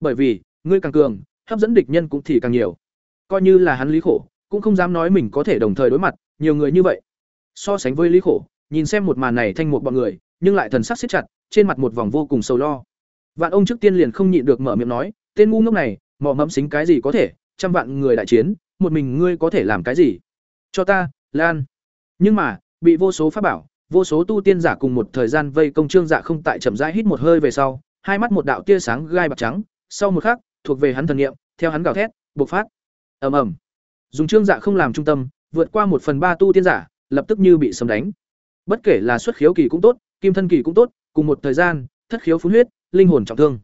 bởi vì, ngươi càng cường, hấp dẫn địch nhân cũng thì càng nhiều. Coi như là hắn lý khổ, cũng không dám nói mình có thể đồng thời đối mặt, nhiều người như vậy. So sánh với lý khổ, nhìn xem một màn này thanh một bọn người, nhưng lại thần sắc siết chặt, trên mặt một vòng vô cùng sầu lo. Vạn ông trước tiên liền không nhịn được mở miệng nói, tên ngu ngốc này, mò mẫm xính cái gì có thể, trăm vạn người đại chiến, một mình ngươi có thể làm cái gì? Cho ta, lan. Nhưng mà, bị vô số pháp bảo, vô số tu tiên giả cùng một thời gian vây công trương dạ không tại chậm rãi hít một hơi về sau, hai mắt một đạo tia sáng gai bạc trắng sau một khắc, thuộc về hắn thần niệm, theo hắn gào thét, bộc phát. Ầm ầm. Dùng trương dạ không làm trung tâm, vượt qua một phần ba tu tiên giả, lập tức như bị sấm đánh. Bất kể là xuất khiếu kỳ cũng tốt, kim thân kỳ cũng tốt, cùng một thời gian, thất khiếu phun huyết, linh hồn trọng thương.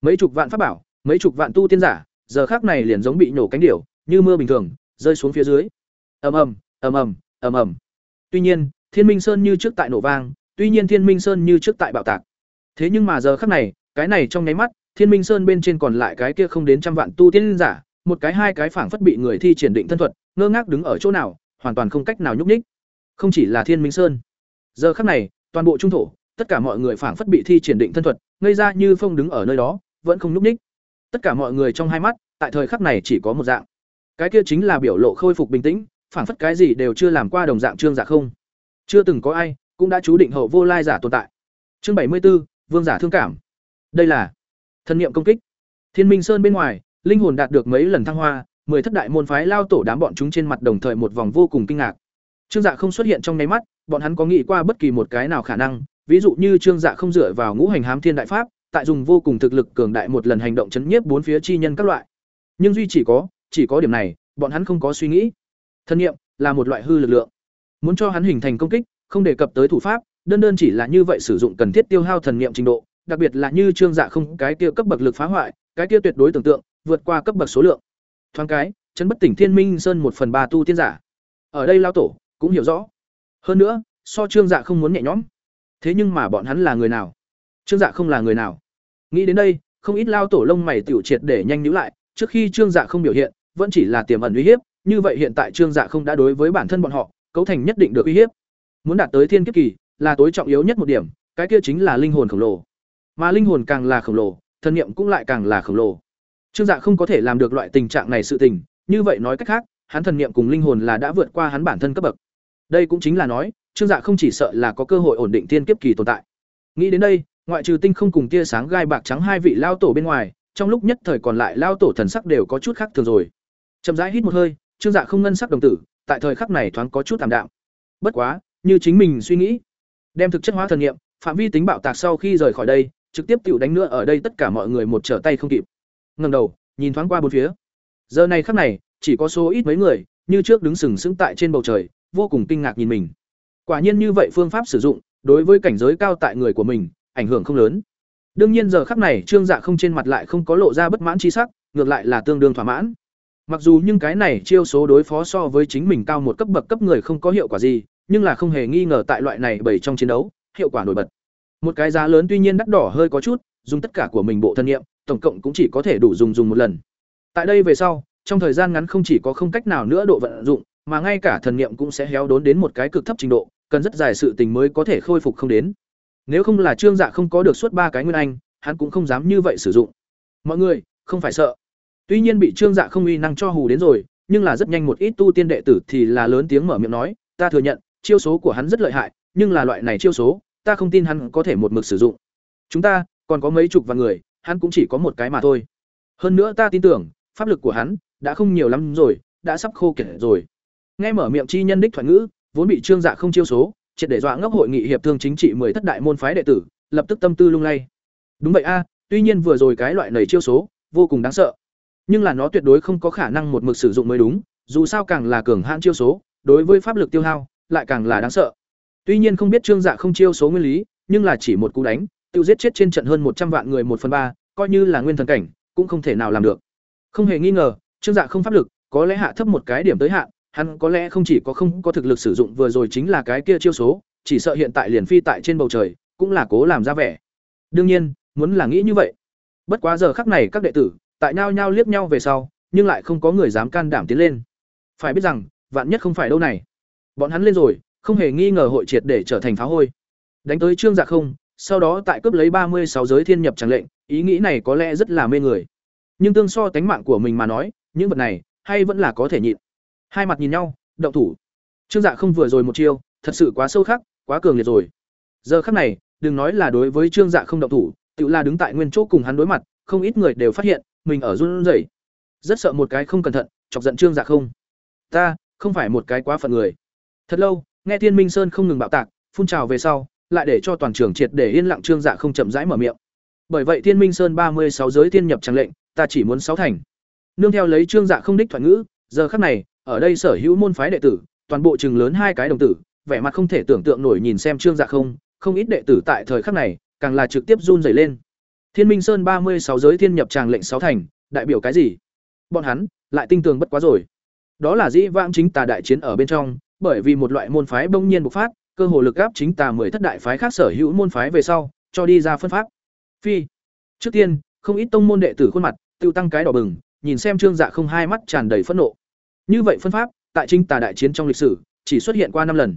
Mấy chục vạn pháp bảo, mấy chục vạn tu tiên giả, giờ khắc này liền giống bị nổ cánh điểu, như mưa bình thường, rơi xuống phía dưới. Ầm ầm ầm ầm ầm ầm. Tuy nhiên, thiên minh sơn như trước tại nổ vang, tuy nhiên thiên minh sơn như trước tại bạo tạc. Thế nhưng mà giờ khắc này, cái này trong nháy mắt thiên minh sơn bên trên còn lại cái kia không đến trăm vạn tu tiên giả một cái hai cái phảng phất bị người thi triển định thân thuật ngơ ngác đứng ở chỗ nào hoàn toàn không cách nào nhúc nhích. Không chỉ là thiên minh sơn. Giờ khắc này toàn bộ trung thổ tất cả mọi người phảng phất bị thi triển định thân thuật ngây ra như phong đứng ở nơi đó vẫn không nhúc nhích. Tất cả mọi người trong hai mắt tại thời khắc này chỉ có một dạng. Cái kia chính là biểu lộ khôi phục bình tĩnh phảng phất cái gì đều chưa làm qua đồng dạng trương giả không. Chưa từng có ai cũng đã chú định hậu vô lai giả tồn tại. Chương bảy mươi 74, vương giả thương cảm. Đây là thân niệm công kích. Thiên minh sơn bên ngoài, linh hồn đạt được mấy lần thăng hoa, mười thất đại môn phái lao tổ đám bọn chúng trên mặt đồng thời một vòng vô cùng kinh ngạc. Trương dạ không xuất hiện trong nháy mắt, bọn hắn có nghĩ qua bất kỳ một cái nào khả năng, ví dụ như trương dạ không dựa vào ngũ hành hám thiên đại pháp, tại dùng vô cùng thực lực cường đại một lần hành động chấn nhiếp bốn phía chi nhân các loại. Nhưng duy chỉ có chỉ có điểm này, bọn hắn không có suy nghĩ. Thân nhiệm là một loại hư lực lượng. Muốn cho hắn hình thành công kích, không đề cập tới thủ pháp, đơn đơn chỉ là như vậy sử dụng cần thiết tiêu hao thần niệm trình độ đặc biệt là như trương dạ không cái kia cấp bậc lực phá hoại, cái kia tuyệt đối tưởng tượng, vượt qua cấp bậc số lượng. Thoáng cái chấn bất tỉnh thiên minh sơn một phần ba tu tiên giả. Ở đây lao tổ cũng hiểu rõ. Hơn nữa, so trương dạ không muốn nhẹ nhõm. Thế nhưng mà bọn hắn là người nào? Trương dạ không là người nào? Nghĩ đến đây, không ít lao tổ lông mày tiểu triệt để nhanh nhíu lại, trước khi trương dạ không biểu hiện, vẫn chỉ là tiềm ẩn uy hiếp, như vậy hiện tại trương dạ không đã đối với bản thân bọn họ, cấu thành nhất định được uy hiếp. Muốn đạt tới thiên kiếp kỳ, là tối trọng yếu nhất một điểm, cái kia chính là linh hồn khổng lồ mà linh hồn càng là khổng lồ, thân niệm cũng lại càng là khổng lồ. Trương dạ không có thể làm được loại tình trạng này sự tình, như vậy nói cách khác, hắn thần niệm cùng linh hồn là đã vượt qua hắn bản thân cấp bậc. Đây cũng chính là nói, trương dạ không chỉ sợ là có cơ hội ổn định thiên kiếp kỳ tồn tại. Nghĩ đến đây, ngoại trừ tinh không cùng tia sáng gai bạc trắng hai vị lao tổ bên ngoài, trong lúc nhất thời còn lại lao tổ thần sắc đều có chút khác thường rồi. Chậm rãi hít một hơi, trương dạ không ngân sắc đồng tử, tại thời khắc này thoáng có chút tạm đạm. Bất quá, như chính mình suy nghĩ, đem thực chất hóa thần nghiệm phạm vi tính bạo tạc sau khi rời khỏi đây trực tiếp tiểu đánh nữa ở đây tất cả mọi người một trở tay không kịp. Ngẩng đầu, nhìn thoáng qua bốn phía. Giờ này khắc này, chỉ có số ít mấy người, như trước đứng sừng sững tại trên bầu trời, vô cùng kinh ngạc nhìn mình. Quả nhiên như vậy phương pháp sử dụng, đối với cảnh giới cao tại người của mình, ảnh hưởng không lớn. Đương nhiên giờ khắc này, trương dạ không trên mặt lại không có lộ ra bất mãn chi sắc, ngược lại là tương đương thỏa mãn. Mặc dù nhưng cái này chiêu số đối phó so với chính mình cao một cấp bậc cấp người không có hiệu quả gì, nhưng là không hề nghi ngờ tại loại này bảy trong chiến đấu, hiệu quả nổi bật một cái giá lớn tuy nhiên đắt đỏ hơi có chút, dùng tất cả của mình bộ thân nhiệm tổng cộng cũng chỉ có thể đủ dùng dùng một lần. Tại đây về sau, trong thời gian ngắn không chỉ có không cách nào nữa độ vận dụng, mà ngay cả thần niệm cũng sẽ héo đốn đến một cái cực thấp trình độ, cần rất dài sự tình mới có thể khôi phục không đến. Nếu không là trương dạ không có được suốt ba cái nguyên anh, hắn cũng không dám như vậy sử dụng. Mọi người, không phải sợ. Tuy nhiên bị trương dạ không uy năng cho hù đến rồi, nhưng là rất nhanh một ít tu tiên đệ tử thì là lớn tiếng mở miệng nói, ta thừa nhận, chiêu số của hắn rất lợi hại, nhưng là loại này chiêu số ta không tin hắn có thể một mực sử dụng. Chúng ta, còn có mấy chục vạn người, hắn cũng chỉ có một cái mà thôi. Hơn nữa ta tin tưởng, pháp lực của hắn đã không nhiều lắm rồi, đã sắp khô kiệt rồi. Nghe mở miệng chi nhân đích thoại ngữ, vốn bị trương dạ không chiêu số, triệt để dọa ngốc hội nghị hiệp thương chính trị mười thất đại môn phái đệ tử, lập tức tâm tư lung lay. Đúng vậy a, tuy nhiên vừa rồi cái loại nảy chiêu số, vô cùng đáng sợ. Nhưng là nó tuyệt đối không có khả năng một mực sử dụng mới đúng, dù sao càng là cường hãn chiêu số, đối với pháp lực tiêu hao, lại càng là đáng sợ tuy nhiên không biết trương dạ không chiêu số nguyên lý, nhưng là chỉ một cú đánh tiêu giết chết trên trận hơn một trăm vạn người một phần ba, coi như là nguyên thần cảnh, cũng không thể nào làm được. Không hề nghi ngờ, trương dạ không pháp lực, có lẽ hạ thấp một cái điểm tới hạn, hắn có lẽ không chỉ có không có thực lực sử dụng vừa rồi chính là cái kia chiêu số, chỉ sợ hiện tại liền phi tại trên bầu trời, cũng là cố làm ra vẻ. Đương nhiên, muốn là nghĩ như vậy. Bất quá giờ khắc này các đệ tử, tại nhao nhao liếc nhau về sau, nhưng lại không có người dám can đảm tiến lên. Phải biết rằng, vạn nhất không phải đâu này. Bọn hắn lên rồi không hề nghi ngờ hội triệt để trở thành pháo hôi. Đánh tới trương dạ không, sau đó tại cướp lấy ba mươi sáu giới thiên nhập tràng lệnh, ý nghĩ này có lẽ rất là mê người. Nhưng tương so tánh mạng của mình mà nói, những vật này, hay vẫn là có thể nhịn. Hai mặt nhìn nhau, động thủ. Trương dạ không vừa rồi một chiêu, thật sự quá sâu khắc, quá cường liệt rồi. Giờ khắc này, đừng nói là đối với trương dạ không động thủ, tự là đứng tại nguyên chỗ cùng hắn đối mặt, không ít người đều phát hiện, mình ở run rẩy. Rất sợ một cái không cẩn thận, chọc giận trương dạ không. Ta, không phải một cái quá phận người. Thật lâu nghe thiên minh sơn không ngừng bạo tạc, phun trào về sau, lại để cho toàn trường triệt để yên lặng trương dạ không chậm rãi mở miệng. Bởi vậy thiên minh sơn ba mươi sáu giới thiên nhập trang lệnh, ta chỉ muốn sáu thành. Nương theo lấy trương dạ không đích thoại ngữ, giờ khắc này, ở đây sở hữu môn phái đệ tử, toàn bộ chừng lớn hai cái đồng tử, vẻ mặt không thể tưởng tượng nổi nhìn xem trương dạ không không ít đệ tử tại thời khắc này, càng là trực tiếp run rẩy lên. Thiên minh sơn ba mươi sáu giới thiên nhập tràng lệnh sáu thành, đại biểu cái gì? Bọn hắn, lại tinh tường bất quá rồi. Đó là dĩ vãng chính tà đại chiến ở bên trong bởi vì một loại môn phái bỗng nhiên bộc phát, cơ hồ lực áp chính tà mười thất đại phái khác sở hữu môn phái về sau, cho đi ra phân pháp. Phi. Trước tiên, không ít tông môn đệ tử khuôn mặt, tiêu tăng cái đỏ bừng, nhìn xem trương dạ không hai mắt tràn đầy phẫn nộ. Như vậy phân pháp, tại chính tà đại chiến trong lịch sử, chỉ xuất hiện qua năm lần.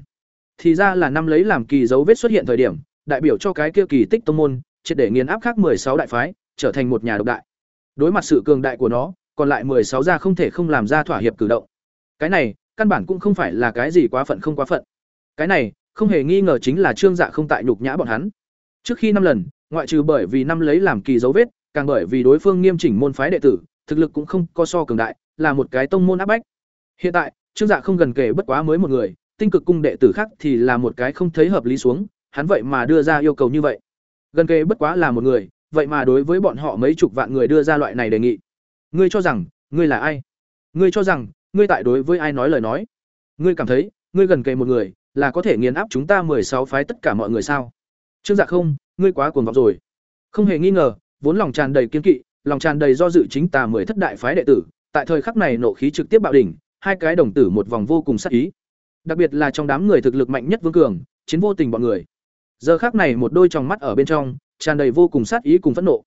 Thì ra là năm lấy làm kỳ dấu vết xuất hiện thời điểm, đại biểu cho cái kia kỳ tích tông môn, triệt để nghiền áp khác sáu đại phái, trở thành một nhà độc đại. Đối mặt sự cường đại của nó, còn lại sáu gia không thể không làm ra thỏa hiệp cử động. Cái này căn bản cũng không phải là cái gì quá phận không quá phận. Cái này, không hề nghi ngờ chính là trương dạ không tại nhục nhã bọn hắn. Trước khi năm lần, ngoại trừ bởi vì năm lấy làm kỳ dấu vết, càng bởi vì đối phương nghiêm chỉnh môn phái đệ tử, thực lực cũng không có so cường đại, là một cái tông môn áp bách. Hiện tại, trương dạ không gần kể bất quá mới một người, tinh cực cung đệ tử khác thì là một cái không thấy hợp lý xuống, hắn vậy mà đưa ra yêu cầu như vậy. Gần kề bất quá là một người, vậy mà đối với bọn họ mấy chục vạn người đưa ra loại này đề nghị. Ngươi cho rằng, ngươi là ai? Ngươi cho rằng ngươi tại đối với ai nói lời nói? Ngươi cảm thấy, ngươi gần kề một người, là có thể nghiền áp chúng ta mười sáu phái tất cả mọi người sao? Trương dạ không, ngươi quá cuồng vọng rồi. Không hề nghi ngờ, vốn lòng tràn đầy kiên kỵ, lòng tràn đầy do dự chính tà mười thất đại phái đệ tử, tại thời khắc này nộ khí trực tiếp bạo đỉnh, hai cái đồng tử một vòng vô cùng sắc ý. Đặc biệt là trong đám người thực lực mạnh nhất vương cường, chiến vô tình bọn người. Giờ khác này một đôi tròng mắt ở bên trong, tràn đầy vô cùng sát ý cùng phẫn nộ.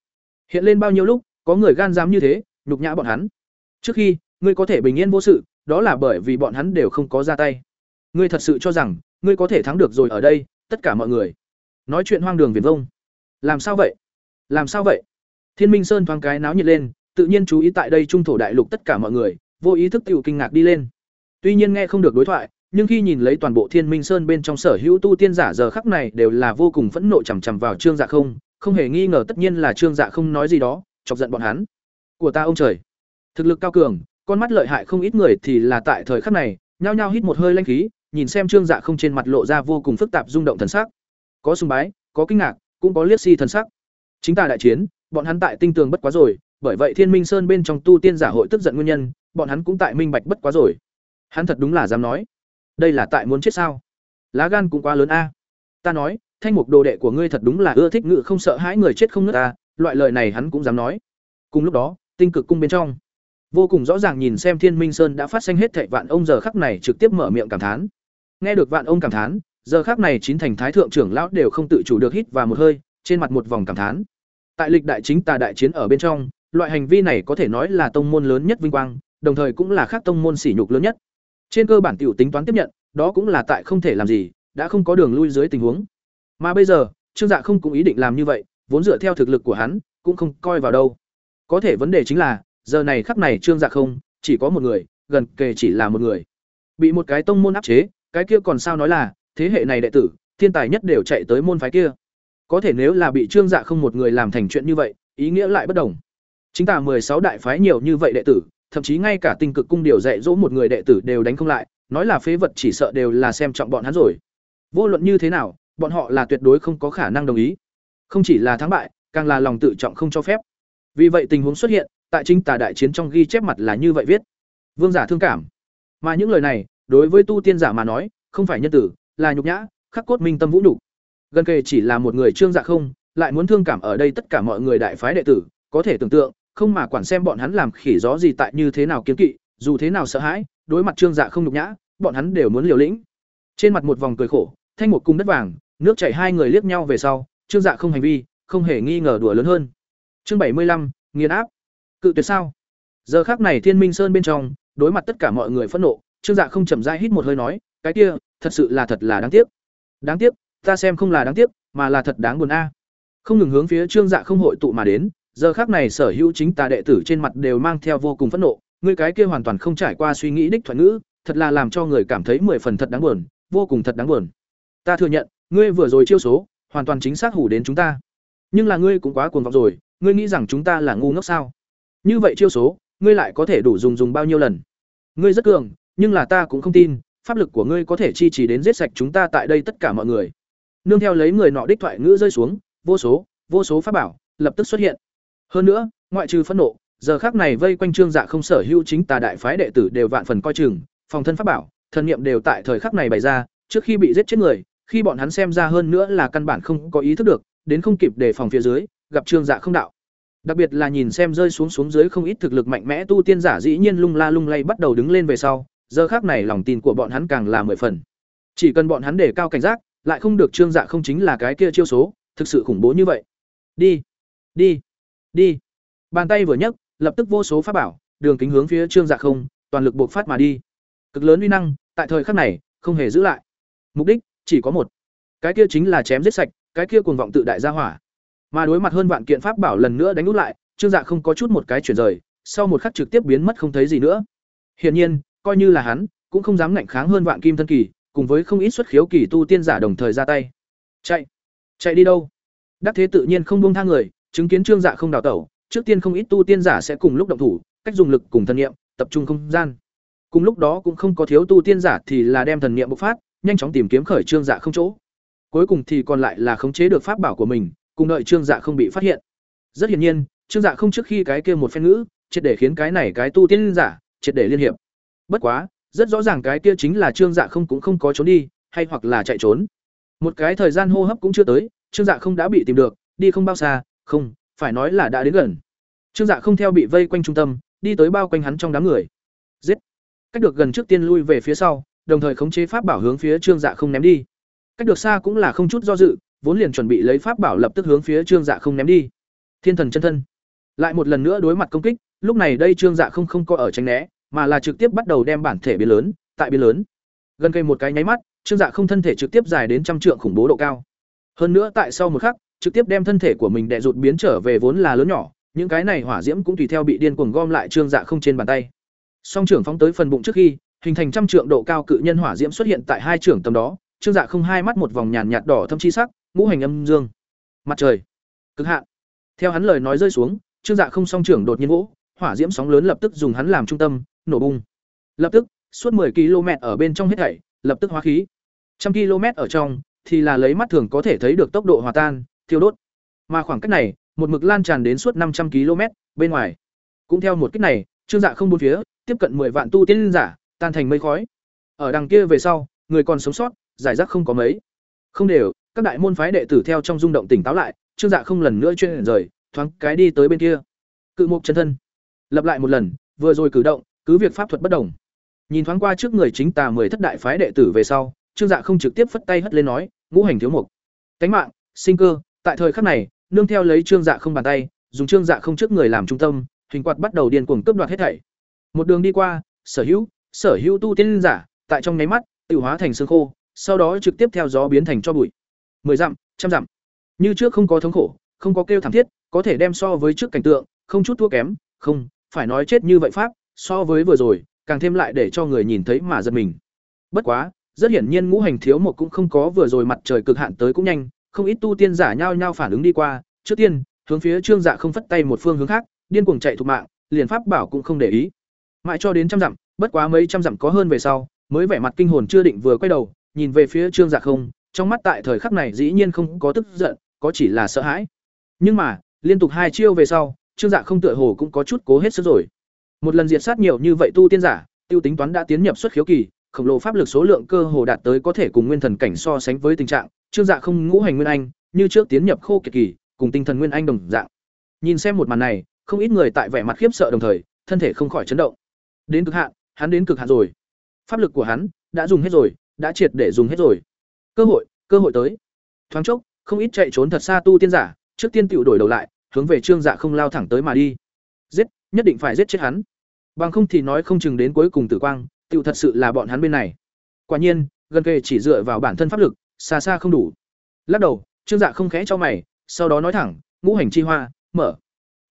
Hiện lên bao nhiêu lúc, có người gan dám như thế, nhục nhã bọn hắn. Trước khi ngươi có thể bình yên vô sự đó là bởi vì bọn hắn đều không có ra tay. Ngươi thật sự cho rằng ngươi có thể thắng được rồi ở đây tất cả mọi người. Nói chuyện hoang đường viển vông. Làm sao vậy? Làm sao vậy? Thiên minh sơn thoáng cái náo nhiệt lên tự nhiên chú ý tại đây trung thổ đại lục tất cả mọi người vô ý thức tiểu kinh ngạc đi lên. Tuy nhiên nghe không được đối thoại nhưng khi nhìn lấy toàn bộ Thiên Minh Sơn bên trong sở hữu tu tiên giả giờ khắc này đều là vô cùng phẫn nộ chằm chằm vào Trương Dạ không, không hề nghi ngờ tất nhiên là Trương Dạ không nói gì đó, chọc giận bọn hắn. Của ta ông trời, thực lực cao cường, con mắt lợi hại không ít người thì là tại thời khắc này, nhao nhao hít một hơi lanh khí, nhìn xem Trương Dạ không trên mặt lộ ra vô cùng phức tạp rung động thần sắc. Có sùng bái, có kinh ngạc, cũng có liếc si thần sắc. Chính tại đại chiến, bọn hắn tại tinh tường bất quá rồi, bởi vậy Thiên Minh Sơn bên trong tu tiên giả hội tức giận nguyên nhân, bọn hắn cũng tại minh bạch bất quá rồi. Hắn thật đúng là dám nói đây là tại muốn chết sao lá gan cũng quá lớn a ta nói thanh mục đồ đệ của ngươi thật đúng là ưa thích ngự không sợ hãi người chết không nước ta loại lời này hắn cũng dám nói cùng lúc đó tinh cực cung bên trong vô cùng rõ ràng nhìn xem thiên minh sơn đã phát sinh hết thệ vạn ông giờ khắc này trực tiếp mở miệng cảm thán nghe được vạn ông cảm thán giờ khắc này chín thành thái thượng trưởng lão đều không tự chủ được hít và một hơi trên mặt một vòng cảm thán tại lịch đại chính tà đại chiến ở bên trong loại hành vi này có thể nói là tông môn lớn nhất vinh quang đồng thời cũng là khác tông môn sỉ nhục lớn nhất trên cơ bản tiểu tính toán tiếp nhận, đó cũng là tại không thể làm gì, đã không có đường lui dưới tình huống. Mà bây giờ, Trương Dạ không cũng ý định làm như vậy, vốn dựa theo thực lực của hắn, cũng không coi vào đâu. Có thể vấn đề chính là, giờ này khắc này Trương Dạ không, chỉ có một người, gần kề chỉ là một người. Bị một cái tông môn áp chế, cái kia còn sao nói là, thế hệ này đệ tử, thiên tài nhất đều chạy tới môn phái kia. Có thể nếu là bị Trương Dạ không một người làm thành chuyện như vậy, ý nghĩa lại bất đồng. Chính tả sáu đại phái nhiều như vậy đệ tử, thậm chí ngay cả tinh cực cung điều dạy dỗ một người đệ tử đều đánh không lại, nói là phế vật chỉ sợ đều là xem trọng bọn hắn rồi. Vô luận như thế nào, bọn họ là tuyệt đối không có khả năng đồng ý. Không chỉ là thắng bại, càng là lòng tự trọng không cho phép. Vì vậy tình huống xuất hiện, tại chính tà đại chiến trong ghi chép mặt là như vậy viết. Vương giả thương cảm. Mà những lời này, đối với tu tiên giả mà nói, không phải nhân tử, là nhục nhã, khắc cốt minh tâm vũ nhục. Gần kề chỉ là một người trương dạ không, lại muốn thương cảm ở đây tất cả mọi người đại phái đệ tử, có thể tưởng tượng, không mà quản xem bọn hắn làm khỉ gió gì tại như thế nào kiên kỵ, dù thế nào sợ hãi, đối mặt Trương Dạ không nhục nhã, bọn hắn đều muốn liều lĩnh. Trên mặt một vòng cười khổ, thanh một cung đất vàng, nước chảy hai người liếc nhau về sau, Trương Dạ không hành vi, không hề nghi ngờ đùa lớn hơn. Chương bảy mươi lăm nghiền áp. Cự tuyệt sao? Giờ khắc này Thiên Minh Sơn bên trong, đối mặt tất cả mọi người phẫn nộ, Trương Dạ không chậm rãi hít một hơi nói, cái kia, thật sự là thật là đáng tiếc. Đáng tiếc, ta xem không là đáng tiếc, mà là thật đáng buồn a. Không ngừng hướng phía Trương Dạ không hội tụ mà đến, giờ khác này sở hữu chính tà đệ tử trên mặt đều mang theo vô cùng phẫn nộ ngươi cái kia hoàn toàn không trải qua suy nghĩ đích thoại ngữ thật là làm cho người cảm thấy mười phần thật đáng buồn vô cùng thật đáng buồn ta thừa nhận ngươi vừa rồi chiêu số hoàn toàn chính xác hủ đến chúng ta nhưng là ngươi cũng quá cuồng vọng rồi ngươi nghĩ rằng chúng ta là ngu ngốc sao như vậy chiêu số, ngươi lại có thể đủ dùng dùng bao nhiêu lần? Ngươi rất cường, nhưng là ta cũng không tin, pháp lực của ngươi có thể chi trì đến giết sạch chúng ta tại đây tất cả mọi người. Nương theo lấy người nọ đích thoại ngữ rơi xuống, vô số vô số pháp bảo lập tức xuất hiện. Hơn nữa, ngoại trừ phẫn nộ, giờ khác này vây quanh trương dạ không sở hữu chính tà đại phái đệ tử đều vạn phần coi chừng, phòng thân pháp bảo, thần niệm đều tại thời khắc này bày ra, trước khi bị giết chết người, khi bọn hắn xem ra hơn nữa là căn bản không có ý thức được, đến không kịp để phòng phía dưới, gặp trương dạ không đạo đặc biệt là nhìn xem rơi xuống xuống dưới không ít thực lực mạnh mẽ tu tiên giả dĩ nhiên lung la lung lay bắt đầu đứng lên về sau, giờ khác này lòng tin của bọn hắn càng là mười phần. Chỉ cần bọn hắn để cao cảnh giác, lại không được trương dạ không chính là cái kia chiêu số, thực sự khủng bố như vậy. Đi đi đi. Bàn tay vừa nhấc, lập tức vô số pháp bảo, đường kính hướng phía trương dạ không, toàn lực buộc phát mà đi. Cực lớn uy năng, tại thời khắc này, không hề giữ lại. Mục đích, chỉ có một. Cái kia chính là chém giết sạch, cái kia cuồng vọng tự đại gia hỏa mà đối mặt hơn vạn kiện pháp bảo lần nữa đánh nút lại, trương dạ không có chút một cái chuyển rời, sau một khắc trực tiếp biến mất không thấy gì nữa. Hiển nhiên, coi như là hắn, cũng không dám ngạnh kháng hơn vạn kim thân kỳ, cùng với không ít xuất khiếu kỳ tu tiên giả đồng thời ra tay. Chạy! Chạy đi đâu? Đắc thế tự nhiên không buông tha người, chứng kiến trương dạ không đào tẩu, trước tiên không ít tu tiên giả sẽ cùng lúc động thủ, cách dùng lực cùng thần niệm, tập trung không gian. Cùng lúc đó cũng không có thiếu tu tiên giả thì là đem thần niệm bộc phát, nhanh chóng tìm kiếm khởi trương dạ không chỗ. Cuối cùng thì còn lại là khống chế được pháp bảo của mình cùng đợi trương dạ không bị phát hiện. Rất hiển nhiên, trương dạ không trước khi cái kia một phen ngữ, triệt để khiến cái này cái tu tiên giả, triệt để liên hiệp. Bất quá, rất rõ ràng cái kia chính là trương dạ không cũng không có trốn đi, hay hoặc là chạy trốn. Một cái thời gian hô hấp cũng chưa tới, trương dạ không đã bị tìm được, đi không bao xa, không, phải nói là đã đến gần. Trương dạ không theo bị vây quanh trung tâm, đi tới bao quanh hắn trong đám người. Giết! Cách được gần trước tiên lui về phía sau, đồng thời khống chế pháp bảo hướng phía trương dạ không ném đi. Cách được xa cũng là không chút do dự vốn liền chuẩn bị lấy pháp bảo lập tức hướng phía trương dạ không ném đi. Thiên thần chân thân. Lại một lần nữa đối mặt công kích, lúc này đây trương dạ không không có ở tránh né, mà là trực tiếp bắt đầu đem bản thể biến lớn, tại biến lớn. Gần cây một cái nháy mắt, trương dạ không thân thể trực tiếp dài đến trăm trượng khủng bố độ cao. Hơn nữa tại sau một khắc, trực tiếp đem thân thể của mình đè rụt biến trở về vốn là lớn nhỏ, những cái này hỏa diễm cũng tùy theo bị điên cuồng gom lại trương dạ không trên bàn tay. Song trưởng phóng tới phần bụng trước khi, hình thành trăm trượng độ cao cự nhân hỏa diễm xuất hiện tại hai trưởng tầm đó, trương dạ không hai mắt một vòng nhàn nhạt đỏ thâm chi sắc ngũ hành âm dương. Mặt trời. Cực hạn. Theo hắn lời nói rơi xuống, trương dạ không song trưởng đột nhiên vỗ, hỏa diễm sóng lớn lập tức dùng hắn làm trung tâm, nổ bung. Lập tức, suốt 10 km ở bên trong hết thảy, lập tức hóa khí. Trăm km ở trong, thì là lấy mắt thường có thể thấy được tốc độ hòa tan, thiêu đốt. Mà khoảng cách này, một mực lan tràn đến suốt 500 km, bên ngoài. Cũng theo một cách này, trương dạ không bốn phía, tiếp cận 10 vạn tu tiên giả, tan thành mây khói. Ở đằng kia về sau, người còn sống sót, giải rác không có mấy. Không đều các đại môn phái đệ tử theo trong rung động tỉnh táo lại, trương dạ không lần nữa chuyên rời, thoáng cái đi tới bên kia. Cự mục chân thân lập lại một lần, vừa rồi cử động, cứ việc pháp thuật bất đồng. Nhìn thoáng qua trước người chính tà mười thất đại phái đệ tử về sau, trương dạ không trực tiếp phất tay hất lên nói, ngũ hành thiếu mục, cánh mạng, sinh cơ, tại thời khắc này, nương theo lấy trương dạ không bàn tay, dùng trương dạ không trước người làm trung tâm, hình quạt bắt đầu điên cuồng cướp đoạt hết thảy. Một đường đi qua, sở hữu sở hữu tu tiên giả, tại trong nháy mắt tự hóa thành xương khô, sau đó trực tiếp theo gió biến thành cho bụi mười dặm, trăm dặm. Như trước không có thống khổ, không có kêu thảm thiết, có thể đem so với trước cảnh tượng, không chút thua kém, không, phải nói chết như vậy pháp, so với vừa rồi, càng thêm lại để cho người nhìn thấy mà giật mình. Bất quá, rất hiển nhiên ngũ hành thiếu một cũng không có vừa rồi mặt trời cực hạn tới cũng nhanh, không ít tu tiên giả nhao nhao phản ứng đi qua. Trước tiên, hướng phía trương dạ không phất tay một phương hướng khác, điên cuồng chạy thục mạng, liền pháp bảo cũng không để ý. Mãi cho đến trăm dặm, bất quá mấy trăm dặm có hơn về sau, mới vẻ mặt kinh hồn chưa định vừa quay đầu, nhìn về phía trương dạ không trong mắt tại thời khắc này dĩ nhiên không có tức giận, có chỉ là sợ hãi. Nhưng mà, liên tục hai chiêu về sau, trương dạ không tựa hồ cũng có chút cố hết sức rồi. Một lần diệt sát nhiều như vậy tu tiên giả, tiêu tính toán đã tiến nhập xuất khiếu kỳ, khổng lồ pháp lực số lượng cơ hồ đạt tới có thể cùng nguyên thần cảnh so sánh với tình trạng, trương dạ không ngũ hành nguyên anh, như trước tiến nhập khô kiệt kỳ, cùng tinh thần nguyên anh đồng dạng. Nhìn xem một màn này, không ít người tại vẻ mặt khiếp sợ đồng thời, thân thể không khỏi chấn động. Đến cực hạn, hắn đến cực hạn rồi. Pháp lực của hắn đã dùng hết rồi, đã triệt để dùng hết rồi cơ hội cơ hội tới. Thoáng chốc không ít chạy trốn thật xa tu tiên giả trước tiên tiểu đổi đầu lại hướng về trương dạ không lao thẳng tới mà đi. Giết nhất định phải giết chết hắn. Bằng không thì nói không chừng đến cuối cùng tử quang tiểu thật sự là bọn hắn bên này. Quả nhiên gần kề chỉ dựa vào bản thân pháp lực xa xa không đủ. Lắc đầu trương dạ không khẽ cho mày sau đó nói thẳng ngũ hành chi hoa mở.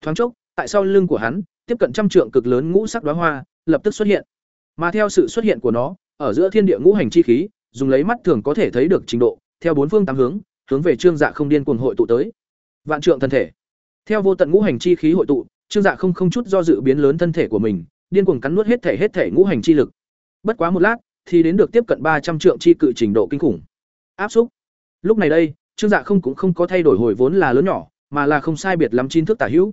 Thoáng chốc, tại sau lưng của hắn, tiếp cận trăm trượng cực lớn ngũ sắc đóa hoa, lập tức xuất hiện. Mà theo sự xuất hiện của nó, ở giữa thiên địa ngũ hành chi khí, dùng lấy mắt thường có thể thấy được trình độ, theo bốn phương tám hướng, hướng về Trương Dạ không điên cuồng hội tụ tới. Vạn trượng thân thể. Theo vô tận ngũ hành chi khí hội tụ, Trương Dạ không không chút do dự biến lớn thân thể của mình, điên cuồng cắn nuốt hết thể hết thể ngũ hành chi lực. Bất quá một lát, thì đến được tiếp cận ba trăm trượng chi cự trình độ kinh khủng. Áp xúc. Lúc này đây, Trương Dạ không cũng không có thay đổi hồi vốn là lớn nhỏ, mà là không sai biệt lắm chín thước tả hữu.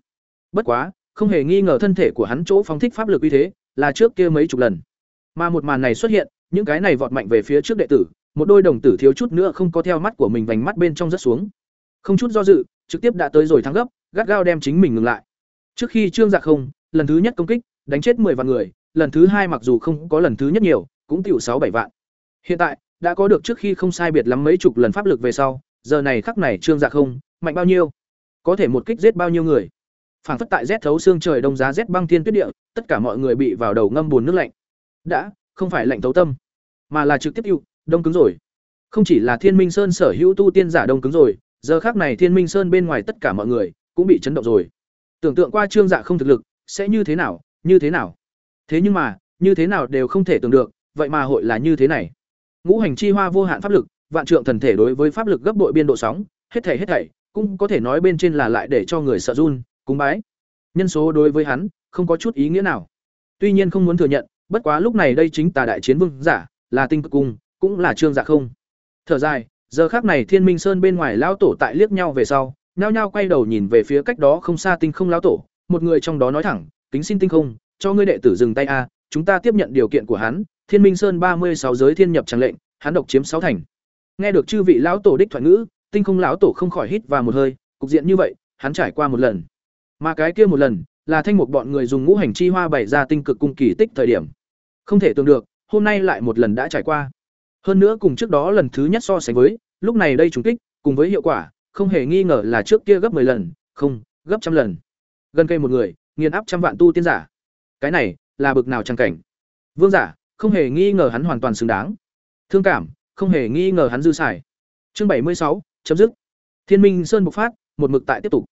Bất quá, không hề nghi ngờ thân thể của hắn chỗ phóng thích pháp lực uy thế, là trước kia mấy chục lần. Mà một màn này xuất hiện, những cái này vọt mạnh về phía trước đệ tử, một đôi đồng tử thiếu chút nữa không có theo mắt của mình vành mắt bên trong rất xuống. Không chút do dự, trực tiếp đã tới rồi thắng gấp, gắt gao đem chính mình ngừng lại. Trước khi Trương Dạ không, lần thứ nhất công kích, đánh chết 10 vạn người, lần thứ hai mặc dù không có lần thứ nhất nhiều, cũng tiểu 6 7 vạn. Hiện tại, đã có được trước khi không sai biệt lắm mấy chục lần pháp lực về sau, giờ này khắc này Trương Dạ không, mạnh bao nhiêu? Có thể một kích giết bao nhiêu người? Phảng phất tại rét thấu xương trời đông giá rét băng thiên tuyết địa, tất cả mọi người bị vào đầu ngâm buồn nước lạnh. Đã, không phải lạnh thấu tâm, mà là trực tiếp ưu, đông cứng rồi. Không chỉ là Thiên Minh Sơn sở hữu tu tiên giả đông cứng rồi, giờ khắc này Thiên Minh Sơn bên ngoài tất cả mọi người cũng bị chấn động rồi. Tưởng tượng qua Trương Dạ không thực lực, sẽ như thế nào, như thế nào. Thế nhưng mà, như thế nào đều không thể tưởng được, vậy mà hội là như thế này. Ngũ hành chi hoa vô hạn pháp lực, vạn trượng thần thể đối với pháp lực gấp bội biên độ sóng, hết thảy hết thảy, cũng có thể nói bên trên là lại để cho người sợ run, cúng bái. Nhân số đối với hắn, không có chút ý nghĩa nào. Tuy nhiên không muốn thừa nhận, bất quá lúc này đây chính tà đại chiến vương giả, là tinh cực cung, cũng là trương dạ không. Thở dài, giờ khắc này Thiên Minh Sơn bên ngoài lão tổ tại liếc nhau về sau, nhao nhao quay đầu nhìn về phía cách đó không xa tinh không lão tổ, một người trong đó nói thẳng, "Kính xin tinh không, cho ngươi đệ tử dừng tay a, chúng ta tiếp nhận điều kiện của hắn, Thiên Minh Sơn ba mươi sáu giới thiên nhập tràng lệnh, hắn độc chiếm sáu thành." Nghe được chư vị lão tổ đích thoại ngữ, tinh không lão tổ không khỏi hít vào một hơi, cục diện như vậy, hắn trải qua một lần. Mà cái kia một lần, là thanh một bọn người dùng ngũ hành chi hoa bày ra tinh cực cung kỳ tích thời điểm. Không thể tưởng được, hôm nay lại một lần đã trải qua. Hơn nữa cùng trước đó lần thứ nhất so sánh với, lúc này đây trùng kích, cùng với hiệu quả, không hề nghi ngờ là trước kia gấp 10 lần, không, gấp trăm lần. Gần cây một người, nghiền áp trăm vạn tu tiên giả. Cái này, là bực nào chẳng cảnh. Vương giả, không hề nghi ngờ hắn hoàn toàn xứng đáng. Thương cảm, không hề nghi ngờ hắn dư xài. Chương bảy mươi sáu chấm dứt. Thiên Minh Sơn bộc phát, một mực tại tiếp tục.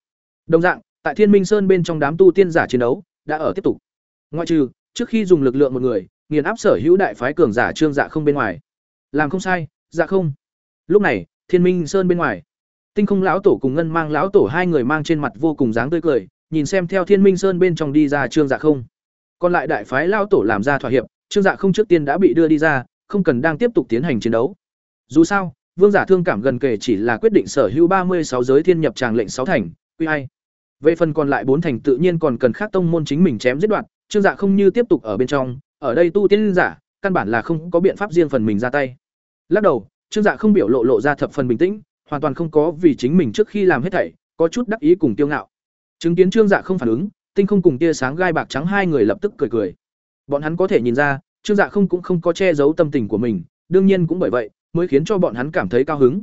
Đồng dạng, tại Thiên Minh Sơn bên trong đám tu tiên giả chiến đấu đã ở tiếp tục. Ngoại trừ trước khi dùng lực lượng một người, nghiền áp sở hữu đại phái cường giả Trương Dạ không bên ngoài. Làm không sai, dạ không. Lúc này, Thiên Minh Sơn bên ngoài, Tinh Không lão tổ cùng Ngân Mang lão tổ hai người mang trên mặt vô cùng dáng tươi cười, nhìn xem theo Thiên Minh Sơn bên trong đi ra Trương Dạ không. Còn lại đại phái lão tổ làm ra thỏa hiệp, Trương Dạ không trước tiên đã bị đưa đi ra, không cần đang tiếp tục tiến hành chiến đấu. Dù sao, Vương giả thương cảm gần kề chỉ là quyết định sở hữu ba mươi sáu giới thiên nhập tràng lệnh sáu thành, quy hai. Về phần còn lại bốn thành tự nhiên còn cần khác tông môn chính mình chém giết đoạn, Trương Dạ không như tiếp tục ở bên trong, ở đây tu tiên giả, căn bản là không có biện pháp riêng phần mình ra tay. Lắc đầu, Trương Dạ không biểu lộ lộ ra thập phần bình tĩnh, hoàn toàn không có vì chính mình trước khi làm hết thảy, có chút đắc ý cùng tiêu ngạo. Chứng kiến Trương Dạ không phản ứng, Tinh không cùng tia sáng gai bạc trắng hai người lập tức cười cười. Bọn hắn có thể nhìn ra, Trương Dạ không cũng không có che giấu tâm tình của mình, đương nhiên cũng bởi vậy, mới khiến cho bọn hắn cảm thấy cao hứng.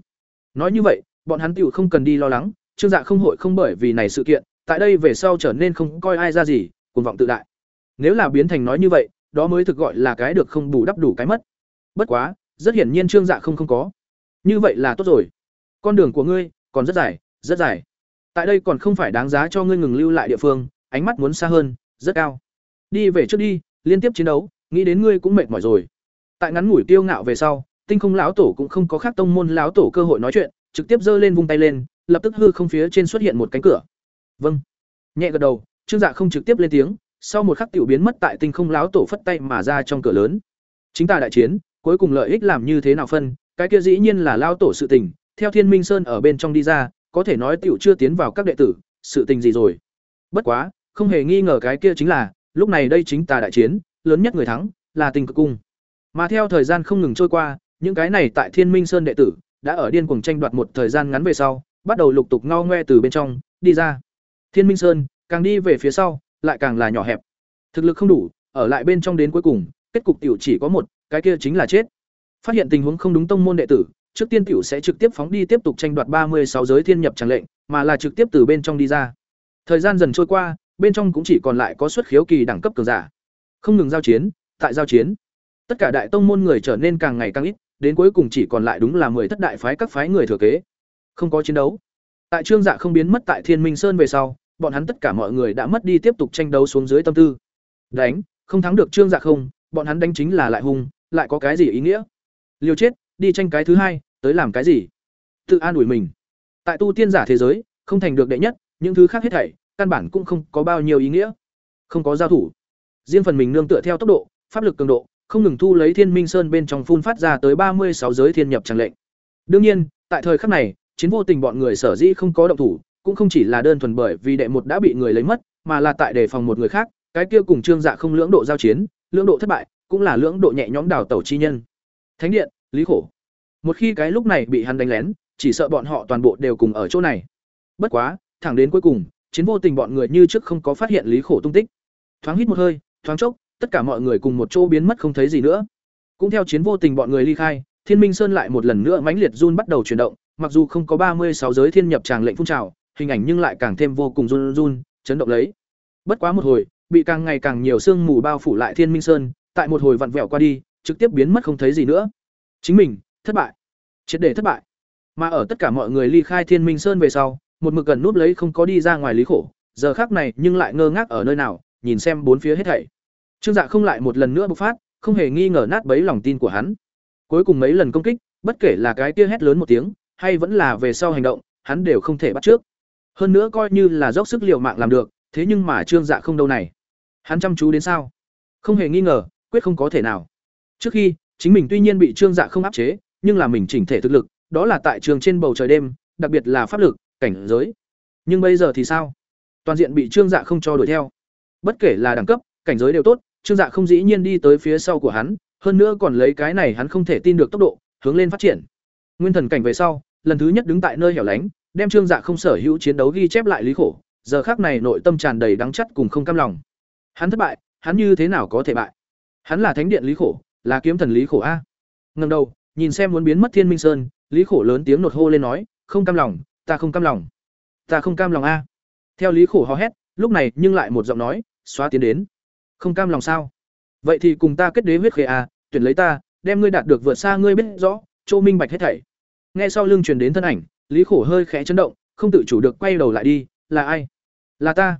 Nói như vậy, bọn hắn tựu không cần đi lo lắng, Trương Dạ không hội không bởi vì này sự kiện, tại đây về sau trở nên không coi ai ra gì, cuồng vọng tự đại. Nếu là biến thành nói như vậy, đó mới thực gọi là cái được không bù đắp đủ cái mất. Bất quá, rất hiển nhiên Trương Dạ không không có. Như vậy là tốt rồi. Con đường của ngươi còn rất dài, rất dài. Tại đây còn không phải đáng giá cho ngươi ngừng lưu lại địa phương, ánh mắt muốn xa hơn, rất cao. Đi về trước đi, liên tiếp chiến đấu, nghĩ đến ngươi cũng mệt mỏi rồi. Tại ngắn ngủi tiêu ngạo về sau, tinh không lão tổ cũng không có khác tông môn lão tổ cơ hội nói chuyện trực tiếp giơ lên vung tay lên lập tức hư không phía trên xuất hiện một cánh cửa vâng nhẹ gật đầu trương dạ không trực tiếp lên tiếng sau một khắc tiểu biến mất tại tinh không láo tổ phất tay mà ra trong cửa lớn. Chính ta đại chiến cuối cùng lợi ích làm như thế nào phân cái kia dĩ nhiên là lao tổ sự tình theo thiên minh sơn ở bên trong đi ra có thể nói tiểu chưa tiến vào các đệ tử sự tình gì rồi? Bất quá không hề nghi ngờ cái kia chính là lúc này đây chính ta đại chiến lớn nhất người thắng là tình cực cung. Mà theo thời gian không ngừng trôi qua những cái này tại Thiên Minh Sơn đệ tử đã ở điên cuồng tranh đoạt một thời gian ngắn về sau, bắt đầu lục tục ngao ngoe từ bên trong đi ra. Thiên Minh Sơn càng đi về phía sau, lại càng là nhỏ hẹp. Thực lực không đủ, ở lại bên trong đến cuối cùng, kết cục tiểu chỉ có một, cái kia chính là chết. Phát hiện tình huống không đúng tông môn đệ tử, trước tiên tiểu sẽ trực tiếp phóng đi tiếp tục tranh đoạt ba mươi sáu giới thiên nhập chẳng lệnh, mà là trực tiếp từ bên trong đi ra. Thời gian dần trôi qua, bên trong cũng chỉ còn lại có xuất khiếu kỳ đẳng cấp cường giả. Không ngừng giao chiến, tại giao chiến, tất cả đại tông môn người trở nên càng ngày càng ít, đến cuối cùng chỉ còn lại đúng là mười thất đại phái các phái người thừa kế không có chiến đấu tại trương dạ không biến mất tại thiên minh sơn về sau bọn hắn tất cả mọi người đã mất đi tiếp tục tranh đấu xuống dưới tâm tư. Đánh, không thắng được Trương Dạ không, bọn hắn đánh chính là lại hung, lại có cái gì ý nghĩa? Liều chết, đi tranh cái thứ hai, tới làm cái gì? Tự an ủi mình. Tại tu tiên giả thế giới, không thành được đệ nhất, những thứ khác hết thảy, căn bản cũng không có bao nhiêu ý nghĩa. Không có giao thủ. Riêng phần mình nương tựa theo tốc độ, pháp lực cường độ, không ngừng thu lấy Thiên Minh Sơn bên trong phun phát ra tới ba mươi sáu giới thiên nhập chẳng lệnh. Đương nhiên, tại thời khắc này, chiến vô tình bọn người sở dĩ không có động thủ, cũng không chỉ là đơn thuần bởi vì đệ một đã bị người lấy mất, mà là tại đề phòng một người khác, cái kia cùng Trương Dạ không lưỡng độ giao chiến, lưỡng độ thất bại, cũng là lưỡng độ nhẹ nhõm đào tẩu chi nhân. Thánh điện, Lý Khổ. Một khi cái lúc này bị hắn đánh lén, chỉ sợ bọn họ toàn bộ đều cùng ở chỗ này. Bất quá, thẳng đến cuối cùng, chiến vô tình bọn người như trước không có phát hiện Lý Khổ tung tích. Thoáng hít một hơi, thoáng chốc, tất cả mọi người cùng một chỗ biến mất không thấy gì nữa. Cũng theo chiến vô tình bọn người ly khai, Thiên Minh Sơn lại một lần nữa mãnh liệt run bắt đầu chuyển động, mặc dù không có ba mươi sáu giới thiên nhập tràng lệnh phun trào, hình ảnh nhưng lại càng thêm vô cùng run run, chấn động lấy. Bất quá một hồi, bị càng ngày càng nhiều sương mù bao phủ lại Thiên Minh Sơn, tại một hồi vặn vẹo qua đi, trực tiếp biến mất không thấy gì nữa. Chính mình, thất bại. Triệt để thất bại. Mà ở tất cả mọi người ly khai Thiên Minh Sơn về sau, một mực gần núp lấy không có đi ra ngoài lý khổ, giờ khắc này nhưng lại ngơ ngác ở nơi nào, nhìn xem bốn phía hết thảy. Trương Dạ không lại một lần nữa bộc phát, không hề nghi ngờ nát bấy lòng tin của hắn. Cuối cùng mấy lần công kích, bất kể là cái kia hét lớn một tiếng, hay vẫn là về sau hành động, hắn đều không thể bắt trước. Hơn nữa coi như là dốc sức liều mạng làm được, thế nhưng mà Trương Dạ không đâu này. Hắn chăm chú đến sao? Không hề nghi ngờ, quyết không có thể nào. Trước khi, chính mình tuy nhiên bị Trương Dạ không áp chế, nhưng là mình chỉnh thể thực lực, đó là tại trường trên bầu trời đêm, đặc biệt là pháp lực, cảnh giới. Nhưng bây giờ thì sao? Toàn diện bị Trương Dạ không cho đuổi theo. Bất kể là đẳng cấp, cảnh giới đều tốt, Trương Dạ không dĩ nhiên đi tới phía sau của hắn, hơn nữa còn lấy cái này hắn không thể tin được tốc độ, hướng lên phát triển. Nguyên thần cảnh về sau, lần thứ nhất đứng tại nơi hẻo lánh, đem Trương Dạ không sở hữu chiến đấu ghi chép lại lý khổ, giờ khắc này nội tâm tràn đầy đắng chắt cùng không cam lòng. Hắn thất bại, hắn như thế nào có thể bại? Hắn là thánh điện lý khổ, là kiếm thần lý khổ a. Ngẩng đầu, nhìn xem muốn biến mất Thiên Minh Sơn, Lý Khổ lớn tiếng nột hô lên nói, "Không cam lòng, ta không cam lòng. Ta không cam lòng a." Theo Lý Khổ hò hét, lúc này nhưng lại một giọng nói, xóa tiến đến. "Không cam lòng sao? Vậy thì cùng ta kết đế huyết khế a, tuyển lấy ta, đem ngươi đạt được vượt xa ngươi biết rõ, Châu Minh Bạch hết thảy." Nghe sau lưng truyền đến thân ảnh, Lý Khổ hơi khẽ chấn động, không tự chủ được quay đầu lại đi, "Là ai?" "Là ta."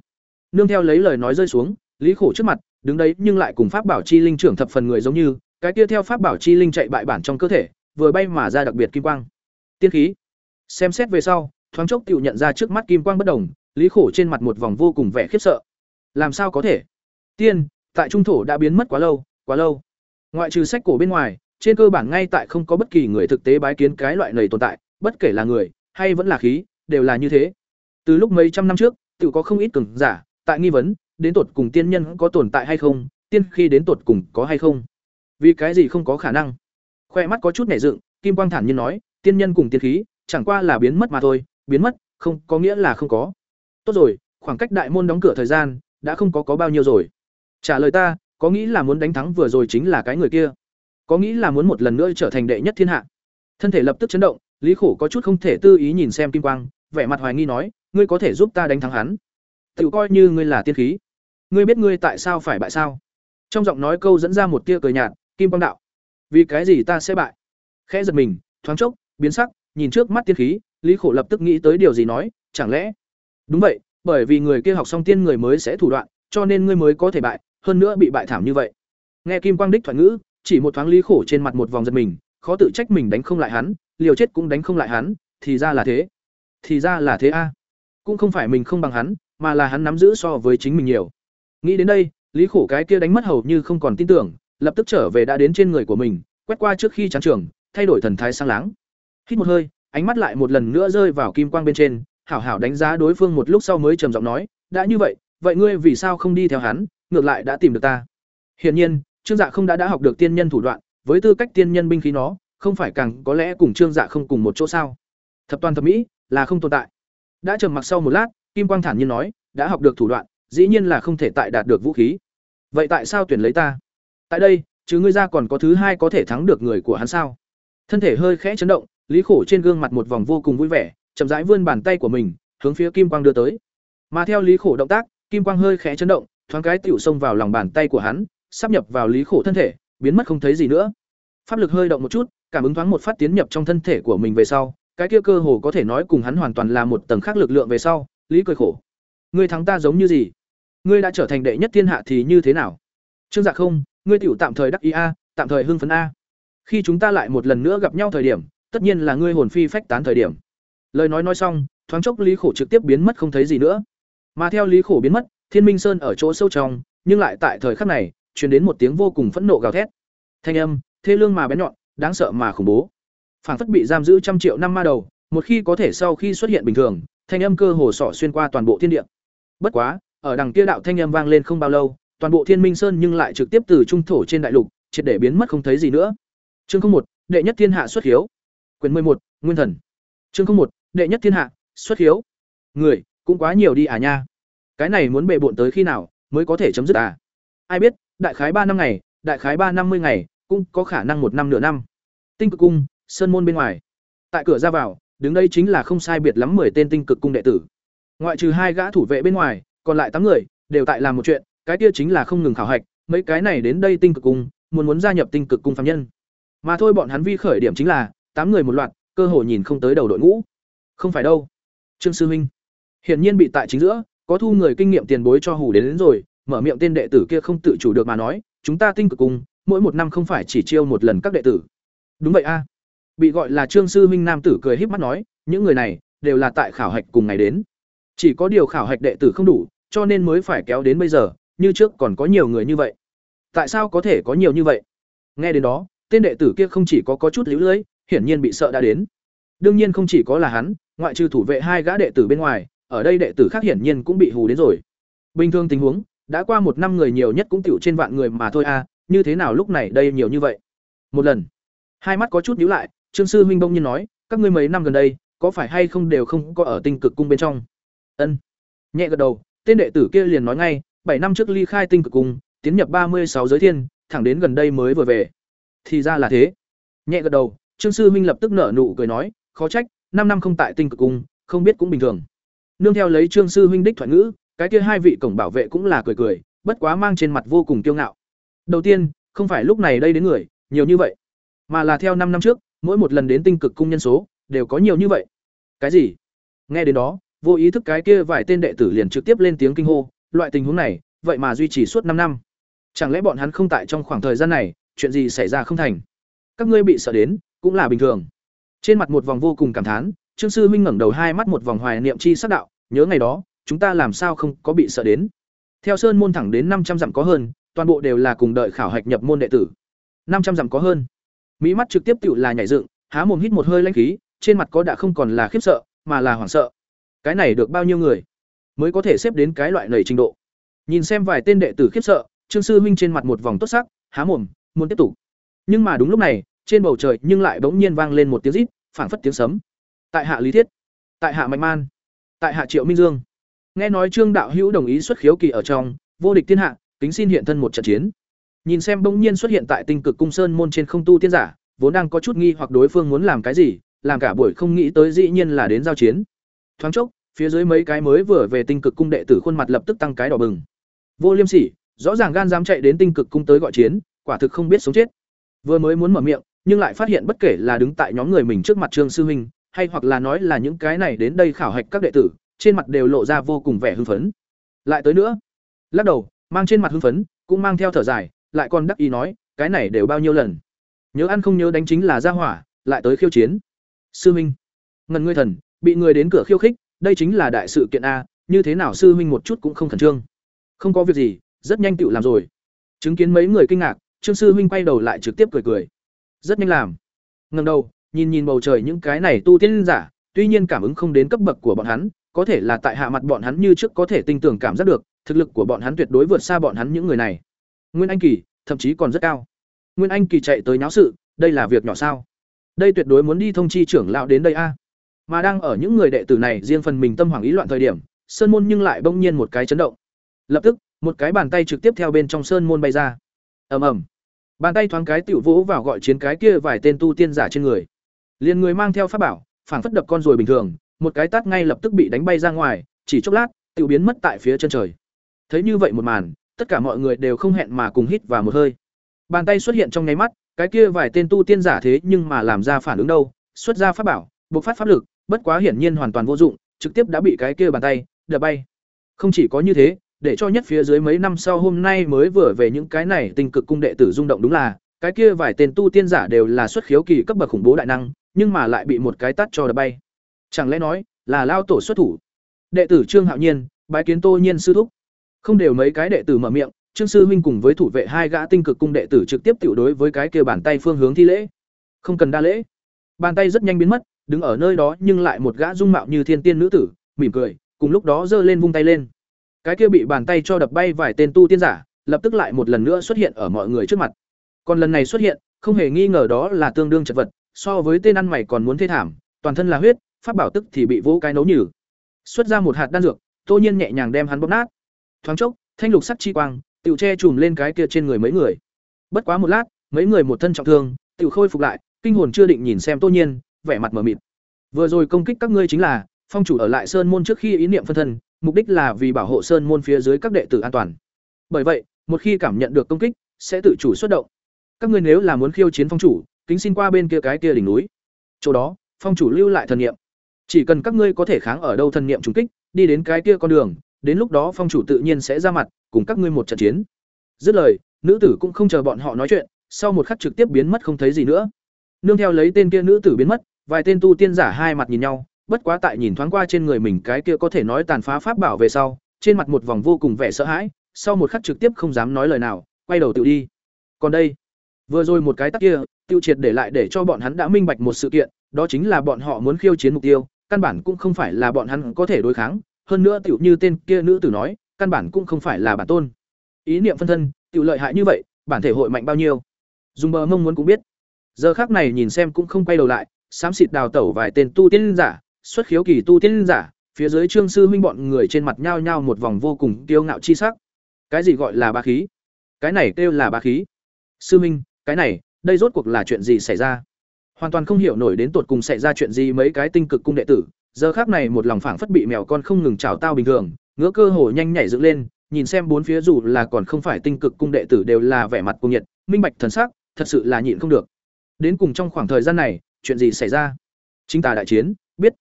Nương theo lấy lời nói rơi xuống, Lý Khổ trước mặt, đứng đấy nhưng lại cùng pháp bảo chi linh trưởng thập phần người giống như, cái kia theo pháp bảo chi linh chạy bại bản trong cơ thể, vừa bay mà ra đặc biệt kim quang. Tiên khí. Xem xét về sau, thoáng chốc tự nhận ra trước mắt kim quang bất đồng, Lý Khổ trên mặt một vòng vô cùng vẻ khiếp sợ. Làm sao có thể? Tiên, tại trung thổ đã biến mất quá lâu, quá lâu. Ngoại trừ sách cổ bên ngoài, trên cơ bản ngay tại không có bất kỳ người thực tế bái kiến cái loại này tồn tại, bất kể là người hay vẫn là khí, đều là như thế. Từ lúc mấy trăm năm trước, tự có không ít cường giả, tại nghi vấn, đến tột cùng tiên nhân có tồn tại hay không, tiên khi đến tột cùng có hay không. Vì cái gì không có khả năng? Khoe mắt có chút nhẹ dựng, Kim Quang thản nhiên nói, tiên nhân cùng tiên khí, chẳng qua là biến mất mà thôi, biến mất, không có nghĩa là không có. Tốt rồi, khoảng cách đại môn đóng cửa thời gian, đã không có có bao nhiêu rồi. Trả lời ta, có nghĩ là muốn đánh thắng vừa rồi chính là cái người kia. Có nghĩ là muốn một lần nữa trở thành đệ nhất thiên hạ. Thân thể lập tức chấn động, Lý Khổ có chút không thể tư ý nhìn xem Kim Quang, vẻ mặt hoài nghi nói, ngươi có thể giúp ta đánh thắng hắn? Tự coi như ngươi là tiên khí. Ngươi biết ngươi tại sao phải bại sao? Trong giọng nói câu dẫn ra một tia cười nhạt, Kim Quang đạo, vì cái gì ta sẽ bại khẽ giật mình thoáng chốc biến sắc nhìn trước mắt tiên khí lý khổ lập tức nghĩ tới điều gì nói chẳng lẽ đúng vậy bởi vì người kia học xong tiên người mới sẽ thủ đoạn cho nên ngươi mới có thể bại hơn nữa bị bại thảm như vậy nghe kim quang đích thoại ngữ chỉ một thoáng lý khổ trên mặt một vòng giật mình khó tự trách mình đánh không lại hắn liều chết cũng đánh không lại hắn, thì ra là thế. Thì ra là thế a. Cũng không phải mình không bằng hắn, mà là hắn nắm giữ so với chính mình nhiều. Nghĩ đến đây, lý khổ cái kia đánh mất hầu như không còn tin tưởng, lập tức trở về đã đến trên người của mình, quét qua trước khi chán trường, thay đổi thần thái sang láng. Hít một hơi, ánh mắt lại một lần nữa rơi vào kim quang bên trên, hảo hảo đánh giá đối phương một lúc sau mới trầm giọng nói, đã như vậy vậy ngươi vì sao không đi theo hắn, ngược lại đã tìm được ta? Hiển nhiên, trương dạ không đã đã học được tiên nhân thủ đoạn, với tư cách tiên nhân binh khí nó không phải càng có lẽ cùng trương dạ không cùng một chỗ sao? Thập toàn thập mỹ là không tồn tại. Đã trầm mặc sau một lát, kim quang thản nhiên nói, đã học được thủ đoạn, dĩ nhiên là không thể tại đạt được vũ khí. Vậy tại sao tuyển lấy ta? Tại đây, chứ ngươi ra còn có thứ hai có thể thắng được người của hắn sao? Thân thể hơi khẽ chấn động, lý khổ trên gương mặt một vòng vô cùng vui vẻ, chậm rãi vươn bàn tay của mình, hướng phía kim quang đưa tới. Mà theo lý khổ động tác, kim quang hơi khẽ chấn động, thoáng cái tiểu xông vào lòng bàn tay của hắn, sắp nhập vào lý khổ thân thể, biến mất không thấy gì nữa. Pháp lực hơi động một chút cảm ứng thoáng một phát tiến nhập trong thân thể của mình về sau, cái kia cơ hồ có thể nói cùng hắn hoàn toàn là một tầng khác lực lượng về sau, lý cười khổ. Ngươi thắng ta giống như gì? Ngươi đã trở thành đệ nhất thiên hạ thì như thế nào? Trương dạ không, ngươi tiểu tạm thời đắc ý a, tạm thời hưng phấn a. Khi chúng ta lại một lần nữa gặp nhau thời điểm, tất nhiên là ngươi hồn phi phách tán thời điểm. Lời nói nói xong, thoáng chốc lý khổ trực tiếp biến mất không thấy gì nữa. Mà theo lý khổ biến mất, thiên minh sơn ở chỗ sâu trong, nhưng lại tại thời khắc này, truyền đến một tiếng vô cùng phẫn nộ gào thét. Thanh âm, thê lương mà bén nhọn đáng sợ mà khủng bố. Phảng phất bị giam giữ trăm triệu năm ma đầu, một khi có thể sau khi xuất hiện bình thường, thanh âm cơ hồ sỏ xuyên qua toàn bộ thiên địa. Bất quá, ở đằng kia đạo thanh âm vang lên không bao lâu, toàn bộ thiên minh sơn nhưng lại trực tiếp từ trung thổ trên đại lục, triệt để biến mất không thấy gì nữa. Chương một, đệ nhất thiên hạ xuất hiếu. Quyền mười một, nguyên thần. Chương một, đệ nhất thiên hạ xuất hiếu. Người, cũng quá nhiều đi à nha. Cái này muốn bệ bộn tới khi nào mới có thể chấm dứt à? Ai biết, đại khái ba năm ngày, đại khái ba năm mươi ngày cũng có khả năng một năm nửa năm. Tinh cực cung sơn môn bên ngoài. Tại cửa ra vào đứng đây chính là không sai biệt lắm mười tên tinh cực cung đệ tử. Ngoại trừ hai gã thủ vệ bên ngoài còn lại tám người đều tại làm một chuyện cái kia chính là không ngừng khảo hạch mấy cái này đến đây tinh cực cung muốn muốn gia nhập tinh cực cung phạm nhân. Mà thôi bọn hắn vi khởi điểm chính là tám người một loạt cơ hội nhìn không tới đầu đội ngũ. Không phải đâu. Trương sư huynh. Hiển nhiên bị tại chính giữa có thu người kinh nghiệm tiền bối cho hù đến, đến rồi mở miệng tên đệ tử kia không tự chủ được mà nói chúng ta tinh cực cung mỗi một năm không phải chỉ chiêu một lần các đệ tử. Đúng vậy a. Bị gọi là trương sư huynh nam tử cười híp mắt nói, những người này đều là tại khảo hạch cùng ngày đến. Chỉ có điều khảo hạch đệ tử không đủ, cho nên mới phải kéo đến bây giờ, như trước còn có nhiều người như vậy. Tại sao có thể có nhiều như vậy? Nghe đến đó, tên đệ tử kia không chỉ có có chút lũ lưỡi hiển nhiên bị sợ đã đến. Đương nhiên không chỉ có là hắn, ngoại trừ thủ vệ hai gã đệ tử bên ngoài, ở đây đệ tử khác hiển nhiên cũng bị hù đến rồi. Bình thường tình huống, đã qua một năm người nhiều nhất cũng tiểu trên vạn người mà thôi a như thế nào lúc này đây nhiều như vậy? Một lần. Hai mắt có chút nhíu lại, trương sư huynh bông nhiên nói, các ngươi mấy năm gần đây, có phải hay không đều không có ở tinh cực cung bên trong? Ân. Nhẹ gật đầu, tên đệ tử kia liền nói ngay, bảy năm trước ly khai tinh cực cung, tiến nhập ba mươi sáu giới thiên, thẳng đến gần đây mới vừa về. Thì ra là thế. Nhẹ gật đầu, trương sư huynh lập tức nở nụ cười nói, khó trách, năm năm không tại tinh cực cung, không biết cũng bình thường. Nương theo lấy trương sư huynh đích thoại ngữ, cái kia hai vị cổng bảo vệ cũng là cười cười, bất quá mang trên mặt vô cùng kiêu ngạo đầu tiên, không phải lúc này đây đến người, nhiều như vậy, mà là theo năm năm trước, mỗi một lần đến tinh cực cung nhân số, đều có nhiều như vậy. Cái gì? Nghe đến đó, vô ý thức cái kia vài tên đệ tử liền trực tiếp lên tiếng kinh hô, loại tình huống này, vậy mà duy trì suốt năm năm. Chẳng lẽ bọn hắn không tại trong khoảng thời gian này, chuyện gì xảy ra không thành? Các ngươi bị sợ đến, cũng là bình thường. Trên mặt một vòng vô cùng cảm thán, trương sư huynh ngẩng đầu hai mắt một vòng hoài niệm chi sắc đạo, nhớ ngày đó, chúng ta làm sao không có bị sợ đến? Theo sơn môn thẳng đến năm trăm dặm có hơn toàn bộ đều là cùng đợi khảo hạch nhập môn đệ tử. Năm trăm dặm có hơn. Mỹ mắt trực tiếp tự là nhảy dựng, há mồm hít một hơi lanh khí, trên mặt có đã không còn là khiếp sợ, mà là hoảng sợ. Cái này được bao nhiêu người? Mới có thể xếp đến cái loại lầy trình độ. Nhìn xem vài tên đệ tử khiếp sợ, trương sư huynh trên mặt một vòng tốt sắc, há mồm, muốn tiếp tục. Nhưng mà đúng lúc này, trên bầu trời nhưng lại bỗng nhiên vang lên một tiếng rít, phảng phất tiếng sấm. Tại hạ lý thiết, tại hạ mạnh man, tại hạ triệu minh dương. Nghe nói trương đạo hữu đồng ý xuất khiếu kỳ ở trong, vô địch thiên hạ kính xin hiện thân một trận chiến. Nhìn xem bỗng nhiên xuất hiện tại tinh cực cung sơn môn trên không tu tiên giả, vốn đang có chút nghi hoặc đối phương muốn làm cái gì, làm cả buổi không nghĩ tới dĩ nhiên là đến giao chiến. Thoáng chốc, phía dưới mấy cái mới vừa về tinh cực cung đệ tử khuôn mặt lập tức tăng cái đỏ bừng. Vô liêm sỉ, rõ ràng gan dám chạy đến tinh cực cung tới gọi chiến, quả thực không biết sống chết. Vừa mới muốn mở miệng, nhưng lại phát hiện bất kể là đứng tại nhóm người mình trước mặt trương sư huynh, hay hoặc là nói là những cái này đến đây khảo hạch các đệ tử, trên mặt đều lộ ra vô cùng vẻ hưng phấn. Lại tới nữa, lắc đầu mang trên mặt hưng phấn, cũng mang theo thở dài, lại còn đắc ý nói, cái này đều bao nhiêu lần. Nhớ ăn không nhớ đánh chính là ra hỏa, lại tới khiêu chiến. Sư huynh ngần ngươi thần, bị người đến cửa khiêu khích, đây chính là đại sự kiện a, như thế nào sư huynh một chút cũng không khẩn trương. Không có việc gì, rất nhanh tựu làm rồi. Chứng kiến mấy người kinh ngạc, trương sư huynh quay đầu lại trực tiếp cười cười. Rất nhanh làm. Ngần đầu, nhìn nhìn bầu trời những cái này tu tiên giả, tuy nhiên cảm ứng không đến cấp bậc của bọn hắn, có thể là tại hạ mặt bọn hắn như trước có thể tinh tưởng cảm giác được thực lực của bọn hắn tuyệt đối vượt xa bọn hắn những người này. Nguyên anh kỳ, thậm chí còn rất cao. Nguyên anh kỳ chạy tới nháo sự, đây là việc nhỏ sao? Đây tuyệt đối muốn đi thông chi trưởng lão đến đây a. Mà đang ở những người đệ tử này riêng phần mình tâm hoảng ý loạn thời điểm, sơn môn nhưng lại bỗng nhiên một cái chấn động. Lập tức, một cái bàn tay trực tiếp theo bên trong sơn môn bay ra. Ầm ầm. Bàn tay thoáng cái tiểu vỗ vào gọi chiến cái kia vài tên tu tiên giả trên người. Liền người mang theo pháp bảo, phảng phất đập con ruồi bình thường, một cái tát ngay lập tức bị đánh bay ra ngoài, chỉ chốc lát, tiểu biến mất tại phía chân trời thấy như vậy một màn tất cả mọi người đều không hẹn mà cùng hít vào một hơi bàn tay xuất hiện trong nháy mắt cái kia vài tên tu tiên giả thế nhưng mà làm ra phản ứng đâu xuất ra pháp bảo bộc phát pháp lực bất quá hiển nhiên hoàn toàn vô dụng trực tiếp đã bị cái kia bàn tay đập bay Không chỉ có như thế, để cho nhất phía dưới mấy năm sau hôm nay mới vừa về những cái này tinh cực cung đệ tử rung động đúng là, cái kia vài tên tu tiên giả đều là xuất khiếu kỳ cấp bậc khủng bố đại năng, nhưng mà lại bị một cái tát cho đập bay. Chẳng lẽ nói, là lao tổ xuất thủ? Đệ tử Trương Hạo Nhiên, bái kiến Tô Nhiên sư thúc. Không đều mấy cái đệ tử mở miệng, Trương sư huynh cùng với thủ vệ hai gã tinh cực cung đệ tử trực tiếp tiểu đối với cái kia bàn tay phương hướng thi lễ. Không cần đa lễ. Bàn tay rất nhanh biến mất, đứng ở nơi đó nhưng lại một gã dung mạo như thiên tiên nữ tử, mỉm cười, cùng lúc đó giơ lên vung tay lên. Cái kia bị bàn tay cho đập bay vài tên tu tiên giả, lập tức lại một lần nữa xuất hiện ở mọi người trước mặt. Còn lần này xuất hiện, không hề nghi ngờ đó là tương đương chật vật, so với tên ăn mày còn muốn thê thảm, toàn thân là huyết, pháp bảo tức thì bị vỗ cái nấu nhừ. Xuất ra một hạt đan dược, Tô Nhiên nhẹ nhàng đem hắn bóp nát. Thoáng chốc, thanh lục sắc chi quang, tiểu che chùm lên cái kia trên người mấy người. Bất quá một lát, mấy người một thân trọng thương, tiểu khôi phục lại, kinh hồn chưa định nhìn xem Tô Nhiên, vẻ mặt mờ mịt. Vừa rồi công kích các ngươi chính là phong chủ ở lại sơn môn trước khi ý niệm phân thân, mục đích là vì bảo hộ sơn môn phía dưới các đệ tử an toàn. Bởi vậy, một khi cảm nhận được công kích, sẽ tự chủ xuất động. Các ngươi nếu là muốn khiêu chiến phong chủ, kính xin qua bên kia cái kia đỉnh núi. Chỗ đó, phong chủ lưu lại thần niệm. Chỉ cần các ngươi có thể kháng ở đâu thần niệm trùng kích, đi đến cái kia con đường, đến lúc đó phong chủ tự nhiên sẽ ra mặt, cùng các ngươi một trận chiến. Dứt lời, nữ tử cũng không chờ bọn họ nói chuyện, sau một khắc trực tiếp biến mất không thấy gì nữa. Nương theo lấy tên kia nữ tử biến mất, vài tên tu tiên giả hai mặt nhìn nhau, bất quá tại nhìn thoáng qua trên người mình cái kia có thể nói tàn phá pháp bảo về sau, trên mặt một vòng vô cùng vẻ sợ hãi, sau một khắc trực tiếp không dám nói lời nào, quay đầu tự đi. Còn đây, vừa rồi một cái tắt kia, tiêu triệt để lại để cho bọn hắn đã minh bạch một sự kiện, đó chính là bọn họ muốn khiêu chiến mục tiêu, căn bản cũng không phải là bọn hắn có thể đối kháng, hơn nữa tiểu như tên kia nữ tử nói, căn bản cũng không phải là bản tôn. Ý niệm phân thân, tiểu lợi hại như vậy, bản thể hội mạnh bao nhiêu? Dùng bờ mong muốn cũng biết. Giờ khắc này nhìn xem cũng không quay đầu lại, xám xịt đào tẩu vài tên tu tiên giả, xuất khiếu kỳ tu tiên giả, phía dưới Trương sư huynh bọn người trên mặt nhao nhao một vòng vô cùng kiêu ngạo chi sắc. Cái gì gọi là bá khí? Cái này kêu là bá khí. Sư huynh, cái này, đây rốt cuộc là chuyện gì xảy ra? Hoàn toàn không hiểu nổi đến tột cùng xảy ra chuyện gì mấy cái tinh cực cung đệ tử, giờ khác này một lòng phảng phất bị mèo con không ngừng chảo tao bình thường, ngứa cơ hồ nhanh nhảy dựng lên, nhìn xem bốn phía dù là còn không phải tinh cực cung đệ tử đều là vẻ mặt cuồng nhiệt, minh bạch thần sắc, thật sự là nhịn không được. Đến cùng trong khoảng thời gian này, chuyện gì xảy ra? Chính tà đại chiến, biết.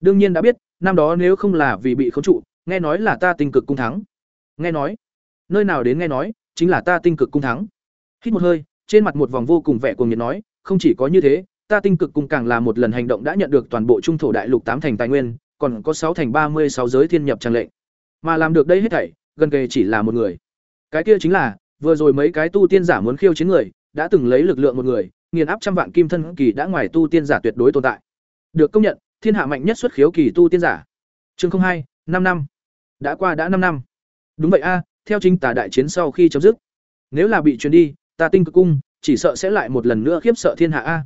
Đương nhiên đã biết, năm đó nếu không là vì bị khống trụ, nghe nói là ta tinh cực cung thắng. Nghe nói, nơi nào đến nghe nói, chính là ta tinh cực cung thắng. Hít một hơi, trên mặt một vòng vô cùng vẻ cuồng nhiệt nói, không chỉ có như thế, ta tinh cực cung càng là một lần hành động đã nhận được toàn bộ trung thổ đại lục tám thành tài nguyên, còn có sáu thành ba mươi sáu giới thiên nhập trang lệnh. Mà làm được đây hết thảy, gần kề chỉ là một người. Cái kia chính là, vừa rồi mấy cái tu tiên giả muốn khiêu chiến người, đã từng lấy lực lượng một người, nghiền áp trăm vạn kim thân kỳ đã ngoài tu tiên giả tuyệt đối tồn tại. Được công nhận, thiên hạ mạnh nhất xuất khiếu kỳ tu tiên giả. Chương hai, năm năm. Đã qua đã năm năm. Đúng vậy a, theo chính tà đại chiến sau khi chấm dứt. Nếu là bị truyền đi, ta tinh cực cung chỉ sợ sẽ lại một lần nữa khiếp sợ thiên hạ a.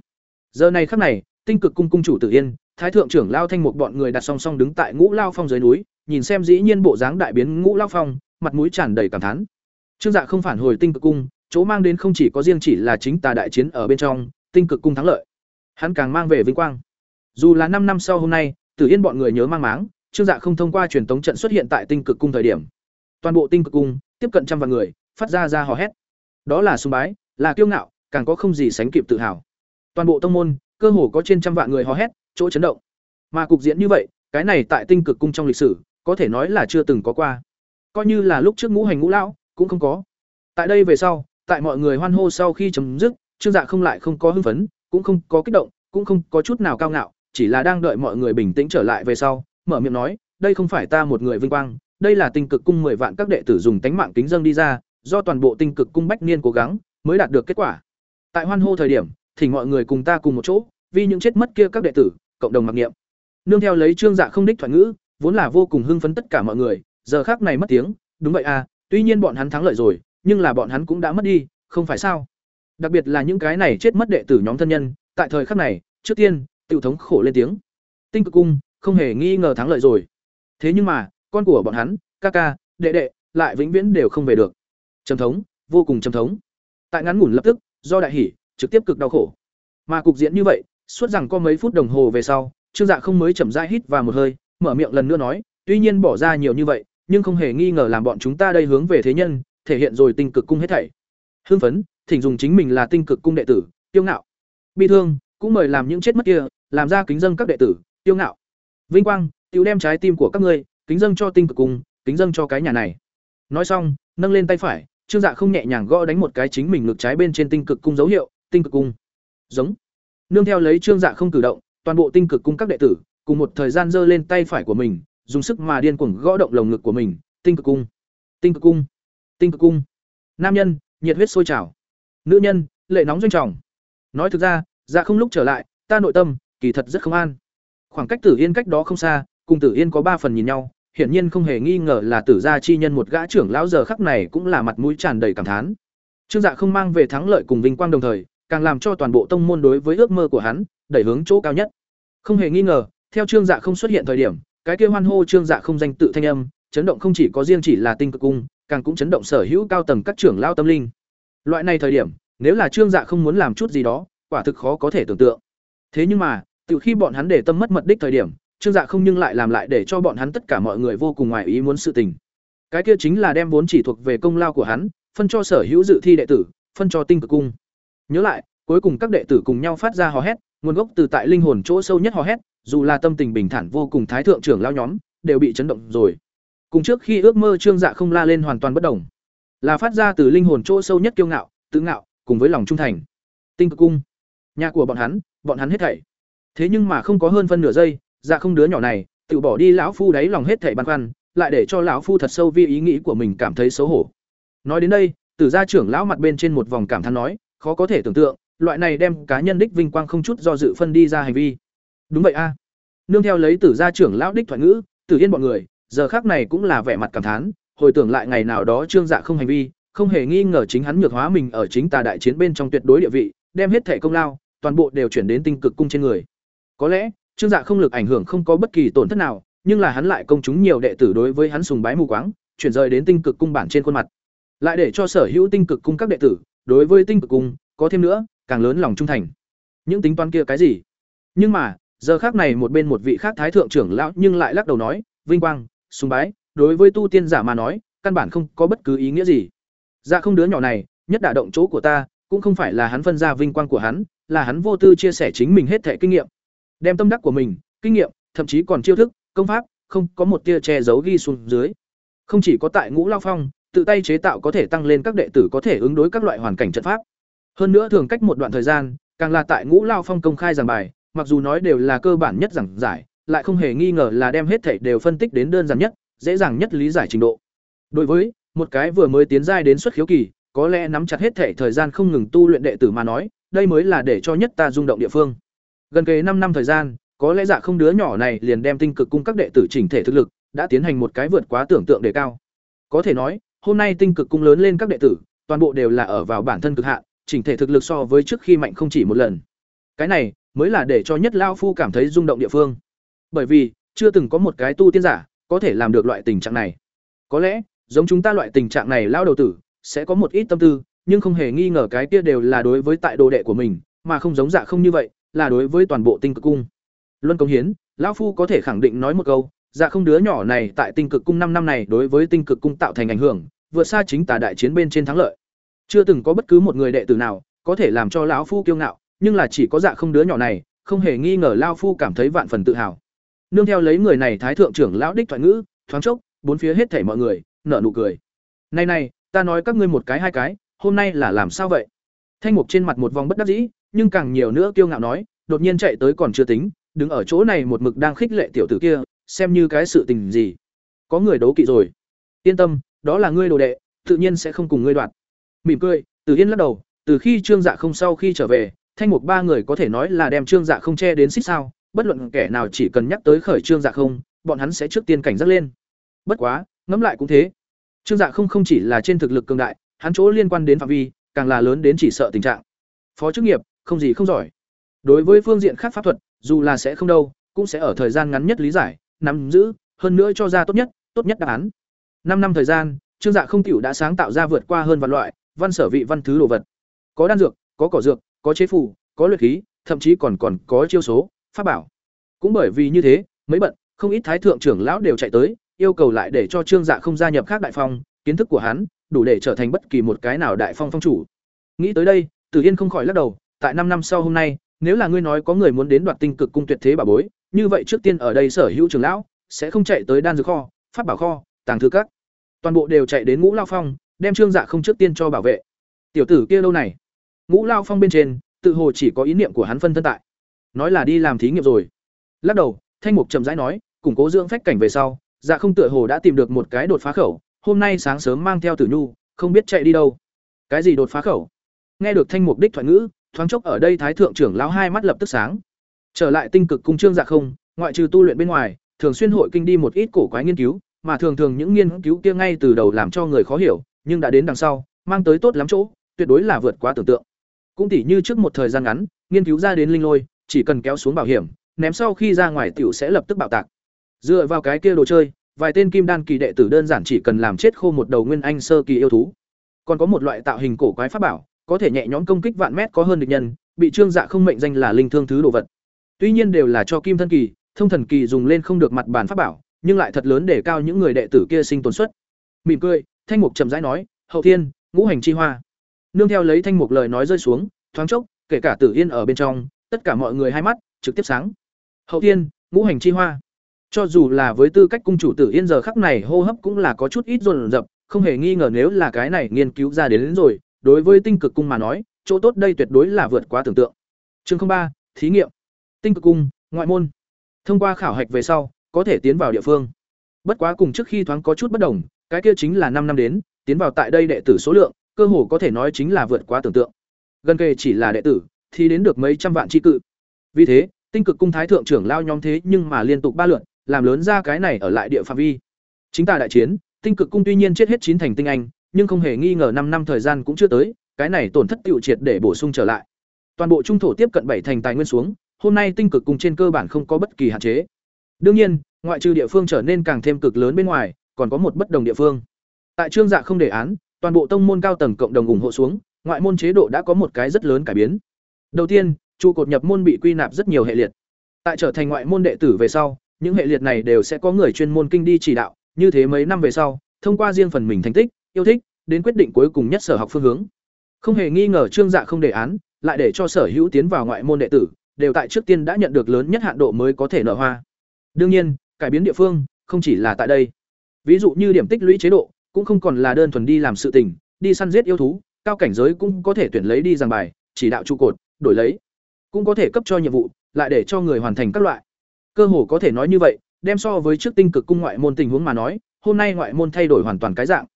Giờ này khắc này, tinh cực cung cung chủ Tử Yên, thái thượng trưởng lao thanh một bọn người đặt song song đứng tại Ngũ Lao Phong dưới núi, nhìn xem dĩ nhiên bộ dáng đại biến Ngũ Lao Phong, mặt mũi tràn đầy cảm thán. Trương Dạ không phản hồi tinh cực cung, chỗ mang đến không chỉ có riêng chỉ là chính tà đại chiến ở bên trong, tinh cực cung thắng lợi. Hắn càng mang về vinh quang. Dù là năm năm sau hôm nay, Tử Yên bọn người nhớ mang máng, Trương Dạ không thông qua truyền tống trận xuất hiện tại tinh cực cung thời điểm. Toàn bộ tinh cực cung, tiếp cận trăm vạn người, phát ra ra hò hét. Đó là sùng bái, là kiêu ngạo, càng có không gì sánh kịp tự hào. Toàn bộ tông môn, cơ hồ có trên trăm vạn người hò hét, chỗ chấn động. Mà cục diễn như vậy, cái này tại tinh cực cung trong lịch sử, có thể nói là chưa từng có qua. Coi như là lúc trước ngũ hành ngũ lão, cũng không có. Tại đây về sau, tại mọi người hoan hô sau khi chấm dứt, Trương Dạ không lại không có hưng phấn, cũng không có kích động, cũng không có chút nào cao ngạo, chỉ là đang đợi mọi người bình tĩnh trở lại về sau, mở miệng nói, đây không phải ta một người vinh quang, đây là tinh cực cung mười vạn các đệ tử dùng tánh mạng kính dâng đi ra, do toàn bộ tinh cực cung bách niên cố gắng, mới đạt được kết quả. Tại hoan hô thời điểm, thỉnh mọi người cùng ta cùng một chỗ, vì những chết mất kia các đệ tử, cộng đồng mặc niệm. Nương theo lấy Trương Dạ không đích thoại ngữ, vốn là vô cùng hưng phấn tất cả mọi người, giờ khác này mất tiếng, đúng vậy à, tuy nhiên bọn hắn thắng lợi rồi, nhưng là bọn hắn cũng đã mất đi, không phải sao? Đặc biệt là những cái này chết mất đệ tử nhóm thân nhân, tại thời khắc này, trước tiên, tiểu thống khổ lên tiếng. Tinh cực cung, không hề nghi ngờ thắng lợi rồi. Thế nhưng mà, con của bọn hắn, ca ca, đệ đệ, lại vĩnh viễn đều không về được. Trầm thống, vô cùng trầm thống. Tại ngắn ngủn lập tức, do đại hỉ, trực tiếp cực đau khổ. Mà cục diễn như vậy, suốt rằng có mấy phút đồng hồ về sau, Trương Dạ không mới chậm rãi hít vào một hơi, mở miệng lần nữa nói, tuy nhiên bỏ ra nhiều như vậy, nhưng không hề nghi ngờ làm bọn chúng ta đây hướng về thế nhân, thể hiện rồi tinh cực cung hết thảy. Hưng phấn, thỉnh dùng chính mình là tinh cực cung đệ tử, tiêu ngạo. Bi thương, cũng mời làm những chết mất kia, làm ra kính dâng các đệ tử, tiêu ngạo. Vinh quang, tiêu đem trái tim của các ngươi, kính dâng cho tinh cực cung, kính dâng cho cái nhà này nói xong nâng lên tay phải trương dạ không nhẹ nhàng gõ đánh một cái chính mình ngực trái bên trên tinh cực cung dấu hiệu tinh cực cung. Giống. Nương theo lấy trương dạ không cử động, toàn bộ tinh cực cung các đệ tử, cùng một thời gian giơ lên tay phải của mình, dùng sức mà điên cuồng gõ động lồng ngực của mình. Tinh cực cung. Tinh cực cung. Tinh cực cung. Nam nhân, nhiệt huyết sôi trào. Nữ nhân, lệ nóng doanh trọng. Nói thực ra dạ không lúc trở lại, ta nội tâm, kỳ thật rất không an. Khoảng cách tử yên cách đó không xa, cùng tử yên có ba phần nhìn nhau, hiển nhiên không hề nghi ngờ là tử gia chi nhân một gã trưởng lão giờ khắc này cũng là mặt mũi tràn đầy cảm thán. Trương dạ không mang về thắng lợi cùng vinh quang đồng thời càng làm cho toàn bộ tông môn đối với ước mơ của hắn, đẩy hướng chỗ cao nhất. Không hề nghi ngờ, theo trương dạ không xuất hiện thời điểm, cái kia hoan hô trương dạ không danh tự thanh âm, chấn động không chỉ có riêng chỉ là tinh cực cung, càng cũng chấn động sở hữu cao tầng các trưởng lao tâm linh. Loại này thời điểm, nếu là trương dạ không muốn làm chút gì đó, quả thực khó có thể tưởng tượng. Thế nhưng mà, từ khi bọn hắn để tâm mất mật đích thời điểm, trương dạ không nhưng lại làm lại để cho bọn hắn tất cả mọi người vô cùng ngoài ý muốn sự tình. Cái kia chính là đem vốn chỉ thuộc về công lao của hắn, phân cho sở hữu dự thi đệ tử, phân cho tinh cực cung nhớ lại, cuối cùng các đệ tử cùng nhau phát ra hò hét, nguồn gốc từ tại linh hồn chỗ sâu nhất hò hét, dù là tâm tình bình thản vô cùng thái thượng trưởng lao nhóm, đều bị chấn động rồi. Cùng trước khi ước mơ trương dạ không la lên hoàn toàn bất đồng. Là phát ra từ linh hồn chỗ sâu nhất kiêu ngạo, tự ngạo, cùng với lòng trung thành. Tinh cực cung. Nhà của bọn hắn bọn hắn hết thảy. Thế nhưng mà không có hơn phân nửa giây dạ không đứa nhỏ này, tự bỏ đi lão phu đáy lòng hết thảy băn khoăn, lại để cho lão phu thật sâu vi ý nghĩ của mình cảm thấy xấu hổ. Nói đến đây, tử gia trưởng lão mặt bên trên một vòng cảm thán nói khó có thể tưởng tượng, loại này đem cá nhân đích vinh quang không chút do dự phân đi ra hành vi. Đúng vậy a. Nương theo lấy tử gia trưởng lão đích thoại ngữ, tử yên bọn người, giờ khác này cũng là vẻ mặt cảm thán, hồi tưởng lại ngày nào đó trương dạ không hành vi, không hề nghi ngờ chính hắn nhược hóa mình ở chính tà đại chiến bên trong tuyệt đối địa vị, đem hết thẻ công lao, toàn bộ đều chuyển đến tinh cực cung trên người. Có lẽ, trương dạ không lực ảnh hưởng không có bất kỳ tổn thất nào, nhưng là hắn lại công chúng nhiều đệ tử đối với hắn sùng bái mù quáng, chuyển rời đến tinh cực cung bản trên khuôn mặt. Lại để cho sở hữu tinh cực cung các đệ tử đối với tinh cực cung, có thêm nữa, càng lớn lòng trung thành. Những tính toán kia cái gì? Nhưng mà, giờ khác này một bên một vị khác thái thượng trưởng lão nhưng lại lắc đầu nói, vinh quang, sùng bái, đối với tu tiên giả mà nói, căn bản không có bất cứ ý nghĩa gì. Dạ không đứa nhỏ này, nhất đả động chỗ của ta, cũng không phải là hắn phân ra vinh quang của hắn, là hắn vô tư chia sẻ chính mình hết thẻ kinh nghiệm. Đem tâm đắc của mình, kinh nghiệm, thậm chí còn chiêu thức, công pháp, không có một tia che giấu ghi xuống dưới. Không chỉ có tại ngũ lao phong tự tay chế tạo có thể tăng lên các đệ tử có thể ứng đối các loại hoàn cảnh trận pháp. Hơn nữa thường cách một đoạn thời gian, càng là tại ngũ lao phong công khai giảng bài, mặc dù nói đều là cơ bản nhất giảng giải, lại không hề nghi ngờ là đem hết thảy đều phân tích đến đơn giản nhất, dễ dàng nhất lý giải trình độ. Đối với một cái vừa mới tiến giai đến xuất khiếu kỳ, có lẽ nắm chặt hết thảy thời gian không ngừng tu luyện đệ tử mà nói, đây mới là để cho nhất ta rung động địa phương. Gần kề năm năm thời gian, có lẽ dạ không đứa nhỏ này liền đem tinh cực cung các đệ tử chỉnh thể thực lực, đã tiến hành một cái vượt quá tưởng tượng đề cao. Có thể nói hôm nay tinh cực cung lớn lên các đệ tử, toàn bộ đều là ở vào bản thân cực hạn, chỉnh thể thực lực so với trước khi mạnh không chỉ một lần. Cái này mới là để cho nhất lão phu cảm thấy rung động địa phương. Bởi vì, chưa từng có một cái tu tiên giả có thể làm được loại tình trạng này. Có lẽ, giống chúng ta loại tình trạng này lao đầu tử, sẽ có một ít tâm tư, nhưng không hề nghi ngờ cái kia đều là đối với tại đồ đệ của mình, mà không giống dạ không như vậy, là đối với toàn bộ tinh cực cung. Luân công hiến, lão phu có thể khẳng định nói một câu dạ không đứa nhỏ này tại tinh cực cung năm năm này đối với tinh cực cung tạo thành ảnh hưởng, vượt xa chính tà đại chiến bên trên thắng lợi. Chưa từng có bất cứ một người đệ tử nào có thể làm cho lão phu kiêu ngạo, nhưng là chỉ có dạ không đứa nhỏ này, không hề nghi ngờ lão phu cảm thấy vạn phần tự hào. Nương theo lấy người này thái thượng trưởng lão đích thoại ngữ, thoáng chốc, bốn phía hết thảy mọi người, nở nụ cười. Này này, ta nói các ngươi một cái hai cái, hôm nay là làm sao vậy? Thanh mục trên mặt một vòng bất đắc dĩ, nhưng càng nhiều nữa kiêu ngạo nói, đột nhiên chạy tới còn chưa tính, đứng ở chỗ này một mực đang khích lệ tiểu tử kia xem như cái sự tình gì. Có người đấu kỵ rồi. Yên tâm, đó là ngươi đồ đệ, tự nhiên sẽ không cùng ngươi đoạt. Mỉm cười, từ yên lắc đầu, từ khi trương dạ không sau khi trở về, thanh mục ba người có thể nói là đem trương dạ không che đến xích sao, bất luận kẻ nào chỉ cần nhắc tới khởi trương dạ không, bọn hắn sẽ trước tiên cảnh giác lên. Bất quá, ngẫm lại cũng thế. Trương dạ không không chỉ là trên thực lực cường đại, hắn chỗ liên quan đến phạm vi, càng là lớn đến chỉ sợ tình trạng. Phó chức nghiệp, không gì không giỏi. Đối với phương diện khác pháp thuật, dù là sẽ không đâu, cũng sẽ ở thời gian ngắn nhất lý giải nắm giữ, hơn nữa cho ra tốt nhất tốt nhất đáp án. Năm năm thời gian, trương dạ không tiểu đã sáng tạo ra vượt qua hơn vạn loại, văn sở vị, văn thứ đồ vật. Có đan dược, có cỏ dược, có chế phù có luyện khí, thậm chí còn còn có chiêu số, pháp bảo. Cũng bởi vì như thế, mấy bận, không ít thái thượng trưởng lão đều chạy tới, yêu cầu lại để cho trương dạ không gia nhập khác đại phong, kiến thức của hắn đủ để trở thành bất kỳ một cái nào đại phong phong chủ. Nghĩ tới đây, tử yên không khỏi lắc đầu, tại năm năm sau hôm nay, nếu là ngươi nói có người muốn đến đoạt tinh cực cung tuyệt thế bảo bối như vậy trước tiên ở đây sở hữu trưởng lão, sẽ không chạy tới đan dược kho phát bảo kho, tàng thư các. Toàn bộ đều chạy đến ngũ lao phong, đem trương dạ không trước tiên cho bảo vệ. Tiểu tử kia lâu này. Ngũ lao phong bên trên, tự hồ chỉ có ý niệm của hắn phân thân tại. Nói là đi làm thí nghiệm rồi. Lắc đầu, thanh mục chậm rãi nói, củng cố dưỡng phách cảnh về sau dạ không tựa hồ đã tìm được một cái đột phá khẩu, hôm nay sáng sớm mang theo tử nhu, không biết chạy đi đâu. Cái gì đột phá khẩu? Nghe được thanh mục đích thoại ngữ, thoáng chốc ở đây thái thượng trưởng lão hai mắt lập tức sáng trở lại tinh cực cung trương dạ không, ngoại trừ tu luyện bên ngoài, thường xuyên hội kinh đi một ít cổ quái nghiên cứu, mà thường thường những nghiên cứu kia ngay từ đầu làm cho người khó hiểu, nhưng đã đến đằng sau, mang tới tốt lắm chỗ, tuyệt đối là vượt quá tưởng tượng. Cũng tỉ như trước một thời gian ngắn, nghiên cứu ra đến linh lôi, chỉ cần kéo xuống bảo hiểm, ném sau khi ra ngoài tiểu sẽ lập tức bạo tạc. Dựa vào cái kia đồ chơi, vài tên kim đan kỳ đệ tử đơn giản chỉ cần làm chết khô một đầu nguyên anh sơ kỳ yêu thú. Còn có một loại tạo hình cổ quái pháp bảo, có thể nhẹ nhõm công kích vạn mét có hơn địch nhân, bị trương dạ không mệnh danh là linh thương thứ đồ vật tuy nhiên đều là cho kim thân kỳ thông thần kỳ dùng lên không được mặt bản pháp bảo nhưng lại thật lớn để cao những người đệ tử kia sinh tồn suất. Mỉm cười thanh mục chậm rãi nói hậu thiên ngũ hành chi hoa. Nương theo lấy thanh mục lời nói rơi xuống thoáng chốc kể cả tử yên ở bên trong tất cả mọi người hai mắt trực tiếp sáng. Hậu thiên ngũ hành chi hoa. Cho dù là với tư cách cung chủ tử yên giờ khắc này hô hấp cũng là có chút ít rồn rập không hề nghi ngờ nếu là cái này nghiên cứu ra đến, đến rồi đối với tinh cực cung mà nói chỗ tốt đây tuyệt đối là vượt quá tưởng tượng. Chương ba thí nghiệm tinh cực cung, ngoại môn. Thông qua khảo hạch về sau, có thể tiến vào địa phương. Bất quá cùng trước khi thoáng có chút bất đồng, cái kia chính là năm năm đến, tiến vào tại đây đệ tử số lượng, cơ hồ có thể nói chính là vượt quá tưởng tượng. Gần kề chỉ là đệ tử, thì đến được mấy trăm vạn tri cự. Vì thế, tinh cực cung thái thượng trưởng lao nhóm thế nhưng mà liên tục ba lượn làm lớn ra cái này ở lại địa phạm vi. Chính ta đại chiến, tinh cực cung tuy nhiên chết hết chín thành tinh anh, nhưng không hề nghi ngờ năm năm thời gian cũng chưa tới, cái này tổn thất tiêu triệt để bổ sung trở lại. Toàn bộ trung thổ tiếp cận bảy thành tài nguyên xuống hôm nay tinh cực cung trên cơ bản không có bất kỳ hạn chế. Đương nhiên, ngoại trừ địa phương trở nên càng thêm cực lớn bên ngoài, còn có một bất đồng địa phương. Tại trương dạ không đề án, toàn bộ tông môn cao tầng cộng đồng ủng hộ xuống, ngoại môn chế độ đã có một cái rất lớn cải biến. Đầu tiên, trụ cột nhập môn bị quy nạp rất nhiều hệ liệt. Tại trở thành ngoại môn đệ tử về sau, những hệ liệt này đều sẽ có người chuyên môn kinh đi chỉ đạo, như thế mấy năm về sau, thông qua riêng phần mình thành tích, yêu thích, đến quyết định cuối cùng nhất sở học phương hướng. Không hề nghi ngờ trương dạ không đề án, lại để cho sở hữu tiến vào ngoại môn đệ tử đều tại trước tiên đã nhận được lớn nhất hạn độ mới có thể nở hoa. Đương nhiên, cải biến địa phương, không chỉ là tại đây. Ví dụ như điểm tích lũy chế độ, cũng không còn là đơn thuần đi làm sự tình, đi săn giết yêu thú, cao cảnh giới cũng có thể tuyển lấy đi giảng bài, chỉ đạo trụ cột, đổi lấy. Cũng có thể cấp cho nhiệm vụ, lại để cho người hoàn thành các loại. Cơ hồ có thể nói như vậy, đem so với trước tinh cực cung ngoại môn tình huống mà nói, hôm nay ngoại môn thay đổi hoàn toàn cái dạng.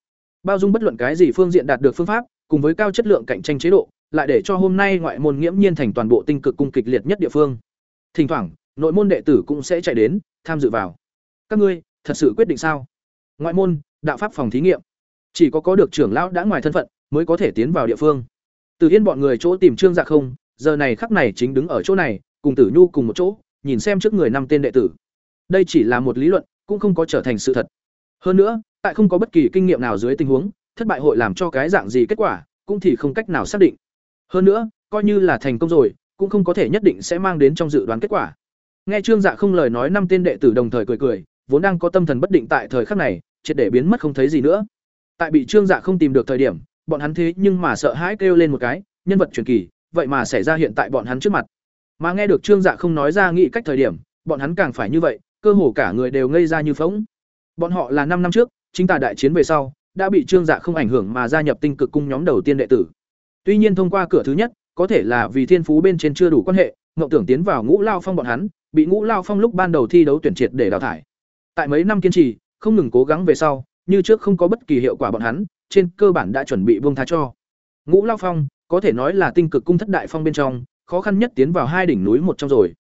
Bao dung bất luận cái gì phương diện đạt được phương pháp, cùng với cao chất lượng cạnh tranh chế độ lại để cho hôm nay ngoại môn nghiễm nhiên thành toàn bộ tinh cực cung kịch liệt nhất địa phương. Thỉnh thoảng, nội môn đệ tử cũng sẽ chạy đến, tham dự vào. Các ngươi, thật sự quyết định sao? Ngoại môn, đạo pháp phòng thí nghiệm. Chỉ có có được trưởng lão đã ngoài thân phận, mới có thể tiến vào địa phương. Từ yên bọn người chỗ tìm trương dạ không, giờ này khắc này chính đứng ở chỗ này, cùng tử nhu cùng một chỗ, nhìn xem trước người năm tên đệ tử. Đây chỉ là một lý luận, cũng không có trở thành sự thật. Hơn nữa, tại không có bất kỳ kinh nghiệm nào dưới tình huống, thất bại hội làm cho cái dạng gì kết quả, cũng thì không cách nào xác định hơn nữa, coi như là thành công rồi, cũng không có thể nhất định sẽ mang đến trong dự đoán kết quả. Nghe trương dạ không lời nói năm tên đệ tử đồng thời cười cười, vốn đang có tâm thần bất định tại thời khắc này, triệt để biến mất không thấy gì nữa. Tại bị trương dạ không tìm được thời điểm, bọn hắn thế nhưng mà sợ hãi kêu lên một cái, nhân vật truyền kỳ, vậy mà xảy ra hiện tại bọn hắn trước mặt. Mà nghe được trương dạ không nói ra nghị cách thời điểm, bọn hắn càng phải như vậy, cơ hồ cả người đều ngây ra như phóng bọn họ là năm năm trước, chính tà đại chiến về sau, đã bị trương dạ không ảnh hưởng mà gia nhập tinh cực cung nhóm đầu tiên đệ tử tuy nhiên thông qua cửa thứ nhất, có thể là vì thiên phú bên trên chưa đủ quan hệ, ngộng tưởng tiến vào ngũ lao phong bọn hắn, bị ngũ lao phong lúc ban đầu thi đấu tuyển triệt để đào thải. Tại mấy năm kiên trì, không ngừng cố gắng về sau, như trước không có bất kỳ hiệu quả bọn hắn, trên cơ bản đã chuẩn bị buông tha cho. Ngũ lao phong, có thể nói là tinh cực cung thất đại phong bên trong, khó khăn nhất tiến vào hai đỉnh núi một trong rồi.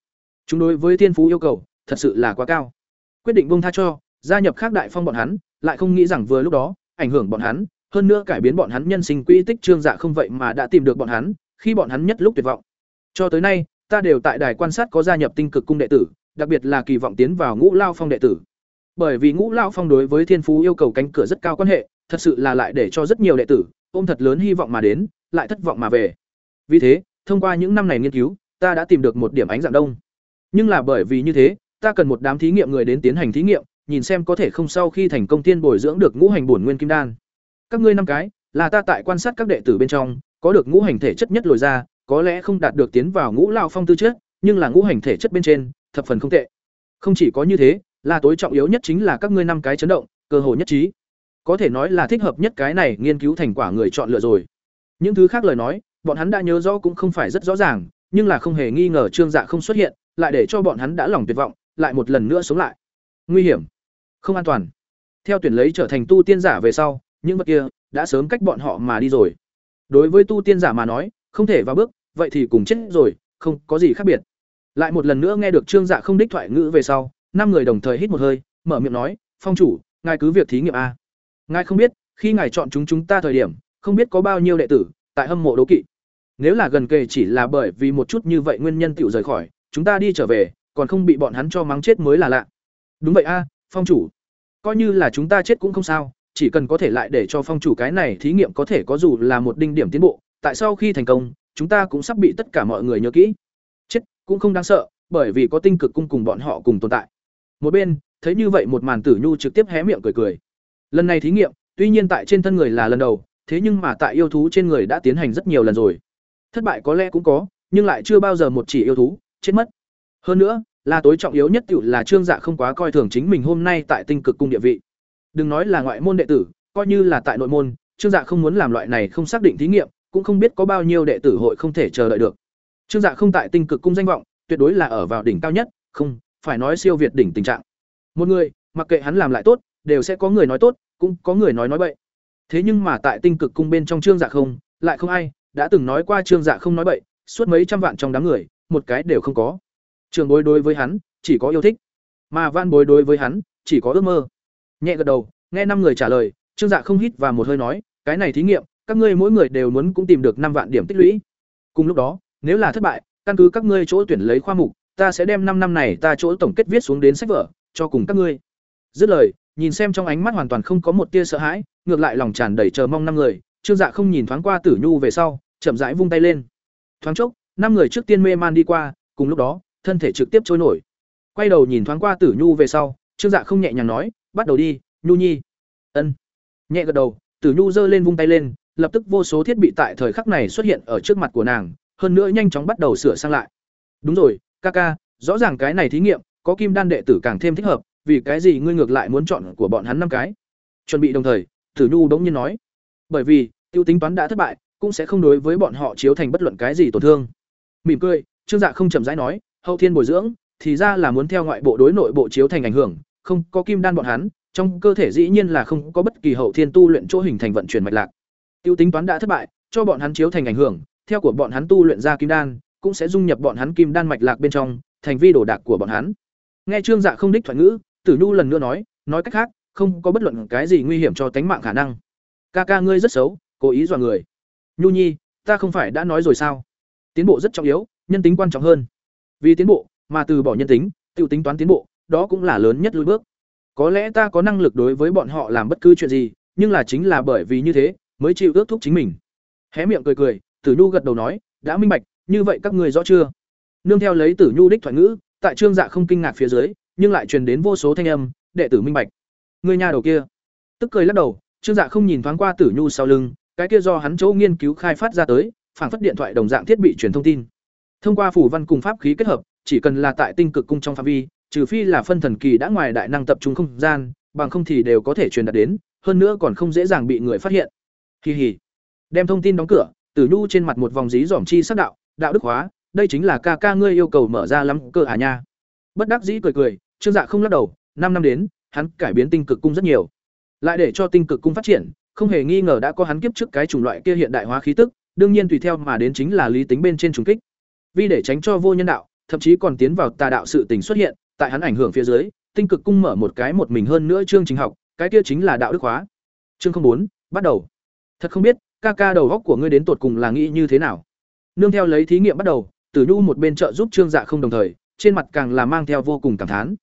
Chúng đối với thiên phú yêu cầu, thật sự là quá cao. Quyết định buông tha cho, gia nhập khác đại phong bọn hắn, lại không nghĩ rằng vừa lúc đó, ảnh hưởng bọn hắn hơn nữa cải biến bọn hắn nhân sinh quỹ tích trương dạ không vậy mà đã tìm được bọn hắn, khi bọn hắn nhất lúc tuyệt vọng. Cho tới nay, ta đều tại đài quan sát có gia nhập tinh cực cung đệ tử, đặc biệt là kỳ vọng tiến vào ngũ lao phong đệ tử. Bởi vì ngũ lao phong đối với thiên phú yêu cầu cánh cửa rất cao quan hệ, thật sự là lại để cho rất nhiều đệ tử, ôm thật lớn hy vọng mà đến, lại thất vọng mà về. Vì thế, thông qua những năm này nghiên cứu, ta đã tìm được một điểm ánh dạng đông. Nhưng là bởi vì như thế, ta cần một đám thí nghiệm người đến tiến hành thí nghiệm, nhìn xem có thể không sau khi thành công tiên bồi dưỡng được ngũ hành bổn nguyên kim đan các ngươi năm cái là ta tại quan sát các đệ tử bên trong có được ngũ hành thể chất nhất lồi ra có lẽ không đạt được tiến vào ngũ lao phong tư chất nhưng là ngũ hành thể chất bên trên thập phần không tệ không chỉ có như thế là tối trọng yếu nhất chính là các ngươi năm cái chấn động cơ hội nhất trí. Có thể nói là thích hợp nhất cái này nghiên cứu thành quả người chọn lựa rồi. Những thứ khác lời nói, bọn hắn đã nhớ rõ cũng không phải rất rõ ràng, nhưng là không hề nghi ngờ Trương Dạ không xuất hiện, lại để cho bọn hắn đã lòng tuyệt vọng, lại một lần nữa sống lại. Nguy hiểm, không an toàn. Theo tuyển lấy trở thành tu tiên giả về sau, những vật kia đã sớm cách bọn họ mà đi rồi. Đối với tu tiên giả mà nói, không thể vào bước, vậy thì cùng chết rồi, không có gì khác biệt. Lại một lần nữa nghe được Trương Dạ không đích thoại ngữ về sau, năm người đồng thời hít một hơi, mở miệng nói, "Phong chủ, ngài cứ việc thí nghiệm a." Ngài không biết, khi ngài chọn chúng chúng ta thời điểm, không biết có bao nhiêu đệ tử tại hâm mộ đấu kỵ. Nếu là gần kề chỉ là bởi vì một chút như vậy nguyên nhân tiểu rời khỏi, chúng ta đi trở về, còn không bị bọn hắn cho mắng chết mới là lạ. Đúng vậy a, phong chủ. Coi như là chúng ta chết cũng không sao, chỉ cần có thể lại để cho phong chủ cái này thí nghiệm có thể có dù là một đinh điểm tiến bộ, tại sau khi thành công, chúng ta cũng sắp bị tất cả mọi người nhớ kỹ. Chết cũng không đáng sợ, bởi vì có tinh cực cung cùng bọn họ cùng tồn tại. Một bên, thấy như vậy một màn Tử Nhu trực tiếp hé miệng cười cười. Lần này thí nghiệm, tuy nhiên tại trên thân người là lần đầu, thế nhưng mà tại yêu thú trên người đã tiến hành rất nhiều lần rồi. Thất bại có lẽ cũng có, nhưng lại chưa bao giờ một chỉ yêu thú chết mất. Hơn nữa, là tối trọng yếu nhất tiểu là Trương Dạ không quá coi thường chính mình hôm nay tại Tinh Cực cung địa vị. Đừng nói là ngoại môn đệ tử, coi như là tại nội môn, Trương Dạ không muốn làm loại này không xác định thí nghiệm, cũng không biết có bao nhiêu đệ tử hội không thể chờ đợi được. Trương Dạ không tại Tinh Cực cung danh vọng, tuyệt đối là ở vào đỉnh cao nhất, không, phải nói siêu việt đỉnh tình trạng. Một người, mặc kệ hắn làm lại tốt, đều sẽ có người nói tốt, cũng có người nói nói bậy. Thế nhưng mà tại Tinh Cực cung bên trong Trương Dạ không, lại không ai đã từng nói qua Trương Dạ không nói bậy, suốt mấy trăm vạn trong đám người, một cái đều không có. Trường bối đối với hắn, chỉ có yêu thích, mà Van bối đối với hắn, chỉ có ước mơ. Nhẹ gật đầu, nghe năm người trả lời, Trương Dạ không hít và một hơi nói, cái này thí nghiệm, các ngươi mỗi người đều muốn cũng tìm được năm vạn điểm tích lũy. Cùng lúc đó, nếu là thất bại, căn cứ các ngươi chỗ tuyển lấy khoa mục, ta sẽ đem năm năm này ta chỗ tổng kết viết xuống đến sách vở, cho cùng các ngươi. Dứt lời, nhìn xem trong ánh mắt hoàn toàn không có một tia sợ hãi, ngược lại lòng tràn đầy chờ mong năm người, Trương Dạ không nhìn thoáng qua Tử Nhu về sau, chậm rãi vung tay lên. Thoáng chốc, năm người trước tiên mê man đi qua, cùng lúc đó, thân thể trực tiếp trôi nổi. Quay đầu nhìn thoáng qua Tử Nhu về sau, Trương Dạ không nhẹ nhàng nói, "Bắt đầu đi, Nhu Nhi." Ân. Nhẹ gật đầu, Tử Nhu giơ lên vung tay lên, lập tức vô số thiết bị tại thời khắc này xuất hiện ở trước mặt của nàng, hơn nữa nhanh chóng bắt đầu sửa sang lại. Đúng rồi, ca ca, rõ ràng cái này thí nghiệm, có kim đan đệ tử càng thêm thích hợp, vì cái gì ngươi ngược lại muốn chọn của bọn hắn năm cái? Chuẩn bị đồng thời, Tử Nhu bỗng nhiên nói, bởi vì, tiêu tính toán đã thất bại, cũng sẽ không đối với bọn họ chiếu thành bất luận cái gì tổn thương. Mỉm cười, Trương Dạ không chậm rãi nói, hậu thiên bồi dưỡng, thì ra là muốn theo ngoại bộ đối nội bộ chiếu thành ảnh hưởng, không, có kim đan bọn hắn, trong cơ thể dĩ nhiên là không có bất kỳ hậu thiên tu luyện chỗ hình thành vận chuyển mạch lạc. Tiêu tính toán đã thất bại, cho bọn hắn chiếu thành ảnh hưởng, theo của bọn hắn tu luyện ra kim đan, cũng sẽ dung nhập bọn hắn kim đan mạch lạc bên trong, thành vi đồ đạc của bọn hắn. Nghe Trương Dạ không đích thoại ngữ, Tử Nhu lần nữa nói, nói cách khác, không có bất luận cái gì nguy hiểm cho tánh mạng khả năng. Ca ca ngươi rất xấu, cố ý dọa người. Nhu Nhi, ta không phải đã nói rồi sao? Tiến bộ rất trọng yếu, nhân tính quan trọng hơn. Vì tiến bộ, mà từ bỏ nhân tính, tiêu tính toán tiến bộ, đó cũng là lớn nhất lùi bước. Có lẽ ta có năng lực đối với bọn họ làm bất cứ chuyện gì, nhưng là chính là bởi vì như thế, mới chịu ước thúc chính mình. Hé miệng cười cười, Tử Nhu gật đầu nói, đã minh bạch, như vậy các người rõ chưa? Nương theo lấy Tử Nhu đích thoại ngữ, tại Trương Dạ không kinh ngạc phía dưới, nhưng lại truyền đến vô số thanh âm, đệ tử minh bạch. Người nhà đầu kia, tức cười lắc đầu, Trương Dạ không nhìn thoáng qua Tử Nhu sau lưng, cái kia do hắn chỗ nghiên cứu khai phát ra tới, phản phất điện thoại đồng dạng thiết bị truyền thông tin. Thông qua phủ văn cùng pháp khí kết hợp, chỉ cần là tại tinh cực cung trong phạm vi, trừ phi là phân thần kỳ đã ngoài đại năng tập trung không gian, bằng không thì đều có thể truyền đạt đến, hơn nữa còn không dễ dàng bị người phát hiện. Kỳ hỉ. Đem thông tin đóng cửa, Tử Nhu trên mặt một vòng dí dỏm chi sắc đạo, đạo đức hóa, đây chính là ca ca ngươi yêu cầu mở ra lắm cơ à nha. Bất đắc dĩ cười cười, Trương Dạ không lắc đầu, năm năm đến, hắn cải biến tinh cực cung rất nhiều. Lại để cho tinh cực cung phát triển, không hề nghi ngờ đã có hắn kiếp trước cái chủng loại kia hiện đại hóa khí tức, đương nhiên tùy theo mà đến chính là lý tính bên trên trùng kích. Vì để tránh cho vô nhân đạo, thậm chí còn tiến vào tà đạo sự tình xuất hiện, tại hắn ảnh hưởng phía dưới, tinh cực cung mở một cái một mình hơn nữa chương trình học, cái kia chính là đạo đức hóa. Chương bốn bắt đầu. Thật không biết, ca ca đầu góc của ngươi đến tột cùng là nghĩ như thế nào? Nương theo lấy thí nghiệm bắt đầu, Tử Nhu một bên trợ giúp Trương Dạ không đồng thời, trên mặt càng là mang theo vô cùng cảm thán.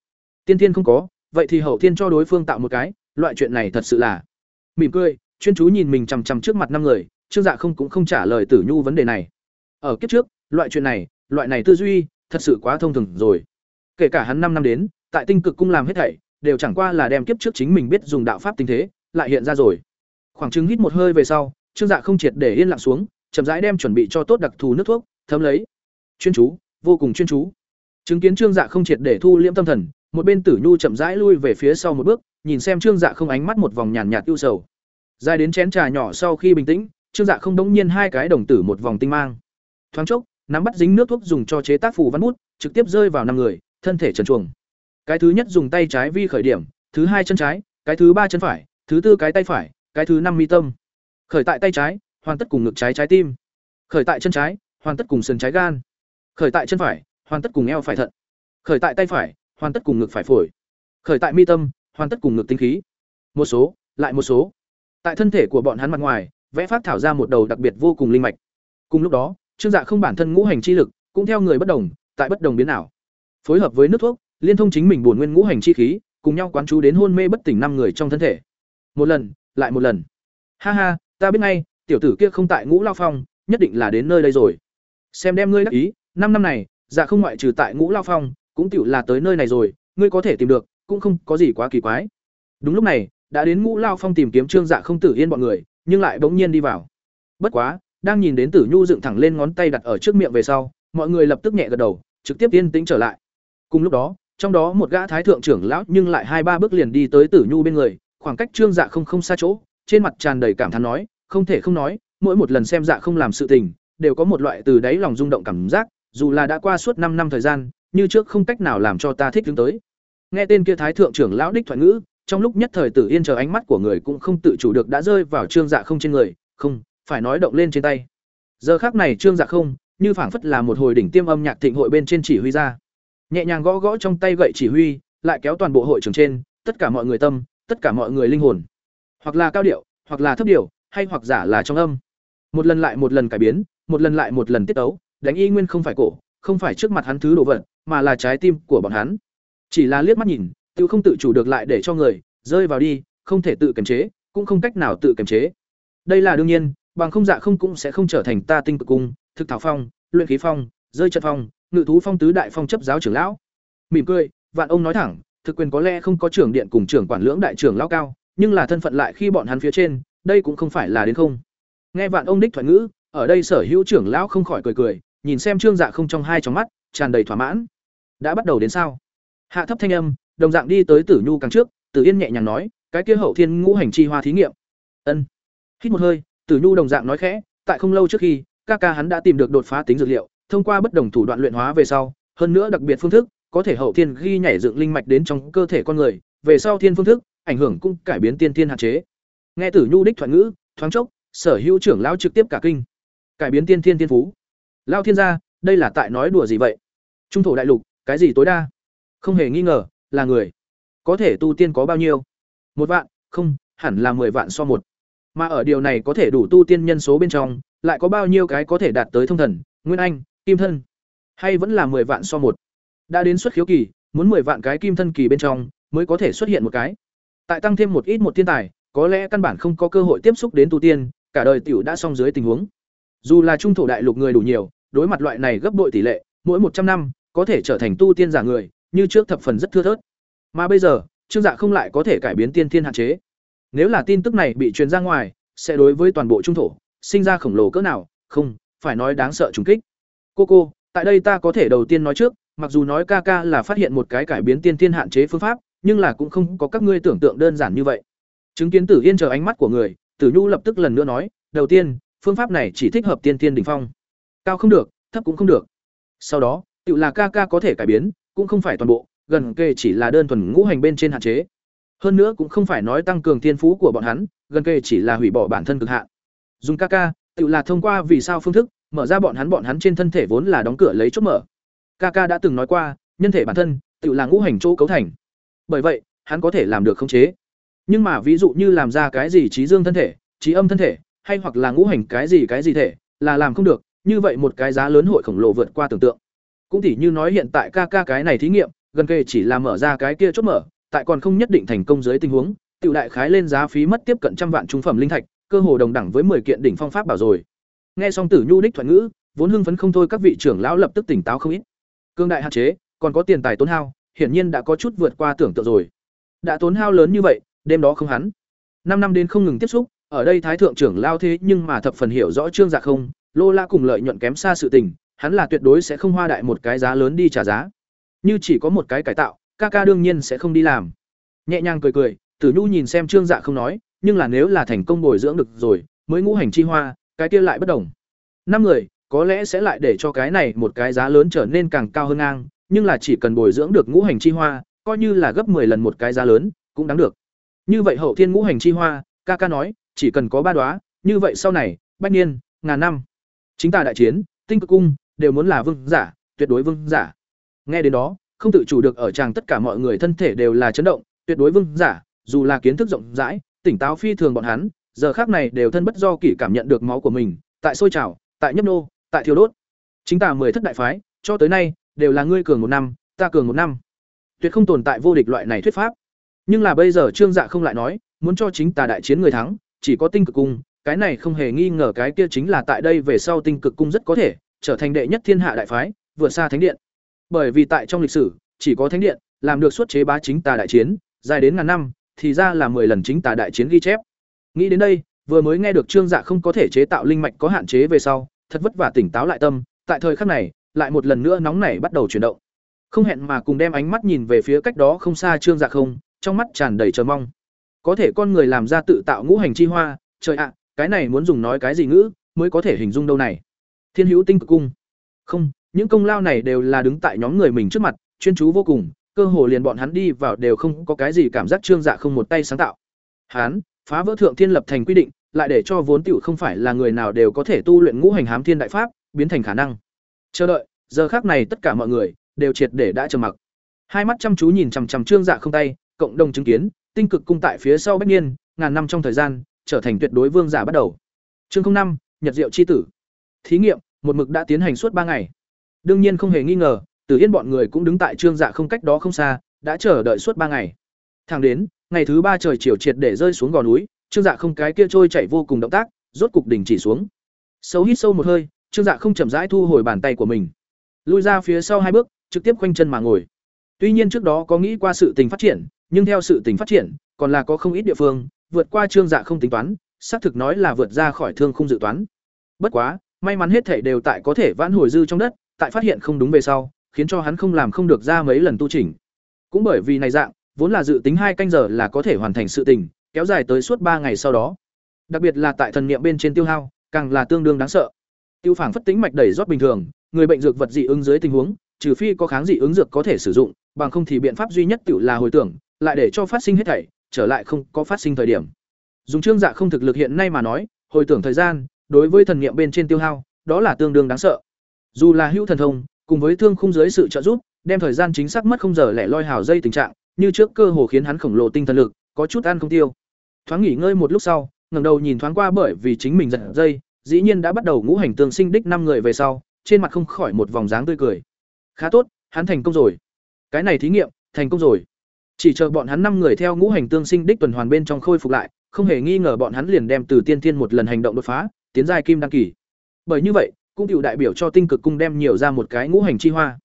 Tiên tiên không có, vậy thì hậu thiên cho đối phương tạo một cái, loại chuyện này thật sự là. Mỉm cười, chuyên chú nhìn mình chằm chằm trước mặt năm người, Trương Dạ không cũng không trả lời Tử Nhu vấn đề này. Ở kiếp trước, loại chuyện này, loại này tư duy, thật sự quá thông thường rồi. Kể cả hắn năm năm đến, tại Tinh Cực cung làm hết thảy, đều chẳng qua là đem kiếp trước chính mình biết dùng đạo pháp tinh thế, lại hiện ra rồi. Khoảng chừng hít một hơi về sau, Trương Dạ không triệt để yên lặng xuống, chậm rãi đem chuẩn bị cho tốt đặc thù nước thuốc, thấm lấy. Chuyên chú, vô cùng chuyên chú. Chứng kiến Trương Dạ không triệt để thu liễm tâm thần, một bên Tử Nhu chậm rãi lui về phía sau một bước, nhìn xem trương dạ không ánh mắt một vòng nhàn nhạt ưu sầu dài đến chén trà nhỏ sau khi bình tĩnh trương dạ không đống nhiên hai cái đồng tử một vòng tinh mang thoáng chốc nắm bắt dính nước thuốc dùng cho chế tác phù văn bút trực tiếp rơi vào năm người thân thể trần chuồng. Cái thứ nhất dùng tay trái vi khởi điểm, thứ hai chân trái, cái thứ ba chân phải, thứ tư cái tay phải, cái thứ năm mi tâm. Khởi tại tay trái, hoàn tất cùng ngực trái trái tim. Khởi tại chân trái, hoàn tất cùng sườn trái gan. Khởi tại chân phải, hoàn tất cùng eo phải thận. Khởi tại tay phải, hoàn tất cùng ngực phải phổi. Khởi tại mi tâm, hoàn tất cùng ngực tinh khí. Một số, lại một số. Tại thân thể của bọn hắn mặt ngoài, vẽ phát thảo ra một đầu đặc biệt vô cùng linh mạch. Cùng lúc đó, trương dạ không bản thân ngũ hành chi lực, cũng theo người bất đồng, tại bất đồng biến ảo phối hợp với nước thuốc, liên thông chính mình bổn nguyên ngũ hành chi khí, cùng nhau quán chú đến hôn mê bất tỉnh năm người trong thân thể. Một lần, lại một lần. Ha ha, ta biết ngay, tiểu tử kia không tại ngũ lao phong, nhất định là đến nơi đây rồi. Xem đem ngươi đắc ý, năm năm này dạ không ngoại trừ tại ngũ lao phong, cũng tựu là tới nơi này rồi, ngươi có thể tìm được, cũng không có gì quá kỳ quái. Đúng lúc này, đã đến ngũ lao phong tìm kiếm trương dạ không tử yên bọn người, nhưng lại bỗng nhiên đi vào. Bất quá, đang nhìn đến tử nhu dựng thẳng lên ngón tay đặt ở trước miệng về sau, mọi người lập tức nhẹ gật đầu, trực tiếp yên tĩnh trở lại cùng lúc đó, trong đó một gã thái thượng trưởng lão nhưng lại hai ba bước liền đi tới tử nhu bên người, khoảng cách trương dạ không không xa chỗ, trên mặt tràn đầy cảm thán nói, không thể không nói, mỗi một lần xem dạ không làm sự tình, đều có một loại từ đáy lòng rung động cảm giác, dù là đã qua suốt năm năm thời gian, như trước không cách nào làm cho ta thích đứng tới. Nghe tên kia thái thượng trưởng lão đích thoại ngữ, trong lúc nhất thời tử yên chờ ánh mắt của người cũng không tự chủ được đã rơi vào trương dạ không trên người, không, phải nói động lên trên tay. Giờ khác này trương dạ không, như phảng phất là một hồi đỉnh tiêm âm nhạc thịnh hội bên trên chỉ huy ra nhẹ nhàng gõ gõ trong tay gậy chỉ huy, lại kéo toàn bộ hội trường trên, tất cả mọi người tâm, tất cả mọi người linh hồn. Hoặc là cao điệu, hoặc là thấp điệu, hay hoặc giả là trong âm. Một lần lại một lần cải biến, một lần lại một lần tiết tấu, đánh y nguyên không phải cổ, không phải trước mặt hắn thứ đồ vật, mà là trái tim của bọn hắn. Chỉ là liếc mắt nhìn tự không tự chủ được lại để cho người rơi vào đi, không thể tự kiềm chế, cũng không cách nào tự kiềm chế. Đây là đương nhiên, bằng không dạ không cũng sẽ không trở thành ta tinh cực cung, thực thảo phong, luyện khí phong, rơi trận phong ngự thú phong tứ đại phong chấp giáo trưởng lão. Mỉm cười, vạn ông nói thẳng, thực quyền có lẽ không có trưởng điện cùng trưởng quản lưỡng đại trưởng lão cao, nhưng là thân phận lại khi bọn hắn phía trên, đây cũng không phải là đến không. Nghe vạn ông đích thoại ngữ, ở đây sở hữu trưởng lão không khỏi cười cười, nhìn xem trương dạ không trong hai trong mắt, tràn đầy thỏa mãn. Đã bắt đầu đến sao? Hạ thấp thanh âm, đồng dạng đi tới tử nhu càng trước, tử yên nhẹ nhàng nói, cái kia hậu thiên ngũ hành chi hoa thí nghiệm. Ân. Hít một hơi, tử nhu đồng dạng nói khẽ, tại không lâu trước khi, ca ca hắn đã tìm được đột phá tính dược liệu thông qua bất đồng thủ đoạn luyện hóa về sau, hơn nữa đặc biệt phương thức, có thể hậu thiên ghi nhảy dựng linh mạch đến trong cơ thể con người, về sau thiên phương thức, ảnh hưởng cũng cải biến tiên thiên hạn chế. Nghe tử nhu đích thoại ngữ, thoáng chốc, sở hữu trưởng lão trực tiếp cả kinh. Cải biến tiên thiên thiên phú. Lão thiên gia, đây là tại nói đùa gì vậy? Trung thổ đại lục, cái gì tối đa? Không hề nghi ngờ, là người. Có thể tu tiên có bao nhiêu? Một vạn, không, hẳn là mười vạn so một. Mà ở điều này có thể đủ tu tiên nhân số bên trong, lại có bao nhiêu cái có thể đạt tới thông thần? Nguyên anh kim thân. Hay vẫn là mười vạn so một. Đã đến xuất khiếu kỳ, muốn mười vạn cái kim thân kỳ bên trong, mới có thể xuất hiện một cái. Tại tăng thêm một ít một thiên tài, có lẽ căn bản không có cơ hội tiếp xúc đến tu tiên, cả đời tiểu đã xong dưới tình huống. Dù là trung thổ đại lục người đủ nhiều, đối mặt loại này gấp bội tỷ lệ, mỗi một trăm năm, có thể trở thành tu tiên giả người, như trước thập phần rất thưa thớt. Mà bây giờ, trương dạ không lại có thể cải biến tiên thiên hạn chế. Nếu là tin tức này bị truyền ra ngoài, sẽ đối với toàn bộ trung thổ, sinh ra khổng lồ cỡ nào, không, phải nói đáng sợ trùng kích cô cô, tại đây ta có thể đầu tiên nói trước, mặc dù nói ca ca là phát hiện một cái cải biến tiên thiên hạn chế phương pháp, nhưng là cũng không có các ngươi tưởng tượng đơn giản như vậy. Chứng kiến tử yên chờ ánh mắt của người, tử nhu lập tức lần nữa nói, đầu tiên, phương pháp này chỉ thích hợp tiên thiên đỉnh phong. Cao không được, thấp cũng không được. Sau đó, tự là ca ca có thể cải biến, cũng không phải toàn bộ, gần kề chỉ là đơn thuần ngũ hành bên trên hạn chế. Hơn nữa cũng không phải nói tăng cường thiên phú của bọn hắn, gần kề chỉ là hủy bỏ bản thân cực hạn. Dùng ca ca, tự là thông qua vì sao phương thức mở ra bọn hắn bọn hắn trên thân thể vốn là đóng cửa lấy chốt mở. Ca ca đã từng nói qua, nhân thể bản thân, tự là ngũ hành chỗ cấu thành. Bởi vậy, hắn có thể làm được khống chế. Nhưng mà ví dụ như làm ra cái gì trí dương thân thể, trí âm thân thể, hay hoặc là ngũ hành cái gì cái gì thể, là làm không được, như vậy một cái giá lớn hội khổng lồ vượt qua tưởng tượng. Cũng tỉ như nói hiện tại ca ca cái này thí nghiệm, gần kề chỉ là mở ra cái kia chốt mở, tại còn không nhất định thành công dưới tình huống, tiểu đại khái lên giá phí mất tiếp cận trăm vạn trung phẩm linh thạch, cơ hồ đồng đẳng với 10 kiện đỉnh phong pháp bảo rồi nghe xong tử nhu đích thoại ngữ vốn hưng phấn không thôi các vị trưởng lão lập tức tỉnh táo không ít. Cương đại hạn chế còn có tiền tài tốn hao hiển nhiên đã có chút vượt qua tưởng tượng rồi. Đã tốn hao lớn như vậy đêm đó không hắn. Năm năm đến không ngừng tiếp xúc ở đây thái thượng trưởng lao thế nhưng mà thập phần hiểu rõ trương dạ không lô la cùng lợi nhuận kém xa sự tình hắn là tuyệt đối sẽ không hoa đại một cái giá lớn đi trả giá. Như chỉ có một cái cải tạo ca ca đương nhiên sẽ không đi làm. Nhẹ nhàng cười cười Tử Nhu nhìn xem Trương Dạ không nói, nhưng là nếu là thành công bồi dưỡng được rồi, mới ngũ hành chi hoa, cái kia lại bất đồng. Năm người, có lẽ sẽ lại để cho cái này một cái giá lớn trở nên càng cao hơn ngang, nhưng là chỉ cần bồi dưỡng được ngũ hành chi hoa, coi như là gấp 10 lần một cái giá lớn, cũng đáng được. Như vậy hậu thiên ngũ hành chi hoa, ca ca nói, chỉ cần có ba đóa, như vậy sau này, bách niên, ngàn năm, chính ta đại chiến, tinh cực cung đều muốn là vương giả, tuyệt đối vương giả. Nghe đến đó, không tự chủ được ở chàng tất cả mọi người thân thể đều là chấn động, tuyệt đối vương giả, dù là kiến thức rộng rãi, tỉnh táo phi thường bọn hắn, giờ khác này đều thân bất do kỷ cảm nhận được máu của mình, tại sôi trào, tại nhấp nô, tại thiêu đốt. Chính tà mười thất đại phái, cho tới nay đều là ngươi cường một năm, ta cường một năm. Tuyệt không tồn tại vô địch loại này thuyết pháp. Nhưng là bây giờ Trương Dạ không lại nói, muốn cho chính tà đại chiến người thắng, chỉ có tinh cực cung, cái này không hề nghi ngờ cái kia chính là tại đây về sau tinh cực cung rất có thể trở thành đệ nhất thiên hạ đại phái, vượt xa thánh điện. Bởi vì tại trong lịch sử, chỉ có thánh điện làm được xuất chế bá chính tà đại chiến, dài đến ngàn năm, thì ra là 10 lần chính tà đại chiến ghi chép. Nghĩ đến đây, vừa mới nghe được Trương Dạ không có thể chế tạo linh mạch có hạn chế về sau, thật vất vả tỉnh táo lại tâm, tại thời khắc này, lại một lần nữa nóng nảy bắt đầu chuyển động. Không hẹn mà cùng đem ánh mắt nhìn về phía cách đó không xa Trương Dạ không, trong mắt tràn đầy chờ mong. Có thể con người làm ra tự tạo ngũ hành chi hoa, trời ạ, cái này muốn dùng nói cái gì ngữ mới có thể hình dung đâu này. Thiên Hữu Tinh Cực Cung. Không, những công lao này đều là đứng tại nhóm người mình trước mặt, chuyên chú vô cùng, cơ hồ liền bọn hắn đi vào đều không có cái gì cảm giác trương dạ không một tay sáng tạo. Hắn phá vỡ thượng thiên lập thành quy định, lại để cho vốn tiểu không phải là người nào đều có thể tu luyện ngũ hành hám thiên đại pháp, biến thành khả năng. Chờ đợi, giờ khác này tất cả mọi người đều triệt để đã trầm mặc. Hai mắt chăm chú nhìn chằm chằm trương dạ không tay, cộng đồng chứng kiến, tinh cực cung tại phía sau bách niên, ngàn năm trong thời gian, trở thành tuyệt đối vương giả bắt đầu. Chương năm Nhật Diệu chi tử. Thí nghiệm, một mực đã tiến hành suốt ba ngày. Đương nhiên không hề nghi ngờ, Tử Yên bọn người cũng đứng tại trương dạ không cách đó không xa, đã chờ đợi suốt ba ngày. Thẳng đến, ngày thứ ba trời chiều triệt để rơi xuống gò núi, trương dạ không cái kia trôi chảy vô cùng động tác, rốt cục đỉnh chỉ xuống. Sâu hít sâu một hơi, trương dạ không chậm rãi thu hồi bàn tay của mình, lui ra phía sau hai bước, trực tiếp quanh chân mà ngồi. Tuy nhiên trước đó có nghĩ qua sự tình phát triển, nhưng theo sự tình phát triển, còn là có không ít địa phương vượt qua trương dạ không tính toán, xác thực nói là vượt ra khỏi thương không dự toán. Bất quá, may mắn hết thảy đều tại có thể vãn hồi dư trong đất, tại phát hiện không đúng về sau, khiến cho hắn không làm không được ra mấy lần tu chỉnh. Cũng bởi vì này dạng, vốn là dự tính hai canh giờ là có thể hoàn thành sự tình, kéo dài tới suốt ba ngày sau đó. Đặc biệt là tại thần niệm bên trên tiêu hao, càng là tương đương đáng sợ. Tiêu phản phất tính mạch đẩy rót bình thường, người bệnh dược vật dị ứng dưới tình huống, trừ phi có kháng dị ứng dược có thể sử dụng, bằng không thì biện pháp duy nhất tiểu là hồi tưởng, lại để cho phát sinh hết thảy, trở lại không có phát sinh thời điểm. Dùng trương dạ không thực lực hiện nay mà nói, hồi tưởng thời gian, đối với thần niệm bên trên tiêu hao, đó là tương đương đáng sợ. Dù là hữu thần thông, cùng với thương khung dưới sự trợ giúp, đem thời gian chính xác mất không giờ lẻ loi hào dây tình trạng, như trước cơ hồ khiến hắn khổng lồ tinh thần lực, có chút ăn không tiêu. Thoáng nghỉ ngơi một lúc sau, ngẩng đầu nhìn thoáng qua bởi vì chính mình giật dây, dĩ nhiên đã bắt đầu ngũ hành tương sinh đích năm người về sau, trên mặt không khỏi một vòng dáng tươi cười. Khá tốt, hắn thành công rồi. Cái này thí nghiệm, thành công rồi. Chỉ chờ bọn hắn năm người theo ngũ hành tương sinh đích tuần hoàn bên trong khôi phục lại, không hề nghi ngờ bọn hắn liền đem từ tiên thiên một lần hành động đột phá, tiến giai kim đăng kỳ. Bởi như vậy, cũng cựu đại biểu cho tinh cực cung đem nhiều ra một cái ngũ hành chi hoa.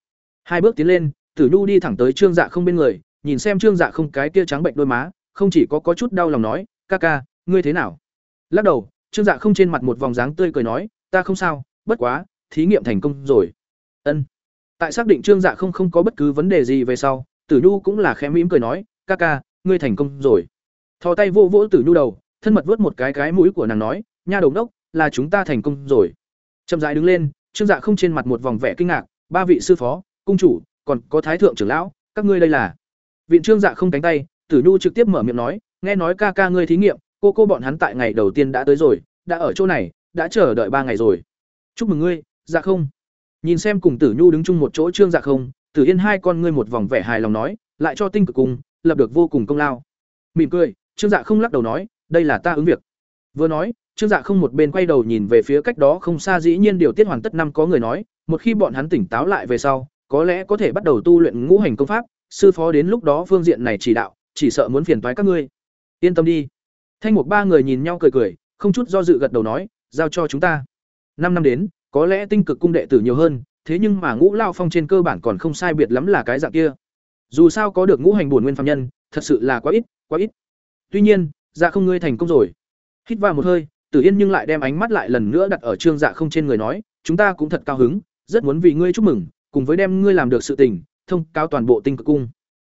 Hai bước tiến lên, Tử Nhu đi thẳng tới Trương Dạ không bên người, nhìn xem Trương Dạ không cái kia trắng bệnh đôi má, không chỉ có có chút đau lòng nói, "Ca ca, ngươi thế nào?" Lắc đầu, Trương Dạ không trên mặt một vòng dáng tươi cười nói, "Ta không sao, bất quá, thí nghiệm thành công rồi." Ân. Tại xác định Trương Dạ không không có bất cứ vấn đề gì về sau, Tử Nhu cũng là khẽ mỉm cười nói, "Ca ca, ngươi thành công rồi." Thò tay vô vỗ Tử Nhu đầu, thân mật vuốt một cái cái mũi của nàng nói, "Nha đồng đốc, là chúng ta thành công rồi." Chậm rãi đứng lên, Trương Dạ không trên mặt một vòng vẻ kinh ngạc, "Ba vị sư phó, cung chủ, còn có thái thượng trưởng lão, các ngươi đây là?" Viện Trương Dạ không cánh tay, Tử Nhu trực tiếp mở miệng nói, "Nghe nói ca ca ngươi thí nghiệm, cô cô bọn hắn tại ngày đầu tiên đã tới rồi, đã ở chỗ này, đã chờ đợi ba ngày rồi. Chúc mừng ngươi, Dạ không." Nhìn xem cùng Tử Nhu đứng chung một chỗ Trương Dạ không, Tử Yên hai con ngươi một vòng vẻ hài lòng nói, lại cho tinh cực cùng, lập được vô cùng công lao. Mỉm cười, Trương Dạ không lắc đầu nói, đây là ta ứng việc. Vừa nói, Trương Dạ không một bên quay đầu nhìn về phía cách đó không xa dĩ nhiên điều tiết hoàn tất năm có người nói, một khi bọn hắn tỉnh táo lại về sau, có lẽ có thể bắt đầu tu luyện ngũ hành công pháp, sư phó đến lúc đó phương diện này chỉ đạo, chỉ sợ muốn phiền toái các ngươi. Yên tâm đi. Thanh Mục ba người nhìn nhau cười cười, không chút do dự gật đầu nói, giao cho chúng ta. Năm năm đến, có lẽ tinh cực cung đệ tử nhiều hơn, thế nhưng mà Ngũ Lao Phong trên cơ bản còn không sai biệt lắm là cái dạng kia. Dù sao có được ngũ hành bổn nguyên phàm nhân, thật sự là quá ít, quá ít. Tuy nhiên, dạ không ngươi thành công rồi. Hít vào một hơi, Tử Yên nhưng lại đem ánh mắt lại lần nữa đặt ở Trương Dạ không trên người nói, chúng ta cũng thật cao hứng, rất muốn vì ngươi chúc mừng, cùng với đem ngươi làm được sự tình, thông cáo toàn bộ tinh cực cung.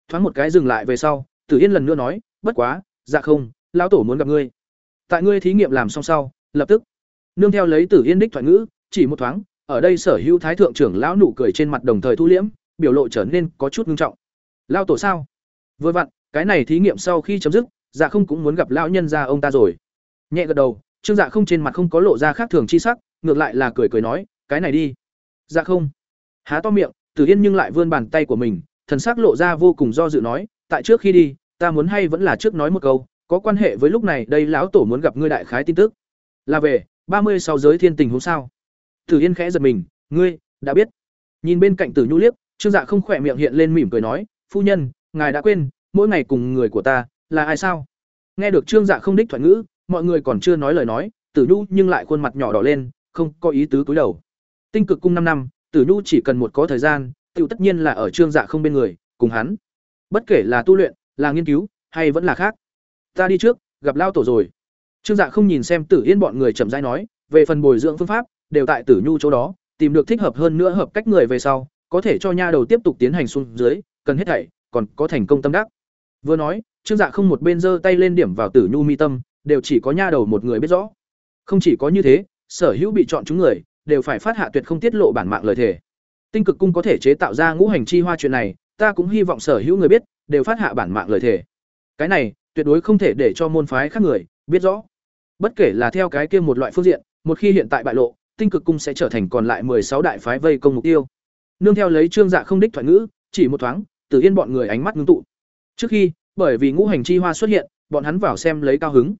Thoáng một cái dừng lại về sau, Tử Yên lần nữa nói, bất quá, dạ không lão tổ muốn gặp ngươi. Tại ngươi thí nghiệm làm xong sau lập tức. Nương theo lấy tử yên đích thoại ngữ chỉ một thoáng ở đây sở hữu thái thượng trưởng lão nụ cười trên mặt đồng thời thu liễm biểu lộ trở nên có chút ngưng trọng. Lao tổ sao? Vừa vặn cái này thí nghiệm sau khi chấm dứt dạ không cũng muốn gặp lão nhân gia ông ta rồi. Nhẹ gật đầu trương dạ không trên mặt không có lộ ra khác thường chi sắc ngược lại là cười cười nói cái này đi. Dạ không. Há to miệng tử yên nhưng lại vươn bàn tay của mình, thần sắc lộ ra vô cùng do dự nói, tại trước khi đi, ta muốn hay vẫn là trước nói một câu, có quan hệ với lúc này đây lão tổ muốn gặp ngươi đại khái tin tức. Là về, ba mươi sáu giới thiên tình huống sao? Tử yên khẽ giật mình, ngươi, đã biết. Nhìn bên cạnh tử nhu liếc, trương dạ không khỏe miệng hiện lên mỉm cười nói, phu nhân, ngài đã quên, mỗi ngày cùng người của ta, là ai sao? Nghe được trương dạ không đích thuận ngữ, mọi người còn chưa nói lời nói, tử nhu nhưng lại khuôn mặt nhỏ đỏ lên, không có ý tứ cúi đầu. Tinh cực cung năm năm tử nhu chỉ cần một có thời gian tự tất nhiên là ở trương dạ không bên người, cùng hắn. Bất kể là tu luyện, là nghiên cứu, hay vẫn là khác. Ta đi trước, gặp lao tổ rồi. Trương dạ không nhìn xem tử yên bọn người chậm rãi nói, về phần bồi dưỡng phương pháp, đều tại tử nhu chỗ đó, tìm được thích hợp hơn nữa hợp cách người về sau, có thể cho nha đầu tiếp tục tiến hành xuống dưới, cần hết thảy, còn có thành công tâm đắc. Vừa nói, trương dạ không một bên giơ tay lên điểm vào tử nhu mi tâm, đều chỉ có nha đầu một người biết rõ. Không chỉ có như thế, sở hữu bị chọn chúng người đều phải phát hạ tuyệt không tiết lộ bản mạng lời thề. Tinh cực cung có thể chế tạo ra ngũ hành chi hoa chuyện này, ta cũng hy vọng sở hữu người biết, đều phát hạ bản mạng lời thề. Cái này, tuyệt đối không thể để cho môn phái khác người biết rõ. Bất kể là theo cái kia một loại phương diện, một khi hiện tại bại lộ, tinh cực cung sẽ trở thành còn lại sáu đại phái vây công mục tiêu. Nương theo lấy trương dạ không đích thoại ngữ, chỉ một thoáng, tử yên bọn người ánh mắt ngưng tụ. Trước khi, bởi vì ngũ hành chi hoa xuất hiện, bọn hắn vào xem lấy cao hứng.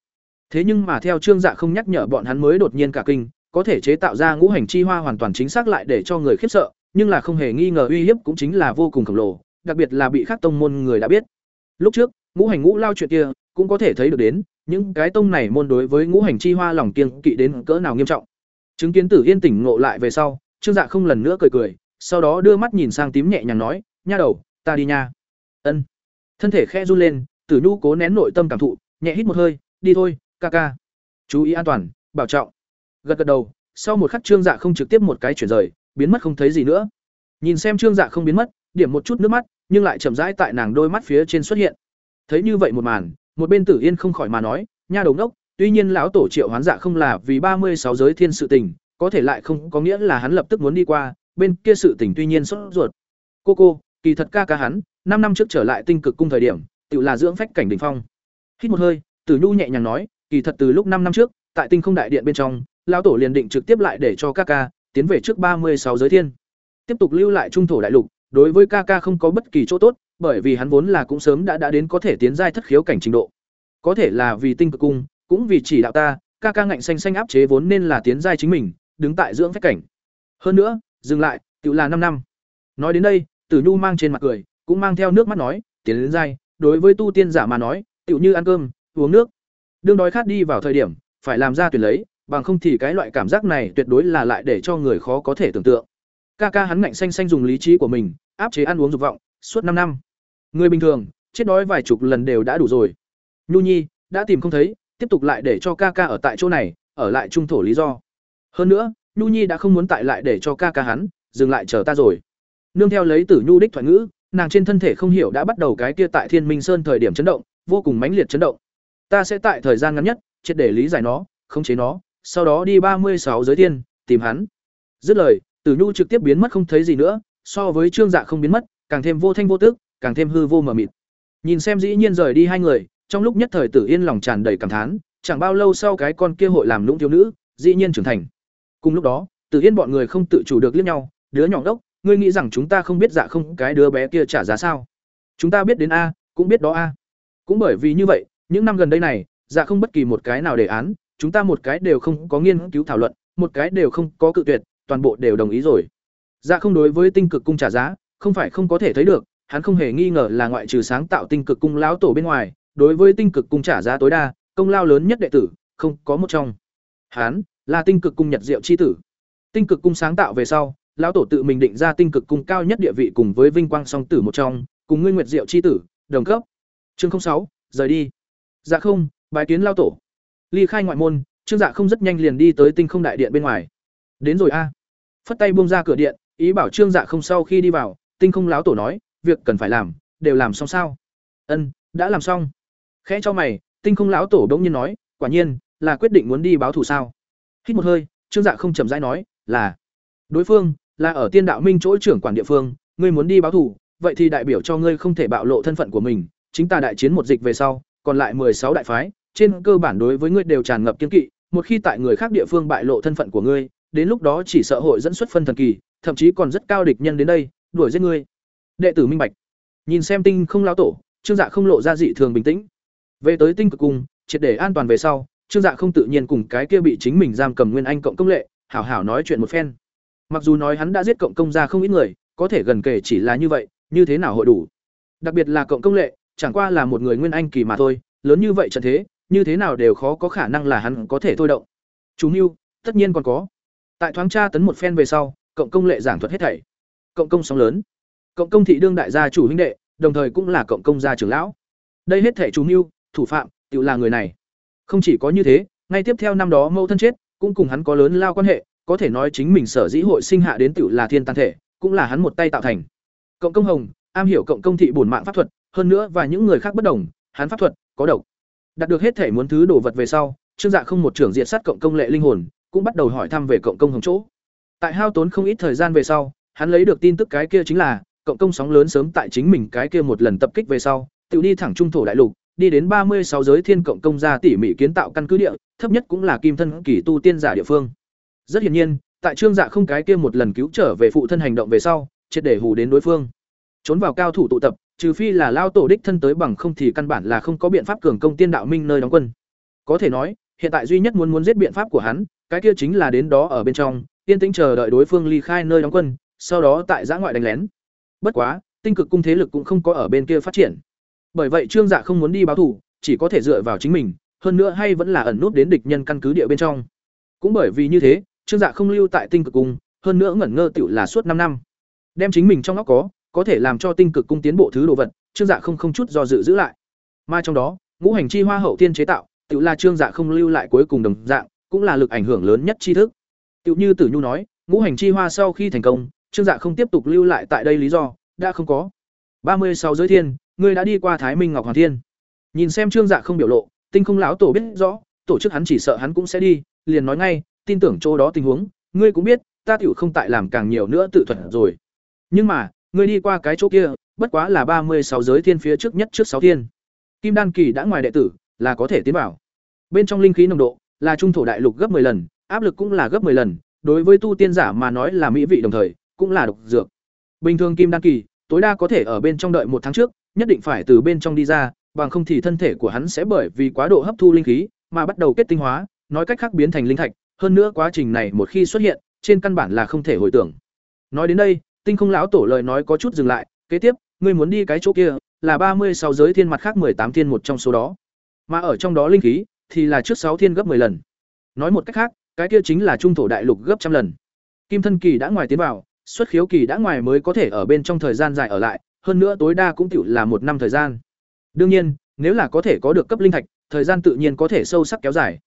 Thế nhưng mà theo trương dạ không nhắc nhở bọn hắn mới đột nhiên cả kinh có thể chế tạo ra ngũ hành chi hoa hoàn toàn chính xác lại để cho người khiếp sợ, nhưng là không hề nghi ngờ uy hiếp cũng chính là vô cùng khổng lồ, đặc biệt là bị các tông môn người đã biết. Lúc trước, ngũ hành ngũ lao chuyện kia cũng có thể thấy được đến, những cái tông này môn đối với ngũ hành chi hoa lòng kiêng kỵ đến cỡ nào nghiêm trọng. Chứng kiến tử yên tỉnh ngộ lại về sau, trương dạ không lần nữa cười cười, sau đó đưa mắt nhìn sang tím nhẹ nhàng nói, nha đầu, ta đi nha. Ân. Thân thể khe run lên, tử nhu cố nén nội tâm cảm thụ, nhẹ hít một hơi, đi thôi, ca ca. Chú ý an toàn, bảo trọng gật gật đầu, sau một khắc trương dạ không trực tiếp một cái chuyển rời, biến mất không thấy gì nữa. Nhìn xem trương dạ không biến mất, điểm một chút nước mắt, nhưng lại chậm rãi tại nàng đôi mắt phía trên xuất hiện. Thấy như vậy một màn, một bên tử yên không khỏi mà nói, nha đầu đốc tuy nhiên lão tổ triệu hoán dạ không là vì ba mươi sáu giới thiên sự tình, có thể lại không có nghĩa là hắn lập tức muốn đi qua, bên kia sự tình tuy nhiên sốt ruột. Cô cô, kỳ thật ca ca hắn, năm năm trước trở lại tinh cực cung thời điểm, tự là dưỡng phách cảnh đỉnh phong. Hít một hơi, tử nhu nhẹ nhàng nói, kỳ thật từ lúc năm năm trước, tại tinh không đại điện bên trong lão tổ liền định trực tiếp lại để cho ca ca tiến về trước ba mươi sáu giới thiên. Tiếp tục lưu lại trung thổ đại lục, đối với ca ca không có bất kỳ chỗ tốt, bởi vì hắn vốn là cũng sớm đã đã đến có thể tiến giai thất khiếu cảnh trình độ. Có thể là vì tinh cực cung, cũng vì chỉ đạo ta, ca ca ngạnh xanh xanh áp chế vốn nên là tiến giai chính mình, đứng tại dưỡng phách cảnh. Hơn nữa, dừng lại, tự là năm năm. Nói đến đây, tử nhu mang trên mặt cười, cũng mang theo nước mắt nói, tiến đến giai, đối với tu tiên giả mà nói tự như ăn cơm, uống nước. Đương đói khát đi vào thời điểm, phải làm ra tuyển lấy bằng không thì cái loại cảm giác này tuyệt đối là lại để cho người khó có thể tưởng tượng. Ca ca hắn ngạnh xanh xanh dùng lý trí của mình, áp chế ăn uống dục vọng, suốt năm năm. Người bình thường, chết đói vài chục lần đều đã đủ rồi. Nhu nhi, đã tìm không thấy, tiếp tục lại để cho ca ca ở tại chỗ này, ở lại trung thổ lý do. Hơn nữa, nhu nhi đã không muốn tại lại để cho ca ca hắn, dừng lại chờ ta rồi. Nương theo lấy tử nhu đích thoại ngữ, nàng trên thân thể không hiểu đã bắt đầu cái kia tại thiên minh sơn thời điểm chấn động, vô cùng mãnh liệt chấn động. Ta sẽ tại thời gian ngắn nhất, triệt để lý giải nó, khống chế nó sau đó đi ba mươi sáu giới thiên tìm hắn. Dứt lời, tử nhu trực tiếp biến mất không thấy gì nữa, so với trương dạ không biến mất, càng thêm vô thanh vô tức, càng thêm hư vô mờ mịt. Nhìn xem dĩ nhiên rời đi hai người, trong lúc nhất thời tử yên lòng tràn đầy cảm thán, chẳng bao lâu sau cái con kia hội làm lũng thiếu nữ, dĩ nhiên trưởng thành. Cùng lúc đó, tử yên bọn người không tự chủ được liếc nhau, đứa nhỏ đốc ngươi nghĩ rằng chúng ta không biết dạ không cái đứa bé kia trả giá sao? Chúng ta biết đến a, cũng biết đó a. Cũng bởi vì như vậy, những năm gần đây này dạ không bất kỳ một cái nào đề án chúng ta một cái đều không có nghiên cứu thảo luận, một cái đều không có cự tuyệt, toàn bộ đều đồng ý rồi. Dạ không đối với tinh cực cung trả giá, không phải không có thể thấy được, hắn không hề nghi ngờ là ngoại trừ sáng tạo tinh cực cung lão tổ bên ngoài, đối với tinh cực cung trả giá tối đa, công lao lớn nhất đệ tử, không có một trong. Hắn là tinh cực cung nhật diệu chi tử. Tinh cực cung sáng tạo về sau, lão tổ tự mình định ra tinh cực cung cao nhất địa vị cùng với vinh quang song tử một trong, cùng nguyên nguyệt diệu chi tử, đồng cấp. Chương 06 rời đi. Dạ không bài kiến lão tổ ly khai ngoại môn, trương dạ không rất nhanh liền đi tới tinh không đại điện bên ngoài. Đến rồi a. Phất tay buông ra cửa điện, ý bảo trương dạ không sau khi đi vào, tinh không lão tổ nói, việc cần phải làm, đều làm xong sao? Ân, đã làm xong. Khẽ cho mày, tinh không lão tổ đống nhiên nói, quả nhiên, là quyết định muốn đi báo thù sao? Hít một hơi, trương dạ không chầm rãi nói, là. Đối phương, là ở tiên đạo minh chỗ trưởng quản địa phương, ngươi muốn đi báo thù, vậy thì đại biểu cho ngươi không thể bạo lộ thân phận của mình, chính ta đại chiến một dịch về sau, còn lại sáu đại phái trên cơ bản đối với ngươi đều tràn ngập kiên kỵ, một khi tại người khác địa phương bại lộ thân phận của ngươi, đến lúc đó chỉ sợ hội dẫn xuất phân thần kỳ, thậm chí còn rất cao địch nhân đến đây, đuổi giết ngươi. Đệ tử minh bạch. Nhìn xem tinh không lão tổ, trương dạ không lộ ra dị thường bình tĩnh. Về tới tinh cực cung triệt để an toàn về sau, trương dạ không tự nhiên cùng cái kia bị chính mình giam cầm nguyên anh cộng công lệ, hảo hảo nói chuyện một phen. Mặc dù nói hắn đã giết cộng công ra không ít người, có thể gần kể chỉ là như vậy, như thế nào hội đủ? Đặc biệt là cộng công lệ, chẳng qua là một người nguyên anh kỳ mà thôi, lớn như vậy trận thế như thế nào đều khó có khả năng là hắn có thể thôi động. Chú Nưu, tất nhiên còn có. Tại thoáng tra tấn một phen về sau cộng công lệ giảng thuật hết thảy. Cộng công sóng lớn. Cộng công thị đương đại gia chủ huynh đệ đồng thời cũng là cộng công gia trưởng lão. Đây hết thảy chú Nưu, thủ phạm tiểu là người này. Không chỉ có như thế ngay tiếp theo năm đó mẫu thân chết cũng cùng hắn có lớn lao quan hệ có thể nói chính mình sở dĩ hội sinh hạ đến tiểu là thiên tàn thể cũng là hắn một tay tạo thành. Cộng công hồng am hiểu cộng công thị bổn mạng pháp thuật hơn nữa và những người khác bất đồng hắn pháp thuật có độc đạt được hết thể muốn thứ đồ vật về sau, trương dạ không một trưởng diện sát cộng công lệ linh hồn, cũng bắt đầu hỏi thăm về cộng công hồng chỗ. Tại hao tốn không ít thời gian về sau, hắn lấy được tin tức cái kia chính là, cộng công sóng lớn sớm tại chính mình cái kia một lần tập kích về sau tiểu đi thẳng trung thổ đại lục, đi đến ba mươi sáu giới thiên cộng công gia tỉ mỉ kiến tạo căn cứ địa, thấp nhất cũng là kim thân kỳ tu tiên giả địa phương. Rất hiển nhiên, tại trương dạ không cái kia một lần cứu trở về phụ thân hành động về sau, triệt để hù đến đối phương. Trốn vào cao thủ tụ tập trừ phi là lao tổ đích thân tới bằng không thì căn bản là không có biện pháp cường công tiên đạo minh nơi đóng quân. Có thể nói, hiện tại duy nhất muốn muốn giết biện pháp của hắn, cái kia chính là đến đó ở bên trong tiên tĩnh chờ đợi đối phương ly khai nơi đóng quân, sau đó tại giã ngoại đánh lén. Bất quá, tinh cực cung thế lực cũng không có ở bên kia phát triển. Bởi vậy trương dạ không muốn đi báo thủ chỉ có thể dựa vào chính mình, hơn nữa hay vẫn là ẩn nút đến địch nhân căn cứ địa bên trong. Cũng bởi vì như thế, trương dạ không lưu tại tinh cực cung, hơn nữa ngẩn ngơ tựu là suốt năm năm. Đem chính mình trong óc có có thể làm cho tinh cực cung tiến bộ thứ đồ vật, trương dạ không không chút do dự giữ lại. Mà trong đó, ngũ hành chi hoa hậu tiên chế tạo, tự là trương dạ không lưu lại cuối cùng đồng dạng, cũng là lực ảnh hưởng lớn nhất tri thức. Tự như tử nhu nói, ngũ hành chi hoa sau khi thành công, trương dạ không tiếp tục lưu lại tại đây lý do, đã không có. Ba mươi sáu giới thiên, ngươi đã đi qua thái minh ngọc hoàng thiên. Nhìn xem trương dạ không biểu lộ, tinh không lão tổ biết rõ, tổ chức hắn chỉ sợ hắn cũng sẽ đi, liền nói ngay, tin tưởng chỗ đó tình huống, ngươi cũng biết, ta tiểu không tại làm càng nhiều nữa tự thuật rồi. Nhưng mà ngươi đi qua cái chỗ kia, bất quá là ba mươi sáu giới thiên phía trước nhất trước sáu thiên. Kim đan kỳ đã ngoài đệ tử, là có thể tiến vào. Bên trong linh khí nồng độ, là trung thổ đại lục gấp 10 lần, áp lực cũng là gấp 10 lần. Đối với tu tiên giả mà nói là mỹ vị đồng thời, cũng là độc dược. Bình thường kim đan kỳ, tối đa có thể ở bên trong đợi một tháng trước, nhất định phải từ bên trong đi ra, bằng không thì thân thể của hắn sẽ bởi vì quá độ hấp thu linh khí, mà bắt đầu kết tinh hóa, nói cách khác biến thành linh thạch. Hơn nữa quá trình này một khi xuất hiện, trên căn bản là không thể hồi tưởng. Nói đến đây tinh không lão tổ lời nói có chút dừng lại, kế tiếp, ngươi muốn đi cái chỗ kia, là ba mươi sáu giới thiên mặt khác tám thiên một trong số đó. Mà ở trong đó linh khí, thì là trước sáu thiên gấp 10 lần. Nói một cách khác, cái kia chính là trung thổ đại lục gấp trăm lần. Kim thân kỳ đã ngoài tiến vào, xuất khiếu kỳ đã ngoài mới có thể ở bên trong thời gian dài ở lại, hơn nữa tối đa cũng tiểu là một năm thời gian. Đương nhiên, nếu là có thể có được cấp linh thạch, thời gian tự nhiên có thể sâu sắc kéo dài.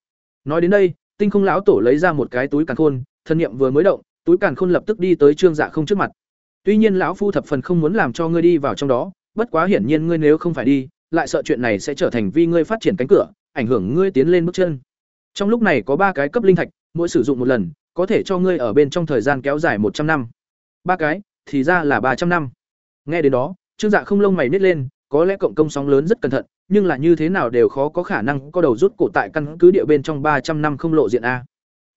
Nói đến đây, tinh không lão tổ lấy ra một cái túi càn khôn, thân niệm vừa mới động, túi càn khôn lập tức đi tới trương dạ không trước mặt tuy nhiên lão phu thập phần không muốn làm cho ngươi đi vào trong đó, bất quá hiển nhiên ngươi nếu không phải đi, lại sợ chuyện này sẽ trở thành vi ngươi phát triển cánh cửa, ảnh hưởng ngươi tiến lên bước chân. Trong lúc này có ba cái cấp linh thạch, mỗi sử dụng một lần, có thể cho ngươi ở bên trong thời gian kéo dài một trăm năm. Ba cái, thì ra là ba trăm năm. Nghe đến đó, trương dạ không lông mày nít lên, có lẽ cộng công sóng lớn rất cẩn thận, nhưng là như thế nào đều khó có khả năng có đầu rút cổ tại căn cứ địa bên trong ba trăm năm không lộ diện a.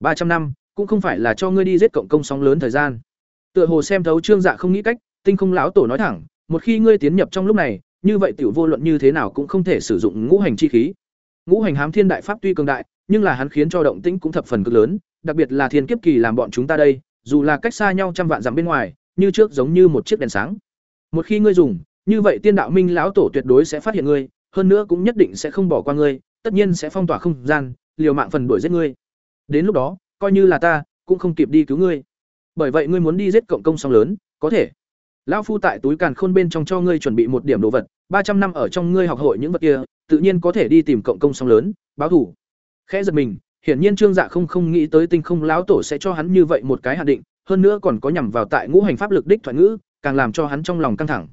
Ba trăm năm, cũng không phải là cho ngươi đi giết cộng công sóng lớn thời gian tựa hồ xem thấu trương dạ không nghĩ cách, tinh không lão tổ nói thẳng, một khi ngươi tiến nhập trong lúc này, như vậy tiểu vô luận như thế nào cũng không thể sử dụng ngũ hành chi khí. Ngũ hành hám thiên đại pháp tuy cường đại, nhưng là hắn khiến cho động tĩnh cũng thập phần cực lớn, đặc biệt là thiên kiếp kỳ làm bọn chúng ta đây, dù là cách xa nhau trăm vạn dặm bên ngoài, như trước giống như một chiếc đèn sáng. Một khi ngươi dùng, như vậy tiên đạo minh lão tổ tuyệt đối sẽ phát hiện ngươi, hơn nữa cũng nhất định sẽ không bỏ qua ngươi, tất nhiên sẽ phong tỏa không gian, liều mạng phần đuổi giết ngươi. Đến lúc đó, coi như là ta, cũng không kịp đi cứu ngươi bởi vậy ngươi muốn đi giết cộng công song lớn, có thể. Lão phu tại túi càn khôn bên trong cho ngươi chuẩn bị một điểm đồ vật, ba trăm năm ở trong ngươi học hội những vật kia, tự nhiên có thể đi tìm cộng công song lớn, báo thủ. Khẽ giật mình, hiển nhiên trương dạ không không nghĩ tới tinh không lão tổ sẽ cho hắn như vậy một cái hạn định, hơn nữa còn có nhằm vào tại ngũ hành pháp lực đích thoại ngữ, càng làm cho hắn trong lòng căng thẳng.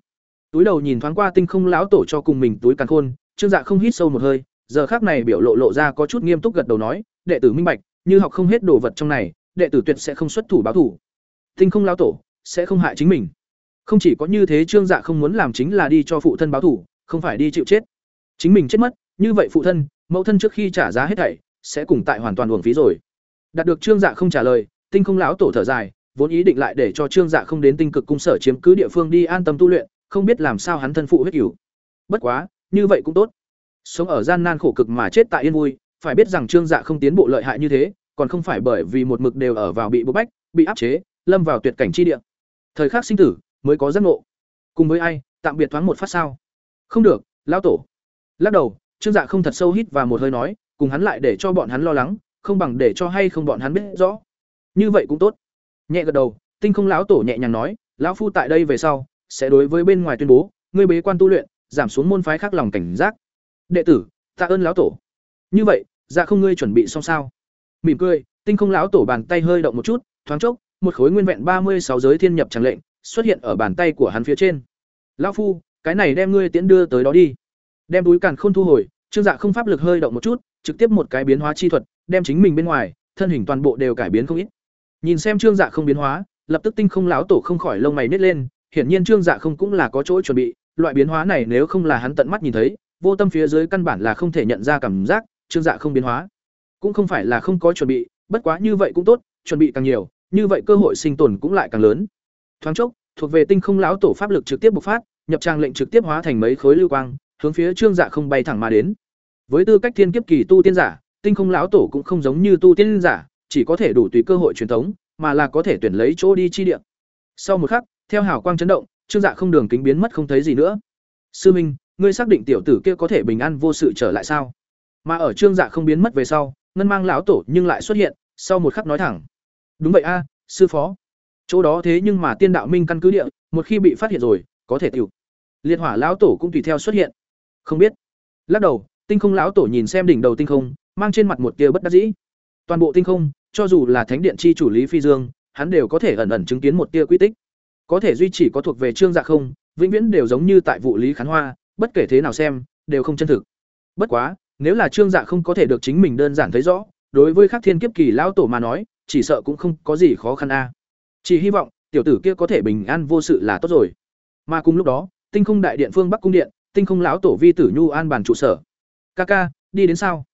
Túi đầu nhìn thoáng qua tinh không lão tổ cho cùng mình túi càn khôn, trương dạ không hít sâu một hơi, giờ khác này biểu lộ lộ ra có chút nghiêm túc gật đầu nói, đệ tử minh bạch, như học không hết đồ vật trong này, đệ tử tuyệt sẽ không xuất thủ báo thủ tinh không lao tổ, sẽ không hại chính mình. Không chỉ có như thế trương dạ không muốn làm chính là đi cho phụ thân báo thủ không phải đi chịu chết. Chính mình chết mất, như vậy phụ thân, mẫu thân trước khi trả giá hết thảy, sẽ cùng tại hoàn toàn uổng phí rồi. Đạt được trương dạ không trả lời, tinh không lão tổ thở dài, vốn ý định lại để cho trương dạ không đến tinh cực cung sở chiếm cứ địa phương đi an tâm tu luyện, không biết làm sao hắn thân phụ huyết cửu. Bất quá, như vậy cũng tốt. Sống ở gian nan khổ cực mà chết tại yên vui, phải biết rằng trương dạ không tiến bộ lợi hại như thế, còn không phải bởi vì một mực đều ở vào bị bức bách, bị áp chế lâm vào tuyệt cảnh chi địa. Thời khắc sinh tử, mới có giác ngộ. Cùng với ai, tạm biệt thoáng một phát sao? Không được, lão tổ. Lắc đầu, trương dạ không thật sâu hít và một hơi nói, cùng hắn lại để cho bọn hắn lo lắng, không bằng để cho hay không bọn hắn biết rõ. Như vậy cũng tốt. Nhẹ gật đầu, tinh không lão tổ nhẹ nhàng nói, lão phu tại đây về sau, sẽ đối với bên ngoài tuyên bố, ngươi bế quan tu luyện, giảm xuống môn phái khác lòng cảnh giác. Đệ tử, tạ ơn lão tổ. Như vậy dạ không ngươi chuẩn bị xong sao? Mỉm cười, tinh không lão tổ bàn tay hơi động một chút, thoáng chốc một khối nguyên vẹn ba mươi sáu giới thiên nhập tràng lệnh, xuất hiện ở bàn tay của hắn phía trên. Lão phu, cái này đem ngươi tiễn đưa tới đó đi. Đem túi càn khôn thu hồi, trương dạ không pháp lực hơi động một chút, trực tiếp một cái biến hóa chi thuật, đem chính mình bên ngoài, thân hình toàn bộ đều cải biến không ít. Nhìn xem trương dạ không biến hóa, lập tức tinh không lão tổ không khỏi lông mày nít lên, hiển nhiên trương dạ không cũng là có chỗ chuẩn bị, loại biến hóa này nếu không là hắn tận mắt nhìn thấy, vô tâm phía dưới căn bản là không thể nhận ra cảm giác trương dạ không biến hóa. Cũng không phải là không có chuẩn bị, bất quá như vậy cũng tốt, chuẩn bị càng nhiều như vậy cơ hội sinh tồn cũng lại càng lớn. Thoáng chốc, thuộc về tinh không lão tổ pháp lực trực tiếp bộc phát, nhập trang lệnh trực tiếp hóa thành mấy khối lưu quang, hướng phía trương dạ không bay thẳng mà đến. Với tư cách thiên kiếp kỳ tu tiên giả, tinh không lão tổ cũng không giống như tu tiên giả, chỉ có thể đủ tùy cơ hội truyền thống, mà là có thể tuyển lấy chỗ đi chi địa. Sau một khắc, theo hào quang chấn động, trương dạ không đường kính biến mất không thấy gì nữa. Sư minh, ngươi xác định tiểu tử kia có thể bình an vô sự trở lại sao? Mà ở trương dạ không biến mất về sau, ngân mang lão tổ nhưng lại xuất hiện, sau một khắc nói thẳng đúng vậy a, sư phó. Chỗ đó thế nhưng mà tiên đạo minh căn cứ địa, một khi bị phát hiện rồi, có thể tiêu liệt hỏa lão tổ cũng tùy theo xuất hiện. Không biết. Lắc đầu, tinh không lão tổ nhìn xem đỉnh đầu tinh không, mang trên mặt một tia bất đắc dĩ. Toàn bộ tinh không, cho dù là thánh điện chi chủ lý phi dương, hắn đều có thể ẩn ẩn chứng kiến một tia quy tích. Có thể duy chỉ có thuộc về trương dạ không, vĩnh viễn đều giống như tại vụ lý khán hoa, bất kể thế nào xem, đều không chân thực. Bất quá, nếu là trương dạ không có thể được chính mình đơn giản thấy rõ, đối với khắc thiên kiếp kỳ lão tổ mà nói chỉ sợ cũng không có gì khó khăn a. Chỉ hy vọng, tiểu tử kia có thể bình an vô sự là tốt rồi. Mà cùng lúc đó, tinh không đại điện phương bắc cung điện, tinh không lão tổ vi tử nhu an bàn trụ sở. Ca ca, đi đến sao?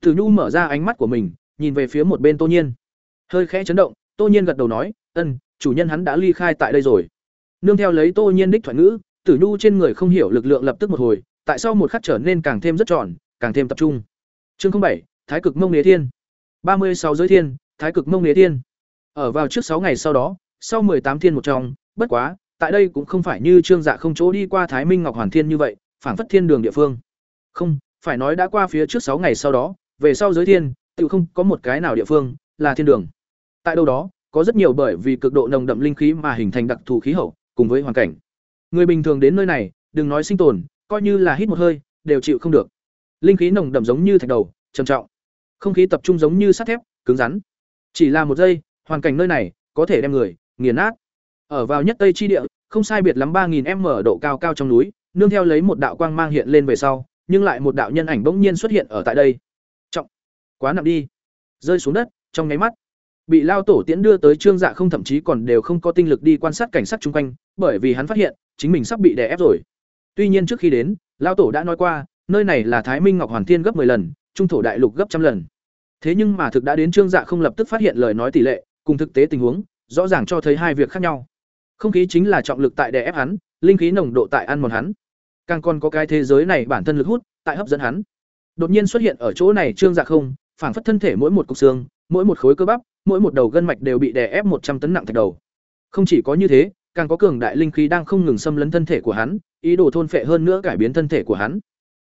Tử nhu mở ra ánh mắt của mình, nhìn về phía một bên tô nhiên. Hơi khẽ chấn động, tô nhiên gật đầu nói, ân, chủ nhân hắn đã ly khai tại đây rồi. Nương theo lấy tô nhiên đích thoại ngữ, tử nhu trên người không hiểu lực lượng lập tức một hồi, tại sao một khắc trở nên càng thêm rất tròn, càng thêm tập trung. Chương bảy, thái cực mông Đế thiên. ba mươi sáu giới thiên thái cực mông nế thiên ở vào trước sáu ngày sau đó, sau tám thiên một trong, bất quá, tại đây cũng không phải như trương dạ không chỗ đi qua thái minh ngọc hoàn thiên như vậy phảng phất thiên đường địa phương. Không, phải nói đã qua phía trước sáu ngày sau đó, về sau giới thiên, tự không có một cái nào địa phương là thiên đường. Tại đâu đó, có rất nhiều bởi vì cực độ nồng đậm linh khí mà hình thành đặc thù khí hậu, cùng với hoàn cảnh. Người bình thường đến nơi này, đừng nói sinh tồn, coi như là hít một hơi, đều chịu không được. Linh khí nồng đậm giống như thạch đầu, trầm trọng. Không khí tập trung giống như sắt thép, cứng rắn chỉ là một giây, hoàn cảnh nơi này có thể đem người nghiền nát. Ở vào nhất tây chi địa, không sai biệt lắm ba nghìn m độ cao cao trong núi, nương theo lấy một đạo quang mang hiện lên về sau, nhưng lại một đạo nhân ảnh bỗng nhiên xuất hiện ở tại đây. Trọng, quá nặng đi. Rơi xuống đất, trong nháy mắt, bị lao tổ tiễn đưa tới trương dạ không, thậm chí còn đều không có tinh lực đi quan sát cảnh sát chung quanh, bởi vì hắn phát hiện, chính mình sắp bị đè ép rồi. Tuy nhiên trước khi đến, lao tổ đã nói qua, nơi này là thái minh ngọc hoàn thiên gấp 10 lần, trung thổ đại lục gấp trăm lần thế nhưng mà thực đã đến trương dạ không lập tức phát hiện lời nói tỷ lệ, cùng thực tế tình huống, rõ ràng cho thấy hai việc khác nhau. Không khí chính là trọng lực tại đè ép hắn, linh khí nồng độ tại ăn mòn hắn. Càng còn có cái thế giới này bản thân lực hút, tại hấp dẫn hắn. Đột nhiên xuất hiện ở chỗ này trương dạ không, phảng phất thân thể mỗi một cục xương, mỗi một khối cơ bắp, mỗi một đầu gân mạch đều bị đè ép một trăm tấn nặng thạch đầu. Không chỉ có như thế, càng có cường đại linh khí đang không ngừng xâm lấn thân thể của hắn, ý đồ thôn phệ hơn nữa cải biến thân thể của hắn.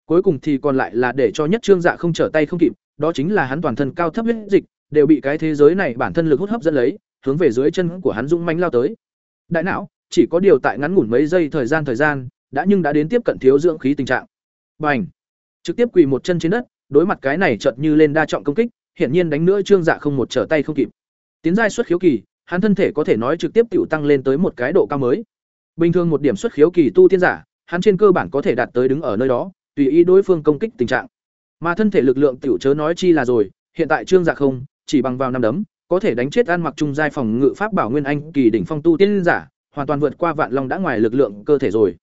Cuối cùng thì còn lại là để cho nhất trương dạ không trở tay không kịp đó chính là hắn toàn thân cao thấp huyết dịch, đều bị cái thế giới này bản thân lực hút hấp dẫn lấy, hướng về dưới chân của hắn dũng manh lao tới. Đại não, chỉ có điều tại ngắn ngủn mấy giây thời gian thời gian, đã nhưng đã đến tiếp cận thiếu dưỡng khí tình trạng. Bành! Trực tiếp quỳ một chân trên đất, đối mặt cái này chợt như lên đa trọng công kích, hiển nhiên đánh nữa trương dạ không một trở tay không kịp. Tiến giai xuất khiếu kỳ, hắn thân thể có thể nói trực tiếp tiểu tăng lên tới một cái độ cao mới. Bình thường một điểm xuất khiếu kỳ tu tiên giả, hắn trên cơ bản có thể đạt tới đứng ở nơi đó, tùy ý đối phương công kích tình trạng. Mà thân thể lực lượng tiểu chớ nói chi là rồi, hiện tại Trương Dạ không, chỉ bằng vào năm đấm, có thể đánh chết ăn mặc trung giai phòng ngự pháp bảo nguyên anh kỳ đỉnh phong tu tiên giả, hoàn toàn vượt qua vạn long đã ngoài lực lượng cơ thể rồi.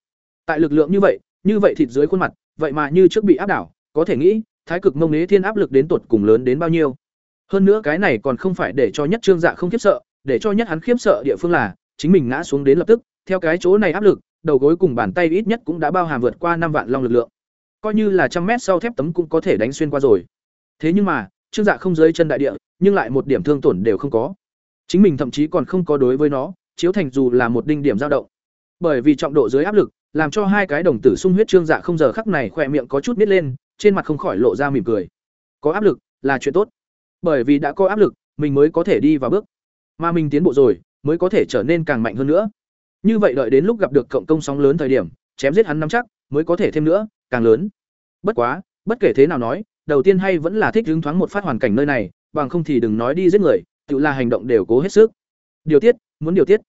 Tại lực lượng như vậy, như vậy thịt dưới khuôn mặt, vậy mà như trước bị áp đảo, có thể nghĩ, thái cực mông nế thiên áp lực đến tột cùng lớn đến bao nhiêu. Hơn nữa cái này còn không phải để cho nhất Trương Dạ không khiếp sợ, để cho nhất hắn khiếp sợ địa phương là, chính mình ngã xuống đến lập tức, theo cái chỗ này áp lực, đầu gối cùng bàn tay ít nhất cũng đã bao hàm vượt qua năm vạn long lực lượng. Coi như là trăm mét sau thép tấm cũng có thể đánh xuyên qua rồi. Thế nhưng mà, Trương Dạ không dưới chân đại địa, nhưng lại một điểm thương tổn đều không có. Chính mình thậm chí còn không có đối với nó, chiếu thành dù là một đinh điểm dao động. Bởi vì trọng độ dưới áp lực, làm cho hai cái đồng tử sung huyết Trương Dạ không giờ khắc này khỏe miệng có chút nít lên, trên mặt không khỏi lộ ra mỉm cười. Có áp lực là chuyện tốt. Bởi vì đã có áp lực, mình mới có thể đi vào bước. Mà mình tiến bộ rồi, mới có thể trở nên càng mạnh hơn nữa. Như vậy đợi đến lúc gặp được cộng công sóng lớn thời điểm, chém giết hắn nắm chắc, mới có thể thêm nữa, càng lớn. Bất quá, bất kể thế nào nói, đầu tiên hay vẫn là thích hứng thoáng một phát hoàn cảnh nơi này, bằng không thì đừng nói đi giết người, tự là hành động đều cố hết sức. Điều tiết, muốn điều tiết.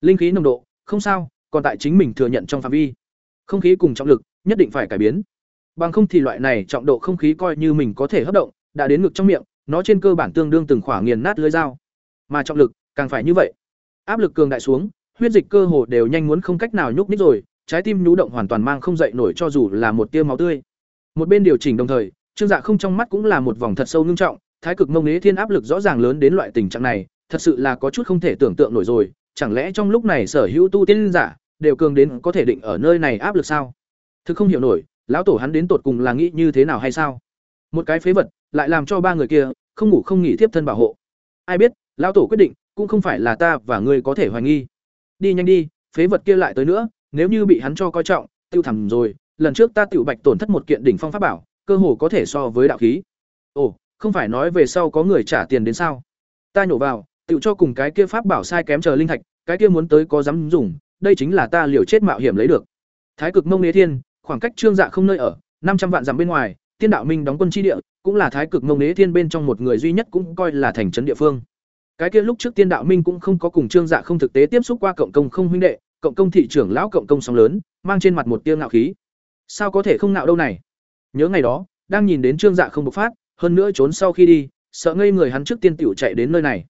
Linh khí nồng độ, không sao, còn tại chính mình thừa nhận trong phạm vi. Không khí cùng trọng lực, nhất định phải cải biến. Bằng không thì loại này trọng độ không khí coi như mình có thể hấp động, đã đến ngực trong miệng, nó trên cơ bản tương đương từng khỏa nghiền nát lưỡi dao. Mà trọng lực, càng phải như vậy. Áp lực cường đại xuống, huyết dịch cơ hồ đều nhanh muốn không cách nào nhúc nhích rồi, trái tim nhú động hoàn toàn mang không dậy nổi cho dù là một tia máu tươi. Một bên điều chỉnh đồng thời, Trương Dạ không trong mắt cũng là một vòng thật sâu nghiêm trọng, thái cực mông nế thiên áp lực rõ ràng lớn đến loại tình trạng này, thật sự là có chút không thể tưởng tượng nổi rồi, chẳng lẽ trong lúc này sở hữu tu tiên giả đều cường đến có thể định ở nơi này áp lực sao? Thực không hiểu nổi, lão tổ hắn đến tột cùng là nghĩ như thế nào hay sao? Một cái phế vật, lại làm cho ba người kia không ngủ không nghỉ tiếp thân bảo hộ. Ai biết, lão tổ quyết định, cũng không phải là ta và ngươi có thể hoài nghi. Đi nhanh đi, phế vật kia lại tới nữa, nếu như bị hắn cho coi trọng, tiêu thầm rồi, lần trước ta tiểu bạch tổn thất một kiện đỉnh phong pháp bảo, cơ hồ có thể so với đạo khí. Ồ, không phải nói về sau có người trả tiền đến sao? Ta nhổ vào, tiểu cho cùng cái kia pháp bảo sai kém chờ linh thạch, cái kia muốn tới có dám dùng, đây chính là ta liều chết mạo hiểm lấy được. Thái cực Mông Nế Thiên, khoảng cách Trương Dạ không nơi ở, năm trăm vạn dặm bên ngoài, Tiên đạo minh đóng quân chi địa, cũng là Thái cực Mông Nế Thiên bên trong một người duy nhất cũng coi là thành trấn địa phương. Cái kia lúc trước Tiên đạo minh cũng không có cùng Trương Dạ không thực tế tiếp xúc qua cộng công không huynh đệ, cộng công thị trưởng lão cộng công sóng lớn, mang trên mặt một tia ngạo khí. Sao có thể không ngạo đâu này? Nhớ ngày đó, đang nhìn đến Trương Dạ không bộc phát, hơn nữa trốn sau khi đi, sợ ngây người hắn trước tiên tiểu chạy đến nơi này.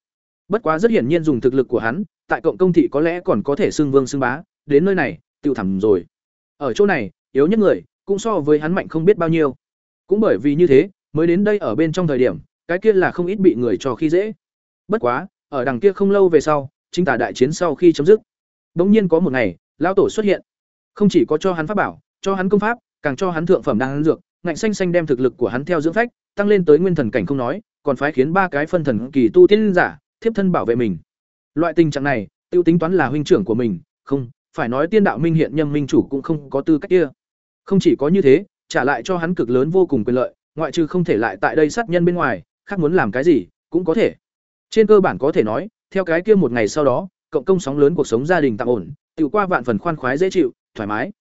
Bất quá rất hiển nhiên dùng thực lực của hắn, tại cộng công thị có lẽ còn có thể xưng vương xưng bá, đến nơi này, tiểu thẳm rồi. Ở chỗ này, yếu nhất người, cũng so với hắn mạnh không biết bao nhiêu. Cũng bởi vì như thế, mới đến đây ở bên trong thời điểm, cái kia là không ít bị người cho khi dễ. Bất quá, ở đằng kia không lâu về sau, chính tả đại chiến sau khi chấm dứt. Đống nhiên có một ngày, lão tổ xuất hiện. Không chỉ có cho hắn pháp bảo, cho hắn công pháp, càng cho hắn thượng phẩm đan dược, ngạnh xanh xanh đem thực lực của hắn theo dưỡng phách, tăng lên tới nguyên thần cảnh không nói, còn phải khiến ba cái phân thần kỳ tu tiên giả, thiếp thân bảo vệ mình. Loại tình trạng này, tiêu tính toán là huynh trưởng của mình, không, phải nói tiên đạo minh hiện nhâm minh chủ cũng không có tư cách kia. Không chỉ có như thế, trả lại cho hắn cực lớn vô cùng quyền lợi, ngoại trừ không thể lại tại đây sát nhân bên ngoài, khác muốn làm cái gì, cũng có thể. Trên cơ bản có thể nói, theo cái kia một ngày sau đó, cộng công sóng lớn cuộc sống gia đình tạm ổn, tiểu qua vạn phần khoan khoái dễ chịu, thoải mái.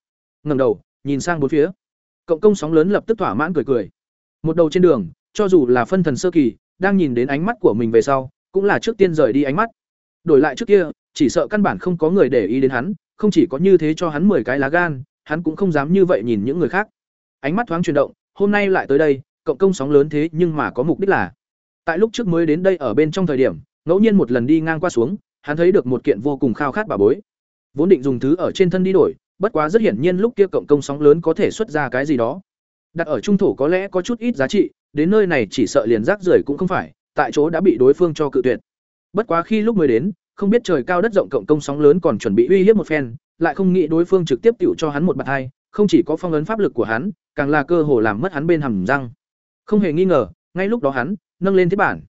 Ngẩng đầu, nhìn sang bốn phía. Cộng công sóng lớn lập tức thỏa mãn cười cười. Một đầu trên đường, cho dù là phân thần sơ kỳ, đang nhìn đến ánh mắt của mình về sau, cũng là trước tiên rời đi ánh mắt. Đổi lại trước kia, chỉ sợ căn bản không có người để ý đến hắn, không chỉ có như thế cho hắn 10 cái lá gan, hắn cũng không dám như vậy nhìn những người khác. Ánh mắt thoáng chuyển động, hôm nay lại tới đây, cộng công sóng lớn thế nhưng mà có mục đích là. Tại lúc trước mới đến đây ở bên trong thời điểm, ngẫu nhiên một lần đi ngang qua xuống, hắn thấy được một kiện vô cùng khao khát bà bối. Vốn định dùng thứ ở trên thân đi đổi, bất quá rất hiển nhiên lúc kia cộng công sóng lớn có thể xuất ra cái gì đó. Đặt ở trung thổ có lẽ có chút ít giá trị, đến nơi này chỉ sợ liền rác rưởi cũng không phải, tại chỗ đã bị đối phương cho cự tuyệt. Bất quá khi lúc mới đến, không biết trời cao đất rộng cộng công sóng lớn còn chuẩn bị uy hiếp một phen, lại không nghĩ đối phương trực tiếp tiểu cho hắn một bàn hai, không chỉ có phong ấn pháp lực của hắn, càng là cơ hồ làm mất hắn bên hầm răng. Không hề nghi ngờ, ngay lúc đó hắn nâng lên thiết bản,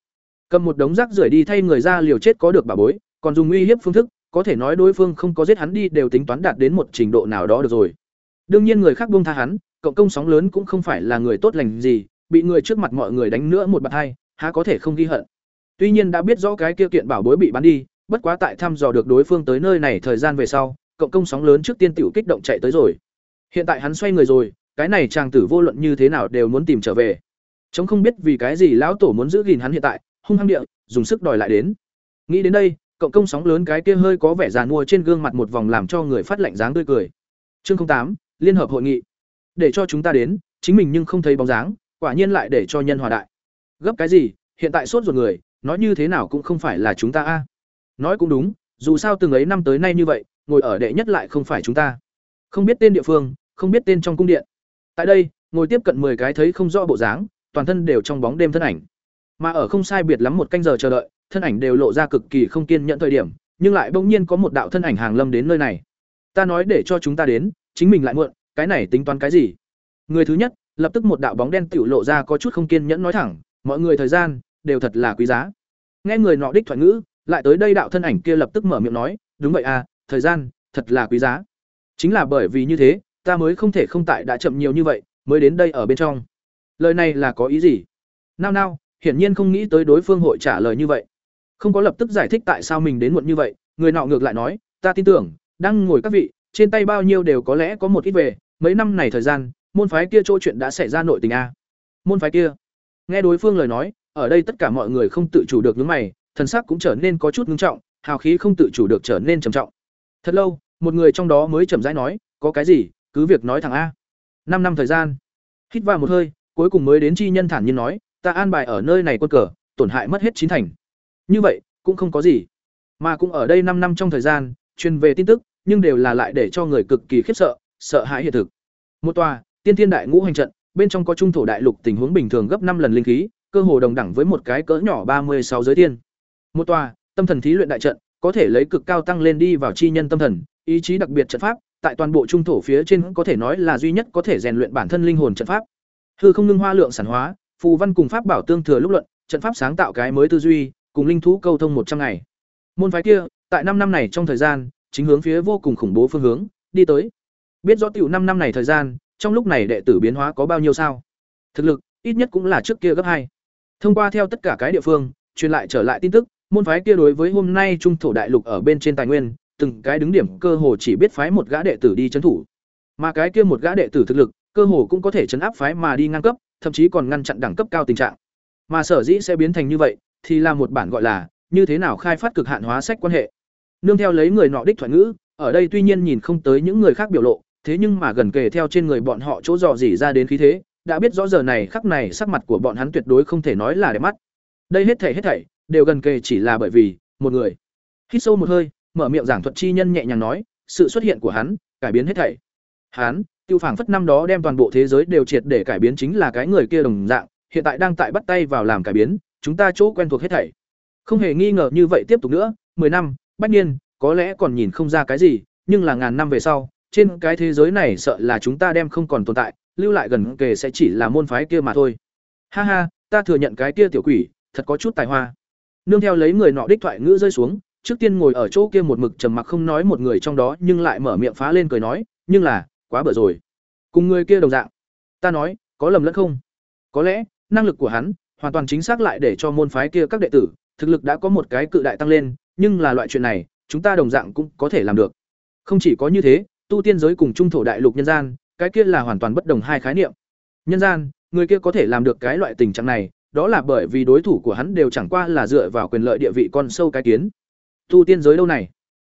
cầm một đống rác rưởi đi thay người ra liều chết có được bà bối, còn dùng uy hiếp phương thức, có thể nói đối phương không có giết hắn đi đều tính toán đạt đến một trình độ nào đó được rồi. Đương nhiên người khác buông tha hắn, cộng công sóng lớn cũng không phải là người tốt lành gì, bị người trước mặt mọi người đánh nữa một bạt hai, há có thể không ghi hận. Tuy nhiên đã biết rõ cái kia kiện bảo bối bị bán đi, bất quá tại thăm dò được đối phương tới nơi này thời gian về sau, cộng công sóng lớn trước tiên tiểu kích động chạy tới rồi. Hiện tại hắn xoay người rồi, cái này chàng tử vô luận như thế nào đều muốn tìm trở về. Chống không biết vì cái gì lão tổ muốn giữ gìn hắn hiện tại, hung hăng địa, dùng sức đòi lại đến. Nghĩ đến đây, cộng công sóng lớn cái kia hơi có vẻ già nua trên gương mặt một vòng làm cho người phát lạnh dáng tươi cười. Chương tám Liên hợp hội nghị. Để cho chúng ta đến, chính mình nhưng không thấy bóng dáng, quả nhiên lại để cho nhân hòa đại. Gấp cái gì, hiện tại sốt ruột người, nói như thế nào cũng không phải là chúng ta a. Nói cũng đúng, dù sao từng ấy năm tới nay như vậy, ngồi ở đệ nhất lại không phải chúng ta. Không biết tên địa phương, không biết tên trong cung điện. Tại đây, ngồi tiếp cận 10 cái thấy không rõ bộ dáng, toàn thân đều trong bóng đêm thân ảnh. Mà ở không sai biệt lắm một canh giờ chờ đợi, thân ảnh đều lộ ra cực kỳ không kiên nhẫn thời điểm, nhưng lại bỗng nhiên có một đạo thân ảnh hàng lâm đến nơi này. Ta nói để cho chúng ta đến, chính mình lại muộn, cái này tính toán cái gì? Người thứ nhất, lập tức một đạo bóng đen tiểu lộ ra có chút không kiên nhẫn nói thẳng, mọi người thời gian đều thật là quý giá. Nghe người nọ đích thoại ngữ, lại tới đây đạo thân ảnh kia lập tức mở miệng nói, đúng vậy à, thời gian thật là quý giá. Chính là bởi vì như thế, ta mới không thể không tại đã chậm nhiều như vậy, mới đến đây ở bên trong. Lời này là có ý gì? Nao nao, hiển nhiên không nghĩ tới đối phương hội trả lời như vậy. Không có lập tức giải thích tại sao mình đến muộn như vậy, người nọ ngược lại nói, ta tin tưởng, đang ngồi các vị, trên tay bao nhiêu đều có lẽ có một ít về, mấy năm này thời gian, môn phái kia chỗ chuyện đã xảy ra nội tình a. Môn phái kia. Nghe đối phương lời nói, ở đây tất cả mọi người không tự chủ được nhướng mày, thần sắc cũng trở nên có chút ngưng trọng, hào khí không tự chủ được trở nên trầm trọng. Thật lâu, một người trong đó mới chậm rãi nói, có cái gì, cứ việc nói thẳng a. Năm năm thời gian. Hít vào một hơi, cuối cùng mới đến chi nhân thản nhiên nói, ta an bài ở nơi này quân cờ, tổn hại mất hết chín thành. Như vậy, cũng không có gì. Mà cũng ở đây năm năm trong thời gian, truyền về tin tức, nhưng đều là lại để cho người cực kỳ khiếp sợ, sợ hãi hiện thực. Một tòa, Tiên Thiên Đại Ngũ hành trận, bên trong có trung thổ đại lục tình huống bình thường gấp năm lần linh khí, cơ hồ đồng đẳng với một cái cỡ nhỏ ba mươi sáu giới tiên. Một tòa, tâm thần thí luyện đại trận, có thể lấy cực cao tăng lên đi vào chi nhân tâm thần, ý chí đặc biệt trận pháp, tại toàn bộ trung thổ phía trên có thể nói là duy nhất có thể rèn luyện bản thân linh hồn trận pháp. Hư không ngưng hoa lượng sản hóa, phù văn cùng pháp bảo tương thừa lúc luận, trận pháp sáng tạo cái mới tư duy, cùng linh thú câu thông một trăm ngày. Môn phái kia, tại năm năm này trong thời gian, chính hướng phía vô cùng khủng bố phương hướng đi tới. Biết rõ tiểu năm năm này thời gian, trong lúc này đệ tử biến hóa có bao nhiêu sao? Thực lực, ít nhất cũng là trước kia gấp hai. Thông qua theo tất cả cái địa phương, truyền lại trở lại tin tức, môn phái kia đối với hôm nay trung thổ đại lục ở bên trên tài nguyên, từng cái đứng điểm cơ hồ chỉ biết phái một gã đệ tử đi trấn thủ. Mà cái kia một gã đệ tử thực lực, cơ hồ cũng có thể chấn áp phái mà đi ngang cấp, thậm chí còn ngăn chặn đẳng cấp cao tình trạng. Mà sở dĩ sẽ biến thành như vậy, thì là một bản gọi là như thế nào khai phát cực hạn hóa sách quan hệ. Nương theo lấy người nọ đích thoại ngữ, ở đây tuy nhiên nhìn không tới những người khác biểu lộ, thế nhưng mà gần kề theo trên người bọn họ chỗ dò dỉ ra đến khí thế, đã biết rõ giờ này khắc này sắc mặt của bọn hắn tuyệt đối không thể nói là đẹp mắt. Đây hết thảy hết thảy đều gần kề chỉ là bởi vì một người. Hít sâu một hơi, mở miệng giảng thuật chi nhân nhẹ nhàng nói, sự xuất hiện của hắn, cải biến hết thảy. Hắn, tiêu phảng phất năm đó đem toàn bộ thế giới đều triệt để cải biến chính là cái người kia đồng dạng, hiện tại đang tại bắt tay vào làm cải biến, chúng ta chỗ quen thuộc hết thảy. Không hề nghi ngờ như vậy tiếp tục nữa, 10 năm, bách niên, có lẽ còn nhìn không ra cái gì, nhưng là ngàn năm về sau, trên cái thế giới này sợ là chúng ta đem không còn tồn tại, lưu lại gần kề sẽ chỉ là môn phái kia mà thôi. Ha ha, ta thừa nhận cái kia tiểu quỷ, thật có chút tài hoa. Nương theo lấy người nọ đích thoại ngữ rơi xuống, trước tiên ngồi ở chỗ kia một mực trầm mặc không nói một người trong đó, nhưng lại mở miệng phá lên cười nói, nhưng là, quá bở rồi. Cùng người kia đồng dạng. Ta nói, có lầm lẫn không? Có lẽ, năng lực của hắn hoàn toàn chính xác lại để cho môn phái kia các đệ tử, thực lực đã có một cái cự đại tăng lên, nhưng là loại chuyện này, chúng ta đồng dạng cũng có thể làm được. Không chỉ có như thế, tu tiên giới cùng trung thổ đại lục nhân gian, cái kia là hoàn toàn bất đồng hai khái niệm. Nhân gian, người kia có thể làm được cái loại tình trạng này, đó là bởi vì đối thủ của hắn đều chẳng qua là dựa vào quyền lợi địa vị con sâu cái kiến. Tu tiên giới đâu này?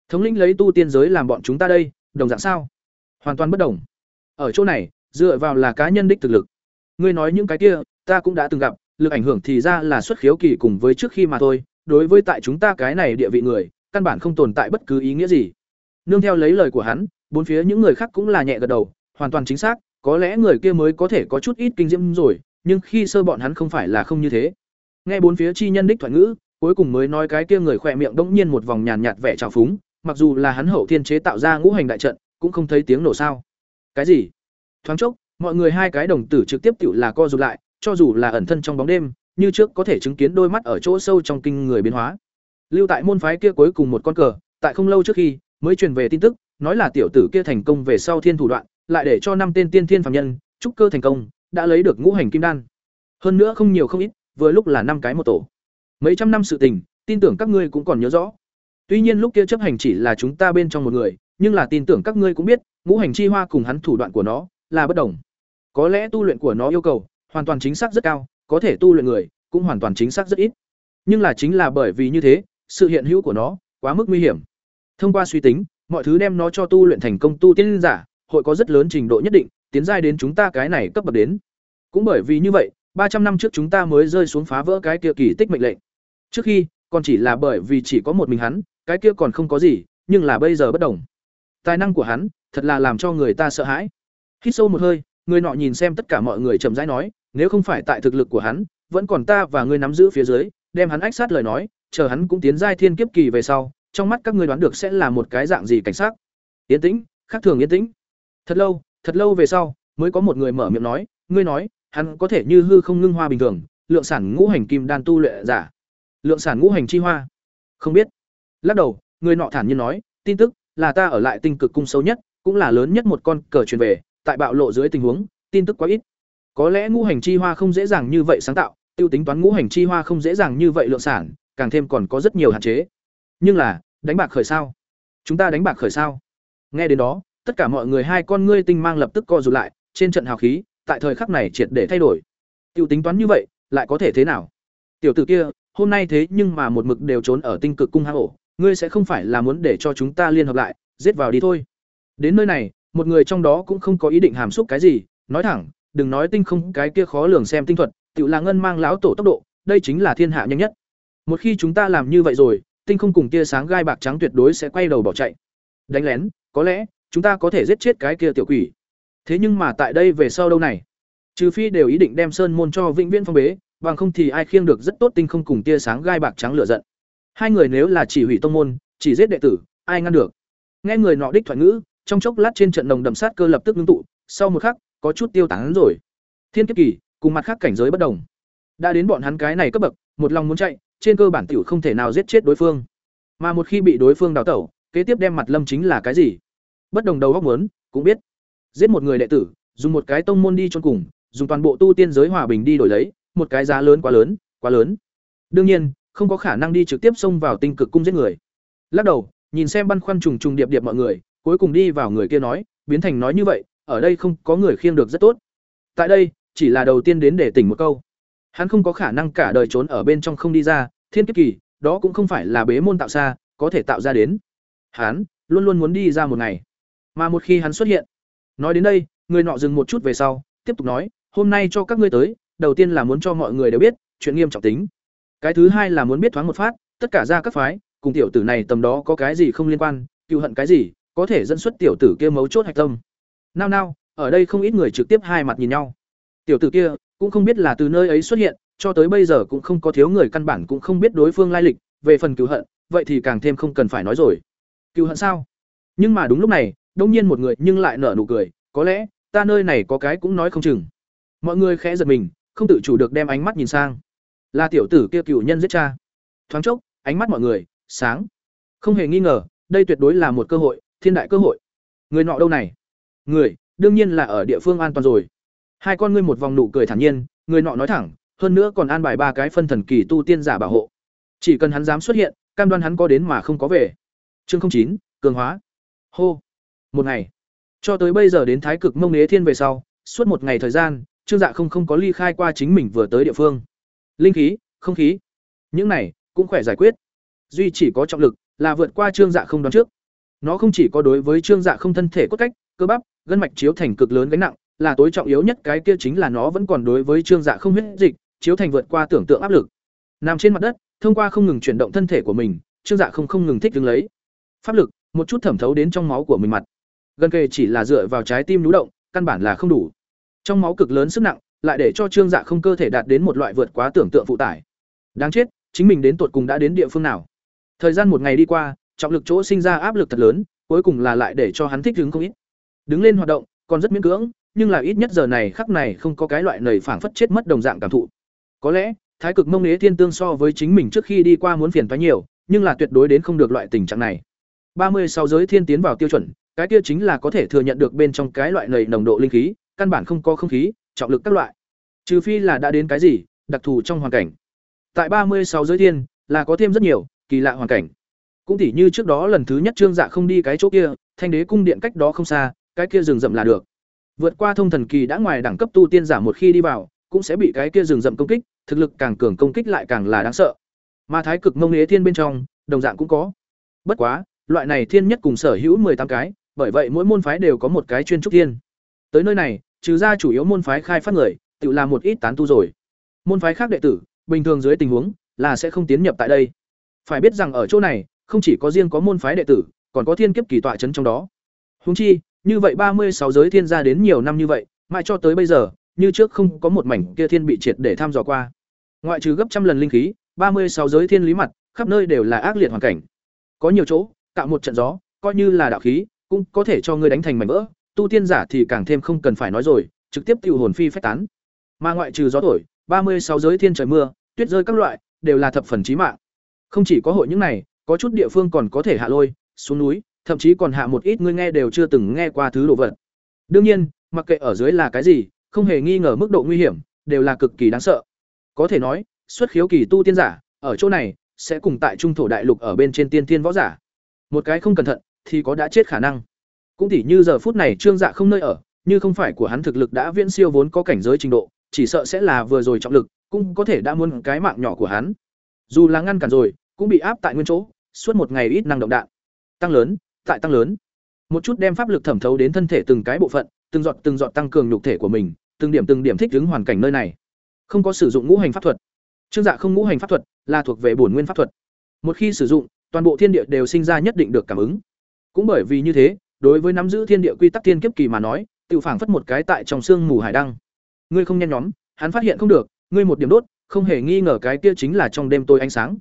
Thống lĩnh lấy tu tiên giới làm bọn chúng ta đây, đồng dạng sao? Hoàn toàn bất đồng. Ở chỗ này, dựa vào là cá nhân đích thực lực. Ngươi nói những cái kia, ta cũng đã từng gặp, lực ảnh hưởng thì ra là xuất khiếu kỳ cùng với trước khi mà thôi, đối với tại chúng ta cái này địa vị người, căn bản không tồn tại bất cứ ý nghĩa gì. Nương theo lấy lời của hắn, bốn phía những người khác cũng là nhẹ gật đầu, hoàn toàn chính xác, có lẽ người kia mới có thể có chút ít kinh diễm rồi, nhưng khi sơ bọn hắn không phải là không như thế. Nghe bốn phía chi nhân đích thoại ngữ, cuối cùng mới nói cái kia người khỏe miệng đống nhiên một vòng nhàn nhạt vẻ trào phúng, mặc dù là hắn hậu thiên chế tạo ra ngũ hành đại trận, cũng không thấy tiếng nổ sao. Cái gì? Thoáng chốc, mọi người hai cái đồng tử trực tiếp tiểu là co rụt lại, cho dù là ẩn thân trong bóng đêm, như trước có thể chứng kiến đôi mắt ở chỗ sâu trong kinh người biến hóa. Lưu tại môn phái kia cuối cùng một con cờ, tại không lâu trước khi, mới truyền về tin tức, nói là tiểu tử kia thành công về sau thiên thủ đoạn, lại để cho năm tên tiên thiên phàm nhân, trúc cơ thành công, đã lấy được ngũ hành kim đan. Hơn nữa không nhiều không ít, vừa lúc là năm cái một tổ. Mấy trăm năm sự tình, tin tưởng các ngươi cũng còn nhớ rõ. Tuy nhiên lúc kia chấp hành chỉ là chúng ta bên trong một người, nhưng là tin tưởng các ngươi cũng biết, ngũ hành chi hoa cùng hắn thủ đoạn của nó là bất đồng. Có lẽ tu luyện của nó yêu cầu hoàn toàn chính xác rất cao, có thể tu luyện người cũng hoàn toàn chính xác rất ít. Nhưng là chính là bởi vì như thế, sự hiện hữu của nó quá mức nguy hiểm. Thông qua suy tính, mọi thứ đem nó cho tu luyện thành công tu tiên giả, hội có rất lớn trình độ nhất định, tiến giai đến chúng ta cái này cấp bậc đến. Cũng bởi vì như vậy, ba trăm năm trước chúng ta mới rơi xuống phá vỡ cái kia kỳ tích mệnh lệnh. Trước khi, còn chỉ là bởi vì chỉ có một mình hắn, cái kia còn không có gì, nhưng là bây giờ bất đồng. Tài năng của hắn, thật là làm cho người ta sợ hãi. Hít sâu một hơi, người nọ nhìn xem tất cả mọi người chậm rãi nói, nếu không phải tại thực lực của hắn, vẫn còn ta và ngươi nắm giữ phía dưới, đem hắn ách sát lời nói, chờ hắn cũng tiến giai thiên kiếp kỳ về sau, trong mắt các ngươi đoán được sẽ là một cái dạng gì cảnh sát. Yên tĩnh, khác thường yên tĩnh. Thật lâu, thật lâu về sau, mới có một người mở miệng nói, ngươi nói, hắn có thể như hư không ngưng hoa bình thường, lượng sản ngũ hành kim đan tu luyện giả. Lượng sản ngũ hành chi hoa? Không biết. Lắc đầu, người nọ thản nhiên nói, tin tức là ta ở lại tinh cực cung sâu nhất, cũng là lớn nhất một con cờ truyền về, tại bạo lộ dưới tình huống, tin tức quá ít. Có lẽ ngũ hành chi hoa không dễ dàng như vậy sáng tạo, tiêu tính toán ngũ hành chi hoa không dễ dàng như vậy lượng sản, càng thêm còn có rất nhiều hạn chế. Nhưng là, đánh bạc khởi sao? Chúng ta đánh bạc khởi sao? Nghe đến đó, tất cả mọi người hai con ngươi tinh mang lập tức co rụt lại, trên trận hào khí, tại thời khắc này triệt để thay đổi. Tiêu tính toán như vậy, lại có thể thế nào? Tiểu tử kia, hôm nay thế nhưng mà một mực đều trốn ở tinh cực cung hang ổ, ngươi sẽ không phải là muốn để cho chúng ta liên hợp lại, giết vào đi thôi. Đến nơi này, một người trong đó cũng không có ý định hàm xúc cái gì, nói thẳng, đừng nói tinh không cái kia khó lường xem tinh thuật, tiểu là ngân mang lão tổ tốc độ, đây chính là thiên hạ nhanh nhất. Một khi chúng ta làm như vậy rồi, tinh không cùng tia sáng gai bạc trắng tuyệt đối sẽ quay đầu bỏ chạy. Đánh lén, có lẽ chúng ta có thể giết chết cái kia tiểu quỷ. Thế nhưng mà tại đây về sau đâu này? Trừ phi đều ý định đem sơn môn cho vĩnh viễn phong bế, bằng không thì ai khiêng được rất tốt tinh không cùng tia sáng gai bạc trắng lửa giận. Hai người nếu là chỉ hủy tông môn, chỉ giết đệ tử, ai ngăn được? Nghe người nọ đích thoại ngữ, trong chốc lát trên trận nồng đậm sát cơ lập tức ngưng tụ, sau một khắc, có chút tiêu tán rồi. Thiên kiếp kỳ, cùng mặt khác cảnh giới bất đồng. Đã đến bọn hắn cái này cấp bậc, một lòng muốn chạy, trên cơ bản tiểu không thể nào giết chết đối phương. Mà một khi bị đối phương đào tẩu, kế tiếp đem mặt lâm chính là cái gì? Bất đồng đầu óc muốn, cũng biết. Giết một người đệ tử, dùng một cái tông môn đi chôn cùng, dùng toàn bộ tu tiên giới hòa bình đi đổi lấy, một cái giá lớn quá lớn, quá lớn. Đương nhiên, không có khả năng đi trực tiếp xông vào tinh cực cung giết người. Lắc đầu, nhìn xem băn khoăn trùng trùng điệp điệp mọi người, cuối cùng đi vào người kia nói, biến thành nói như vậy, ở đây không có người khiêng được rất tốt. Tại đây, chỉ là đầu tiên đến để tỉnh một câu. Hắn không có khả năng cả đời trốn ở bên trong không đi ra, thiên kiếp kỳ, đó cũng không phải là bế môn tạo ra, có thể tạo ra đến. Hắn luôn luôn muốn đi ra một ngày. Mà một khi hắn xuất hiện, nói đến đây, người nọ dừng một chút về sau, tiếp tục nói, hôm nay cho các ngươi tới, đầu tiên là muốn cho mọi người đều biết, chuyện nghiêm trọng tính. Cái thứ hai là muốn biết thoáng một phát, tất cả ra các phái, cùng tiểu tử này tầm đó có cái gì không liên quan, cựu hận cái gì, có thể dẫn xuất tiểu tử kia mấu chốt hạch tâm. Nao nao, ở đây không ít người trực tiếp hai mặt nhìn nhau. Tiểu tử kia cũng không biết là từ nơi ấy xuất hiện, cho tới bây giờ cũng không có thiếu người căn bản cũng không biết đối phương lai lịch, về phần cựu hận, vậy thì càng thêm không cần phải nói rồi. Cựu hận sao? Nhưng mà đúng lúc này, đông nhiên một người nhưng lại nở nụ cười, có lẽ ta nơi này có cái cũng nói không chừng. Mọi người khẽ giật mình, không tự chủ được đem ánh mắt nhìn sang. Là tiểu tử kia cựu nhân giết cha. Thoáng chốc, ánh mắt mọi người sáng. Không hề nghi ngờ, đây tuyệt đối là một cơ hội, thiên đại cơ hội. Người nọ đâu này? Người, đương nhiên là ở địa phương an toàn rồi. Hai con ngươi một vòng nụ cười thản nhiên, người nọ nói thẳng, hơn nữa còn an bài ba cái phân thần kỳ tu tiên giả bảo hộ. Chỉ cần hắn dám xuất hiện, cam đoan hắn có đến mà không có về. Chương chín, cường hóa. Hô. Một ngày. Cho tới bây giờ đến Thái Cực Mông Nế Thiên về sau, suốt một ngày thời gian, Trương Dạ không không có ly khai qua chính mình vừa tới địa phương. Linh khí, không khí, những này cũng khỏe giải quyết. Duy chỉ có trọng lực, là vượt qua Trương Dạ không đoán trước. Nó không chỉ có đối với Trương Dạ không thân thể cốt cách, cơ bắp, gân mạch chiếu thành cực lớn gánh nặng, là tối trọng yếu nhất cái kia chính là nó vẫn còn đối với Trương Dạ không huyết dịch, chiếu thành vượt qua tưởng tượng áp lực. Nằm trên mặt đất, thông qua không ngừng chuyển động thân thể của mình, Trương Dạ không không ngừng thích đứng lấy. Pháp lực, một chút thẩm thấu đến trong máu của mình mặt. Gần kề chỉ là dựa vào trái tim nú động, căn bản là không đủ. Trong máu cực lớn sức nặng, lại để cho Trương Dạ không cơ thể đạt đến một loại vượt quá tưởng tượng phụ tải. Đáng chết, chính mình đến tuột cùng đã đến địa phương nào? Thời gian một ngày đi qua, trọng lực chỗ sinh ra áp lực thật lớn, cuối cùng là lại để cho hắn thích đứng không ít. Đứng lên hoạt động, còn rất miễn cưỡng, nhưng là ít nhất giờ này khắc này không có cái loại nầy phảng phất chết mất đồng dạng cảm thụ. Có lẽ, Thái cực mông nế thiên tương so với chính mình trước khi đi qua muốn phiền toái nhiều, nhưng là tuyệt đối đến không được loại tình trạng này. ba mươi sáu giới thiên tiến vào tiêu chuẩn, cái kia chính là có thể thừa nhận được bên trong cái loại nầy nồng độ linh khí, căn bản không có không khí, trọng lực các loại. Trừ phi là đã đến cái gì, đặc thù trong hoàn cảnh. Tại ba mươi sáu giới thiên, là có thêm rất nhiều kỳ lạ hoàn cảnh. Cũng tỉ như trước đó lần thứ nhất Trương Dạ không đi cái chỗ kia, Thanh Đế cung điện cách đó không xa, cái kia rừng rậm là được. Vượt qua thông thần kỳ đã ngoài đẳng cấp tu tiên giả một khi đi vào, cũng sẽ bị cái kia rừng rậm công kích, thực lực càng cường công kích lại càng là đáng sợ. Mà Thái Cực Mông Nế Thiên bên trong, đồng dạng cũng có. Bất quá, loại này thiên nhất cùng sở hữu tám cái, bởi vậy mỗi môn phái đều có một cái chuyên trúc thiên. Tới nơi này, trừ ra chủ yếu môn phái khai phát người, tự làm một ít tán tu rồi. Môn phái khác đệ tử, bình thường dưới tình huống là sẽ không tiến nhập tại đây. Phải biết rằng ở chỗ này, không chỉ có riêng có môn phái đệ tử, còn có thiên kiếp kỳ tọa trấn trong đó. Huống chi, như vậy ba mươi sáu giới thiên gia đến nhiều năm như vậy, mãi cho tới bây giờ, như trước không có một mảnh kia thiên bị triệt để thăm dò qua. Ngoại trừ gấp trăm lần linh khí, ba mươi sáu giới thiên lý mặt, khắp nơi đều là ác liệt hoàn cảnh. Có nhiều chỗ, tạo một trận gió, coi như là đạo khí, cũng có thể cho ngươi đánh thành mảnh vỡ, tu tiên giả thì càng thêm không cần phải nói rồi, trực tiếp tiêu hồn phi phách tán. Mà ngoại trừ gió thổi, ba mươi sáu giới thiên trời mưa, tuyết rơi các loại, đều là thập phần chí mạng. Không chỉ có hội những này, có chút địa phương còn có thể hạ lôi, xuống núi, thậm chí còn hạ một ít ngươi nghe đều chưa từng nghe qua thứ đồ vật. Đương nhiên, mặc kệ ở dưới là cái gì, không hề nghi ngờ mức độ nguy hiểm, đều là cực kỳ đáng sợ. Có thể nói, xuất khiếu kỳ tu tiên giả, ở chỗ này sẽ cùng tại trung thổ đại lục ở bên trên tiên tiên võ giả. Một cái không cẩn thận thì có đã chết khả năng. Cũng tỉ như giờ phút này Trương Dạ không nơi ở, như không phải của hắn thực lực đã viễn siêu vốn có cảnh giới trình độ, chỉ sợ sẽ là vừa rồi trọng lực, cũng có thể đã muốn cái mạng nhỏ của hắn. Dù là ngăn cản rồi, cũng bị áp tại nguyên chỗ, suốt một ngày ít năng động đạn. Tăng lớn, tại tăng lớn. Một chút đem pháp lực thẩm thấu đến thân thể từng cái bộ phận, từng giọt từng giọt tăng cường nhục thể của mình, từng điểm từng điểm thích ứng hoàn cảnh nơi này. Không có sử dụng ngũ hành pháp thuật. Trương Dạ không ngũ hành pháp thuật, là thuộc về bổn nguyên pháp thuật. Một khi sử dụng, toàn bộ thiên địa đều sinh ra nhất định được cảm ứng. Cũng bởi vì như thế, đối với nắm giữ thiên địa quy tắc thiên kiếp kỳ mà nói, tự phảng phất một cái tại trong xương mù hải đăng. Ngươi không nhen nhóm, hắn phát hiện không được, ngươi một điểm đốt, không hề nghi ngờ cái kia chính là trong đêm tối ánh sáng.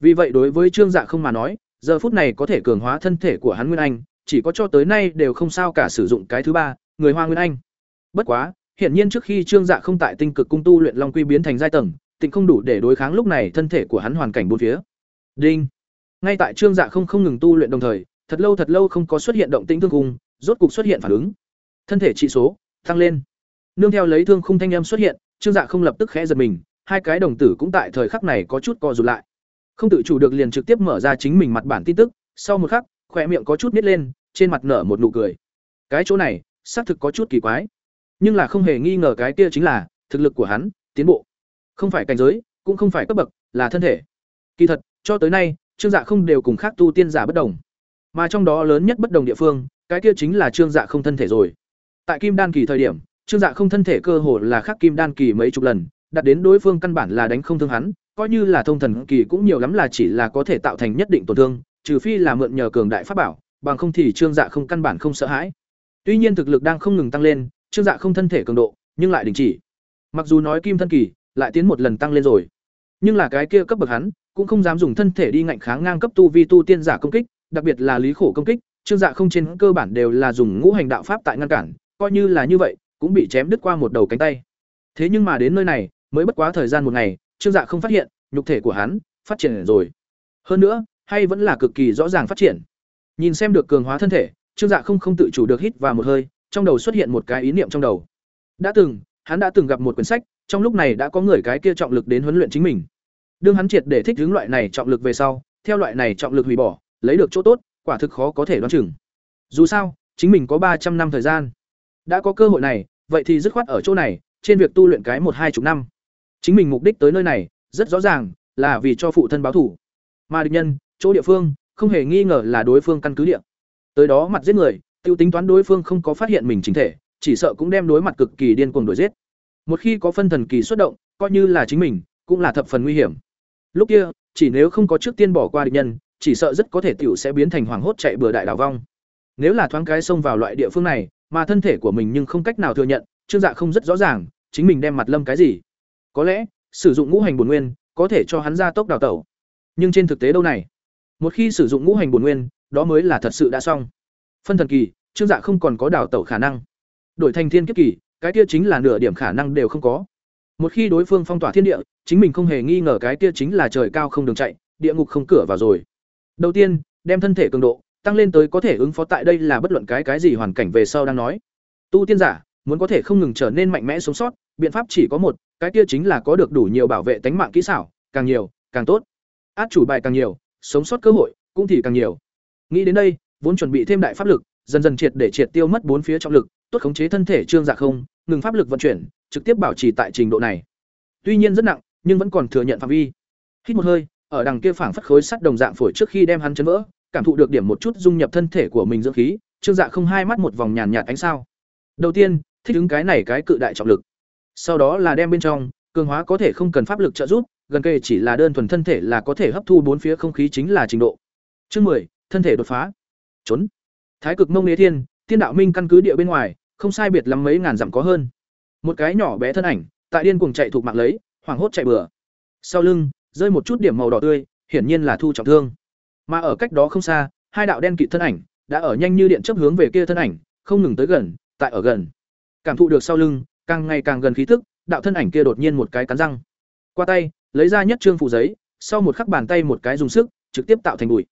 Vì vậy đối với Trương Dạ không mà nói, giờ phút này có thể cường hóa thân thể của hắn Nguyên Anh, chỉ có cho tới nay đều không sao cả sử dụng cái thứ ba, người Hoa Nguyên Anh. Bất quá, hiển nhiên trước khi Trương Dạ không tại tinh cực cung tu luyện Long Quy biến thành giai tầng, tịnh không đủ để đối kháng lúc này thân thể của hắn hoàn cảnh bốn phía. Đinh. Ngay tại Trương Dạ không không ngừng tu luyện đồng thời, thật lâu thật lâu không có xuất hiện động tĩnh thương khung, rốt cục xuất hiện phản ứng. Thân thể trị số tăng lên. Nương theo lấy thương khung thanh âm xuất hiện, Trương Dạ không lập tức khẽ giật mình, hai cái đồng tử cũng tại thời khắc này có chút co rụt lại. Không tự chủ được liền trực tiếp mở ra chính mình mặt bản tin tức, sau một khắc, khóe miệng có chút nít lên, trên mặt nở một nụ cười. Cái chỗ này, xác thực có chút kỳ quái. Nhưng là không hề nghi ngờ cái kia chính là thực lực của hắn tiến bộ. Không phải cảnh giới, cũng không phải cấp bậc, là thân thể. Kỳ thật, cho tới nay, Trương Dạ không đều cùng khác tu tiên giả bất đồng. Mà trong đó lớn nhất bất đồng địa phương, cái kia chính là Trương Dạ không thân thể rồi. Tại Kim Đan kỳ thời điểm, Trương Dạ không thân thể cơ hồ là khác Kim Đan kỳ mấy chục lần, đặt đến đối phương căn bản là đánh không thương hắn, coi như là thông thần kỳ cũng nhiều lắm là chỉ là có thể tạo thành nhất định tổn thương, trừ phi là mượn nhờ cường đại pháp bảo, bằng không thì Trương Dạ không căn bản không sợ hãi. Tuy nhiên thực lực đang không ngừng tăng lên, Trương Dạ không thân thể cường độ, nhưng lại đình chỉ. Mặc dù nói kim thân kỳ, lại tiến một lần tăng lên rồi, nhưng là cái kia cấp bậc hắn, cũng không dám dùng thân thể đi ngạnh kháng ngang cấp tu vi tu tiên giả công kích, đặc biệt là lý khổ công kích, Trương Dạ không trên cơ bản đều là dùng ngũ hành đạo pháp tại ngăn cản, coi như là như vậy, cũng bị chém đứt qua một đầu cánh tay. Thế nhưng mà đến nơi này, mới bất quá thời gian một ngày, Trương Dạ không phát hiện, nhục thể của hắn phát triển rồi. Hơn nữa, hay vẫn là cực kỳ rõ ràng phát triển. Nhìn xem được cường hóa thân thể, Trương Dạ không không tự chủ được hít vào một hơi, trong đầu xuất hiện một cái ý niệm trong đầu. Đã từng, hắn đã từng gặp một quyển sách, trong lúc này đã có người cái kia trọng lực đến huấn luyện chính mình. Đương hắn triệt để thích hướng loại này trọng lực về sau, theo loại này trọng lực hủy bỏ, lấy được chỗ tốt, quả thực khó có thể đoán chừng. Dù sao, chính mình có ba trăm năm thời gian. Đã có cơ hội này, vậy thì dứt khoát ở chỗ này, trên việc tu luyện cái một hai chục năm. Chính mình mục đích tới nơi này, rất rõ ràng, là vì cho phụ thân báo thủ. Mà địch nhân, chỗ địa phương, không hề nghi ngờ là đối phương căn cứ địa. Tới đó mặt giết người, tiêu tính toán đối phương không có phát hiện mình chính thể, chỉ sợ cũng đem đối mặt cực kỳ điên cuồng đổi giết. Một khi có phân thần kỳ xuất động, coi như là chính mình, cũng là thập phần nguy hiểm. Lúc kia, chỉ nếu không có trước tiên bỏ qua địch nhân, chỉ sợ rất có thể tiểu sẽ biến thành hoảng hốt chạy bừa đại đảo vong. Nếu là thoáng cái xông vào loại địa phương này, mà thân thể của mình nhưng không cách nào thừa nhận, Trương Dạ không rất rõ ràng, chính mình đem mặt lâm cái gì. Có lẽ, sử dụng ngũ hành bổn nguyên, có thể cho hắn ra tốc đào tẩu. Nhưng trên thực tế đâu này? Một khi sử dụng ngũ hành bổn nguyên, đó mới là thật sự đã xong. Phân thần kỳ, Trương Dạ không còn có đào tẩu khả năng. Đổi thành thiên kiếp kỳ, cái kia chính là nửa điểm khả năng đều không có. Một khi đối phương phong tỏa thiên địa, chính mình không hề nghi ngờ cái kia chính là trời cao không đường chạy, địa ngục không cửa vào rồi. Đầu tiên, đem thân thể cường độ tăng lên tới có thể ứng phó tại đây là bất luận cái cái gì hoàn cảnh về sau đang nói. Tu tiên giả, muốn có thể không ngừng trở nên mạnh mẽ sống sót, biện pháp chỉ có một, cái kia chính là có được đủ nhiều bảo vệ tánh mạng kỹ xảo, càng nhiều, càng tốt. Át chủ bài càng nhiều, sống sót cơ hội cũng thì càng nhiều. Nghĩ đến đây, vốn chuẩn bị thêm đại pháp lực, dần dần triệt để triệt tiêu mất bốn phía trọng lực, tốt khống chế thân thể trương dạ không, ngừng pháp lực vận chuyển, trực tiếp bảo trì tại trình độ này. Tuy nhiên rất nặng, nhưng vẫn còn thừa nhận phạm vi. Hít một hơi, ở đằng kia phảng phất khối sắt đồng dạng phổi trước khi đem hắn chấn vỡ, cảm thụ được điểm một chút dung nhập thân thể của mình dưỡng khí, trương dạ không hai mắt một vòng nhàn nhạt ánh sao. Đầu tiên, thích ứng cái này cái cự đại trọng lực. Sau đó là đem bên trong, cường hóa có thể không cần pháp lực trợ giúp, gần kề chỉ là đơn thuần thân thể là có thể hấp thu bốn phía không khí chính là trình độ. Chương 10, thân thể đột phá. Trốn. Thái cực mông đế thiên, tiên đạo minh căn cứ địa bên ngoài, không sai biệt lắm mấy ngàn dặm có hơn. Một cái nhỏ bé thân ảnh, tại điên cuồng chạy thuộc mạng lấy, hoảng hốt chạy bừa. Sau lưng, rơi một chút điểm màu đỏ tươi, hiển nhiên là thu trọng thương. Mà ở cách đó không xa, hai đạo đen kịt thân ảnh đã ở nhanh như điện chớp hướng về kia thân ảnh, không ngừng tới gần, tại ở gần. Cảm thụ được sau lưng, càng ngày càng gần khí tức, đạo thân ảnh kia đột nhiên một cái cắn răng. Qua tay, lấy ra nhất trương phủ giấy, sau một khắc bàn tay một cái dùng sức, trực tiếp tạo thành bụi.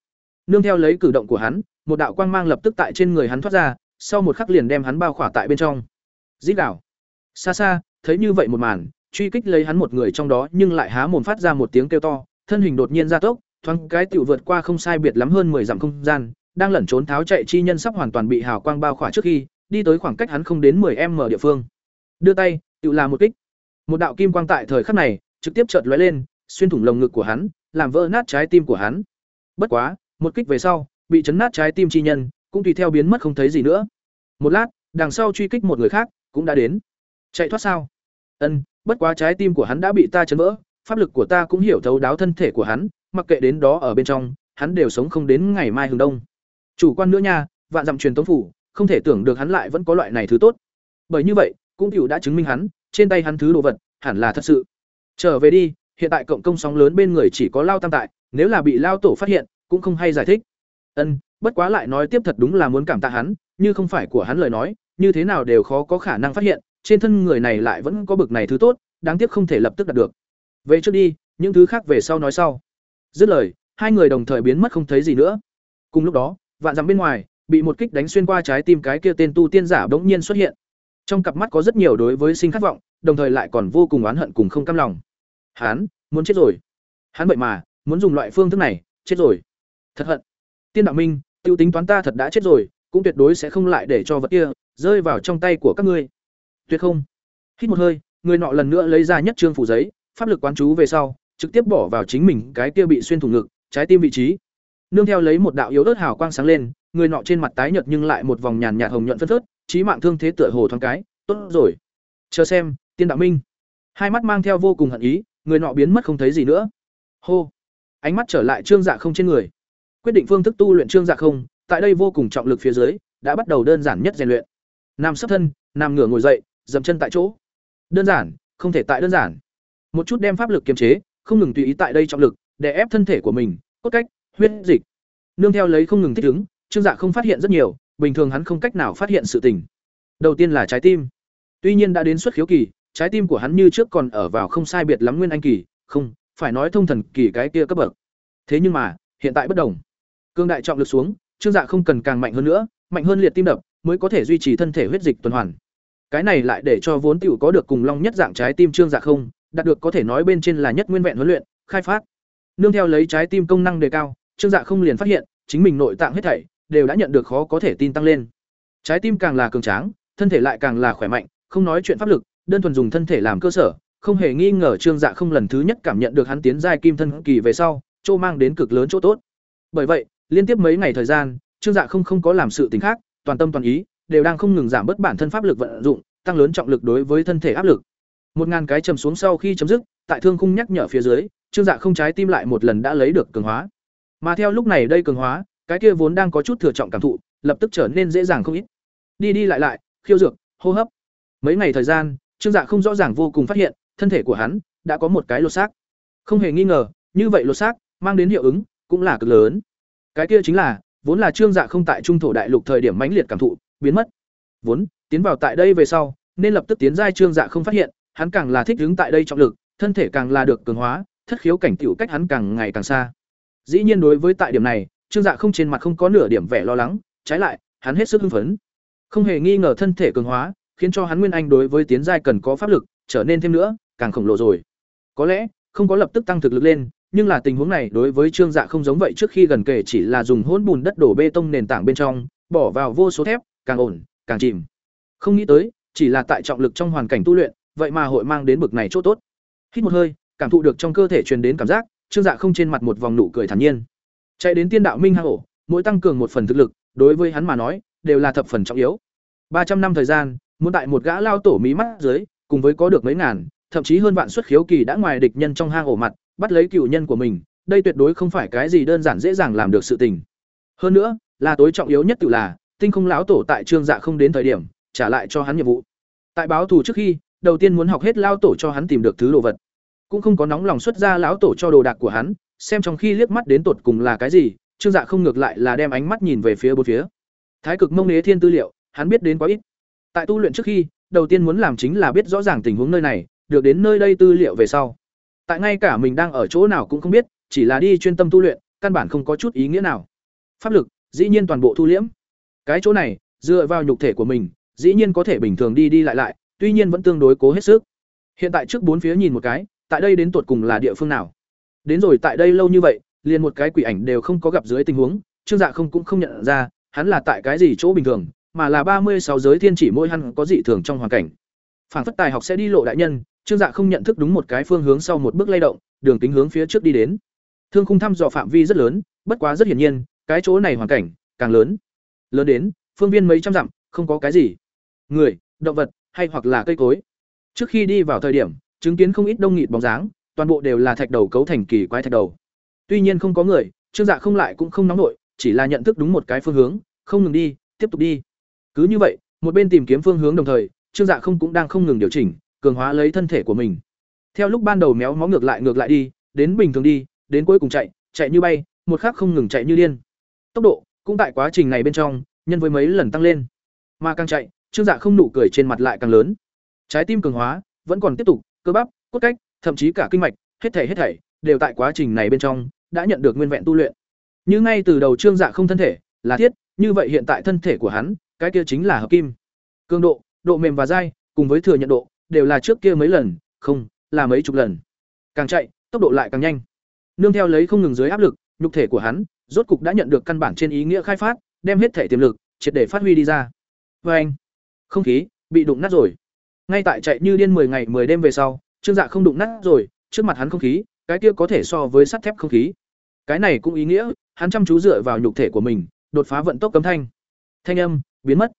Nương theo lấy cử động của hắn, một đạo quang mang lập tức tại trên người hắn thoát ra, sau một khắc liền đem hắn bao khỏa tại bên trong. Dít đảo. Xa xa, thấy như vậy một màn, truy kích lấy hắn một người trong đó nhưng lại há mồm phát ra một tiếng kêu to, thân hình đột nhiên gia tốc, thoáng cái tiểu vượt qua không sai biệt lắm hơn 10 dặm không gian, đang lẩn trốn tháo chạy chi nhân sắp hoàn toàn bị hào quang bao khỏa trước khi, đi tới khoảng cách hắn không đến 10m địa phương. Đưa tay, tự làm một kích. Một đạo kim quang tại thời khắc này, trực tiếp chợt lóe lên, xuyên thủng lồng ngực của hắn, làm vỡ nát trái tim của hắn. Bất quá, một kích về sau, bị chấn nát trái tim chi nhân, cũng tùy theo biến mất không thấy gì nữa. Một lát, đằng sau truy kích một người khác, cũng đã đến. Chạy thoát sao? Ân, bất quá trái tim của hắn đã bị ta chấn vỡ, pháp lực của ta cũng hiểu thấu đáo thân thể của hắn, mặc kệ đến đó ở bên trong, hắn đều sống không đến ngày mai hừng đông. Chủ quan nữa nha, vạn dặm truyền tống phủ, không thể tưởng được hắn lại vẫn có loại này thứ tốt. Bởi như vậy, cũng tiểu đã chứng minh hắn, trên tay hắn thứ đồ vật, hẳn là thật sự. Trở về đi, hiện tại cộng công sóng lớn bên người chỉ có Lao Tam tại, nếu là bị Lao tổ phát hiện, cũng không hay giải thích. Ân, bất quá lại nói tiếp thật đúng là muốn cảm tạ hắn, như không phải của hắn lời nói, như thế nào đều khó có khả năng phát hiện, trên thân người này lại vẫn có bực này thứ tốt, đáng tiếc không thể lập tức đạt được. Về trước đi, những thứ khác về sau nói sau. Dứt lời, hai người đồng thời biến mất không thấy gì nữa. Cùng lúc đó, vạn dặm bên ngoài, bị một kích đánh xuyên qua trái tim cái kia tên tu tiên giả bỗng nhiên xuất hiện. Trong cặp mắt có rất nhiều đối với sinh khát vọng, đồng thời lại còn vô cùng oán hận cùng không cam lòng. Hắn, muốn chết rồi. Hắn vậy mà, muốn dùng loại phương thức này, chết rồi. Thật hận. Tiên đạo minh, tiêu tính toán ta thật đã chết rồi, cũng tuyệt đối sẽ không lại để cho vật kia rơi vào trong tay của các ngươi. Tuyệt không. Hít một hơi, người nọ lần nữa lấy ra nhất trương phủ giấy, pháp lực quán chú về sau, trực tiếp bỏ vào chính mình cái kia bị xuyên thủng ngực, trái tim vị trí. Nương theo lấy một đạo yếu ớt hào quang sáng lên, người nọ trên mặt tái nhợt nhưng lại một vòng nhàn nhạt hồng nhuận phân phớt, chí mạng thương thế tựa hồ thoáng cái, tốt rồi. Chờ xem, tiên đạo minh. Hai mắt mang theo vô cùng hận ý, người nọ biến mất không thấy gì nữa. Hô. Ánh mắt trở lại Trương Dạ không trên người. Quyết định phương thức tu luyện Trương Dạ không, tại đây vô cùng trọng lực phía dưới, đã bắt đầu đơn giản nhất rèn luyện. Nằm sấp thân, nằm ngửa ngồi dậy, dậm chân tại chỗ. Đơn giản, không thể tại đơn giản. Một chút đem pháp lực kiềm chế, không ngừng tùy ý tại đây trọng lực, để ép thân thể của mình, cốt cách, huyết dịch. Nương theo lấy không ngừng thích ứng, Trương Dạ không phát hiện rất nhiều, bình thường hắn không cách nào phát hiện sự tình. Đầu tiên là trái tim. Tuy nhiên đã đến xuất khiếu kỳ, trái tim của hắn như trước còn ở vào không sai biệt lắm nguyên anh kỳ, không, phải nói thông thần kỳ cái kia cấp bậc. Thế nhưng mà, hiện tại bất đồng. Cương đại trọng lực xuống, Trương Dạ không cần càng mạnh hơn nữa, mạnh hơn liệt tim đập, mới có thể duy trì thân thể huyết dịch tuần hoàn. Cái này lại để cho vốn tiểu có được cùng long nhất dạng trái tim Trương Dạ không, đạt được có thể nói bên trên là nhất nguyên vẹn huấn luyện, khai phát. Nương theo lấy trái tim công năng đề cao, Trương Dạ không liền phát hiện, chính mình nội tạng hết thảy đều đã nhận được khó có thể tin tăng lên. Trái tim càng là cường tráng, thân thể lại càng là khỏe mạnh, không nói chuyện pháp lực, đơn thuần dùng thân thể làm cơ sở, không hề nghi ngờ Trương Dạ không lần thứ nhất cảm nhận được hắn tiến giai kim thân kỳ về sau, chỗ mang đến cực lớn chỗ tốt. Bởi vậy, liên tiếp mấy ngày thời gian, Trương Dạ không không có làm sự tình khác, toàn tâm toàn ý đều đang không ngừng giảm bớt bản thân pháp lực vận dụng, tăng lớn trọng lực đối với thân thể áp lực. Một ngàn cái trầm xuống sau khi chấm dứt, tại thương khung nhắc nhở phía dưới, Trương Dạ không trái tim lại một lần đã lấy được cường hóa. Mà theo lúc này đây cường hóa, cái kia vốn đang có chút thừa trọng cảm thụ, lập tức trở nên dễ dàng không ít. Đi đi lại lại, khiêu dược, hô hấp. Mấy ngày thời gian, Trương Dạ không rõ ràng vô cùng phát hiện, thân thể của hắn đã có một cái lột xác. Không hề nghi ngờ, như vậy lột xác mang đến hiệu ứng cũng là cực lớn. Cái kia chính là, vốn là Trương Dạ không tại trung thổ đại lục thời điểm mãnh liệt cảm thụ, biến mất. Vốn, tiến vào tại đây về sau, nên lập tức tiến giai Trương Dạ không phát hiện, hắn càng là thích ứng tại đây trọng lực, thân thể càng là được cường hóa, thất khiếu cảnh tiểu cách hắn càng ngày càng xa. Dĩ nhiên đối với tại điểm này, Trương Dạ không trên mặt không có nửa điểm vẻ lo lắng, trái lại, hắn hết sức hưng phấn. Không hề nghi ngờ thân thể cường hóa, khiến cho hắn nguyên anh đối với tiến giai cần có pháp lực, trở nên thêm nữa, càng khổng lồ rồi. Có lẽ, không có lập tức tăng thực lực lên, nhưng là tình huống này đối với Trương Dạ không giống vậy trước khi gần kể chỉ là dùng hỗn bùn đất đổ bê tông nền tảng bên trong, bỏ vào vô số thép, càng ổn, càng chìm. Không nghĩ tới, chỉ là tại trọng lực trong hoàn cảnh tu luyện, vậy mà hội mang đến bực này chỗ tốt. Hít một hơi, cảm thụ được trong cơ thể truyền đến cảm giác, Trương Dạ không trên mặt một vòng nụ cười thản nhiên. Chạy đến Tiên Đạo Minh hang ổ, mỗi tăng cường một phần thực lực, đối với hắn mà nói, đều là thập phần trọng yếu. ba trăm năm thời gian, muốn tại một gã lao tổ mí mắt dưới, cùng với có được mấy ngàn, thậm chí hơn vạn xuất khiếu kỳ đã ngoài địch nhân trong hang ổ mặt, bắt lấy cựu nhân của mình, đây tuyệt đối không phải cái gì đơn giản dễ dàng làm được sự tình. Hơn nữa, là tối trọng yếu nhất tự là, tinh không lão tổ tại trương dạ không đến thời điểm, trả lại cho hắn nhiệm vụ. Tại báo thù trước khi, đầu tiên muốn học hết lao tổ cho hắn tìm được thứ đồ vật. Cũng không có nóng lòng xuất ra lão tổ cho đồ đạc của hắn, xem trong khi liếc mắt đến tột cùng là cái gì, trương dạ không ngược lại là đem ánh mắt nhìn về phía bốn phía. Thái cực mông đế thiên tư liệu, hắn biết đến quá ít. Tại tu luyện trước khi, đầu tiên muốn làm chính là biết rõ ràng tình huống nơi này, được đến nơi đây tư liệu về sau. Tại ngay cả mình đang ở chỗ nào cũng không biết, chỉ là đi chuyên tâm tu luyện, căn bản không có chút ý nghĩa nào. Pháp lực, dĩ nhiên toàn bộ thu liễm. Cái chỗ này, dựa vào nhục thể của mình, dĩ nhiên có thể bình thường đi đi lại lại, tuy nhiên vẫn tương đối cố hết sức. Hiện tại trước bốn phía nhìn một cái, tại đây đến tuột cùng là địa phương nào? Đến rồi tại đây lâu như vậy, liền một cái quỷ ảnh đều không có gặp dưới tình huống, Trương Dạ không cũng không nhận ra, hắn là tại cái gì chỗ bình thường, mà là ba mươi sáu giới thiên chỉ mỗi hắn có dị thường trong hoàn cảnh. Phản phất tài học sẽ đi lộ đại nhân, Trương Dạ không nhận thức đúng một cái phương hướng sau một bước lay động, đường tính hướng phía trước đi đến. Thương khung thăm dò phạm vi rất lớn, bất quá rất hiển nhiên, cái chỗ này hoàn cảnh càng lớn. Lớn đến, phương viên mấy trăm dặm, không có cái gì. Người, động vật hay hoặc là cây cối. Trước khi đi vào thời điểm, chứng kiến không ít đông nghịt bóng dáng, toàn bộ đều là thạch đầu cấu thành kỳ quái thạch đầu. Tuy nhiên không có người, Trương Dạ không lại cũng không nóng nổi, chỉ là nhận thức đúng một cái phương hướng, không ngừng đi, tiếp tục đi. Cứ như vậy, một bên tìm kiếm phương hướng đồng thời, Trương Dạ không cũng đang không ngừng điều chỉnh, cường hóa lấy thân thể của mình. Theo lúc ban đầu méo mó ngược lại ngược lại đi, đến bình thường đi, đến cuối cùng chạy, chạy như bay, một khắc không ngừng chạy như điên. Tốc độ cũng tại quá trình này bên trong, nhân với mấy lần tăng lên. Mà càng chạy, Trương Dạ không nụ cười trên mặt lại càng lớn. Trái tim cường hóa vẫn còn tiếp tục, cơ bắp, cốt cách, thậm chí cả kinh mạch, hết thảy hết thảy đều tại quá trình này bên trong đã nhận được nguyên vẹn tu luyện. Như ngay từ đầu Trương Dạ không thân thể là thiết, như vậy hiện tại thân thể của hắn, cái kia chính là hợp kim. Cường độ, độ mềm và dai, cùng với thừa nhận độ, đều là trước kia mấy lần, không, là mấy chục lần. Càng chạy, tốc độ lại càng nhanh. Nương theo lấy không ngừng dưới áp lực, nhục thể của hắn rốt cục đã nhận được căn bản trên ý nghĩa khai phát, đem hết thể tiềm lực triệt để phát huy đi ra. Và anh, không khí bị đụng nát rồi. Ngay tại chạy như điên 10 ngày 10 đêm về sau, Trương Dạ không đụng nát rồi, trước mặt hắn không khí, cái kia có thể so với sắt thép không khí. Cái này cũng ý nghĩa, hắn chăm chú dựa vào nhục thể của mình, đột phá vận tốc cấm thanh. Thanh âm biến mất.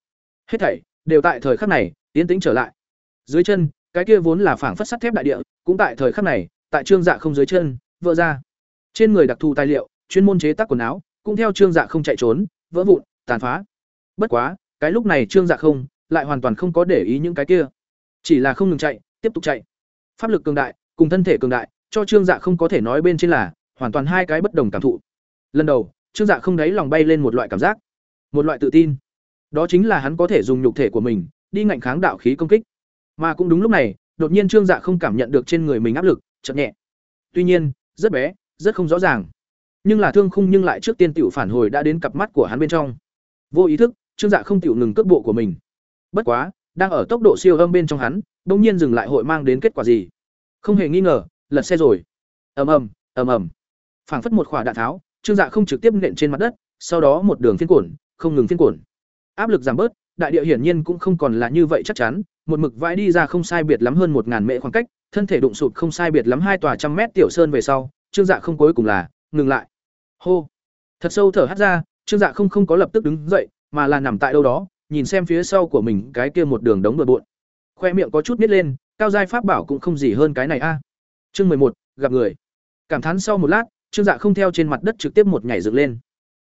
Hết thảy đều tại thời khắc này, tiến tĩnh trở lại. Dưới chân, cái kia vốn là phảng phất sắt thép đại địa, cũng tại thời khắc này, tại Trương Dạ không dưới chân, vỡ ra. Trên người đặc thù tài liệu, chuyên môn chế tác quần áo, cũng theo Trương Dạ không chạy trốn, vỡ vụn, tàn phá. Bất quá, cái lúc này Trương Dạ không lại hoàn toàn không có để ý những cái kia, chỉ là không ngừng chạy, tiếp tục chạy. Pháp lực cường đại, cùng thân thể cường đại, cho Trương Dạ không có thể nói bên trên là hoàn toàn hai cái bất đồng cảm thụ. Lần đầu, Trương Dạ không đáy lòng bay lên một loại cảm giác, một loại tự tin. Đó chính là hắn có thể dùng nhục thể của mình đi ngạnh kháng đạo khí công kích. Mà cũng đúng lúc này, đột nhiên Trương Dạ không cảm nhận được trên người mình áp lực, chậm nhẹ. Tuy nhiên, rất bé, rất không rõ ràng. Nhưng là thương khung nhưng lại trước tiên tiểu phản hồi đã đến cặp mắt của hắn bên trong. Vô ý thức, Trương Dạ không tiểu ngừng cước bộ của mình. Bất quá, đang ở tốc độ siêu âm bên trong hắn, bỗng nhiên dừng lại hội mang đến kết quả gì? Không hề nghi ngờ, lật xe rồi. Ầm ầm, ầm ầm. Phảng phất một quả đạn tháo, Trương Dạ không trực tiếp nện trên mặt đất, sau đó một đường phiên cuộn, không ngừng phiên cuộn. Áp lực giảm bớt, đại địa hiển nhiên cũng không còn là như vậy chắc chắn, một mực vãi đi ra không sai biệt lắm hơn một ngàn mệ khoảng cách, thân thể đụng sụt không sai biệt lắm hai tòa trăm mét tiểu sơn về sau, Trương Dạ không cuối cùng là ngừng lại. Hô. Thật sâu thở hắt ra, Trương Dạ không không có lập tức đứng dậy, mà là nằm tại đâu đó, nhìn xem phía sau của mình cái kia một đường đống bừa bộn. Khoe miệng có chút nít lên, cao giai pháp bảo cũng không gì hơn cái này a. À. Chương một gặp người. Cảm thán sau một lát, Trương Dạ không theo trên mặt đất trực tiếp một nhảy dựng lên.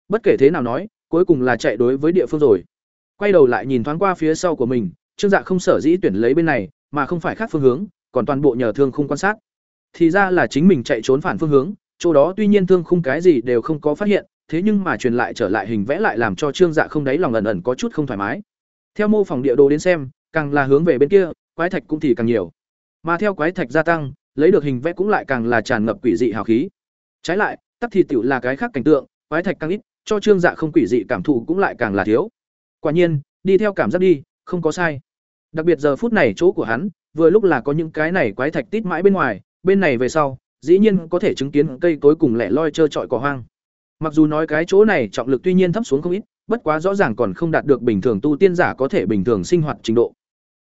Bất kể thế nào nói, cuối cùng là chạy đối với địa phương rồi. Quay đầu lại nhìn thoáng qua phía sau của mình, Trương Dạ không sở dĩ tuyển lấy bên này, mà không phải khác phương hướng, còn toàn bộ nhờ thương khung quan sát. Thì ra là chính mình chạy trốn phản phương hướng, chỗ đó tuy nhiên thương khung cái gì đều không có phát hiện, thế nhưng mà truyền lại trở lại hình vẽ lại làm cho Trương Dạ không đáy lòng ẩn ẩn có chút không thoải mái. Theo mô phỏng địa đồ đến xem, càng là hướng về bên kia, quái thạch cũng thì càng nhiều. Mà theo quái thạch gia tăng, lấy được hình vẽ cũng lại càng là tràn ngập quỷ dị hào khí. Trái lại, tắc thì tiểu là cái khác cảnh tượng, quái thạch càng ít, cho Trương Dạ không quỷ dị cảm thụ cũng lại càng là thiếu. Quả nhiên, đi theo cảm giác đi, không có sai. Đặc biệt giờ phút này chỗ của hắn, vừa lúc là có những cái này quái thạch tít mãi bên ngoài, bên này về sau, dĩ nhiên có thể chứng kiến cây cối cùng lẻ loi trơ trọi cỏ hoang. Mặc dù nói cái chỗ này trọng lực tuy nhiên thấp xuống không ít, bất quá rõ ràng còn không đạt được bình thường tu tiên giả có thể bình thường sinh hoạt trình độ.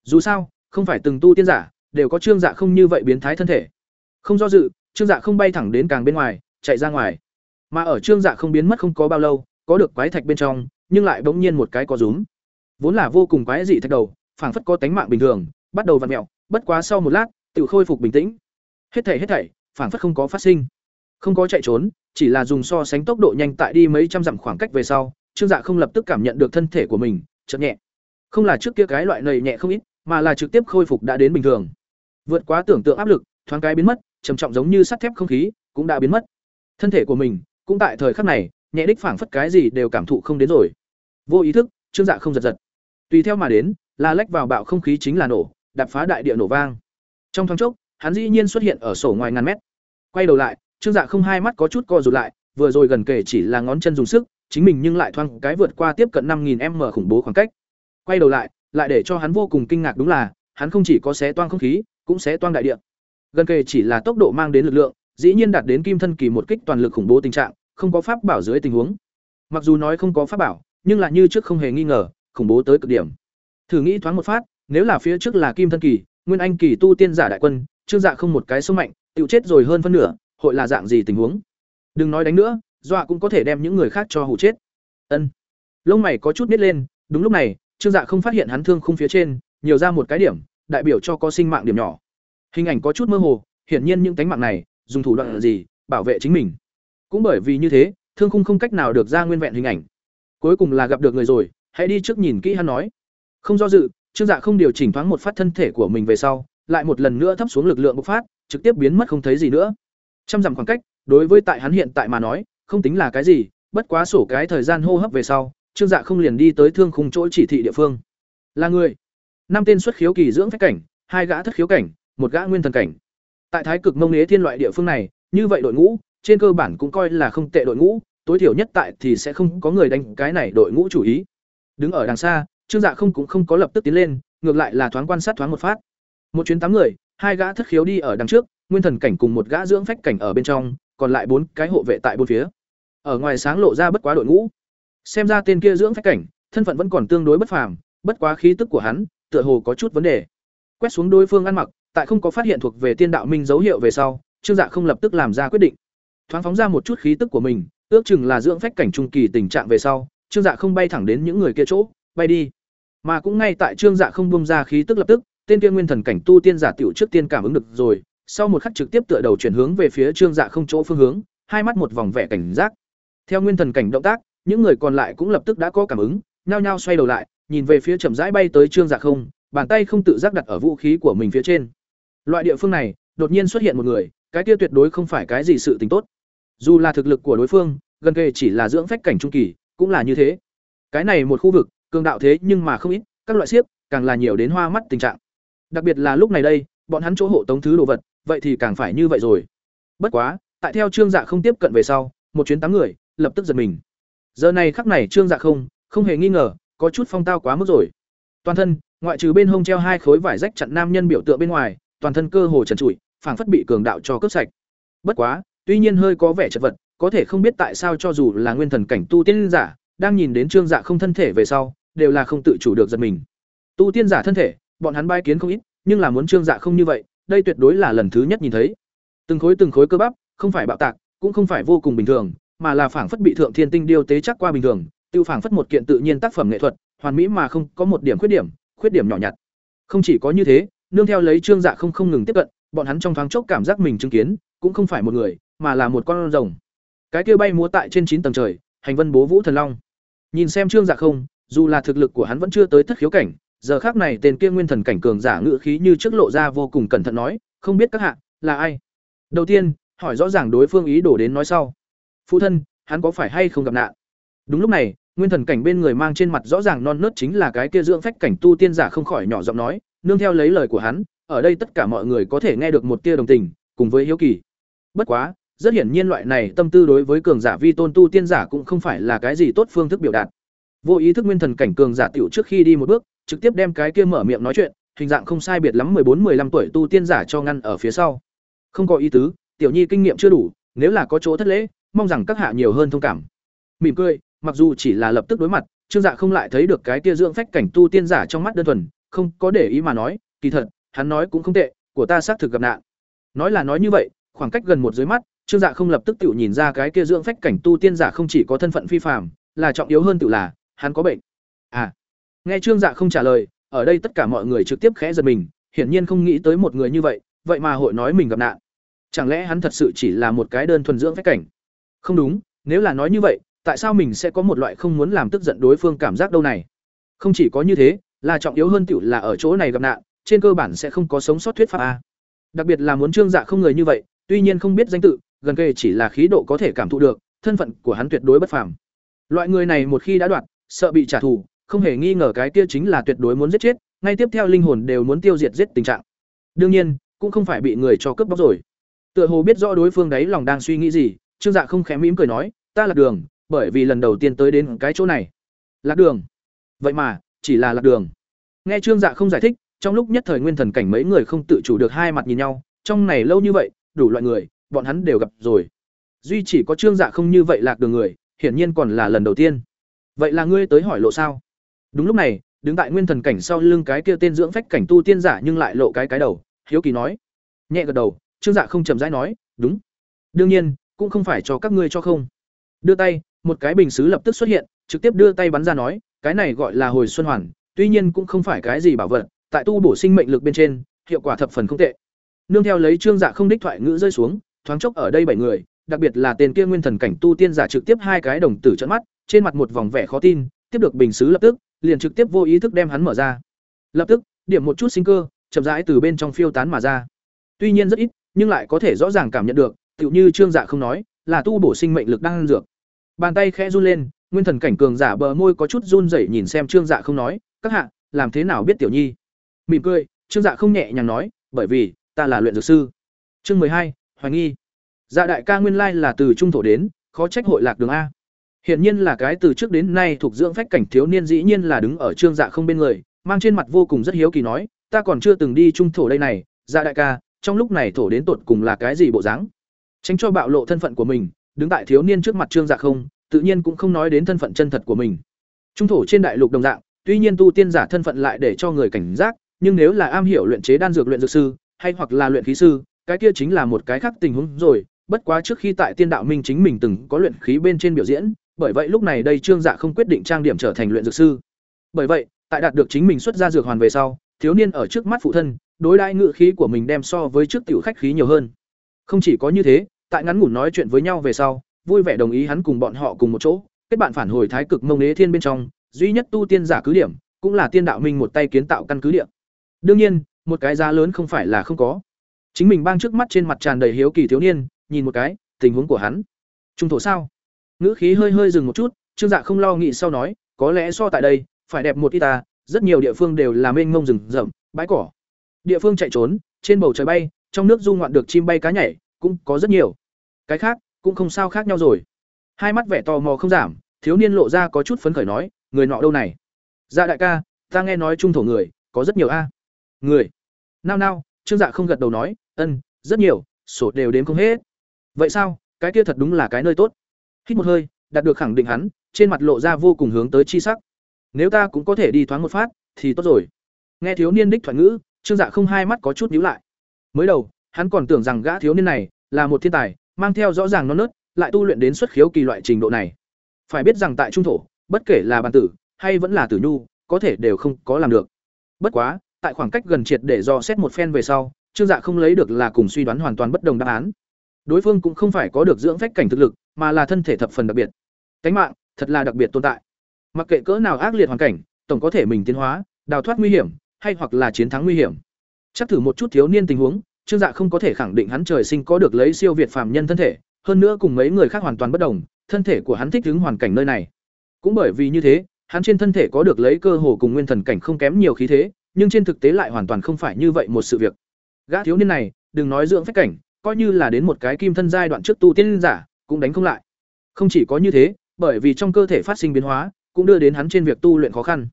Dù sao, không phải từng tu tiên giả đều có trương dạ không như vậy biến thái thân thể. Không do dự, trương dạ không bay thẳng đến càng bên ngoài, chạy ra ngoài. Mà ở trương dạ không biến mất không có bao lâu, có được quái thạch bên trong, nhưng lại bỗng nhiên một cái có rúm. Vốn là vô cùng quái dị thạch đầu, phảng phất có tánh mạng bình thường, bắt đầu vặn mèo, bất quá sau một lát, tự khôi phục bình tĩnh. Hết thảy hết thảy, phảng phất không có phát sinh. Không có chạy trốn, chỉ là dùng so sánh tốc độ nhanh tại đi mấy trăm dặm khoảng cách về sau, Trương Dạ không lập tức cảm nhận được thân thể của mình chậm nhẹ. Không là trước kia cái loại nầy nhẹ không ít, mà là trực tiếp khôi phục đã đến bình thường. Vượt quá tưởng tượng áp lực, thoáng cái biến mất, trầm trọng giống như sắt thép không khí, cũng đã biến mất. Thân thể của mình, cũng tại thời khắc này, nhẹ đích phảng phất cái gì đều cảm thụ không đến rồi. Vô ý thức, Trương Dạ không giật giật. Tùy theo mà đến, là lách vào bạo không khí chính là nổ, đập phá đại địa nổ vang. Trong thoáng chốc, hắn dĩ nhiên xuất hiện ở sổ ngoài ngàn mét. Quay đầu lại, Trương Dạ không hai mắt có chút co rụt lại, vừa rồi gần kể chỉ là ngón chân dùng sức, chính mình nhưng lại thoang cái vượt qua tiếp cận 5000m khủng bố khoảng cách. Quay đầu lại, lại để cho hắn vô cùng kinh ngạc đúng là, hắn không chỉ có xé toang không khí, cũng xé toang đại địa. Gần kề chỉ là tốc độ mang đến lực lượng, dĩ nhiên đạt đến kim thân kỳ một kích toàn lực khủng bố tình trạng, không có pháp bảo dưới tình huống. Mặc dù nói không có pháp bảo, nhưng là như trước không hề nghi ngờ, khủng bố tới cực điểm. Thử nghĩ thoáng một phát, nếu là phía trước là kim thân kỳ, nguyên anh kỳ tu tiên giả đại quân, trương dạ không một cái số mạnh, tiêu chết rồi hơn phân nửa, hội là dạng gì tình huống? Đừng nói đánh nữa, dọa cũng có thể đem những người khác cho hủ chết. Ân. Lông mày có chút nít lên, đúng lúc này, Trương Dạ không phát hiện hắn thương khung phía trên, nhiều ra một cái điểm, đại biểu cho có sinh mạng điểm nhỏ. Hình ảnh có chút mơ hồ, hiển nhiên những tánh mạng này, dùng thủ đoạn gì, bảo vệ chính mình. Cũng bởi vì như thế, thương khung không cách nào được ra nguyên vẹn hình ảnh. Cuối cùng là gặp được người rồi, hãy đi trước nhìn kỹ hắn nói. Không do dự, Trương Dạ không điều chỉnh thoáng một phát thân thể của mình về sau, lại một lần nữa thấp xuống lực lượng bộc phát, trực tiếp biến mất không thấy gì nữa. Trăm dặm khoảng cách, đối với tại hắn hiện tại mà nói, không tính là cái gì, bất quá sổ cái thời gian hô hấp về sau, Trương Dạ không liền đi tới thương khung chỗ chỉ thị địa phương. Là người. Năm tên xuất khiếu kỳ dưỡng phách cảnh, hai gã thất khiếu cảnh, một gã nguyên thần cảnh. Tại Thái Cực Mông Nế Thiên loại địa phương này, như vậy đội ngũ, trên cơ bản cũng coi là không tệ đội ngũ, tối thiểu nhất tại thì sẽ không có người đánh cái này đội ngũ chủ ý. Đứng ở đằng xa, Trương Dạ không cũng không có lập tức tiến lên, ngược lại là thoáng quan sát thoáng một phát. Một chuyến tám người, hai gã thất khiếu đi ở đằng trước, nguyên thần cảnh cùng một gã dưỡng phách cảnh ở bên trong, còn lại bốn cái hộ vệ tại bốn phía. Ở ngoài sáng lộ ra bất quá đội ngũ. Xem ra tên kia dưỡng phách cảnh, thân phận vẫn còn tương đối bất phàm, bất quá khí tức của hắn, tựa hồ có chút vấn đề. Quét xuống đối phương ăn mặc, tại không có phát hiện thuộc về tiên đạo minh dấu hiệu về sau, Trương Dạ không lập tức làm ra quyết định. Thoáng phóng ra một chút khí tức của mình, ước chừng là dưỡng phách cảnh trung kỳ tình trạng về sau, Trương Dạ không bay thẳng đến những người kia chỗ, bay đi. Mà cũng ngay tại Trương Dạ không bung ra khí tức lập tức, tên kia nguyên thần cảnh tu tiên giả tiểu trước tiên cảm ứng được rồi, sau một khắc trực tiếp tựa đầu chuyển hướng về phía Trương Dạ không chỗ phương hướng, hai mắt một vòng vẻ cảnh giác. Theo nguyên thần cảnh động tác, những người còn lại cũng lập tức đã có cảm ứng, nhao nhao xoay đầu lại, nhìn về phía chậm rãi bay tới Trương Dạ không, bàn tay không tự giác đặt ở vũ khí của mình phía trên. Loại địa phương này, đột nhiên xuất hiện một người, cái kia tuyệt đối không phải cái gì sự tình tốt. Dù là thực lực của đối phương, gần kề chỉ là dưỡng phách cảnh trung kỳ, cũng là như thế. Cái này một khu vực, cường đạo thế nhưng mà không ít, các loại xiếc càng là nhiều đến hoa mắt tình trạng. Đặc biệt là lúc này đây, bọn hắn chỗ hộ tống thứ đồ vật, vậy thì càng phải như vậy rồi. Bất quá, tại theo Trương Dạ không tiếp cận về sau, một chuyến tám người, lập tức giật mình. Giờ này khắc này Trương Dạ không, không hề nghi ngờ, có chút phong tao quá mức rồi. Toàn thân, ngoại trừ bên hông treo hai khối vải rách chặn nam nhân biểu tượng bên ngoài, toàn thân cơ hồ trần trụi, phảng phất bị cường đạo cho cướp sạch. Bất quá, tuy nhiên hơi có vẻ chật vật, có thể không biết tại sao cho dù là nguyên thần cảnh tu tiên giả, đang nhìn đến Trương Dạ không thân thể về sau, đều là không tự chủ được giật mình. Tu tiên giả thân thể, bọn hắn bai kiến không ít, nhưng là muốn Trương Dạ không như vậy, đây tuyệt đối là lần thứ nhất nhìn thấy. Từng khối từng khối cơ bắp, không phải bạo tạc, cũng không phải vô cùng bình thường, mà là phảng phất bị thượng thiên tinh điêu tế chắc qua bình thường, tiêu phảng phất một kiện tự nhiên tác phẩm nghệ thuật, hoàn mỹ mà không có một điểm khuyết điểm, khuyết điểm nhỏ nhặt. Không chỉ có như thế, nương theo lấy Trương Dạ không không ngừng tiếp cận, bọn hắn trong thoáng chốc cảm giác mình chứng kiến, cũng không phải một người, mà là một con rồng. Cái kia bay múa tại trên chín tầng trời, hành vân bố vũ thần long. Nhìn xem Trương Dạ không, dù là thực lực của hắn vẫn chưa tới thất khiếu cảnh, giờ khác này tên kia nguyên thần cảnh cường giả ngự khí như trước lộ ra vô cùng cẩn thận nói, không biết các hạ là ai. Đầu tiên, hỏi rõ ràng đối phương ý đồ đến nói sau. Phụ thân, hắn có phải hay không gặp nạn? Đúng lúc này, nguyên thần cảnh bên người mang trên mặt rõ ràng non nớt chính là cái kia dưỡng phách cảnh tu tiên giả không khỏi nhỏ giọng nói, nương theo lấy lời của hắn, ở đây tất cả mọi người có thể nghe được một tia đồng tình, cùng với hiếu kỳ. Bất quá, rất hiển nhiên loại này tâm tư đối với cường giả vi tôn tu tiên giả cũng không phải là cái gì tốt phương thức biểu đạt. Vô ý thức nguyên thần cảnh cường giả tiểu trước khi đi một bước, trực tiếp đem cái kia mở miệng nói chuyện, hình dạng không sai biệt lắm bốn 15 tuổi tu tiên giả cho ngăn ở phía sau. Không có ý tứ, tiểu nhi kinh nghiệm chưa đủ, nếu là có chỗ thất lễ, mong rằng các hạ nhiều hơn thông cảm. Mỉm cười, mặc dù chỉ là lập tức đối mặt, Trương Dạ không lại thấy được cái kia dưỡng phách cảnh tu tiên giả trong mắt đơn thuần, không có để ý mà nói, kỳ thật, hắn nói cũng không tệ, của ta xác thực gặp nạn. Nói là nói như vậy, khoảng cách gần một dưới mắt, Trương Dạ không lập tức tự nhìn ra cái kia dưỡng phách cảnh tu tiên giả không chỉ có thân phận phi phàm, là trọng yếu hơn tự là, hắn có bệnh. À. Nghe Trương Dạ không trả lời, ở đây tất cả mọi người trực tiếp khẽ giật mình, hiển nhiên không nghĩ tới một người như vậy, vậy mà hội nói mình gặp nạn. Chẳng lẽ hắn thật sự chỉ là một cái đơn thuần dưỡng phách cảnh? Không đúng, nếu là nói như vậy, tại sao mình sẽ có một loại không muốn làm tức giận đối phương cảm giác đâu này? Không chỉ có như thế, là trọng yếu hơn tiểu là ở chỗ này gặp nạn, trên cơ bản sẽ không có sống sót thuyết pháp a. Đặc biệt là muốn Trương Dạ không người như vậy, tuy nhiên không biết danh tự, gần kề chỉ là khí độ có thể cảm thụ được, thân phận của hắn tuyệt đối bất phàm. Loại người này một khi đã đoạt, sợ bị trả thù, không hề nghi ngờ cái kia chính là tuyệt đối muốn giết chết, ngay tiếp theo linh hồn đều muốn tiêu diệt giết tình trạng. Đương nhiên, cũng không phải bị người cho cướp bóc rồi. Tựa hồ biết rõ đối phương đấy lòng đang suy nghĩ gì, Trương Dạ không khẽ mỉm cười nói, "Ta lạc đường, bởi vì lần đầu tiên tới đến cái chỗ này." Lạc đường? Vậy mà, chỉ là lạc đường. Nghe Trương Dạ không giải thích, trong lúc nhất thời nguyên thần cảnh mấy người không tự chủ được hai mặt nhìn nhau, trong này lâu như vậy, đủ loại người, bọn hắn đều gặp rồi. Duy chỉ có Trương Dạ không như vậy lạc đường người, hiển nhiên còn là lần đầu tiên. Vậy là ngươi tới hỏi lộ sao? Đúng lúc này, đứng tại nguyên thần cảnh sau lưng cái kia tên dưỡng phách cảnh tu tiên giả nhưng lại lộ cái cái đầu, hiếu kỳ nói. Nhẹ gật đầu, Trương Dạ không chậm rãi nói, "Đúng. Đương nhiên, cũng không phải cho các ngươi cho không." Đưa tay, một cái bình sứ lập tức xuất hiện, trực tiếp đưa tay bắn ra nói, "Cái này gọi là hồi xuân hoàn, tuy nhiên cũng không phải cái gì bảo vật, tại tu bổ sinh mệnh lực bên trên, hiệu quả thập phần không tệ." Nương theo lấy Trương Dạ không đích thoại ngữ rơi xuống, thoáng chốc ở đây bảy người, đặc biệt là tên kia nguyên thần cảnh tu tiên giả trực tiếp hai cái đồng tử trợn mắt, trên mặt một vòng vẻ khó tin, tiếp được bình sứ lập tức, liền trực tiếp vô ý thức đem hắn mở ra. Lập tức, điểm một chút sinh cơ, chậm rãi từ bên trong phiêu tán mà ra. Tuy nhiên rất ít, nhưng lại có thể rõ ràng cảm nhận được, tựu như Trương Dạ không nói, là tu bổ sinh mệnh lực đang ăn dược. Bàn tay khẽ run lên, nguyên thần cảnh cường giả bờ môi có chút run rẩy nhìn xem Trương Dạ không nói, "Các hạ, làm thế nào biết tiểu nhi?" Mỉm cười, Trương Dạ không nhẹ nhàng nói, "Bởi vì, ta là luyện dược sư." Chương mười hai, hoài nghi. Dạ đại ca nguyên lai là từ trung thổ đến, khó trách hội lạc đường a. Hiển nhiên là cái từ trước đến nay thuộc dưỡng phách cảnh thiếu niên dĩ nhiên là đứng ở trương dạ không bên người, mang trên mặt vô cùng rất hiếu kỳ nói, ta còn chưa từng đi trung thổ đây này, dạ đại ca, trong lúc này thổ đến tột cùng là cái gì bộ dáng? Tránh cho bạo lộ thân phận của mình, đứng tại thiếu niên trước mặt trương dạ không, tự nhiên cũng không nói đến thân phận chân thật của mình. Trung thổ trên đại lục đồng dạng, tuy nhiên tu tiên giả thân phận lại để cho người cảnh giác, nhưng nếu là am hiểu luyện chế đan dược luyện dược sư, hay hoặc là luyện khí sư, cái kia chính là một cái khác tình huống rồi, bất quá trước khi tại Tiên Đạo Minh chính mình từng có luyện khí bên trên biểu diễn, bởi vậy lúc này đây Trương Dạ không quyết định trang điểm trở thành luyện dược sư. Bởi vậy, tại đạt được chính mình xuất ra dược hoàn về sau, thiếu niên ở trước mắt phụ thân, đối đãi ngự khí của mình đem so với trước tiểu khách khí nhiều hơn. Không chỉ có như thế, tại ngắn ngủn nói chuyện với nhau về sau, vui vẻ đồng ý hắn cùng bọn họ cùng một chỗ, kết bạn phản hồi thái cực mông đế thiên bên trong, duy nhất tu tiên giả cứ điểm, cũng là tiên đạo minh một tay kiến tạo căn cứ địa. Đương nhiên, một cái giá lớn không phải là không có. Chính mình bang trước mắt trên mặt tràn đầy hiếu kỳ thiếu niên, nhìn một cái, tình huống của hắn. Trung thổ sao? Ngữ khí hơi hơi dừng một chút, Trương Dạ không lo nghĩ sau nói, có lẽ so tại đây, phải đẹp một ít ta, rất nhiều địa phương đều là mênh mông rừng rậm, bãi cỏ. Địa phương chạy trốn, trên bầu trời bay, trong nước du ngoạn được chim bay cá nhảy, cũng có rất nhiều. Cái khác, cũng không sao khác nhau rồi. Hai mắt vẻ tò mò không giảm, thiếu niên lộ ra có chút phấn khởi nói, người nọ đâu này? Dạ đại ca, ta nghe nói trung thổ người, có rất nhiều a. Người. Nao nao, Trương Dạ không gật đầu nói, "Ân, rất nhiều, sổ đều đếm không hết." Vậy sao? Cái kia thật đúng là cái nơi tốt. Hít một hơi, đạt được khẳng định hắn, trên mặt lộ ra vô cùng hướng tới chi sắc. Nếu ta cũng có thể đi thoáng một phát, thì tốt rồi. Nghe thiếu niên đích thoại ngữ, Trương Dạ không hai mắt có chút nhíu lại. Mới đầu, hắn còn tưởng rằng gã thiếu niên này là một thiên tài, mang theo rõ ràng non nớt, lại tu luyện đến xuất khiếu kỳ loại trình độ này. Phải biết rằng tại trung thổ, bất kể là bản tử hay vẫn là tử nhu, có thể đều không có làm được. Bất quá, tại khoảng cách gần triệt để do xét một phen về sau, Trương Dạ không lấy được là cùng suy đoán hoàn toàn bất đồng đáp án. Đối phương cũng không phải có được dưỡng phách cảnh thực lực, mà là thân thể thập phần đặc biệt. Cánh mạng, thật là đặc biệt tồn tại. Mặc kệ cỡ nào ác liệt hoàn cảnh, tổng có thể mình tiến hóa, đào thoát nguy hiểm, hay hoặc là chiến thắng nguy hiểm. Chắc thử một chút thiếu niên tình huống, Trương Dạ không có thể khẳng định hắn trời sinh có được lấy siêu việt phàm nhân thân thể, hơn nữa cùng mấy người khác hoàn toàn bất đồng, thân thể của hắn thích ứng hoàn cảnh nơi này. Cũng bởi vì như thế, hắn trên thân thể có được lấy cơ hồ cùng nguyên thần cảnh không kém nhiều khí thế, nhưng trên thực tế lại hoàn toàn không phải như vậy một sự việc. Gã thiếu niên này, đừng nói dưỡng phách cảnh, coi như là đến một cái kim thân giai đoạn trước tu tiên giả, cũng đánh không lại. Không chỉ có như thế, bởi vì trong cơ thể phát sinh biến hóa, cũng đưa đến hắn trên việc tu luyện khó khăn.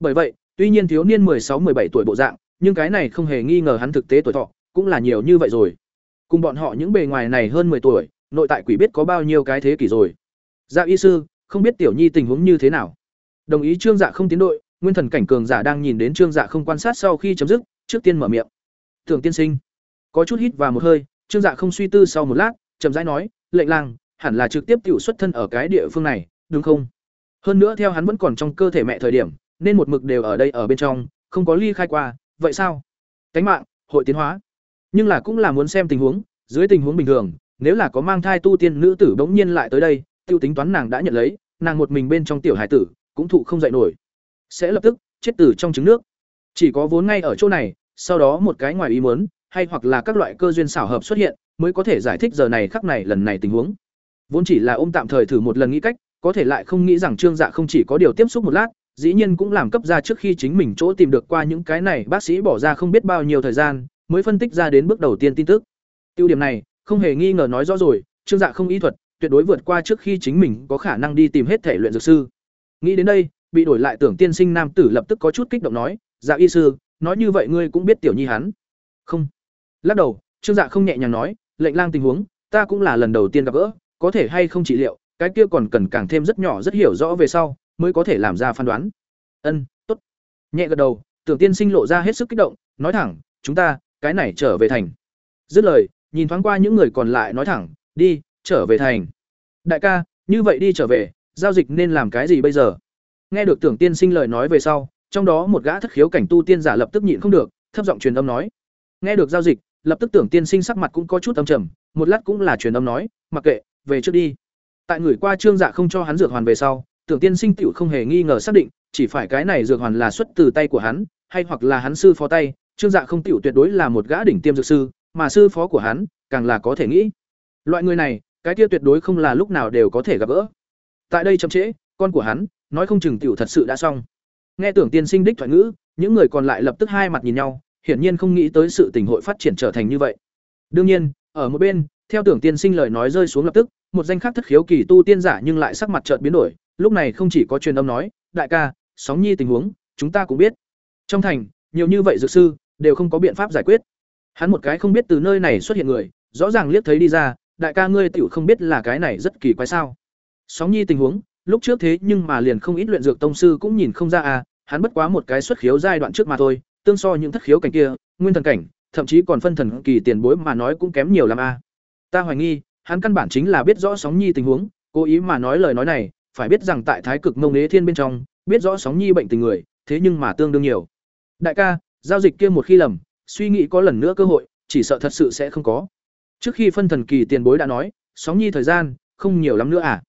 Bởi vậy, tuy nhiên thiếu niên 16-17 tuổi bộ dạng, nhưng cái này không hề nghi ngờ hắn thực tế tuổi thọ, cũng là nhiều như vậy rồi. Cùng bọn họ những bề ngoài này hơn 10 tuổi, nội tại quỷ biết có bao nhiêu cái thế kỷ rồi. Dạ y sư, không biết tiểu nhi tình huống như thế nào. Đồng ý Trương Dạ không tiến đội, Nguyên Thần cảnh cường giả đang nhìn đến Trương Dạ không quan sát sau khi chấm dứt, trước tiên mở miệng. Tưởng tiên sinh, có chút hít vào một hơi, Trương Dạ không suy tư sau một lát, chậm rãi nói, "Lệnh lang, hẳn là trực tiếp tiểu xuất thân ở cái địa phương này, đúng không? Hơn nữa theo hắn vẫn còn trong cơ thể mẹ thời điểm, nên một mực đều ở đây ở bên trong, không có ly khai qua, vậy sao?" Cánh mạng, hội tiến hóa. Nhưng là cũng là muốn xem tình huống, dưới tình huống bình thường, nếu là có mang thai tu tiên nữ tử bỗng nhiên lại tới đây, tiêu tính toán nàng đã nhận lấy, nàng một mình bên trong tiểu hải tử, cũng thụ không dậy nổi. Sẽ lập tức chết tử trong trứng nước. Chỉ có vốn ngay ở chỗ này, sau đó một cái ngoài ý muốn, hay hoặc là các loại cơ duyên xảo hợp xuất hiện, mới có thể giải thích giờ này khắc này lần này tình huống. Vốn chỉ là ôm tạm thời thử một lần nghĩ cách, có thể lại không nghĩ rằng Trương Dạ không chỉ có điều tiếp xúc một lát, dĩ nhiên cũng làm cấp ra trước khi chính mình chỗ tìm được qua những cái này bác sĩ bỏ ra không biết bao nhiêu thời gian, mới phân tích ra đến bước đầu tiên tin tức. Tiêu điểm này, không hề nghi ngờ nói rõ rồi, Trương Dạ không y thuật, tuyệt đối vượt qua trước khi chính mình có khả năng đi tìm hết thể luyện dược sư. Nghĩ đến đây, bị đổi lại tưởng tiên sinh nam tử lập tức có chút kích động nói, "Dạ y sư, nói như vậy ngươi cũng biết tiểu nhi hắn?" "Không." Lắc đầu, Trương Dạ không nhẹ nhàng nói, "Lệnh lang tình huống, ta cũng là lần đầu tiên gặp gỡ, có thể hay không trị liệu, cái kia còn cần càng thêm rất nhỏ rất hiểu rõ về sau, mới có thể làm ra phán đoán." "Ân, tốt." Nhẹ gật đầu, Tưởng Tiên Sinh lộ ra hết sức kích động, nói thẳng, "Chúng ta, cái này trở về thành." Dứt lời, nhìn thoáng qua những người còn lại nói thẳng, "Đi, trở về thành." "Đại ca, như vậy đi trở về, giao dịch nên làm cái gì bây giờ?" Nghe được Tưởng Tiên Sinh lời nói về sau, trong đó một gã thất khiếu cảnh tu tiên giả lập tức nhịn không được, thấp giọng truyền âm nói. Nghe được giao dịch, lập tức Tưởng Tiên Sinh sắc mặt cũng có chút âm trầm, một lát cũng là truyền âm nói, "Mặc kệ, về trước đi." Tại người qua Trương Dạ không cho hắn dược hoàn về sau, Tưởng Tiên Sinh tiểu không hề nghi ngờ xác định, chỉ phải cái này dược hoàn là xuất từ tay của hắn, hay hoặc là hắn sư phó tay, Trương Dạ không tiểu tuyệt đối là một gã đỉnh tiêm dược sư, mà sư phó của hắn, càng là có thể nghĩ. Loại người này, cái kia tuyệt đối không là lúc nào đều có thể gặp gỡ. Tại đây chậm trễ, con của hắn, nói không chừng tiểu thật sự đã xong. Nghe tưởng tiên sinh đích thoại ngữ, những người còn lại lập tức hai mặt nhìn nhau, hiển nhiên không nghĩ tới sự tình hội phát triển trở thành như vậy. Đương nhiên, ở một bên, theo tưởng tiên sinh lời nói rơi xuống lập tức, một danh khác thất khiếu kỳ tu tiên giả nhưng lại sắc mặt chợt biến đổi, lúc này không chỉ có truyền âm nói, đại ca, sóng nhi tình huống, chúng ta cũng biết. Trong thành, nhiều như vậy dược sư đều không có biện pháp giải quyết. Hắn một cái không biết từ nơi này xuất hiện người, rõ ràng liếc thấy đi ra, đại ca ngươi tiểu không biết là cái này rất kỳ quái sao? Sóng nhi tình huống, lúc trước thế nhưng mà liền không ít luyện dược tông sư cũng nhìn không ra à, hắn bất quá một cái xuất khiếu giai đoạn trước mà thôi, tương so những thất khiếu cảnh kia, nguyên thần cảnh, thậm chí còn phân thần kỳ tiền bối mà nói cũng kém nhiều lắm a. À. Ta hoài nghi, hắn căn bản chính là biết rõ sóng nhi tình huống, cố ý mà nói lời nói này, phải biết rằng tại Thái Cực Mông Đế Thiên bên trong, biết rõ sóng nhi bệnh tình người, thế nhưng mà tương đương nhiều. Đại ca, giao dịch kia một khi lầm, suy nghĩ có lần nữa cơ hội, chỉ sợ thật sự sẽ không có. Trước khi phân thần kỳ tiền bối đã nói, sóng nhi thời gian không nhiều lắm nữa à?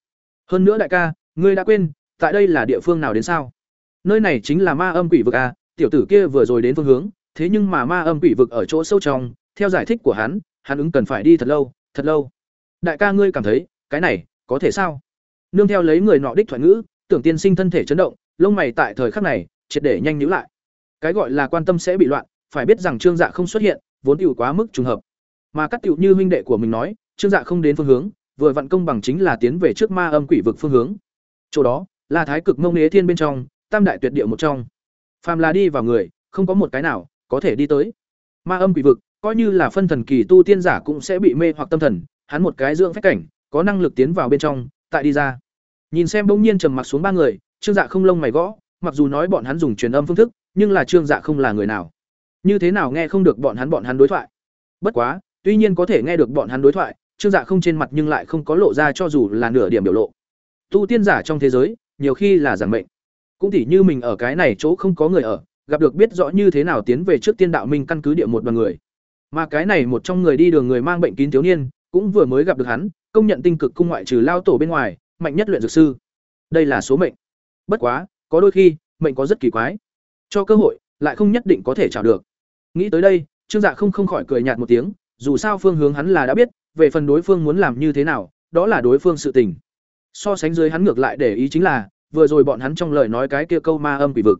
Hơn nữa đại ca, ngươi đã quên, tại đây là địa phương nào đến sao? Nơi này chính là ma âm quỷ vực à, tiểu tử kia vừa rồi đến phương hướng, thế nhưng mà ma âm quỷ vực ở chỗ sâu trong, theo giải thích của hắn, hắn ứng cần phải đi thật lâu, thật lâu. Đại ca ngươi cảm thấy, cái này có thể sao? Nương theo lấy người nọ đích thoại ngữ, Tưởng Tiên Sinh thân thể chấn động, lông mày tại thời khắc này, triệt để nhanh nhíu lại. Cái gọi là quan tâm sẽ bị loạn, phải biết rằng Trương Dạ không xuất hiện, vốn tiểu quá mức trùng hợp. Mà các tiểu như huynh đệ của mình nói, Trương Dạ không đến phương hướng, vừa vận công bằng chính là tiến về trước ma âm quỷ vực phương hướng. Chỗ đó, là thái cực ngông nế thiên bên trong, tam đại tuyệt địa một trong. Phàm là đi vào người, không có một cái nào có thể đi tới. Ma âm quỷ vực, coi như là phân thần kỳ tu tiên giả cũng sẽ bị mê hoặc tâm thần, hắn một cái dưỡng phách cảnh, có năng lực tiến vào bên trong, tại đi ra. Nhìn xem bỗng nhiên trầm mặc xuống ba người, Trương Dạ không lông mày gõ, mặc dù nói bọn hắn dùng truyền âm phương thức, nhưng là Trương Dạ không là người nào. Như thế nào nghe không được bọn hắn bọn hắn đối thoại. Bất quá, tuy nhiên có thể nghe được bọn hắn đối thoại, Trương Dạ không trên mặt nhưng lại không có lộ ra cho dù là nửa điểm biểu lộ. Tu tiên giả trong thế giới, nhiều khi là giảng mệnh. Cũng tỉ như mình ở cái này chỗ không có người ở, gặp được biết rõ như thế nào tiến về trước tiên đạo minh căn cứ địa một đoàn người. Mà cái này một trong người đi đường người mang bệnh kín thiếu niên, cũng vừa mới gặp được hắn, công nhận tinh cực cung ngoại trừ lao tổ bên ngoài, mạnh nhất luyện dược sư. Đây là số mệnh. Bất quá, có đôi khi, mệnh có rất kỳ quái. Cho cơ hội, lại không nhất định có thể trả được. Nghĩ tới đây, Trương Dạ không không khỏi cười nhạt một tiếng, dù sao phương hướng hắn là đã biết, về phần đối phương muốn làm như thế nào, đó là đối phương sự tình. So sánh dưới hắn ngược lại để ý chính là, vừa rồi bọn hắn trong lời nói cái kia câu ma âm quỷ vực.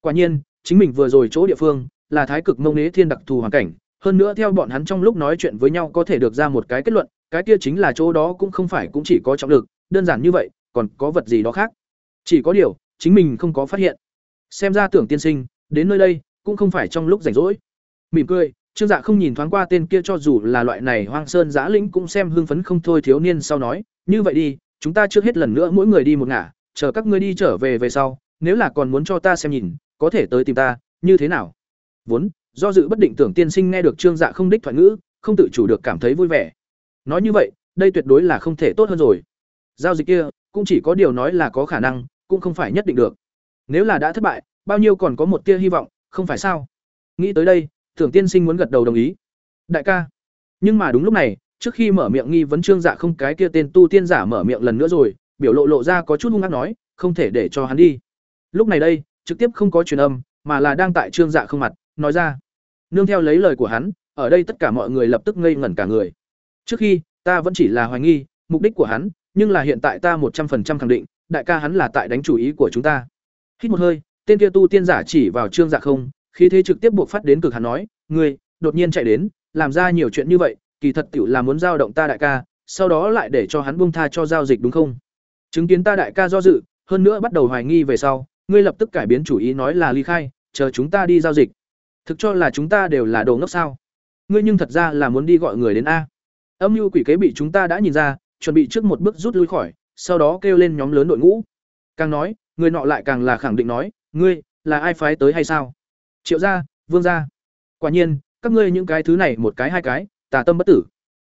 Quả nhiên, chính mình vừa rồi chỗ địa phương là thái cực mông nế thiên đặc thù hoàn cảnh, hơn nữa theo bọn hắn trong lúc nói chuyện với nhau có thể được ra một cái kết luận, cái kia chính là chỗ đó cũng không phải cũng chỉ có trọng lực, đơn giản như vậy, còn có vật gì đó khác. Chỉ có điều, chính mình không có phát hiện. Xem ra tưởng tiên sinh, đến nơi đây, cũng không phải trong lúc rảnh rỗi. Mỉm cười, Trương Dạ không nhìn thoáng qua tên kia cho dù là loại này Hoang Sơn Giá Lĩnh cũng xem hưng phấn không thôi thiếu niên sau nói, như vậy đi, chúng ta trước hết lần nữa mỗi người đi một ngả, chờ các ngươi đi trở về về sau, nếu là còn muốn cho ta xem nhìn, có thể tới tìm ta, như thế nào? Vốn, do dự bất định tưởng tiên sinh nghe được Trương Dạ không đích thoại ngữ, không tự chủ được cảm thấy vui vẻ. Nói như vậy, đây tuyệt đối là không thể tốt hơn rồi. Giao dịch kia, cũng chỉ có điều nói là có khả năng, cũng không phải nhất định được. Nếu là đã thất bại, bao nhiêu còn có một tia hy vọng, không phải sao? Nghĩ tới đây, Tưởng Tiên Sinh muốn gật đầu đồng ý. Đại ca. Nhưng mà đúng lúc này, trước khi mở miệng nghi vấn Trương Dạ không cái kia tên tu tiên giả mở miệng lần nữa rồi, biểu lộ lộ ra có chút hung ác nói, không thể để cho hắn đi. Lúc này đây, trực tiếp không có truyền âm, mà là đang tại Trương Dạ không mặt, nói ra. Nương theo lấy lời của hắn, ở đây tất cả mọi người lập tức ngây ngẩn cả người. Trước khi, ta vẫn chỉ là hoài nghi, mục đích của hắn, nhưng là hiện tại ta một trăm phần trăm khẳng định, đại ca hắn là tại đánh chủ ý của chúng ta. Hít một hơi, tên kia tu tiên giả chỉ vào Trương Dạ không, khí thế trực tiếp buộc phát đến cực hắn nói, "Ngươi, đột nhiên chạy đến, làm ra nhiều chuyện như vậy, kỳ thật tiểu là muốn giao động ta đại ca, sau đó lại để cho hắn buông tha cho giao dịch đúng không?" Chứng kiến ta đại ca do dự, hơn nữa bắt đầu hoài nghi về sau, ngươi lập tức cải biến chủ ý nói là ly khai, chờ chúng ta đi giao dịch. Thực cho là chúng ta đều là đồ ngốc sao? Ngươi nhưng thật ra là muốn đi gọi người đến a. Âm mưu quỷ kế bị chúng ta đã nhìn ra, chuẩn bị trước một bước rút lui khỏi, sau đó kêu lên nhóm lớn đội ngũ. Càng nói, người nọ lại càng là khẳng định nói, ngươi là ai phái tới hay sao? Triệu gia, Vương gia. Quả nhiên, các ngươi những cái thứ này một cái hai cái, tà tâm bất tử.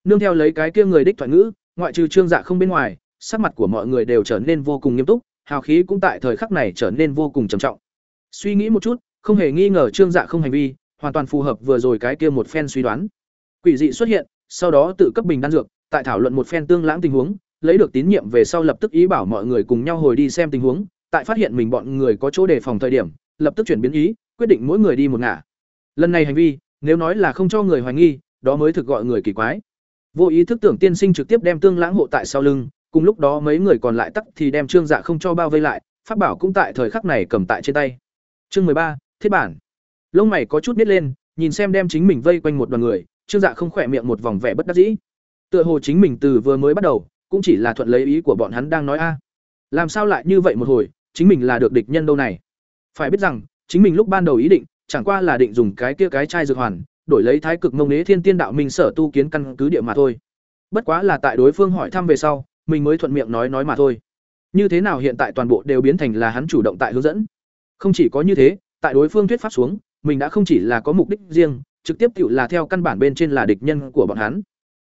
Nương theo lấy cái kia người đích thoại ngữ, ngoại trừ Trương Dạ không bên ngoài, sắc mặt của mọi người đều trở nên vô cùng nghiêm túc, hào khí cũng tại thời khắc này trở nên vô cùng trầm trọng. Suy nghĩ một chút, không hề nghi ngờ Trương Dạ không hành vi, hoàn toàn phù hợp vừa rồi cái kia một phen suy đoán. Quỷ dị xuất hiện, sau đó tự cấp bình đan dược, tại thảo luận một phen tương lãng tình huống, lấy được tín nhiệm về sau lập tức ý bảo mọi người cùng nhau hồi đi xem tình huống, tại phát hiện mình bọn người có chỗ đề phòng thời điểm, lập tức chuyển biến ý, quyết định mỗi người đi một ngả. Lần này hành vi, nếu nói là không cho người hoài nghi, đó mới thực gọi người kỳ quái. Vô ý thức tưởng tiên sinh trực tiếp đem tương lãng hộ tại sau lưng, cùng lúc đó mấy người còn lại tắc thì đem trương dạ không cho bao vây lại, pháp bảo cũng tại thời khắc này cầm tại trên tay. Chương ba thiết bản. Lông mày có chút nít lên, nhìn xem đem chính mình vây quanh một đoàn người, trương dạ không khỏe miệng một vòng vẻ bất đắc dĩ. Tựa hồ chính mình từ vừa mới bắt đầu, cũng chỉ là thuận lấy ý của bọn hắn đang nói a. Làm sao lại như vậy một hồi, chính mình là được địch nhân đâu này? Phải biết rằng, chính mình lúc ban đầu ý định, chẳng qua là định dùng cái kia cái chai dược hoàn, đổi lấy thái cực mông nế thiên tiên đạo minh sở tu kiến căn cứ địa mà thôi. Bất quá là tại đối phương hỏi thăm về sau, mình mới thuận miệng nói nói mà thôi. Như thế nào hiện tại toàn bộ đều biến thành là hắn chủ động tại hướng dẫn. Không chỉ có như thế, tại đối phương thuyết pháp xuống, mình đã không chỉ là có mục đích riêng, trực tiếp tự là theo căn bản bên trên là địch nhân của bọn hắn.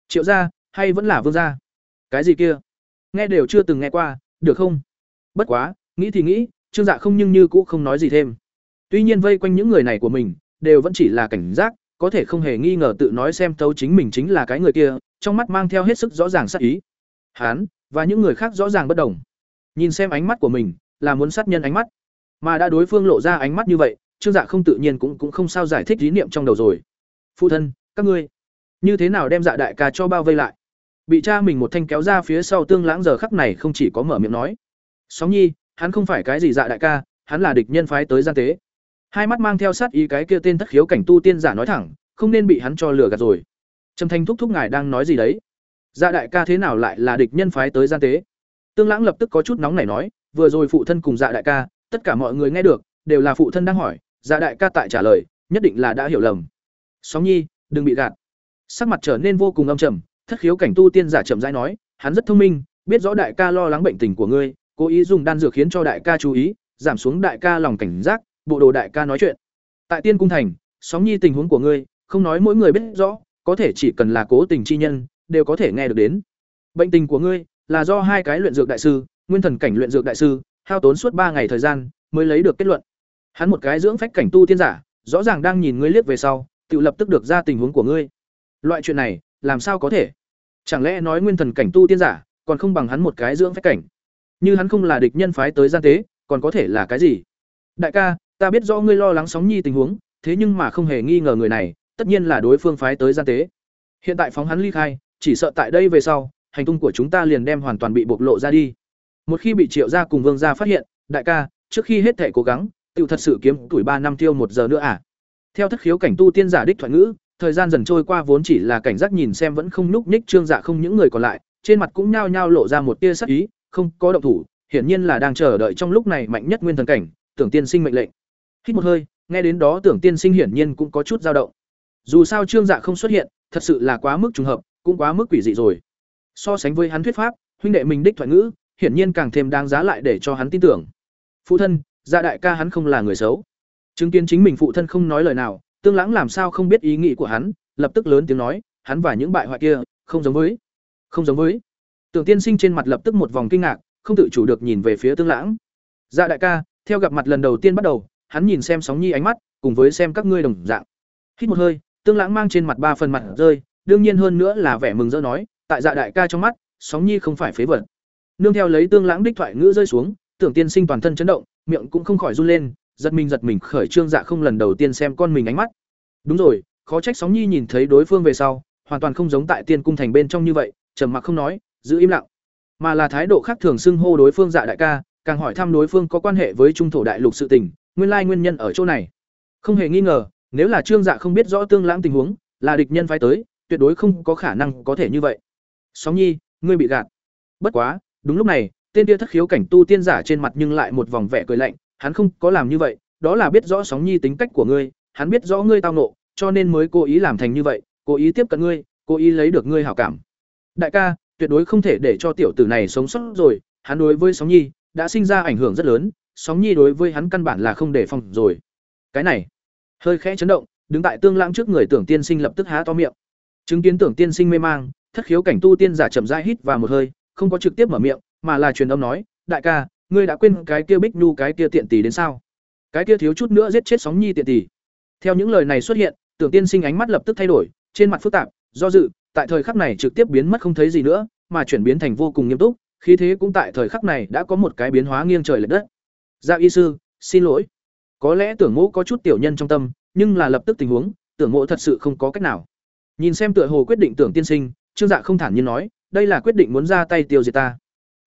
Triệu gia, hay vẫn là vương gia? Cái gì kia? Nghe đều chưa từng nghe qua, được không? Bất quá, nghĩ thì nghĩ, Trương Dạ không nhưng như cũ không nói gì thêm. Tuy nhiên vây quanh những người này của mình, đều vẫn chỉ là cảnh giác, có thể không hề nghi ngờ tự nói xem tấu chính mình chính là cái người kia, trong mắt mang theo hết sức rõ ràng sắc ý. Hán, và những người khác rõ ràng bất đồng. Nhìn xem ánh mắt của mình, là muốn sát nhân ánh mắt. Mà đã đối phương lộ ra ánh mắt như vậy, Trương Dạ không tự nhiên cũng cũng không sao giải thích ý niệm trong đầu rồi. Phụ thân, các ngươi, như thế nào đem Dạ đại ca cho bao vây lại? Bị cha mình một thanh kéo ra phía sau tương lãng giờ khắc này không chỉ có mở miệng nói. Sóng Nhi, hắn không phải cái gì Dạ đại ca, hắn là địch nhân phái tới gian tế. Hai mắt mang theo sát ý cái kia tên thất khiếu cảnh tu tiên giả nói thẳng, không nên bị hắn cho lừa gạt rồi. Trầm Thanh thúc thúc ngài đang nói gì đấy? Dạ đại ca thế nào lại là địch nhân phái tới gian tế? Tương Lãng lập tức có chút nóng nảy nói, vừa rồi phụ thân cùng Dạ đại ca, tất cả mọi người nghe được, đều là phụ thân đang hỏi, Dạ đại ca tại trả lời, nhất định là đã hiểu lầm. Sóng Nhi, đừng bị gạt. Sắc mặt trở nên vô cùng âm trầm, thất khiếu cảnh tu tiên giả chậm rãi nói, hắn rất thông minh, biết rõ đại ca lo lắng bệnh tình của ngươi, cố ý dùng đan dược khiến cho đại ca chú ý, giảm xuống đại ca lòng cảnh giác, bộ đồ đại ca nói chuyện. Tại Tiên cung thành, sóng nhi tình huống của ngươi, không nói mỗi người biết rõ, có thể chỉ cần là cố tình chi nhân, đều có thể nghe được đến. Bệnh tình của ngươi là do hai cái luyện dược đại sư, nguyên thần cảnh luyện dược đại sư, hao tốn suốt ba ngày thời gian mới lấy được kết luận. Hắn một cái dưỡng phách cảnh tu tiên giả, rõ ràng đang nhìn ngươi liếc về sau, tự lập tức được ra tình huống của ngươi. Loại chuyện này, làm sao có thể? Chẳng lẽ nói nguyên thần cảnh tu tiên giả, còn không bằng hắn một cái dưỡng phách cảnh? Như hắn không là địch nhân phái tới gian tế, còn có thể là cái gì? Đại ca, ta biết rõ ngươi lo lắng sóng nhi tình huống, thế nhưng mà không hề nghi ngờ người này, tất nhiên là đối phương phái tới gian tế. Hiện tại phóng hắn ly khai, chỉ sợ tại đây về sau, hành tung của chúng ta liền đem hoàn toàn bị bộc lộ ra đi. Một khi bị Triệu gia cùng Vương gia phát hiện, đại ca, trước khi hết thể cố gắng, tự thật sự kiếm tuổi ba năm tiêu một giờ nữa à? Theo thất khiếu cảnh tu tiên giả đích thoại ngữ, thời gian dần trôi qua vốn chỉ là cảnh giác nhìn xem vẫn không nhúc nhích trương dạ không những người còn lại, trên mặt cũng nhao nhao lộ ra một tia sắc ý, không có động thủ, hiển nhiên là đang chờ đợi trong lúc này mạnh nhất nguyên thần cảnh, tưởng tiên sinh mệnh lệnh. Hít một hơi, nghe đến đó tưởng tiên sinh hiển nhiên cũng có chút dao động. Dù sao trương dạ không xuất hiện, thật sự là quá mức trùng hợp, cũng quá mức quỷ dị rồi. So sánh với hắn thuyết pháp, huynh đệ mình đích thoại ngữ, hiển nhiên càng thêm đáng giá lại để cho hắn tin tưởng. Phụ thân, gia đại ca hắn không là người xấu. Chứng kiến chính mình phụ thân không nói lời nào, Tương Lãng làm sao không biết ý nghĩ của hắn, lập tức lớn tiếng nói, hắn và những bại hoại kia, không giống với, không giống với. Tưởng Tiên Sinh trên mặt lập tức một vòng kinh ngạc, không tự chủ được nhìn về phía Tương Lãng. Dạ đại ca, theo gặp mặt lần đầu tiên bắt đầu, hắn nhìn xem Sóng Nhi ánh mắt, cùng với xem các ngươi đồng dạng. hít một hơi tương lãng mang trên mặt ba phần mặt rơi đương nhiên hơn nữa là vẻ mừng rỡ nói, tại dạ đại ca trong mắt, sóng nhi không phải phế vật. Nương theo lấy tương lãng đích thoại ngữ rơi xuống, tưởng tiên sinh toàn thân chấn động, miệng cũng không khỏi run lên, giật mình giật mình khởi trương dạ không lần đầu tiên xem con mình ánh mắt. Đúng rồi, khó trách sóng nhi nhìn thấy đối phương về sau, hoàn toàn không giống tại tiên cung thành bên trong như vậy, trầm mặc không nói, giữ im lặng. Mà là thái độ khác thường xưng hô đối phương dạ đại ca, càng hỏi thăm đối phương có quan hệ với trung thổ đại lục sự tình, nguyên lai nguyên nhân ở chỗ này. Không hề nghi ngờ, nếu là trương dạ không biết rõ tương lãng tình huống, là địch nhân phái tới tuyệt đối không có khả năng có thể như vậy. Sóng nhi, ngươi bị gạt. Bất quá, đúng lúc này, tên kia thất khiếu cảnh tu tiên giả trên mặt nhưng lại một vòng vẻ cười lạnh, hắn không có làm như vậy, đó là biết rõ sóng nhi tính cách của ngươi, hắn biết rõ ngươi tao nộ cho nên mới cố ý làm thành như vậy, cố ý tiếp cận ngươi, cố ý lấy được ngươi hảo cảm. Đại ca, tuyệt đối không thể để cho tiểu tử này sống sót rồi, hắn đối với sóng nhi đã sinh ra ảnh hưởng rất lớn, sóng nhi đối với hắn căn bản là không để phòng rồi. Cái này, hơi khẽ chấn động, đứng tại tương lãng trước người tưởng tiên sinh lập tức há to miệng chứng kiến tưởng tiên sinh mê mang, thất khiếu cảnh tu tiên giả chậm rãi hít vào một hơi, không có trực tiếp mở miệng, mà là truyền âm nói, đại ca, ngươi đã quên cái kia bích nhu, cái kia tiện tỷ đến sao? Cái kia thiếu chút nữa giết chết sóng nhi tiện tỷ. Theo những lời này xuất hiện, tưởng tiên sinh ánh mắt lập tức thay đổi, trên mặt phức tạp, do dự, tại thời khắc này trực tiếp biến mất không thấy gì nữa, mà chuyển biến thành vô cùng nghiêm túc, khí thế cũng tại thời khắc này đã có một cái biến hóa nghiêng trời lệch đất. Dạ y sư, xin lỗi. Có lẽ tưởng mộ có chút tiểu nhân trong tâm, nhưng là lập tức tình huống, tưởng mộ thật sự không có cách nào nhìn xem tựa hồ quyết định tưởng tiên sinh, trương dạ không thản nhiên nói, đây là quyết định muốn ra tay tiêu diệt ta.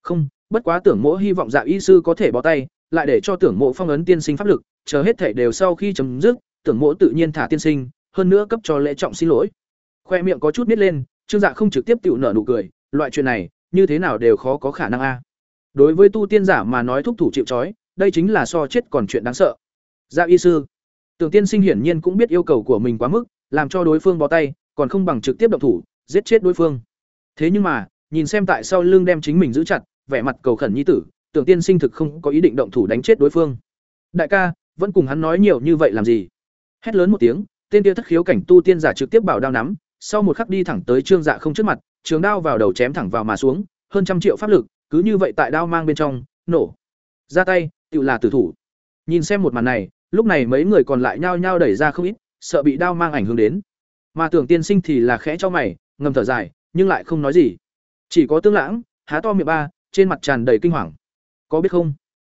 Không, bất quá tưởng Mỗ hy vọng dạ y sư có thể bó tay, lại để cho tưởng mộ phong ấn tiên sinh pháp lực, chờ hết thể đều sau khi chấm dứt, tưởng mộ tự nhiên thả tiên sinh, hơn nữa cấp cho lễ trọng xin lỗi. Khoe miệng có chút nít lên, trương dạ không trực tiếp tự nở nụ cười, loại chuyện này, như thế nào đều khó có khả năng a. Đối với tu tiên giả mà nói thúc thủ chịu trói, đây chính là so chết còn chuyện đáng sợ. Dạ y sư, tưởng tiên sinh hiển nhiên cũng biết yêu cầu của mình quá mức, làm cho đối phương bó tay còn không bằng trực tiếp động thủ, giết chết đối phương. Thế nhưng mà, nhìn xem tại sao lưng đem chính mình giữ chặt, vẻ mặt cầu khẩn nhi tử, tưởng tiên sinh thực không có ý định động thủ đánh chết đối phương. Đại ca, vẫn cùng hắn nói nhiều như vậy làm gì? Hét lớn một tiếng, tên kia thất khiếu cảnh tu tiên giả trực tiếp bảo đao nắm, sau một khắc đi thẳng tới trương dạ không trước mặt, trường đao vào đầu chém thẳng vào mà xuống, hơn trăm triệu pháp lực, cứ như vậy tại đao mang bên trong, nổ. Ra tay tự là tử thủ. Nhìn xem một màn này, lúc này mấy người còn lại nhao nhao đẩy ra không ít, sợ bị đao mang ảnh hưởng đến mà tưởng tiên sinh thì là khẽ cho mày, ngầm thở dài, nhưng lại không nói gì. Chỉ có tương lãng, há to miệng ba, trên mặt tràn đầy kinh hoàng. Có biết không?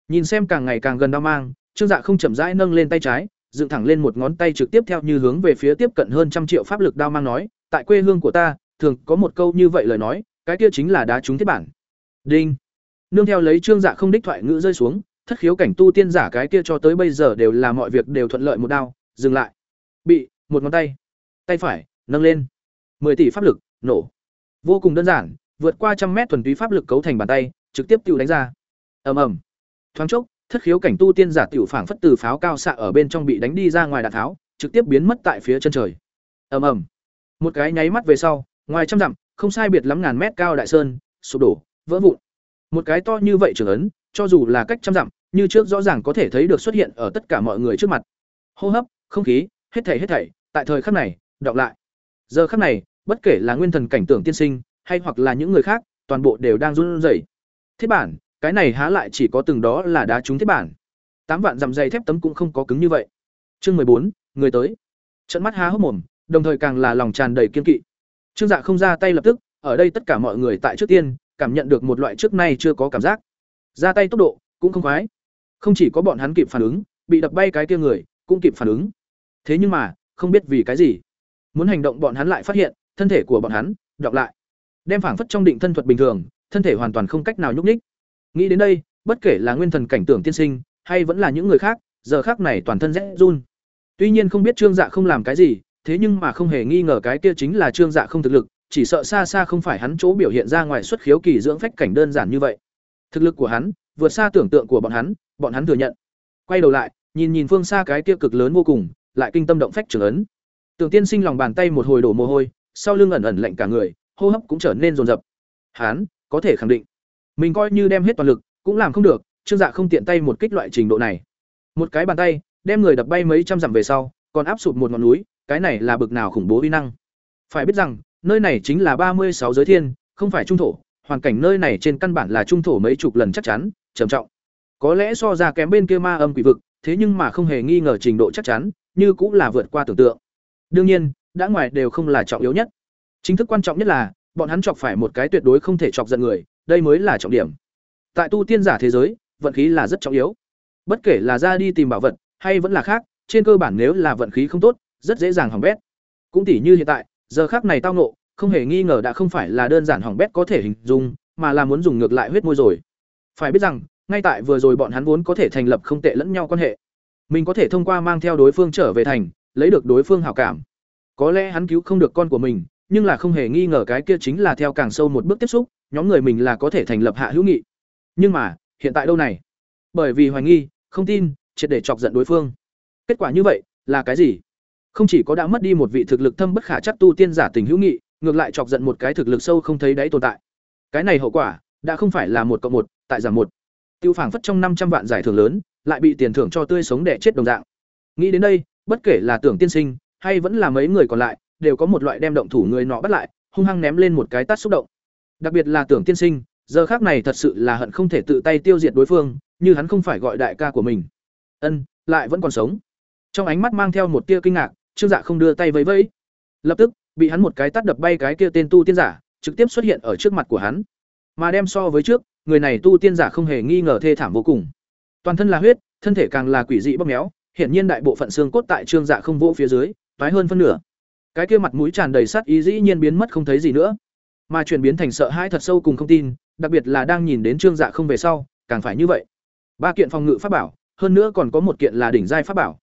Nhìn xem càng ngày càng gần đao mang, trương dạ không chậm rãi nâng lên tay trái, dựng thẳng lên một ngón tay trực tiếp theo như hướng về phía tiếp cận hơn trăm triệu pháp lực đao mang nói, tại quê hương của ta, thường có một câu như vậy lời nói, cái kia chính là đá trúng thiết bản. Đinh. Nương theo lấy trương dạ không đích thoại ngữ rơi xuống, thất khiếu cảnh tu tiên giả cái kia cho tới bây giờ đều là mọi việc đều thuận lợi một đao, dừng lại. Bị, một ngón tay tay phải, nâng lên. Mười tỷ pháp lực, nổ. Vô cùng đơn giản, vượt qua trăm mét thuần túy pháp lực cấu thành bàn tay, trực tiếp tự đánh ra. Ầm ầm. Thoáng chốc, thất khiếu cảnh tu tiên giả tiểu phảng phất từ pháo cao xạ ở bên trong bị đánh đi ra ngoài đạn tháo, trực tiếp biến mất tại phía chân trời. Ầm ầm. Một cái nháy mắt về sau, ngoài trăm dặm, không sai biệt lắm ngàn mét cao đại sơn, sụp đổ, vỡ vụn. Một cái to như vậy trưởng ấn, cho dù là cách trăm dặm, như trước rõ ràng có thể thấy được xuất hiện ở tất cả mọi người trước mặt. Hô hấp, không khí, hết thảy hết thảy, tại thời khắc này đọc lại. Giờ khắc này, bất kể là nguyên thần cảnh tượng tiên sinh, hay hoặc là những người khác, toàn bộ đều đang run rẩy. Thiết bản, cái này há lại chỉ có từng đó là đá trúng thiết bản. Tám vạn dặm dày thép tấm cũng không có cứng như vậy. Chương mười bốn, người tới. Trận mắt há hốc mồm, đồng thời càng là lòng tràn đầy kiên kỵ. Trương dạ không ra tay lập tức, ở đây tất cả mọi người tại trước tiên, cảm nhận được một loại trước nay chưa có cảm giác. Ra tay tốc độ cũng không khoái. Không chỉ có bọn hắn kịp phản ứng, bị đập bay cái kia người cũng kịp phản ứng. Thế nhưng mà, không biết vì cái gì muốn hành động bọn hắn lại phát hiện, thân thể của bọn hắn, đọc lại. Đem phảng phất trong định thân thuật bình thường, thân thể hoàn toàn không cách nào nhúc nhích. Nghĩ đến đây, bất kể là nguyên thần cảnh tưởng tiên sinh, hay vẫn là những người khác, giờ khác này toàn thân rẽ run. Tuy nhiên không biết trương dạ không làm cái gì, thế nhưng mà không hề nghi ngờ cái kia chính là trương dạ không thực lực, chỉ sợ xa xa không phải hắn chỗ biểu hiện ra ngoài xuất khiếu kỳ dưỡng phách cảnh đơn giản như vậy. Thực lực của hắn, vượt xa tưởng tượng của bọn hắn bọn hắn thừa nhận. Quay đầu lại, nhìn nhìn phương xa cái kia cực lớn vô cùng, lại kinh tâm động phách trưởng ấn tưởng tiên sinh lòng bàn tay một hồi đổ mồ hôi sau lưng ẩn ẩn lạnh cả người hô hấp cũng trở nên rồn rập Hán, có thể khẳng định. Mình coi như đem hết toàn lực cũng làm không được trương dạ không tiện tay một kích loại trình độ này. Một cái bàn tay đem người đập bay mấy trăm dặm về sau còn áp sụp một ngọn núi cái này là bực nào khủng bố uy năng. Phải biết rằng nơi này chính là ba mươi sáu giới thiên không phải trung thổ hoàn cảnh nơi này trên căn bản là trung thổ mấy chục lần chắc chắn trầm trọng. Có lẽ so ra kém bên kia ma âm quỷ vực thế nhưng mà không hề nghi ngờ trình độ chắc chắn như cũng là vượt qua tưởng tượng. Đương nhiên, đã ngoài đều không là trọng yếu nhất. Chính thức quan trọng nhất là, bọn hắn chọc phải một cái tuyệt đối không thể chọc giận người, đây mới là trọng điểm. Tại tu tiên giả thế giới, vận khí là rất trọng yếu. Bất kể là ra đi tìm bảo vật, hay vẫn là khác, trên cơ bản nếu là vận khí không tốt, rất dễ dàng hỏng bét. Cũng tỉ như hiện tại, giờ khác này tao ngộ, không hề nghi ngờ đã không phải là đơn giản hỏng bét có thể hình dung, mà là muốn dùng ngược lại huyết môi rồi. Phải biết rằng, ngay tại vừa rồi bọn hắn vốn có thể thành lập không tệ lẫn nhau quan hệ. Mình có thể thông qua mang theo đối phương trở về thành, lấy được đối phương hảo cảm. Có lẽ hắn cứu không được con của mình, nhưng là không hề nghi ngờ cái kia chính là theo càng sâu một bước tiếp xúc, nhóm người mình là có thể thành lập hạ hữu nghị. Nhưng mà, hiện tại đâu này? Bởi vì hoài nghi, không tin, triệt để chọc giận đối phương. Kết quả như vậy, là cái gì? Không chỉ có đã mất đi một vị thực lực thâm bất khả chắc tu tiên giả tình hữu nghị, ngược lại chọc giận một cái thực lực sâu không thấy đáy tồn tại. Cái này hậu quả, đã không phải là một cộng một, tại giảm một. Tiêu phảng phất trong năm trăm vạn giải thưởng lớn, lại bị tiền thưởng cho tươi sống đẻ chết đồng dạng. Nghĩ đến đây, bất kể là tưởng tiên sinh, hay vẫn là mấy người còn lại, đều có một loại đem động thủ người nọ bắt lại, hung hăng ném lên một cái tát xúc động. Đặc biệt là tưởng tiên sinh, giờ khác này thật sự là hận không thể tự tay tiêu diệt đối phương, như hắn không phải gọi đại ca của mình. Ân, lại vẫn còn sống. Trong ánh mắt mang theo một tia kinh ngạc, Trương Dạ không đưa tay vẫy vẫy. Lập tức, bị hắn một cái tát đập bay cái kia tên tu tiên giả, trực tiếp xuất hiện ở trước mặt của hắn. Mà đem so với trước, người này tu tiên giả không hề nghi ngờ thê thảm vô cùng. Toàn thân là huyết, thân thể càng là quỷ dị bóp méo, hiển nhiên đại bộ phận xương cốt tại Trương Dạ không vỗ phía dưới, toái hơn phân nửa. Cái kia mặt mũi tràn đầy sát ý dĩ nhiên biến mất không thấy gì nữa, mà chuyển biến thành sợ hãi thật sâu cùng không tin, đặc biệt là đang nhìn đến Trương Dạ không về sau, càng phải như vậy. Ba kiện phòng ngự pháp bảo, hơn nữa còn có một kiện là đỉnh giai pháp bảo.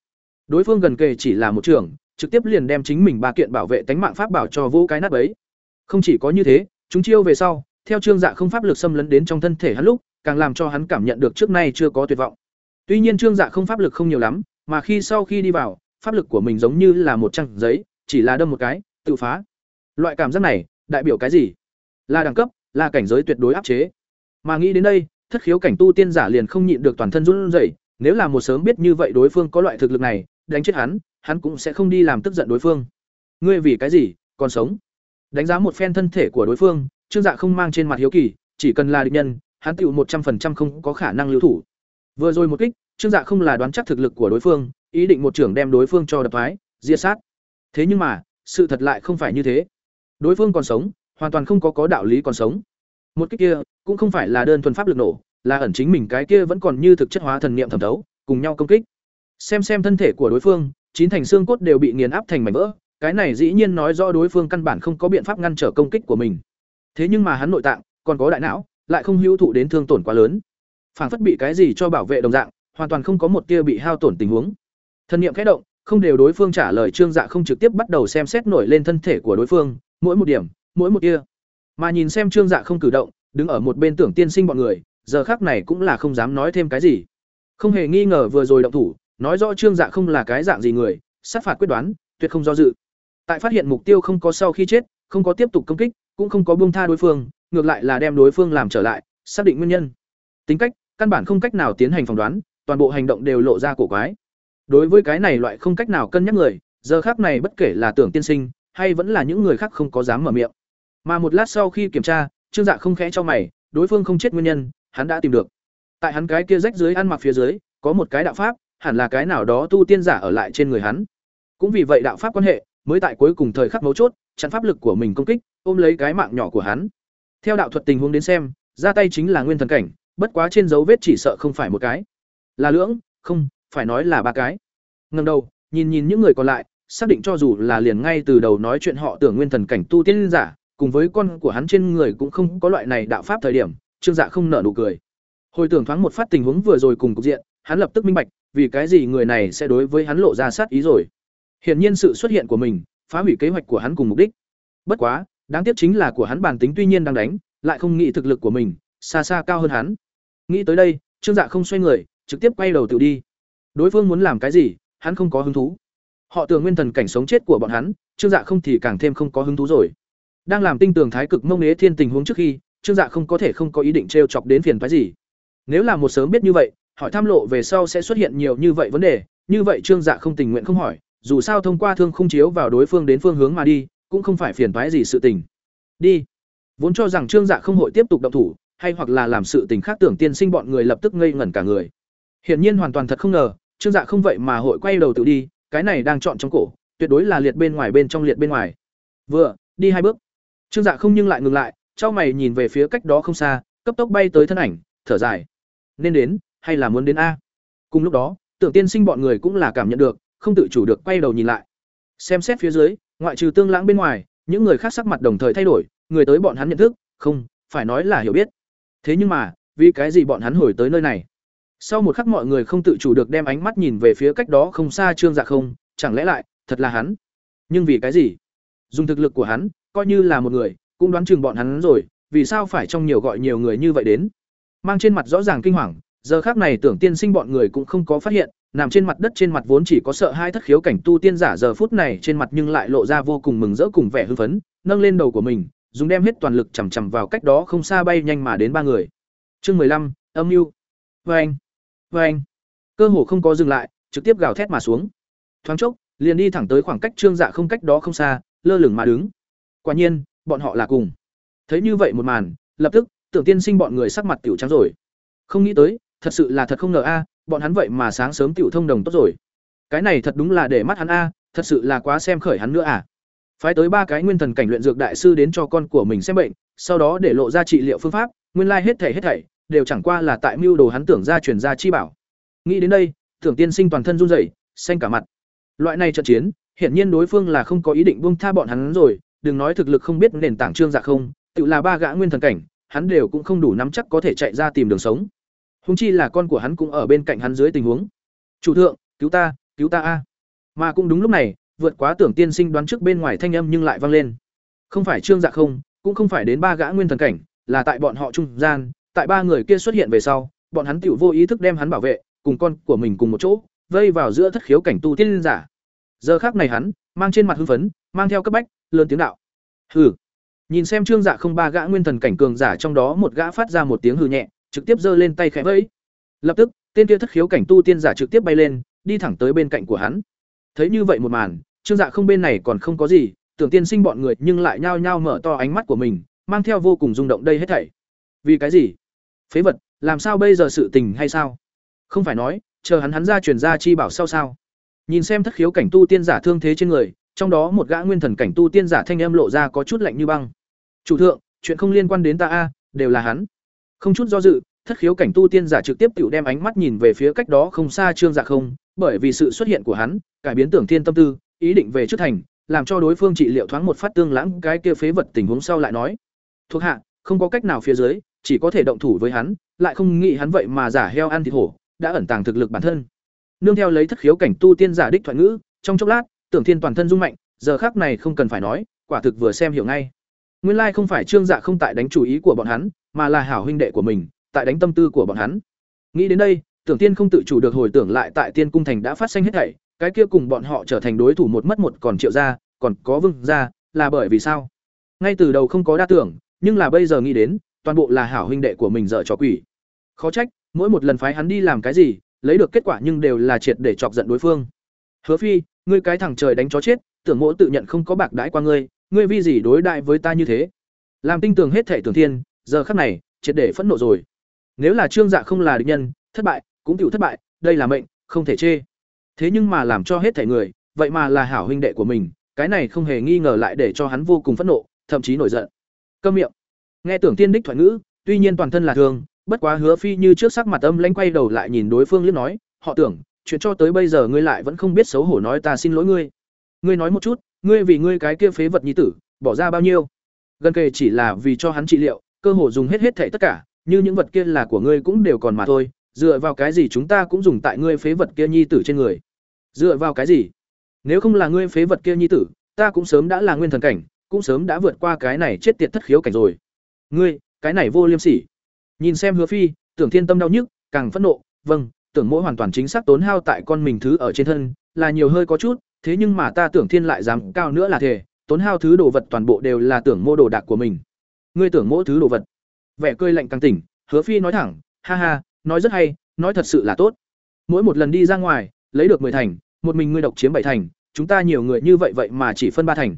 Đối phương gần kề chỉ là một trưởng, trực tiếp liền đem chính mình ba kiện bảo vệ tánh mạng pháp bảo cho vô cái nát bấy. Không chỉ có như thế, chúng chiêu về sau, theo Trương Dạ không pháp lực xâm lấn đến trong thân thể hắn lúc, càng làm cho hắn cảm nhận được trước nay chưa có tuyệt vọng. Tuy nhiên Trương Dạ không pháp lực không nhiều lắm, mà khi sau khi đi vào, pháp lực của mình giống như là một trang giấy, chỉ là đâm một cái, tự phá. Loại cảm giác này, đại biểu cái gì? Là đẳng cấp, là cảnh giới tuyệt đối áp chế. Mà nghĩ đến đây, thất khiếu cảnh tu tiên giả liền không nhịn được toàn thân run rẩy, nếu là một sớm biết như vậy đối phương có loại thực lực này, đánh chết hắn, hắn cũng sẽ không đi làm tức giận đối phương. Ngươi vì cái gì, còn sống? Đánh giá một phen thân thể của đối phương, Trương Dạ không mang trên mặt hiếu kỳ, chỉ cần là địch nhân, hắn tựu một trăm phần trăm không có khả năng lưu thủ. Vừa rồi một kích, Trương Dạ không là đoán chắc thực lực của đối phương, ý định một trưởng đem đối phương cho đập phái, diệt sát. Thế nhưng mà, sự thật lại không phải như thế. Đối phương còn sống, hoàn toàn không có có đạo lý còn sống. Một cái kia, cũng không phải là đơn thuần pháp lực nổ, là ẩn chính mình cái kia vẫn còn như thực chất hóa thần niệm thẩm thấu, cùng nhau công kích. Xem xem thân thể của đối phương, chín thành xương cốt đều bị nghiền áp thành mảnh vỡ, cái này dĩ nhiên nói rõ đối phương căn bản không có biện pháp ngăn trở công kích của mình. Thế nhưng mà hắn nội tạng, còn có đại não, lại không hữu thụ đến thương tổn quá lớn. Phản phất bị cái gì cho bảo vệ đồng dạng, hoàn toàn không có một tia bị hao tổn tình huống. Thân niệm khẽ động, không đều đối phương trả lời Trương Dạ không trực tiếp bắt đầu xem xét nổi lên thân thể của đối phương, mỗi một điểm, mỗi một tia. Mà nhìn xem Trương Dạ không cử động, đứng ở một bên tưởng tiên sinh bọn người, giờ khác này cũng là không dám nói thêm cái gì. Không hề nghi ngờ vừa rồi động thủ, nói rõ Trương Dạ không là cái dạng gì người, sát phạt quyết đoán, tuyệt không do dự. Tại phát hiện mục tiêu không có sau khi chết, không có tiếp tục công kích, cũng không có buông tha đối phương, ngược lại là đem đối phương làm trở lại, xác định nguyên nhân. Tính cách, căn bản không cách nào tiến hành phỏng đoán, toàn bộ hành động đều lộ ra cổ quái. Đối với cái này loại không cách nào cân nhắc người, giờ khác này bất kể là tưởng tiên sinh, hay vẫn là những người khác không có dám mở miệng. Mà một lát sau khi kiểm tra, Trương Dạ không khẽ cho mày, đối phương không chết nguyên nhân, hắn đã tìm được. Tại hắn cái kia rách dưới ăn mặc phía dưới, có một cái đạo pháp, hẳn là cái nào đó tu tiên giả ở lại trên người hắn. Cũng vì vậy đạo pháp quan hệ, mới tại cuối cùng thời khắc mấu chốt, chặn pháp lực của mình công kích, ôm lấy cái mạng nhỏ của hắn. Theo đạo thuật tình huống đến xem, ra tay chính là nguyên thần cảnh, bất quá trên dấu vết chỉ sợ không phải một cái, là lưỡng, không, phải nói là ba cái. Ngẩng đầu, nhìn nhìn những người còn lại, xác định cho dù là liền ngay từ đầu nói chuyện họ tưởng nguyên thần cảnh tu tiên giả, cùng với con của hắn trên người cũng không có loại này đạo pháp thời điểm, Trương Dạ không nở nụ cười. Hồi tưởng thoáng một phát tình huống vừa rồi cùng cục diện, hắn lập tức minh bạch, vì cái gì người này sẽ đối với hắn lộ ra sát ý rồi. Hiển nhiên sự xuất hiện của mình, phá hủy kế hoạch của hắn cùng mục đích. Bất quá, đáng tiếc chính là của hắn bản tính tuy nhiên đang đánh, lại không nghĩ thực lực của mình, xa xa cao hơn hắn. Nghĩ tới đây, Trương Dạ không xoay người, trực tiếp quay đầu tự đi. Đối phương muốn làm cái gì, hắn không có hứng thú. Họ tưởng nguyên thần cảnh sống chết của bọn hắn, Trương Dạ không thì càng thêm không có hứng thú rồi. Đang làm tinh tường thái cực mông nế thiên tình huống trước khi, Trương Dạ không có thể không có ý định trêu chọc đến phiền phức gì. Nếu là một sớm biết như vậy, hỏi tham lộ về sau sẽ xuất hiện nhiều như vậy vấn đề, như vậy Trương Dạ không tình nguyện không hỏi, dù sao thông qua thương không chiếu vào đối phương đến phương hướng mà đi, cũng không phải phiền phái gì sự tình. Đi. Vốn cho rằng Trương Dạ không hội tiếp tục động thủ, hay hoặc là làm sự tình khác tưởng tiên sinh bọn người lập tức ngây ngẩn cả người. Hiển nhiên hoàn toàn thật không ngờ, Trương Dạ không vậy mà hội quay đầu tự đi, cái này đang chọn trong cổ, tuyệt đối là liệt bên ngoài bên trong liệt bên ngoài. Vừa đi hai bước. Trương dạ không nhưng lại ngừng lại trao mày nhìn về phía cách đó không xa cấp tốc bay tới thân ảnh thở dài. Nên đến hay là muốn đến a? Cùng lúc đó tưởng tiên sinh bọn người cũng là cảm nhận được không tự chủ được quay đầu nhìn lại. Xem xét phía dưới ngoại trừ tương lãng bên ngoài những người khác sắc mặt đồng thời thay đổi người tới bọn hắn nhận thức không phải nói là hiểu biết. Thế nhưng mà vì cái gì bọn hắn hồi tới nơi này? Sau một khắc mọi người không tự chủ được đem ánh mắt nhìn về phía cách đó không xa trương dạ không, chẳng lẽ lại, thật là hắn? Nhưng vì cái gì? Dùng thực lực của hắn, coi như là một người, cũng đoán chừng bọn hắn rồi, vì sao phải trong nhiều gọi nhiều người như vậy đến? Mang trên mặt rõ ràng kinh hoàng, giờ khác này tưởng tiên sinh bọn người cũng không có phát hiện, nằm trên mặt đất trên mặt vốn chỉ có sợ hai thất khiếu cảnh tu tiên giả giờ phút này trên mặt nhưng lại lộ ra vô cùng mừng rỡ cùng vẻ hưng phấn, nâng lên đầu của mình, dùng đem hết toàn lực chằm chằm vào cách đó không xa bay nhanh mà đến ba người. Chương mười lăm, âm mưu. Vê anh và anh, cơ hồ không có dừng lại, trực tiếp gào thét mà xuống. Thoáng chốc, liền đi thẳng tới khoảng cách trương dạ không cách đó không xa, lơ lửng mà đứng. Quả nhiên, bọn họ là cùng. Thấy như vậy một màn, lập tức, tưởng tiên sinh bọn người sắc mặt tiểu trắng rồi. Không nghĩ tới, thật sự là thật không ngờ a, bọn hắn vậy mà sáng sớm tiểu thông đồng tốt rồi. Cái này thật đúng là để mắt hắn a, thật sự là quá xem khởi hắn nữa à. Phái tới ba cái nguyên thần cảnh luyện dược đại sư đến cho con của mình xem bệnh, sau đó để lộ ra trị liệu phương pháp, nguyên lai hết thảy hết thảy đều chẳng qua là tại mưu đồ hắn tưởng ra truyền ra chi bảo. Nghĩ đến đây tưởng tiên sinh toàn thân run rẩy, xanh cả mặt. Loại này trận chiến, hiển nhiên đối phương là không có ý định buông tha bọn hắn rồi, đừng nói thực lực không biết nền tảng trương dạ không, tự là ba gã nguyên thần cảnh, hắn đều cũng không đủ nắm chắc có thể chạy ra tìm đường sống. Hung chi là con của hắn cũng ở bên cạnh hắn dưới tình huống. Chủ thượng, cứu ta cứu ta a. Mà cũng đúng lúc này, vượt quá tưởng tiên sinh đoán trước bên ngoài thanh âm nhưng lại vang lên. Không phải trương dạ không, cũng không phải đến ba gã nguyên thần cảnh, là tại bọn họ trung gian tại ba người kia xuất hiện về sau, bọn hắn tự vô ý thức đem hắn bảo vệ, cùng con của mình cùng một chỗ, vây vào giữa thất khiếu cảnh tu tiên giả. Giờ khác này hắn, mang trên mặt hưng phấn, mang theo cấp bách, lớn tiếng đạo. Hừ. Nhìn xem trương dạ không ba gã nguyên thần cảnh cường giả trong đó một gã phát ra một tiếng hừ nhẹ, trực tiếp giơ lên tay khẽ vẫy. Lập tức, tên kia thất khiếu cảnh tu tiên giả trực tiếp bay lên, đi thẳng tới bên cạnh của hắn. Thấy như vậy một màn, trương dạ không bên này còn không có gì, tưởng tiên sinh bọn người nhưng lại nhao nhao mở to ánh mắt của mình, mang theo vô cùng rung động đây hết thảy. Vì cái gì? Phế vật, làm sao bây giờ sự tình hay sao? Không phải nói, chờ hắn hắn ra truyền ra chi bảo sao sao? Nhìn xem thất khiếu cảnh tu tiên giả thương thế trên người, trong đó một gã nguyên thần cảnh tu tiên giả thanh âm lộ ra có chút lạnh như băng. Chủ thượng, chuyện không liên quan đến ta a, đều là hắn. Không chút do dự, thất khiếu cảnh tu tiên giả trực tiếp tự đem ánh mắt nhìn về phía cách đó không xa trương dạ không, bởi vì sự xuất hiện của hắn, cải biến tưởng thiên tâm tư, ý định về trước thành, làm cho đối phương trị liệu thoáng một phát tương lãng cái kia phế vật tình huống sau lại nói. Thuộc hạ, không có cách nào phía dưới chỉ có thể động thủ với hắn, lại không nghĩ hắn vậy mà giả heo ăn thịt hổ, đã ẩn tàng thực lực bản thân. Nương theo lấy thất khiếu cảnh tu tiên giả đích thoại ngữ, trong chốc lát, tưởng thiên toàn thân rung mạnh, giờ khắc này không cần phải nói, quả thực vừa xem hiểu ngay. Nguyên lai không phải trương dạ không tại đánh chủ ý của bọn hắn, mà là hảo huynh đệ của mình, tại đánh tâm tư của bọn hắn. Nghĩ đến đây, tưởng tiên không tự chủ được hồi tưởng lại tại tiên cung thành đã phát sinh hết thảy, cái kia cùng bọn họ trở thành đối thủ một mất một còn triệu ra, còn có vương ra, là bởi vì sao? Ngay từ đầu không có đa tưởng, nhưng là bây giờ nghĩ đến toàn bộ là hảo huynh đệ của mình dở trò quỷ. Khó trách, mỗi một lần phái hắn đi làm cái gì, lấy được kết quả nhưng đều là triệt để chọc giận đối phương. Hứa phi, ngươi cái thằng trời đánh chó chết, tưởng mỗi tự nhận không có bạc đãi qua ngươi ngươi vì gì đối đại với ta như thế? Làm tinh tường hết thể tưởng thiên, giờ khắc này, triệt để phẫn nộ rồi. Nếu là trương dạ không là địch nhân, thất bại, cũng chịu thất bại, đây là mệnh, không thể chê. Thế nhưng mà làm cho hết thể người, vậy mà là hảo huynh đệ của mình, cái này không hề nghi ngờ lại để cho hắn vô cùng phẫn nộ, thậm chí nổi giận. Câm miệng nghe tưởng tiên đích thoại ngữ, tuy nhiên toàn thân là thương bất quá hứa phi như trước sắc mặt âm lãnh quay đầu lại nhìn đối phương liếc nói, họ tưởng, chuyện cho tới bây giờ ngươi lại vẫn không biết xấu hổ nói ta xin lỗi ngươi. Ngươi nói một chút, ngươi vì ngươi cái kia phế vật nhi tử, bỏ ra bao nhiêu? Gần kề chỉ là vì cho hắn trị liệu, cơ hồ dùng hết hết thảy tất cả, như những vật kia là của ngươi cũng đều còn mà thôi, dựa vào cái gì chúng ta cũng dùng tại ngươi phế vật kia nhi tử trên người? Dựa vào cái gì? Nếu không là ngươi phế vật kia nhi tử, ta cũng sớm đã là nguyên thần cảnh, cũng sớm đã vượt qua cái này chết tiệt thất khiếu cảnh rồi ngươi, cái này vô liêm sỉ. Nhìn xem hứa phi, tưởng thiên tâm đau nhức, càng phẫn nộ vâng tưởng mỗi hoàn toàn chính xác tốn hao tại con mình thứ ở trên thân, là nhiều hơi có chút, thế nhưng mà ta tưởng thiên lại dám cao nữa là thể tốn hao thứ đồ vật toàn bộ đều là tưởng mô đồ đạc của mình. Ngươi tưởng mỗi thứ đồ vật. Vẻ cười lạnh càng tỉnh, hứa phi nói thẳng, ha ha, nói rất hay, nói thật sự là tốt. Mỗi một lần đi ra ngoài, lấy được mười thành, một mình ngươi độc chiếm bảy thành, chúng ta nhiều người như vậy vậy mà chỉ phân ba thành.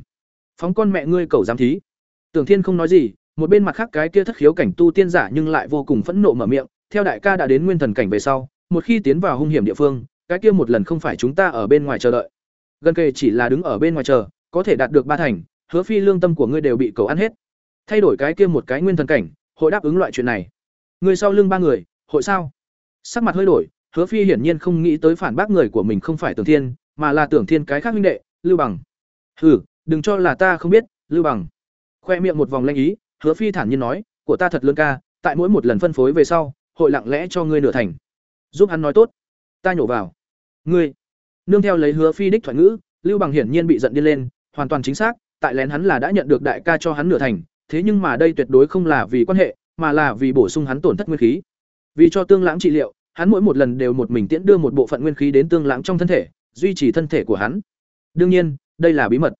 Phóng con mẹ ngươi cầu giám thí. Tưởng thiên không nói gì một bên mặt khác cái kia thất khiếu cảnh tu tiên giả nhưng lại vô cùng phẫn nộ mở miệng, theo đại ca đã đến nguyên thần cảnh về sau, một khi tiến vào hung hiểm địa phương, cái kia một lần không phải chúng ta ở bên ngoài chờ đợi. Gần kề chỉ là đứng ở bên ngoài chờ, có thể đạt được ba thành, hứa phi lương tâm của ngươi đều bị cầu ăn hết. Thay đổi cái kia một cái nguyên thần cảnh, hội đáp ứng loại chuyện này. Người sau lưng ba người, hội sao? Sắc mặt hơi đổi, hứa phi hiển nhiên không nghĩ tới phản bác người của mình không phải tưởng thiên, mà là tưởng thiên cái khác huynh đệ, lưu bằng. Hừ, đừng cho là ta không biết, lưu bằng. Khoe miệng một vòng lanh ý hứa phi thản nhiên nói, của ta thật lớn ca, tại mỗi một lần phân phối về sau, hội lặng lẽ cho ngươi nửa thành. Giúp hắn nói tốt. Ta nhổ vào. Ngươi. Nương theo lấy hứa phi đích thoại ngữ, lưu bằng hiển nhiên bị giận điên lên, hoàn toàn chính xác, tại lén hắn là đã nhận được đại ca cho hắn nửa thành, thế nhưng mà đây tuyệt đối không là vì quan hệ, mà là vì bổ sung hắn tổn thất nguyên khí. Vì cho tương lãng trị liệu, hắn mỗi một lần đều một mình tiễn đưa một bộ phận nguyên khí đến tương lãng trong thân thể, duy trì thân thể của hắn. Đương nhiên, đây là bí mật.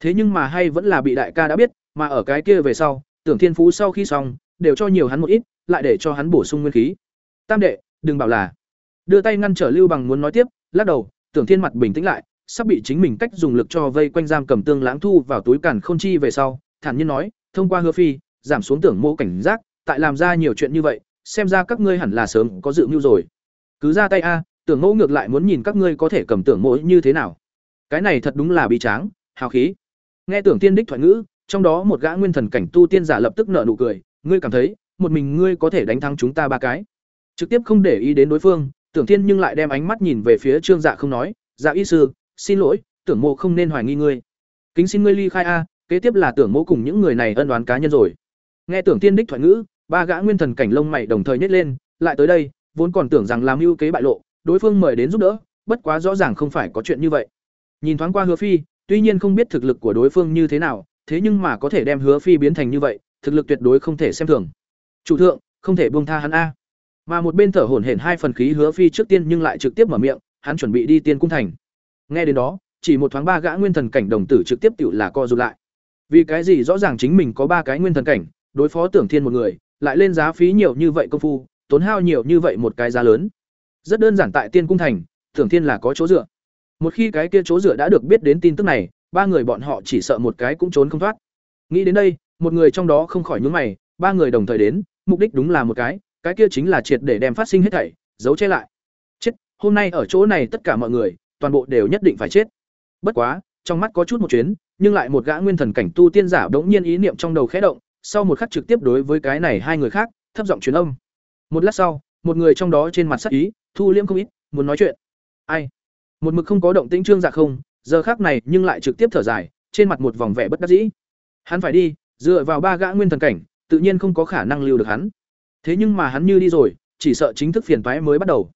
Thế nhưng mà hay vẫn là bị đại ca đã biết, mà ở cái kia về sau tưởng thiên phú sau khi xong, đều cho nhiều hắn một ít, lại để cho hắn bổ sung nguyên khí. Tam đệ, đừng bảo là. Đưa tay ngăn trở lưu bằng muốn nói tiếp, lắc đầu, tưởng thiên mặt bình tĩnh lại, sắp bị chính mình cách dùng lực cho vây quanh giam cầm tương lãng thu vào túi càn không chi về sau, thản nhiên nói, thông qua hứa phi, giảm xuống tưởng mô cảnh giác, tại làm ra nhiều chuyện như vậy, xem ra các ngươi hẳn là sớm có dự mưu rồi. Cứ ra tay a, tưởng mẫu ngược lại muốn nhìn các ngươi có thể cầm tưởng mỗi như thế nào. Cái này thật đúng là bi tráng, hào khí. Nghe tưởng tiên đích thoại ngữ trong đó một gã nguyên thần cảnh tu tiên giả lập tức nở nụ cười, ngươi cảm thấy, một mình ngươi có thể đánh thắng chúng ta ba cái? Trực tiếp không để ý đến đối phương, tưởng thiên nhưng lại đem ánh mắt nhìn về phía trương dạ không nói dạ y sư, xin lỗi, tưởng mộ không nên hoài nghi ngươi. Kính xin ngươi ly khai a, kế tiếp là tưởng mộ cùng những người này ân đoán cá nhân rồi. Nghe tưởng tiên đích thoại ngữ, ba gã nguyên thần cảnh lông mày đồng thời nhét lên, lại tới đây, vốn còn tưởng rằng làm mưu kế bại lộ, đối phương mời đến giúp đỡ, bất quá rõ ràng không phải có chuyện như vậy. Nhìn thoáng qua hứa phi, tuy nhiên không biết thực lực của đối phương như thế nào thế nhưng mà có thể đem hứa phi biến thành như vậy, thực lực tuyệt đối không thể xem thường. Chủ thượng, không thể buông tha hắn a. Mà một bên thở hổn hển hai phần khí hứa phi trước tiên nhưng lại trực tiếp mở miệng, hắn chuẩn bị đi tiên cung thành. Nghe đến đó, chỉ một thoáng ba gã nguyên thần cảnh đồng tử trực tiếp tự là co rụt lại. Vì cái gì rõ ràng chính mình có ba cái nguyên thần cảnh, đối phó tưởng thiên một người, lại lên giá phí nhiều như vậy công phu, tốn hao nhiều như vậy một cái giá lớn. Rất đơn giản tại tiên cung thành, tưởng thiên là có chỗ dựa. Một khi cái kia chỗ dựa đã được biết đến tin tức này ba người bọn họ chỉ sợ một cái cũng trốn không thoát. Nghĩ đến đây, một người trong đó không khỏi nhướng mày, ba người đồng thời đến, mục đích đúng là một cái cái kia chính là triệt để đem phát sinh hết thảy, giấu che lại. Chết, hôm nay ở chỗ này tất cả mọi người, toàn bộ đều nhất định phải chết. Bất quá, trong mắt có chút một chuyến, nhưng lại một gã nguyên thần cảnh tu tiên giả đống nhiên ý niệm trong đầu khẽ động, sau một khắc trực tiếp đối với cái này hai người khác, thấp giọng truyền âm. Một lát sau, một người trong đó trên mặt sắc ý, thu liễm không ít, muốn nói chuyện. Ai? Một mực không có động tĩnh trương dạ không giờ khác này nhưng lại trực tiếp thở dài, trên mặt một vòng vẻ bất đắc dĩ. Hắn phải đi, dựa vào ba gã nguyên thần cảnh, tự nhiên không có khả năng lưu được hắn. Thế nhưng mà hắn như đi rồi, chỉ sợ chính thức phiền toái mới bắt đầu.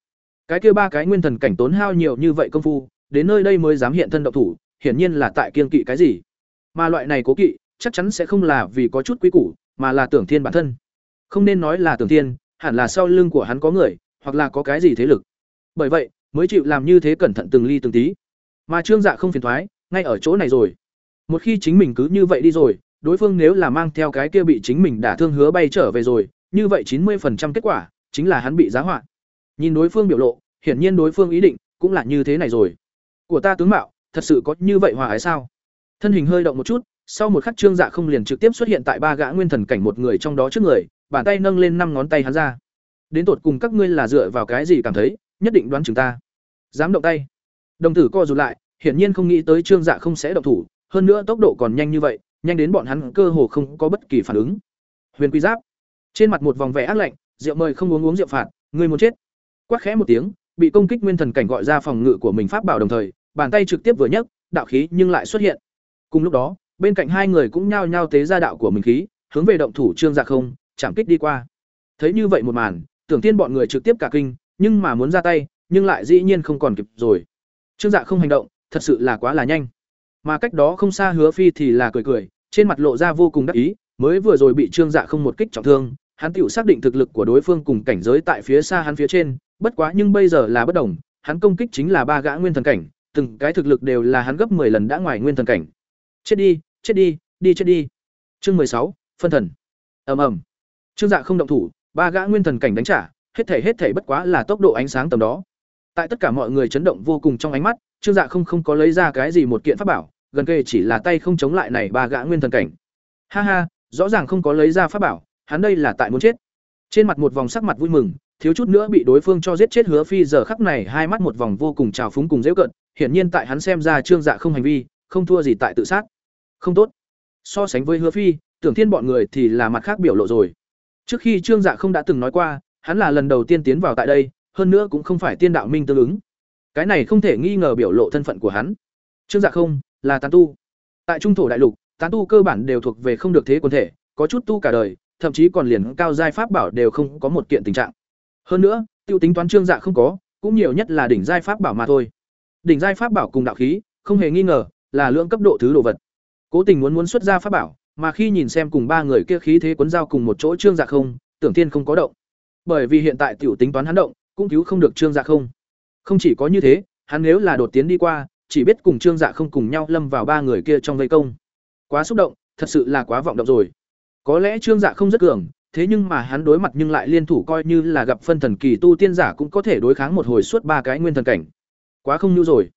Cái kia ba cái nguyên thần cảnh tốn hao nhiều như vậy công phu, đến nơi đây mới dám hiện thân động thủ, hiển nhiên là tại kiên kỵ cái gì. Mà loại này cố kỵ, chắc chắn sẽ không là vì có chút quý củ, mà là tưởng thiên bản thân. Không nên nói là tưởng thiên, hẳn là sau lưng của hắn có người, hoặc là có cái gì thế lực. Bởi vậy, mới chịu làm như thế cẩn thận từng ly từng tí mà trương dạ không phiền thoái, ngay ở chỗ này rồi. Một khi chính mình cứ như vậy đi rồi, đối phương nếu là mang theo cái kia bị chính mình đả thương hứa bay trở về rồi, như vậy chín 90% kết quả chính là hắn bị giá họa. Nhìn đối phương biểu lộ, hiển nhiên đối phương ý định cũng là như thế này rồi. Của ta tướng mạo, thật sự có như vậy hòa ái sao? Thân hình hơi động một chút, sau một khắc trương dạ không liền trực tiếp xuất hiện tại ba gã nguyên thần cảnh một người trong đó trước người, bàn tay nâng lên năm ngón tay hắn ra. Đến tột cùng các ngươi là dựa vào cái gì cảm thấy, nhất định đoán chúng ta. Dám động tay đồng tử co rụt lại, hiển nhiên không nghĩ tới trương dạ không sẽ động thủ, hơn nữa tốc độ còn nhanh như vậy, nhanh đến bọn hắn cơ hồ không có bất kỳ phản ứng. Huyền quy giáp. Trên mặt một vòng vẻ ác lạnh, rượu mời không uống uống rượu phạt người muốn chết. Quát khẽ một tiếng, bị công kích nguyên thần cảnh gọi ra phòng ngự của mình pháp bảo đồng thời, bàn tay trực tiếp vừa nhấc, đạo khí nhưng lại xuất hiện. Cùng lúc đó, bên cạnh hai người cũng nhao nhao tế ra đạo của mình khí, hướng về động thủ trương dạ không, chạm kích đi qua. Thấy như vậy một màn, tưởng tiên bọn người trực tiếp cả kinh, nhưng mà muốn ra tay, nhưng lại dĩ nhiên không còn kịp rồi trương dạ không hành động, thật sự là quá là nhanh. Mà cách đó không xa hứa phi thì là cười cười, trên mặt lộ ra vô cùng đắc ý, mới vừa rồi bị trương dạ không một kích trọng thương, hắn tiểu xác định thực lực của đối phương cùng cảnh giới tại phía xa hắn phía trên, bất quá nhưng bây giờ là bất đồng, hắn công kích chính là ba gã nguyên thần cảnh, từng cái thực lực đều là hắn gấp 10 lần đã ngoài nguyên thần cảnh. Chết đi chết đi đi chết đi. Chương mười sáu, phân thần. Ầm ầm. Trương dạ không động thủ, ba gã nguyên thần cảnh đánh trả, hết thể hết thể bất quá là tốc độ ánh sáng tầm đó tại tất cả mọi người chấn động vô cùng trong ánh mắt trương dạ không không có lấy ra cái gì một kiện pháp bảo gần kề chỉ là tay không chống lại này ba gã nguyên thần cảnh ha ha rõ ràng không có lấy ra pháp bảo hắn đây là tại muốn chết trên mặt một vòng sắc mặt vui mừng thiếu chút nữa bị đối phương cho giết chết hứa phi giờ khắc này hai mắt một vòng vô cùng trào phúng cùng dễ cận hiển nhiên tại hắn xem ra Trương Dạ không hành vi, không thua gì tại tự sát. Không tốt. So sánh với Hứa Phi, Tưởng Thiên bọn người thì là mặt khác biểu lộ rồi. Trước khi Trương Dạ không đã từng nói qua, hắn là lần đầu tiên tiến vào tại đây, hơn nữa cũng không phải tiên đạo minh tương ứng. Cái này không thể nghi ngờ biểu lộ thân phận của hắn. Trương Dạ không là tán tu. Tại trung thổ đại lục, tán tu cơ bản đều thuộc về không được thế quân thể, có chút tu cả đời, thậm chí còn liền cao giai pháp bảo đều không có một kiện tình trạng. Hơn nữa, tiêu tính toán Trương Dạ không có, cũng nhiều nhất là đỉnh giai pháp bảo mà thôi. Đỉnh giai pháp bảo cùng đạo khí, không hề nghi ngờ, là lượng cấp độ thứ đồ vật. Cố Tình muốn muốn xuất ra pháp bảo, mà khi nhìn xem cùng ba người kia khí thế cuốn giao cùng một chỗ Trương Dạ không, Tưởng Thiên không có động. Bởi vì hiện tại tiểu tính toán hắn động, cũng cứu không được Trương Dạ không. Không chỉ có như thế, hắn nếu là đột tiến đi qua, chỉ biết cùng Trương Dạ không cùng nhau lâm vào ba người kia trong vây công. Quá xúc động, thật sự là quá vọng động rồi. Có lẽ Trương Dạ không rất cường, thế nhưng mà hắn đối mặt nhưng lại liên thủ coi như là gặp phân thần kỳ tu tiên giả cũng có thể đối kháng một hồi suốt ba cái nguyên thần cảnh. Quá không nhu rồi.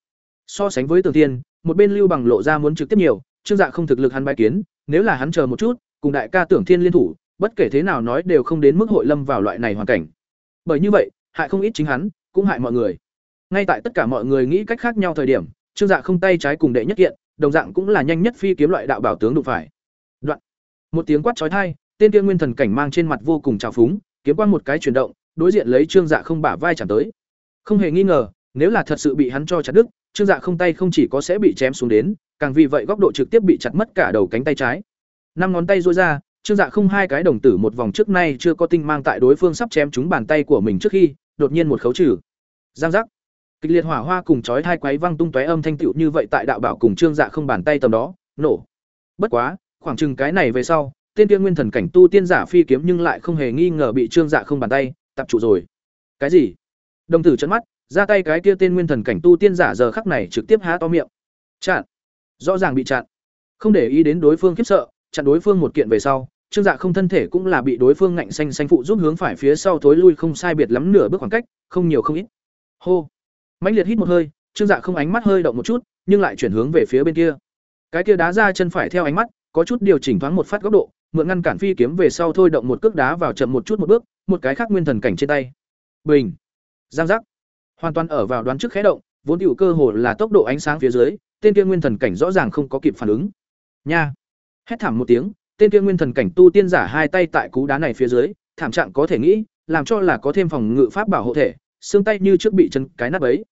So sánh với Tường Tiên, một bên Lưu Bằng lộ ra muốn trực tiếp nhiều, Trương Dạ không thực lực hắn bài kiến, nếu là hắn chờ một chút, cùng đại ca Tưởng Thiên liên thủ, bất kể thế nào nói đều không đến mức hội lâm vào loại này hoàn cảnh. Bởi như vậy, hại không ít chính hắn, cũng hại mọi người. Ngay tại tất cả mọi người nghĩ cách khác nhau thời điểm, Trương Dạ không tay trái cùng đệ nhất kiện, đồng dạng cũng là nhanh nhất phi kiếm loại đạo bảo tướng đụng phải. Đoạn. Một tiếng quát chói tai, tên kia nguyên thần cảnh mang trên mặt vô cùng trào phúng, kiếm quang một cái chuyển động, đối diện lấy Trương Dạ không bả vai chạm tới. Không hề nghi ngờ, nếu là thật sự bị hắn cho chặt đứt, Trương Dạ không tay không chỉ có sẽ bị chém xuống đến, càng vì vậy góc độ trực tiếp bị chặt mất cả đầu cánh tay trái. Năm ngón tay duỗi ra, Trương Dạ không hai cái đồng tử một vòng trước nay chưa có tinh mang tại đối phương sắp chém chúng bàn tay của mình trước khi, đột nhiên một khấu trừ. Giang giác. Kịch liệt hỏa hoa cùng chói hai quấy vang tung tóe âm thanh tựu như vậy tại đạo bảo cùng Trương Dạ không bàn tay tầm đó, nổ. Bất quá, khoảng chừng cái này về sau, tên tiên nguyên thần cảnh tu tiên giả phi kiếm nhưng lại không hề nghi ngờ bị Trương Dạ không bàn tay tập trụ rồi. Cái gì? Đồng tử chấn mắt, ra tay cái kia tên nguyên thần cảnh tu tiên giả giờ khắc này trực tiếp há to miệng. Chặn. Rõ ràng bị chặn. Không để ý đến đối phương khiếp sợ, chặn đối phương một kiện về sau, Trương Dạ không thân thể cũng là bị đối phương ngạnh xanh xanh phụ giúp hướng phải phía sau thối lui không sai biệt lắm nửa bước khoảng cách, không nhiều không ít. Hô. Mãnh liệt hít một hơi, Trương Dạ không ánh mắt hơi động một chút, nhưng lại chuyển hướng về phía bên kia. Cái kia đá ra chân phải theo ánh mắt, có chút điều chỉnh thoáng một phát góc độ, mượn ngăn cản phi kiếm về sau thôi động một cước đá vào chậm một chút một bước, một cái khác nguyên thần cảnh trên tay. Bình. Giang giác. Hoàn toàn ở vào đoán trước khẽ động, vốn hữu cơ hồ là tốc độ ánh sáng phía dưới, tên kia nguyên thần cảnh rõ ràng không có kịp phản ứng. Nha. Hét thảm một tiếng, tên kia nguyên thần cảnh tu tiên giả hai tay tại cú đá này phía dưới, thảm trạng có thể nghĩ, làm cho là có thêm phòng ngự pháp bảo hộ thể, xương tay như trước bị chân cái nát bấy.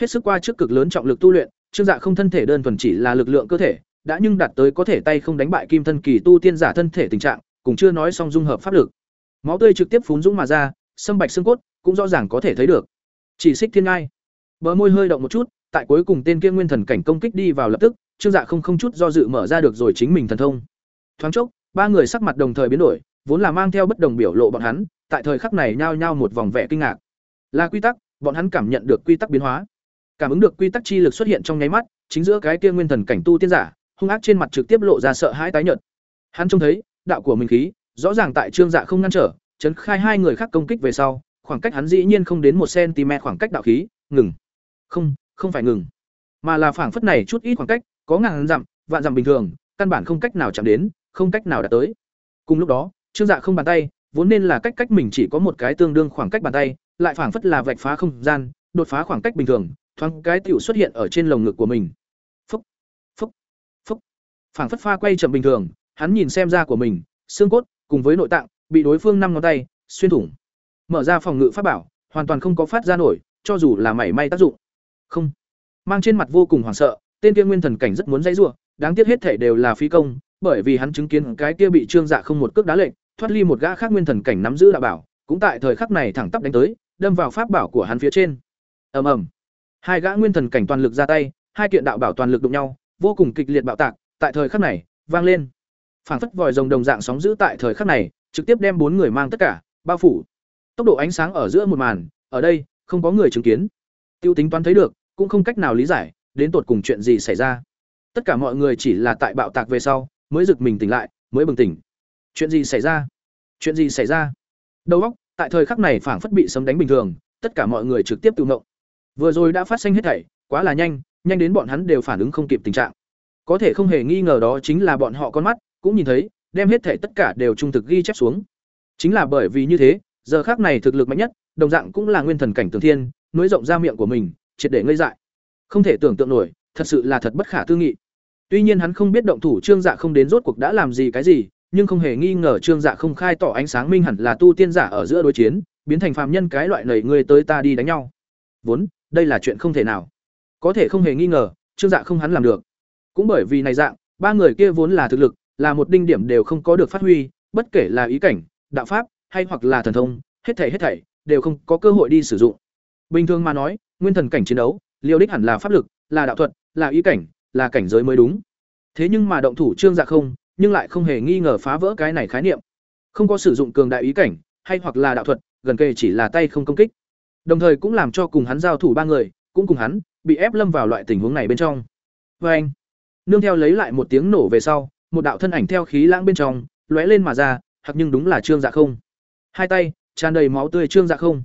Hết sức qua trước cực lớn trọng lực tu luyện, Trương Dạ không thân thể đơn thuần chỉ là lực lượng cơ thể, đã nhưng đạt tới có thể tay không đánh bại kim thân kỳ tu tiên giả thân thể tình trạng, cũng chưa nói xong dung hợp pháp lực. Máu tươi trực tiếp phún dũng mà ra, sâm bạch xương cốt cũng rõ ràng có thể thấy được. Chỉ xích thiên ngai. Bờ môi hơi động một chút, tại cuối cùng tên kia nguyên thần cảnh công kích đi vào lập tức, Trương Dạ không không chút do dự mở ra được rồi chính mình thần thông. Thoáng chốc, ba người sắc mặt đồng thời biến đổi, vốn là mang theo bất đồng biểu lộ bọn hắn, tại thời khắc này nhao nhao một vòng vẻ kinh ngạc. Là quy tắc, bọn hắn cảm nhận được quy tắc biến hóa. Cảm ứng được quy tắc chi lực xuất hiện trong nháy mắt, chính giữa cái kia nguyên thần cảnh tu tiên giả, hung ác trên mặt trực tiếp lộ ra sợ hãi tái nhợt. Hắn trông thấy, đạo của mình khí, rõ ràng tại Trương Dạ không ngăn trở, chấn khai hai người khác công kích về sau, khoảng cách hắn dĩ nhiên không đến một cm khoảng cách đạo khí, ngừng. Không, không phải ngừng, mà là phảng phất này chút ít khoảng cách, có ngàn dặm, vạn dặm bình thường, căn bản không cách nào chạm đến, không cách nào đạt tới. Cùng lúc đó, Trương Dạ không bàn tay, vốn nên là cách cách mình chỉ có một cái tương đương khoảng cách bàn tay, lại phảng phất là vạch phá không gian, đột phá khoảng cách bình thường, thoáng cái tiểu xuất hiện ở trên lồng ngực của mình. Phúc, phúc, phúc. Phảng phất pha quay chậm bình thường, hắn nhìn xem da của mình, xương cốt cùng với nội tạng bị đối phương năm ngón tay xuyên thủng. Mở ra phòng ngự pháp bảo, hoàn toàn không có phát ra nổi, cho dù là mảy may tác dụng. Không. Mang trên mặt vô cùng hoảng sợ, tên kia nguyên thần cảnh rất muốn dãy rủa, đáng tiếc hết thể đều là phi công, bởi vì hắn chứng kiến cái kia bị Trương Dạ không một cước đá lệnh, thoát ly một gã khác nguyên thần cảnh nắm giữ đạo bảo, cũng tại thời khắc này thẳng tắp đánh tới, đâm vào pháp bảo của hắn phía trên. Ầm ầm. Hai gã nguyên thần cảnh toàn lực ra tay, hai kiện đạo bảo toàn lực đụng nhau, vô cùng kịch liệt bạo tạc, tại thời khắc này, vang lên. Phảng phất vòi rồng đồng dạng sóng giữ tại thời khắc này, trực tiếp đem bốn người mang tất cả, bao phủ. Tốc độ ánh sáng ở giữa một màn, ở đây, không có người chứng kiến. Tiêu tính toán thấy được, cũng không cách nào lý giải, đến tột cùng chuyện gì xảy ra. Tất cả mọi người chỉ là tại bạo tạc về sau, mới giật mình tỉnh lại, mới bừng tỉnh. Chuyện gì xảy ra? Chuyện gì xảy ra? Đầu óc, tại thời khắc này phảng phất bị sấm đánh bình thường, tất cả mọi người trực tiếp tự ngộng. Vừa rồi đã phát sinh hết thảy, quá là nhanh, nhanh đến bọn hắn đều phản ứng không kịp tình trạng. Có thể không hề nghi ngờ đó chính là bọn họ con mắt, cũng nhìn thấy, đem hết thảy tất cả đều trung thực ghi chép xuống. Chính là bởi vì như thế, giờ khắc này thực lực mạnh nhất, đồng dạng cũng là nguyên thần cảnh tường thiên, nối rộng ra miệng của mình, triệt để ngây dại. Không thể tưởng tượng nổi, thật sự là thật bất khả tư nghị. Tuy nhiên hắn không biết động thủ Trương Dạ không đến rốt cuộc đã làm gì cái gì, nhưng không hề nghi ngờ Trương Dạ không khai tỏ ánh sáng minh hẳn là tu tiên giả ở giữa đối chiến, biến thành phàm nhân cái loại nảy người tới ta đi đánh nhau. Vốn, đây là chuyện không thể nào. Có thể không hề nghi ngờ, Trương Dạ không hắn làm được. Cũng bởi vì này dạng, ba người kia vốn là thực lực, là một đinh điểm đều không có được phát huy, bất kể là ý cảnh, đạo pháp hay hoặc là thần thông, hết thảy hết thảy đều không có cơ hội đi sử dụng. Bình thường mà nói, nguyên thần cảnh chiến đấu, liều đích hẳn là pháp lực, là đạo thuật, là ý cảnh, là cảnh giới mới đúng. Thế nhưng mà động thủ Trương Dạ không, nhưng lại không hề nghi ngờ phá vỡ cái này khái niệm. Không có sử dụng cường đại ý cảnh, hay hoặc là đạo thuật, gần kề chỉ là tay không công kích. Đồng thời cũng làm cho cùng hắn giao thủ ba người, cũng cùng hắn bị ép lâm vào loại tình huống này bên trong. Và anh, nương theo lấy lại một tiếng nổ về sau, một đạo thân ảnh theo khí lãng bên trong, lóe lên mà ra, hoặc nhưng đúng là Trương Dạ không. Hai tay tràn đầy máu tươi Trương Dạ không.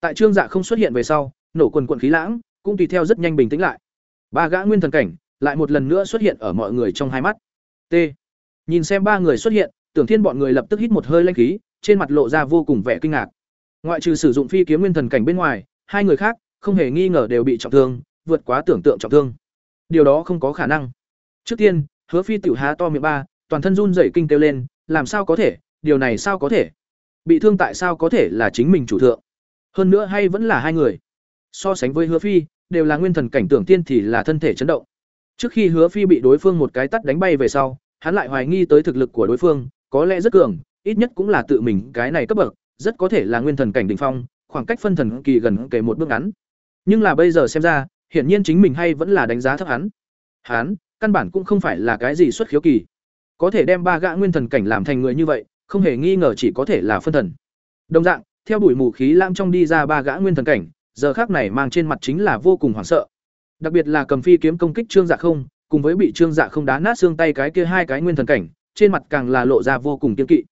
Tại Trương Dạ không xuất hiện về sau, nổ quần quần khí lãng, cũng tùy theo rất nhanh bình tĩnh lại. Ba gã nguyên thần cảnh lại một lần nữa xuất hiện ở mọi người trong hai mắt. T. Nhìn xem ba người xuất hiện, Tưởng Thiên bọn người lập tức hít một hơi lanh khí, trên mặt lộ ra vô cùng vẻ kinh ngạc. Ngoại trừ sử dụng phi kiếm nguyên thần cảnh bên ngoài, hai người khác không hề nghi ngờ đều bị trọng thương, vượt quá tưởng tượng trọng thương. Điều đó không có khả năng. Trước tiên, Hứa Phi tiểu há to miệng ba, toàn thân run rẩy kinh kêu lên, làm sao có thể, điều này sao có thể? Bị thương tại sao có thể là chính mình chủ thượng? Hơn nữa hay vẫn là hai người. So sánh với Hứa Phi, đều là nguyên thần cảnh tưởng tiên thì là thân thể chấn động. Trước khi Hứa Phi bị đối phương một cái tắt đánh bay về sau, hắn lại hoài nghi tới thực lực của đối phương, có lẽ rất cường, ít nhất cũng là tự mình cái này cấp bậc, rất có thể là nguyên thần cảnh đỉnh phong, khoảng cách phân thần kỳ gần kể một bước ngắn. Nhưng là bây giờ xem ra, hiển nhiên chính mình hay vẫn là đánh giá thấp hắn. Hắn, căn bản cũng không phải là cái gì xuất khiếu kỳ. Có thể đem ba gã nguyên thần cảnh làm thành người như vậy, không hề nghi ngờ chỉ có thể là phân thần. Đồng dạng, theo bụi mù khí lãng trong đi ra ba gã nguyên thần cảnh, giờ khác này mang trên mặt chính là vô cùng hoảng sợ. Đặc biệt là cầm phi kiếm công kích Trương Dạ không, cùng với bị Trương Dạ không đá nát xương tay cái kia hai cái nguyên thần cảnh, trên mặt càng là lộ ra vô cùng kiên kỵ.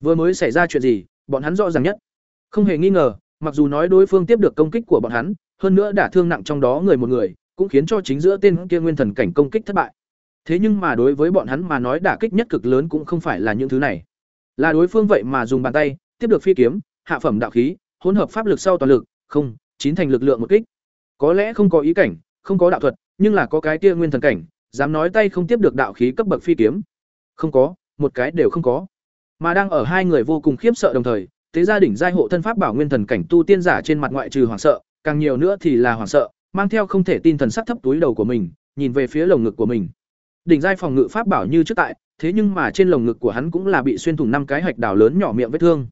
Vừa mới xảy ra chuyện gì, bọn hắn rõ ràng nhất. Không hề nghi ngờ, mặc dù nói đối phương tiếp được công kích của bọn hắn, hơn nữa đả thương nặng trong đó người một người, cũng khiến cho chính giữa tên kia nguyên thần cảnh công kích thất bại. Thế nhưng mà đối với bọn hắn mà nói đả kích nhất cực lớn cũng không phải là những thứ này. Là đối phương vậy mà dùng bàn tay tiếp được phi kiếm, hạ phẩm đạo khí, hỗn hợp pháp lực sau toàn lực, không, chín thành lực lượng một kích. Có lẽ không có ý cảnh, không có đạo thuật, nhưng là có cái tia nguyên thần cảnh, dám nói tay không tiếp được đạo khí cấp bậc phi kiếm. Không có, một cái đều không có. Mà đang ở hai người vô cùng khiếp sợ đồng thời, tế gia đỉnh giai hộ thân pháp bảo nguyên thần cảnh tu tiên giả trên mặt ngoại trừ hoảng sợ, càng nhiều nữa thì là hoảng sợ, mang theo không thể tin thần sắc thấp túi đầu của mình, nhìn về phía lồng ngực của mình. Đỉnh giai phòng ngự pháp bảo như trước tại, thế nhưng mà trên lồng ngực của hắn cũng là bị xuyên thủng năm cái hạch đào lớn nhỏ miệng vết thương.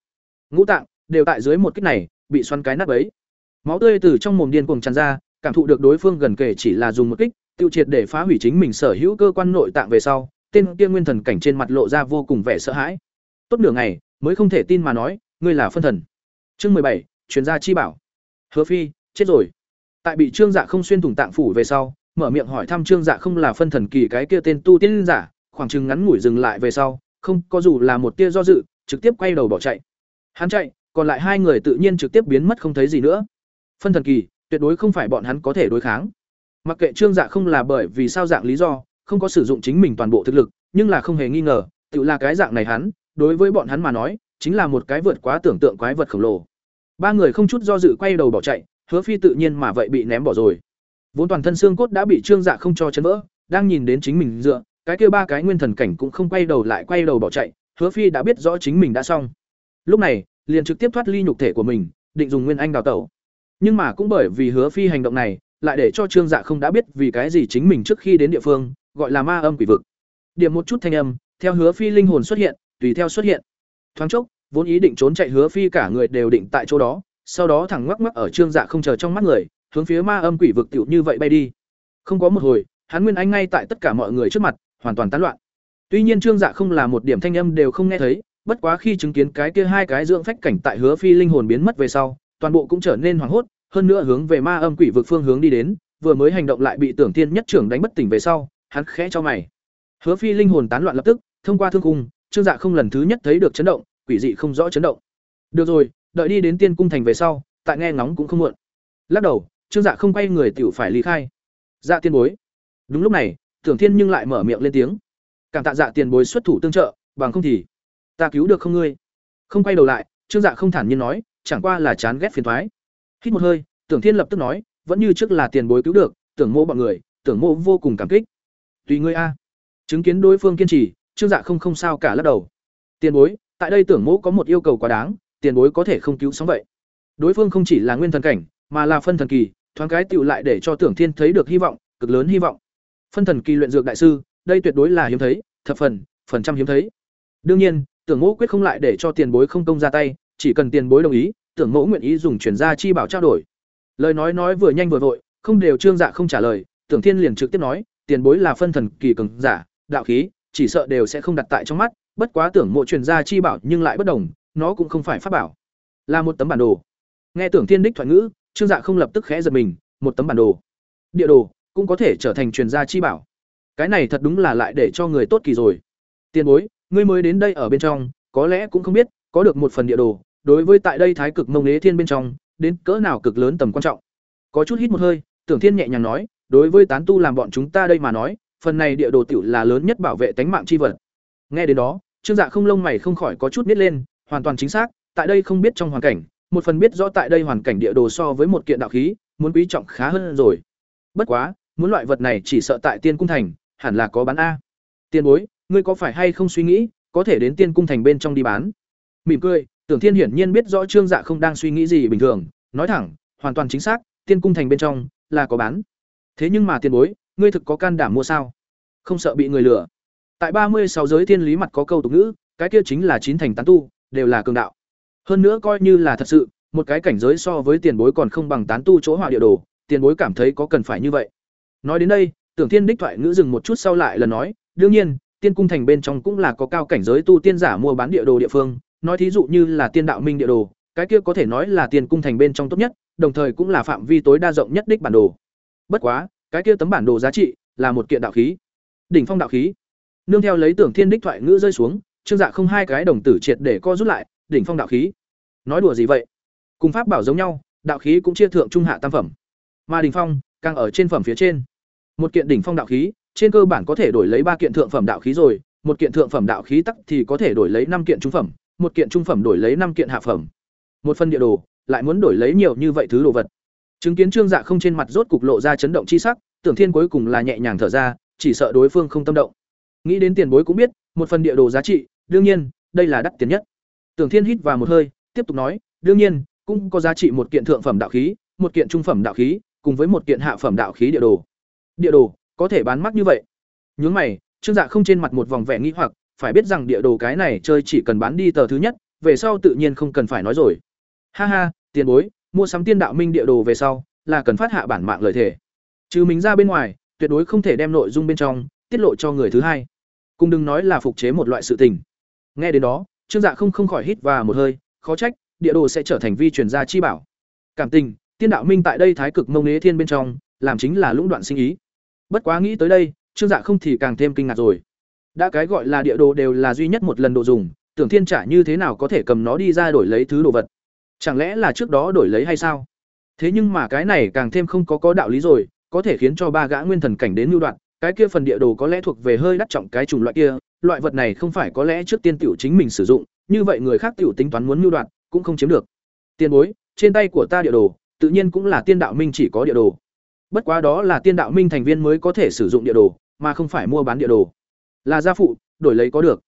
Ngũ tạng đều tại dưới một kích này, bị xoắn cái nát bấy. Máu tươi từ trong mồm điên cuồng tràn ra, cảm thụ được đối phương gần kể chỉ là dùng một kích, tiêu triệt để phá hủy chính mình sở hữu cơ quan nội tạng về sau, tên kia nguyên thần cảnh trên mặt lộ ra vô cùng vẻ sợ hãi. Tốt nửa ngày, mới không thể tin mà nói, ngươi là phân thần. Chương mười bảy, truyền gia chi bảo. Hứa Phi, chết rồi. Tại bị Trương Dạ không xuyên thủng tạng phủ về sau, mở miệng hỏi thăm Trương Dạ không là phân thần kỳ cái kia tên tu tiên giả, khoảng chừng ngắn ngủi dừng lại về sau, không có dù là một tia do dự, trực tiếp quay đầu bỏ chạy. Hắn chạy, còn lại hai người tự nhiên trực tiếp biến mất không thấy gì nữa. Phân thần kỳ, tuyệt đối không phải bọn hắn có thể đối kháng. Mặc kệ Trương Dạ không là bởi vì sao dạng lý do, không có sử dụng chính mình toàn bộ thực lực, nhưng là không hề nghi ngờ, tự là cái dạng này hắn, đối với bọn hắn mà nói, chính là một cái vượt quá tưởng tượng quái vật khổng lồ. Ba người không chút do dự quay đầu bỏ chạy, Hứa Phi tự nhiên mà vậy bị ném bỏ rồi. Vốn toàn thân xương cốt đã bị Trương Dạ không cho chấn vỡ, đang nhìn đến chính mình dựa, cái kia ba cái nguyên thần cảnh cũng không quay đầu lại quay đầu bỏ chạy, Hứa Phi đã biết rõ chính mình đã xong. Lúc này, liền trực tiếp thoát ly nhục thể của mình, định dùng nguyên anh đào tẩu. Nhưng mà cũng bởi vì Hứa Phi hành động này, lại để cho Trương Dạ không đã biết vì cái gì chính mình trước khi đến địa phương, gọi là ma âm quỷ vực. Điểm một chút thanh âm, theo Hứa Phi linh hồn xuất hiện, tùy theo xuất hiện. Thoáng chốc, vốn ý định trốn chạy Hứa Phi cả người đều định tại chỗ đó, sau đó thẳng ngoắc ngoắc ở Trương Dạ không chờ trong mắt người, hướng phía ma âm quỷ vực tiểu như vậy bay đi. Không có một hồi, hắn nguyên anh ngay tại tất cả mọi người trước mặt, hoàn toàn tán loạn. Tuy nhiên Trương Dạ không là một điểm thanh âm đều không nghe thấy, bất quá khi chứng kiến cái kia hai cái dưỡng phách cảnh tại Hứa Phi linh hồn biến mất về sau, toàn bộ cũng trở nên hoảng hốt, hơn nữa hướng về ma âm quỷ vực phương hướng đi đến, vừa mới hành động lại bị Tưởng Tiên nhất trưởng đánh bất tỉnh về sau, hắn khẽ cho mày. Hứa Phi linh hồn tán loạn lập tức, thông qua thương cung, Trương Dạ không lần thứ nhất thấy được chấn động, quỷ dị không rõ chấn động. Được rồi, đợi đi đến Tiên cung thành về sau, tại nghe ngóng cũng không muộn. Lắc đầu, Trương Dạ không quay người tiểu phải ly khai. Dạ tiên bối. Đúng lúc này, Tưởng Thiên nhưng lại mở miệng lên tiếng. Cảm tạ Dạ tiền bối xuất thủ tương trợ, bằng không thì ta cứu được không ngươi? Không quay đầu lại, Trương Dạ không thản nhiên nói, chẳng qua là chán ghét phiền toái. Hít một hơi, Tưởng Thiên lập tức nói, vẫn như trước là tiền bối cứu được, tưởng mộ bọn người tưởng mộ vô cùng cảm kích tùy ngươi a chứng kiến đối phương kiên trì trương dạ không không sao cả lắc đầu tiền bối tại đây tưởng mộ có một yêu cầu quá đáng tiền bối có thể không cứu sống vậy đối phương không chỉ là nguyên thần cảnh mà là phân thần kỳ thoáng cái tựu lại để cho tưởng thiên thấy được hy vọng, cực lớn hy vọng. Phân thần kỳ luyện dược đại sư, đây tuyệt đối là hiếm thấy, thập phần phần trăm hiếm thấy. Đương nhiên, tưởng Mỗ quyết không lại để cho tiền bối không công ra tay, chỉ cần tiền bối đồng ý, tưởng Mỗ nguyện ý dùng chuyển gia chi bảo trao đổi. Lời nói nói vừa nhanh vừa vội, không đều trương dạ không trả lời, tưởng thiên liền trực tiếp nói, tiền bối là phân thần kỳ cường giả, đạo khí, chỉ sợ đều sẽ không đặt tại trong mắt, bất quá tưởng mộ truyền gia chi bảo nhưng lại bất đồng, nó cũng không phải pháp bảo. Là một tấm bản đồ. Nghe tưởng thiên đích thoại ngữ trương dạ không lập tức khẽ giật mình, một tấm bản đồ. Địa đồ cũng có thể trở thành truyền gia chi bảo. Cái này thật đúng là lại để cho người tốt kỳ rồi. Tiền bối, ngươi mới đến đây ở bên trong, có lẽ cũng không biết, có được một phần địa đồ, đối với tại đây thái cực mông nế thiên bên trong, đến cỡ nào cực lớn tầm quan trọng. Có chút hít một hơi, tưởng thiên nhẹ nhàng nói, đối với tán tu làm bọn chúng ta đây mà nói, phần này địa đồ tiểu là lớn nhất bảo vệ tánh mạng chi vật. Nghe đến đó, trương dạ không lông mày không khỏi có chút nít lên, hoàn toàn chính xác, tại đây không biết trong hoàn cảnh một phần biết rõ tại đây hoàn cảnh địa đồ so với một kiện đạo khí, muốn quý trọng khá hơn rồi. Bất quá, muốn loại vật này chỉ sợ tại tiên cung thành, hẳn là có bán a. Tiền bối, ngươi có phải hay không suy nghĩ, có thể đến tiên cung thành bên trong đi bán? Mỉm cười, tưởng thiên hiển nhiên biết rõ trương dạ không đang suy nghĩ gì bình thường, nói thẳng, hoàn toàn chính xác, tiên cung thành bên trong, là có bán. Thế nhưng mà tiền bối, ngươi thực có can đảm mua sao? Không sợ bị người lừa. Tại ba mươi sáu giới thiên lý mặt có câu tục ngữ, cái kia chính là chín thành tán tu, đều là cường đạo hơn nữa coi như là thật sự, một cái cảnh giới so với tiền bối còn không bằng tán tu chỗ hỏa địa đồ, tiền bối cảm thấy có cần phải như vậy. Nói đến đây, tưởng thiên đích thoại ngữ dừng một chút sau lại là nói, đương nhiên, tiên cung thành bên trong cũng là có cao cảnh giới tu tiên giả mua bán địa đồ địa phương, nói thí dụ như là tiên đạo minh địa đồ, cái kia có thể nói là tiên cung thành bên trong tốt nhất, đồng thời cũng là phạm vi tối đa rộng nhất đích bản đồ. Bất quá, cái kia tấm bản đồ giá trị là một kiện đạo khí. Đỉnh phong đạo khí. Nương theo lấy tưởng thiên đích thoại ngữ rơi xuống, trương dạ không hai cái đồng tử triệt để co rút lại đỉnh phong đạo khí. Nói đùa gì vậy? Cùng pháp bảo giống nhau, đạo khí cũng chia thượng trung hạ tam phẩm. Mà đỉnh phong, càng ở trên phẩm phía trên. Một kiện đỉnh phong đạo khí, trên cơ bản có thể đổi lấy ba kiện thượng phẩm đạo khí rồi, một kiện thượng phẩm đạo khí tắc thì có thể đổi lấy năm kiện trung phẩm, một kiện trung phẩm đổi lấy năm kiện hạ phẩm. Một phần địa đồ, lại muốn đổi lấy nhiều như vậy thứ đồ vật. Chứng kiến trương dạ không trên mặt rốt cục lộ ra chấn động chi sắc, tưởng thiên cuối cùng là nhẹ nhàng thở ra, chỉ sợ đối phương không tâm động. Nghĩ đến tiền bối cũng biết, một phần địa đồ giá trị, đương nhiên, đây là đắt tiền nhất tưởng thiên hít vào một hơi, tiếp tục nói, đương nhiên, cũng có giá trị một kiện thượng phẩm đạo khí, một kiện trung phẩm đạo khí, cùng với một kiện hạ phẩm đạo khí địa đồ. Địa đồ? Có thể bán mắc như vậy? Nhướng mày, trương dạ không trên mặt một vòng vẻ nghi hoặc, phải biết rằng địa đồ cái này chơi chỉ cần bán đi tờ thứ nhất, về sau tự nhiên không cần phải nói rồi. Ha ha, tiền bối, mua sắm tiên đạo minh địa đồ về sau, là cần phát hạ bản mạng lợi thể Chứ mình ra bên ngoài, tuyệt đối không thể đem nội dung bên trong, tiết lộ cho người thứ hai. Cũng đừng nói là phục chế một loại sự tình. Nghe đến đó trương dạ không không khỏi hít và một hơi, khó trách, địa đồ sẽ trở thành vi truyền gia chi bảo. Cảm tình, tiên đạo minh tại đây thái cực mông nế thiên bên trong, làm chính là lũng đoạn sinh ý. Bất quá nghĩ tới đây, trương dạ không thì càng thêm kinh ngạc rồi. Đã cái gọi là địa đồ đều là duy nhất một lần đồ dùng, tưởng thiên trả như thế nào có thể cầm nó đi ra đổi lấy thứ đồ vật? Chẳng lẽ là trước đó đổi lấy hay sao? Thế nhưng mà cái này càng thêm không có có đạo lý rồi, có thể khiến cho ba gã nguyên thần cảnh đến lưu đoạn cái kia phần địa đồ có lẽ thuộc về hơi đắt trọng cái chủng loại kia, loại vật này không phải có lẽ trước tiên tiểu chính mình sử dụng, như vậy người khác tiểu tính toán muốn mưu đoạn cũng không chiếm được. Tiền bối, trên tay của ta địa đồ, tự nhiên cũng là tiên đạo minh chỉ có địa đồ. Bất quá đó là tiên đạo minh thành viên mới có thể sử dụng địa đồ, mà không phải mua bán địa đồ. Là gia phụ, đổi lấy có được.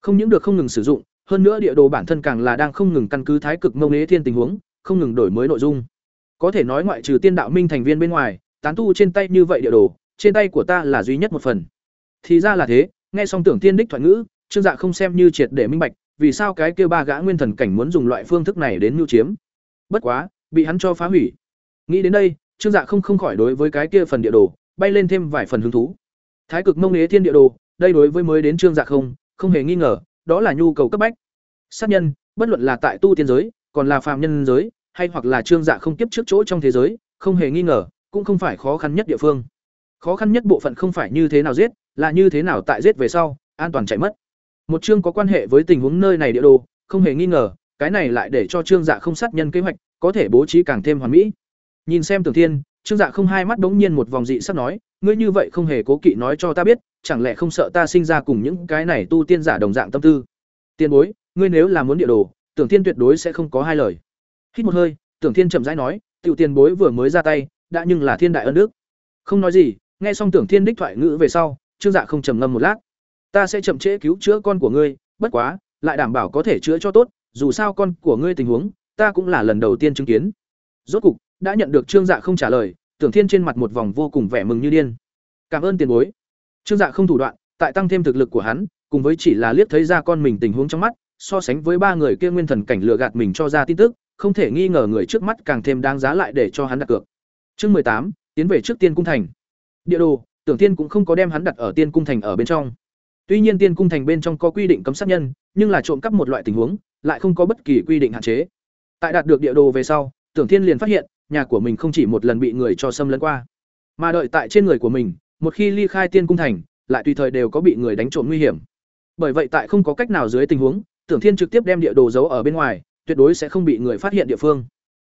Không những được không ngừng sử dụng, hơn nữa địa đồ bản thân càng là đang không ngừng căn cứ thái cực mông ế thiên tình huống, không ngừng đổi mới nội dung. Có thể nói ngoại trừ tiên đạo minh thành viên bên ngoài, tán tu trên tay như vậy địa đồ trên tay của ta là duy nhất một phần. Thì ra là thế, nghe xong tưởng tiên đích thoại ngữ, trương dạ không xem như triệt để minh bạch, vì sao cái kia ba gã nguyên thần cảnh muốn dùng loại phương thức này đến mưu chiếm. Bất quá, bị hắn cho phá hủy. Nghĩ đến đây, trương dạ không không khỏi đối với cái kia phần địa đồ, bay lên thêm vài phần hứng thú. Thái cực mông ế thiên địa đồ, đây đối với mới đến trương dạ không không hề nghi ngờ, đó là nhu cầu cấp bách. Sát nhân, bất luận là tại tu tiên giới, còn là phàm nhân giới, hay hoặc là trương dạ không tiếp trước chỗ trong thế giới, không hề nghi ngờ, cũng không phải khó khăn nhất địa phương khó khăn nhất bộ phận không phải như thế nào giết là như thế nào tại giết về sau an toàn chạy mất. Một chương có quan hệ với tình huống nơi này địa đồ không hề nghi ngờ cái này lại để cho trương dạ không sát nhân kế hoạch có thể bố trí càng thêm hoàn mỹ. Nhìn xem tưởng thiên trương dạ không hai mắt bỗng nhiên một vòng dị sắc nói ngươi như vậy không hề cố kỵ nói cho ta biết chẳng lẽ không sợ ta sinh ra cùng những cái này tu tiên giả đồng dạng tâm tư? Tiên bối ngươi nếu là muốn địa đồ tưởng thiên tuyệt đối sẽ không có hai lời. Hít một hơi tưởng thiên chậm rãi nói tiểu tiền bối vừa mới ra tay đã nhưng là thiên đại ân đức. Không nói gì, nghe xong Tưởng Thiên đích thoại ngữ về sau, Trương Dạ không trầm ngâm một lát. Ta sẽ chậm trễ cứu chữa con của ngươi, bất quá, lại đảm bảo có thể chữa cho tốt, dù sao con của ngươi tình huống, ta cũng là lần đầu tiên chứng kiến. Rốt cục, đã nhận được Trương Dạ không trả lời, Tưởng Thiên trên mặt một vòng vô cùng vẻ mừng như điên. Cảm ơn tiền bối. Trương Dạ không thủ đoạn, tại tăng thêm thực lực của hắn, cùng với chỉ là liếc thấy ra con mình tình huống trong mắt, so sánh với ba người kia nguyên thần cảnh lừa gạt mình cho ra tin tức, không thể nghi ngờ người trước mắt càng thêm đáng giá lại để cho hắn đặt cược. Chương mười tám tiến về trước Tiên cung thành. Địa đồ, Tưởng Tiên cũng không có đem hắn đặt ở Tiên cung thành ở bên trong. Tuy nhiên Tiên cung thành bên trong có quy định cấm sát nhân, nhưng là trộm cắp một loại tình huống, lại không có bất kỳ quy định hạn chế. Tại đạt được địa đồ về sau, Tưởng Thiên liền phát hiện, nhà của mình không chỉ một lần bị người cho xâm lấn qua, mà đợi tại trên người của mình, một khi ly khai Tiên cung thành, lại tùy thời đều có bị người đánh trộm nguy hiểm. Bởi vậy tại không có cách nào dưới tình huống, Tưởng Thiên trực tiếp đem địa đồ giấu ở bên ngoài, tuyệt đối sẽ không bị người phát hiện địa phương.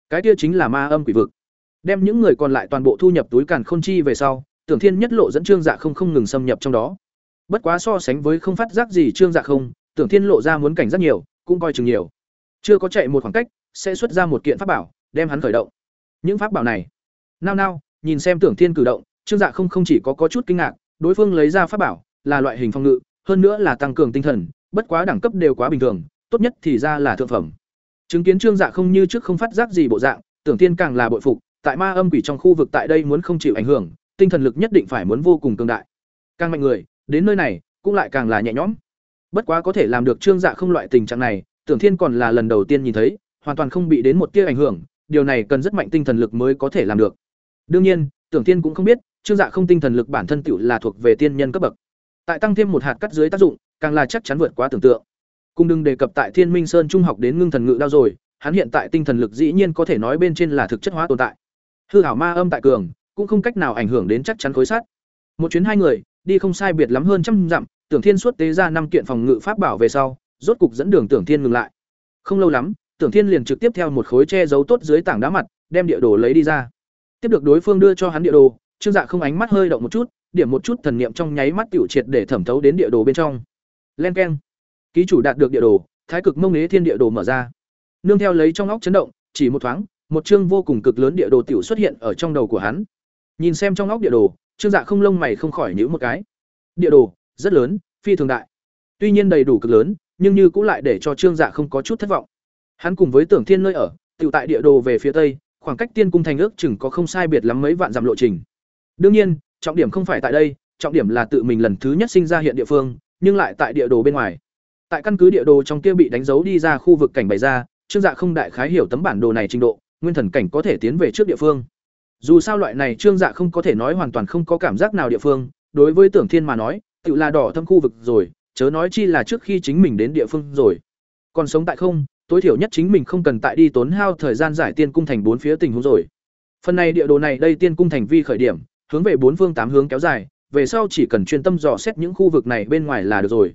Cái kia chính là ma âm quỷ vực. Đem những người còn lại toàn bộ thu nhập túi càn khôn chi về sau, Tưởng Thiên nhất lộ dẫn Trương Dạ không không ngừng xâm nhập trong đó. Bất quá so sánh với không phát giác gì Trương Dạ không, Tưởng Thiên lộ ra muốn cảnh rất nhiều, cũng coi chừng nhiều. Chưa có chạy một khoảng cách, sẽ xuất ra một kiện pháp bảo, đem hắn khởi động. Những pháp bảo này, nao nao, nhìn xem Tưởng Thiên cử động, Trương Dạ không không chỉ có có chút kinh ngạc, đối phương lấy ra pháp bảo, là loại hình phòng ngự, hơn nữa là tăng cường tinh thần, bất quá đẳng cấp đều quá bình thường, tốt nhất thì ra là thượng phẩm. Chứng kiến Trương Dạ không như trước không phát giác gì bộ dạng, Tưởng Thiên càng là bội phục, tại ma âm quỷ trong khu vực tại đây muốn không chịu ảnh hưởng, tinh thần lực nhất định phải muốn vô cùng cường đại. Càng mạnh người, đến nơi này cũng lại càng là nhẹ nhõm. Bất quá có thể làm được Trương Dạ không loại tình trạng này, Tưởng Thiên còn là lần đầu tiên nhìn thấy, hoàn toàn không bị đến một tia ảnh hưởng, điều này cần rất mạnh tinh thần lực mới có thể làm được. Đương nhiên, Tưởng Thiên cũng không biết, Trương Dạ không tinh thần lực bản thân tựu là thuộc về tiên nhân cấp bậc. Tại tăng thêm một hạt cắt dưới tác dụng, càng là chắc chắn vượt quá tưởng tượng. Cùng đừng đề cập tại Thiên Minh Sơn trung học đến ngưng thần ngự đao rồi, hắn hiện tại tinh thần lực dĩ nhiên có thể nói bên trên là thực chất hóa tồn tại. Hư hảo ma âm tại cường, cũng không cách nào ảnh hưởng đến chắc chắn khối sắt. Một chuyến hai người, đi không sai biệt lắm hơn trăm dặm, Tưởng Thiên suốt tế ra năm kiện phòng ngự pháp bảo về sau, rốt cục dẫn đường Tưởng Thiên ngừng lại. Không lâu lắm, Tưởng Thiên liền trực tiếp theo một khối che giấu tốt dưới tảng đá mặt, đem địa đồ lấy đi ra. Tiếp được đối phương đưa cho hắn địa đồ, Trương Dạ không ánh mắt hơi động một chút, điểm một chút thần niệm trong nháy mắt tiểu triệt để thẩm thấu đến địa đồ bên trong. Len keng. Ký chủ đạt được địa đồ, Thái cực mông nế thiên địa đồ mở ra. Nương theo lấy trong óc chấn động, chỉ một thoáng, một chương vô cùng cực lớn địa đồ tiểu xuất hiện ở trong đầu của hắn. Nhìn xem trong óc địa đồ, Trương Dạ không lông mày không khỏi nhíu một cái. Địa đồ rất lớn, phi thường đại. Tuy nhiên đầy đủ cực lớn, nhưng như cũng lại để cho Trương Dạ không có chút thất vọng. Hắn cùng với Tưởng Thiên nơi ở, tự tại địa đồ về phía tây, khoảng cách Tiên cung thành ước chừng có không sai biệt lắm mấy vạn dặm lộ trình. Đương nhiên, trọng điểm không phải tại đây, trọng điểm là tự mình lần thứ nhất sinh ra hiện địa phương, nhưng lại tại địa đồ bên ngoài. Tại căn cứ địa đồ trong kia bị đánh dấu đi ra khu vực cảnh bày ra, Trương Dạ không đại khái hiểu tấm bản đồ này trình độ, nguyên thần cảnh có thể tiến về trước địa phương. Dù sao loại này Trương Dạ không có thể nói hoàn toàn không có cảm giác nào địa phương, đối với Tưởng Thiên mà nói, tự là đỏ thâm khu vực rồi, chớ nói chi là trước khi chính mình đến địa phương rồi. Còn sống tại không, tối thiểu nhất chính mình không cần tại đi tốn hao thời gian giải tiên cung thành bốn phía tình huống rồi. Phần này địa đồ này đây tiên cung thành vi khởi điểm, hướng về bốn phương tám hướng kéo dài, về sau chỉ cần chuyên tâm dò xét những khu vực này bên ngoài là được rồi.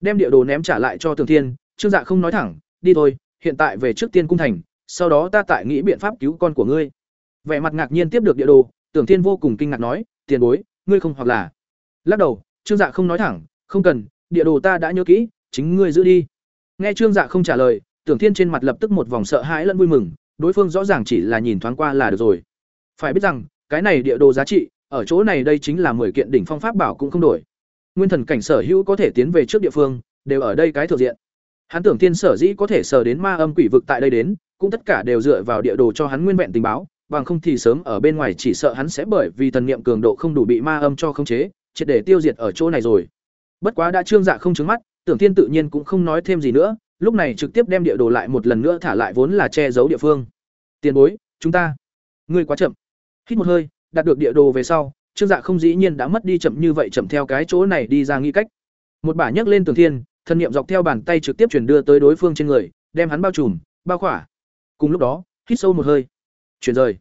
Đem địa đồ ném trả lại cho Tường Thiên, Trương Dạ không nói thẳng, đi thôi, hiện tại về trước tiên cung thành, sau đó ta tại nghĩ biện pháp cứu con của ngươi. Vẻ mặt ngạc nhiên tiếp được địa đồ, Tưởng Thiên vô cùng kinh ngạc nói, tiền bối, ngươi không hoặc là. Lắc đầu, Trương Dạ không nói thẳng, không cần, địa đồ ta đã nhớ kỹ, chính ngươi giữ đi. Nghe Trương Dạ không trả lời, Tưởng Thiên trên mặt lập tức một vòng sợ hãi lẫn vui mừng, đối phương rõ ràng chỉ là nhìn thoáng qua là được rồi. Phải biết rằng, cái này địa đồ giá trị, ở chỗ này đây chính là 10 kiện đỉnh phong pháp bảo cũng không đổi. Nguyên thần cảnh sở hữu có thể tiến về trước địa phương, đều ở đây cái thừa diện. Hắn tưởng thiên sở dĩ có thể sở đến ma âm quỷ vực tại đây đến, cũng tất cả đều dựa vào địa đồ cho hắn nguyên vẹn tình báo, bằng không thì sớm ở bên ngoài chỉ sợ hắn sẽ bởi vì thần niệm cường độ không đủ bị ma âm cho khống chế, triệt để tiêu diệt ở chỗ này rồi. Bất quá đã trương dạ không trứng mắt, tưởng tiên tự nhiên cũng không nói thêm gì nữa, lúc này trực tiếp đem địa đồ lại một lần nữa thả lại vốn là che giấu địa phương. Tiền bối, chúng ta, ngươi quá chậm. Hít một hơi, đạt được địa đồ về sau, Trương Dạ không dĩ nhiên đã mất đi chậm như vậy chậm theo cái chỗ này đi ra nghĩ cách. Một bả nhấc lên tưởng thiên, thân niệm dọc theo bàn tay trực tiếp truyền đưa tới đối phương trên người, đem hắn bao trùm, bao khỏa. Cùng lúc đó, hít sâu một hơi, chuyển rời.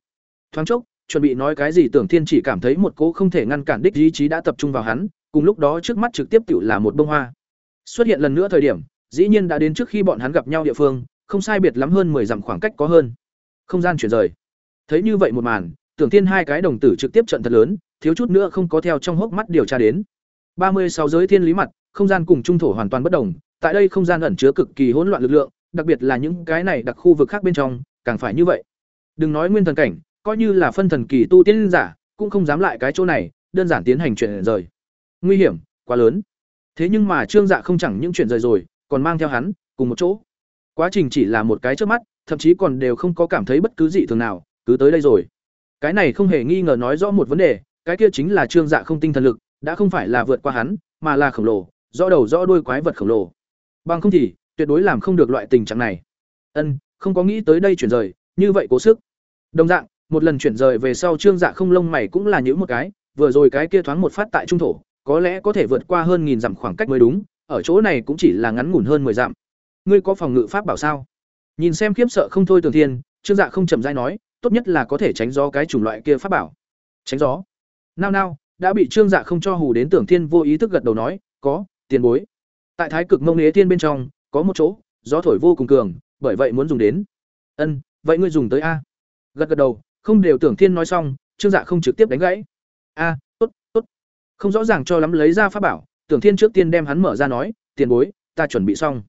Thoáng chốc, chuẩn bị nói cái gì Tưởng Thiên chỉ cảm thấy một cỗ không thể ngăn cản đích ý chí đã tập trung vào hắn, cùng lúc đó trước mắt trực tiếp tựu là một bông hoa. Xuất hiện lần nữa thời điểm, dĩ nhiên đã đến trước khi bọn hắn gặp nhau địa phương, không sai biệt lắm hơn 10 dặm khoảng cách có hơn. Không gian chuyển rời. Thấy như vậy một màn, Tưởng Thiên hai cái đồng tử trực tiếp trận thật lớn, thiếu chút nữa không có theo trong hốc mắt điều tra đến. ba mươi sáu giới thiên lý mặt, không gian cùng trung thổ hoàn toàn bất đồng, tại đây không gian ẩn chứa cực kỳ hỗn loạn lực lượng, đặc biệt là những cái này đặc khu vực khác bên trong, càng phải như vậy. Đừng nói nguyên thần cảnh, coi như là phân thần kỳ tu tiên giả, cũng không dám lại cái chỗ này, đơn giản tiến hành chuyển rời. Nguy hiểm, quá lớn. Thế nhưng mà Trương Dạ không chẳng những chuyển rời rồi, còn mang theo hắn cùng một chỗ. Quá trình chỉ là một cái trước mắt, thậm chí còn đều không có cảm thấy bất cứ gì thường nào, cứ tới đây rồi. Cái này không hề nghi ngờ nói rõ một vấn đề, cái kia chính là Trương Dạ không tinh thần lực, đã không phải là vượt qua hắn, mà là khổng lồ, rõ đầu rõ đuôi quái vật khổng lồ. Bằng không thì, tuyệt đối làm không được loại tình trạng này. Ân, không có nghĩ tới đây chuyển rời, như vậy cố sức. Đồng dạng, một lần chuyển rời về sau Trương Dạ không lông mày cũng là những một cái, vừa rồi cái kia thoáng một phát tại trung thổ, có lẽ có thể vượt qua hơn nghìn dặm khoảng cách mới đúng, ở chỗ này cũng chỉ là ngắn ngủn hơn 10 dặm. Ngươi có phòng ngự pháp bảo sao? Nhìn xem khiếp sợ không thôi Tường Thiên, Trương Dạ không chậm dai nói, tốt nhất là có thể tránh gió cái chủng loại kia pháp bảo. Tránh gió? Nao nao, đã bị Trương Dạ không cho hù đến Tưởng Thiên vô ý thức gật đầu nói, có, tiền bối. Tại Thái Cực Mông Nế Thiên bên trong, có một chỗ, gió thổi vô cùng cường, bởi vậy muốn dùng đến. Ân, vậy ngươi dùng tới a? Gật gật đầu, không đều Tưởng Thiên nói xong, Trương Dạ không trực tiếp đánh gãy. A, tốt, tốt. Không rõ ràng cho lắm lấy ra pháp bảo, Tưởng Thiên trước tiên đem hắn mở ra nói, tiền bối, ta chuẩn bị xong.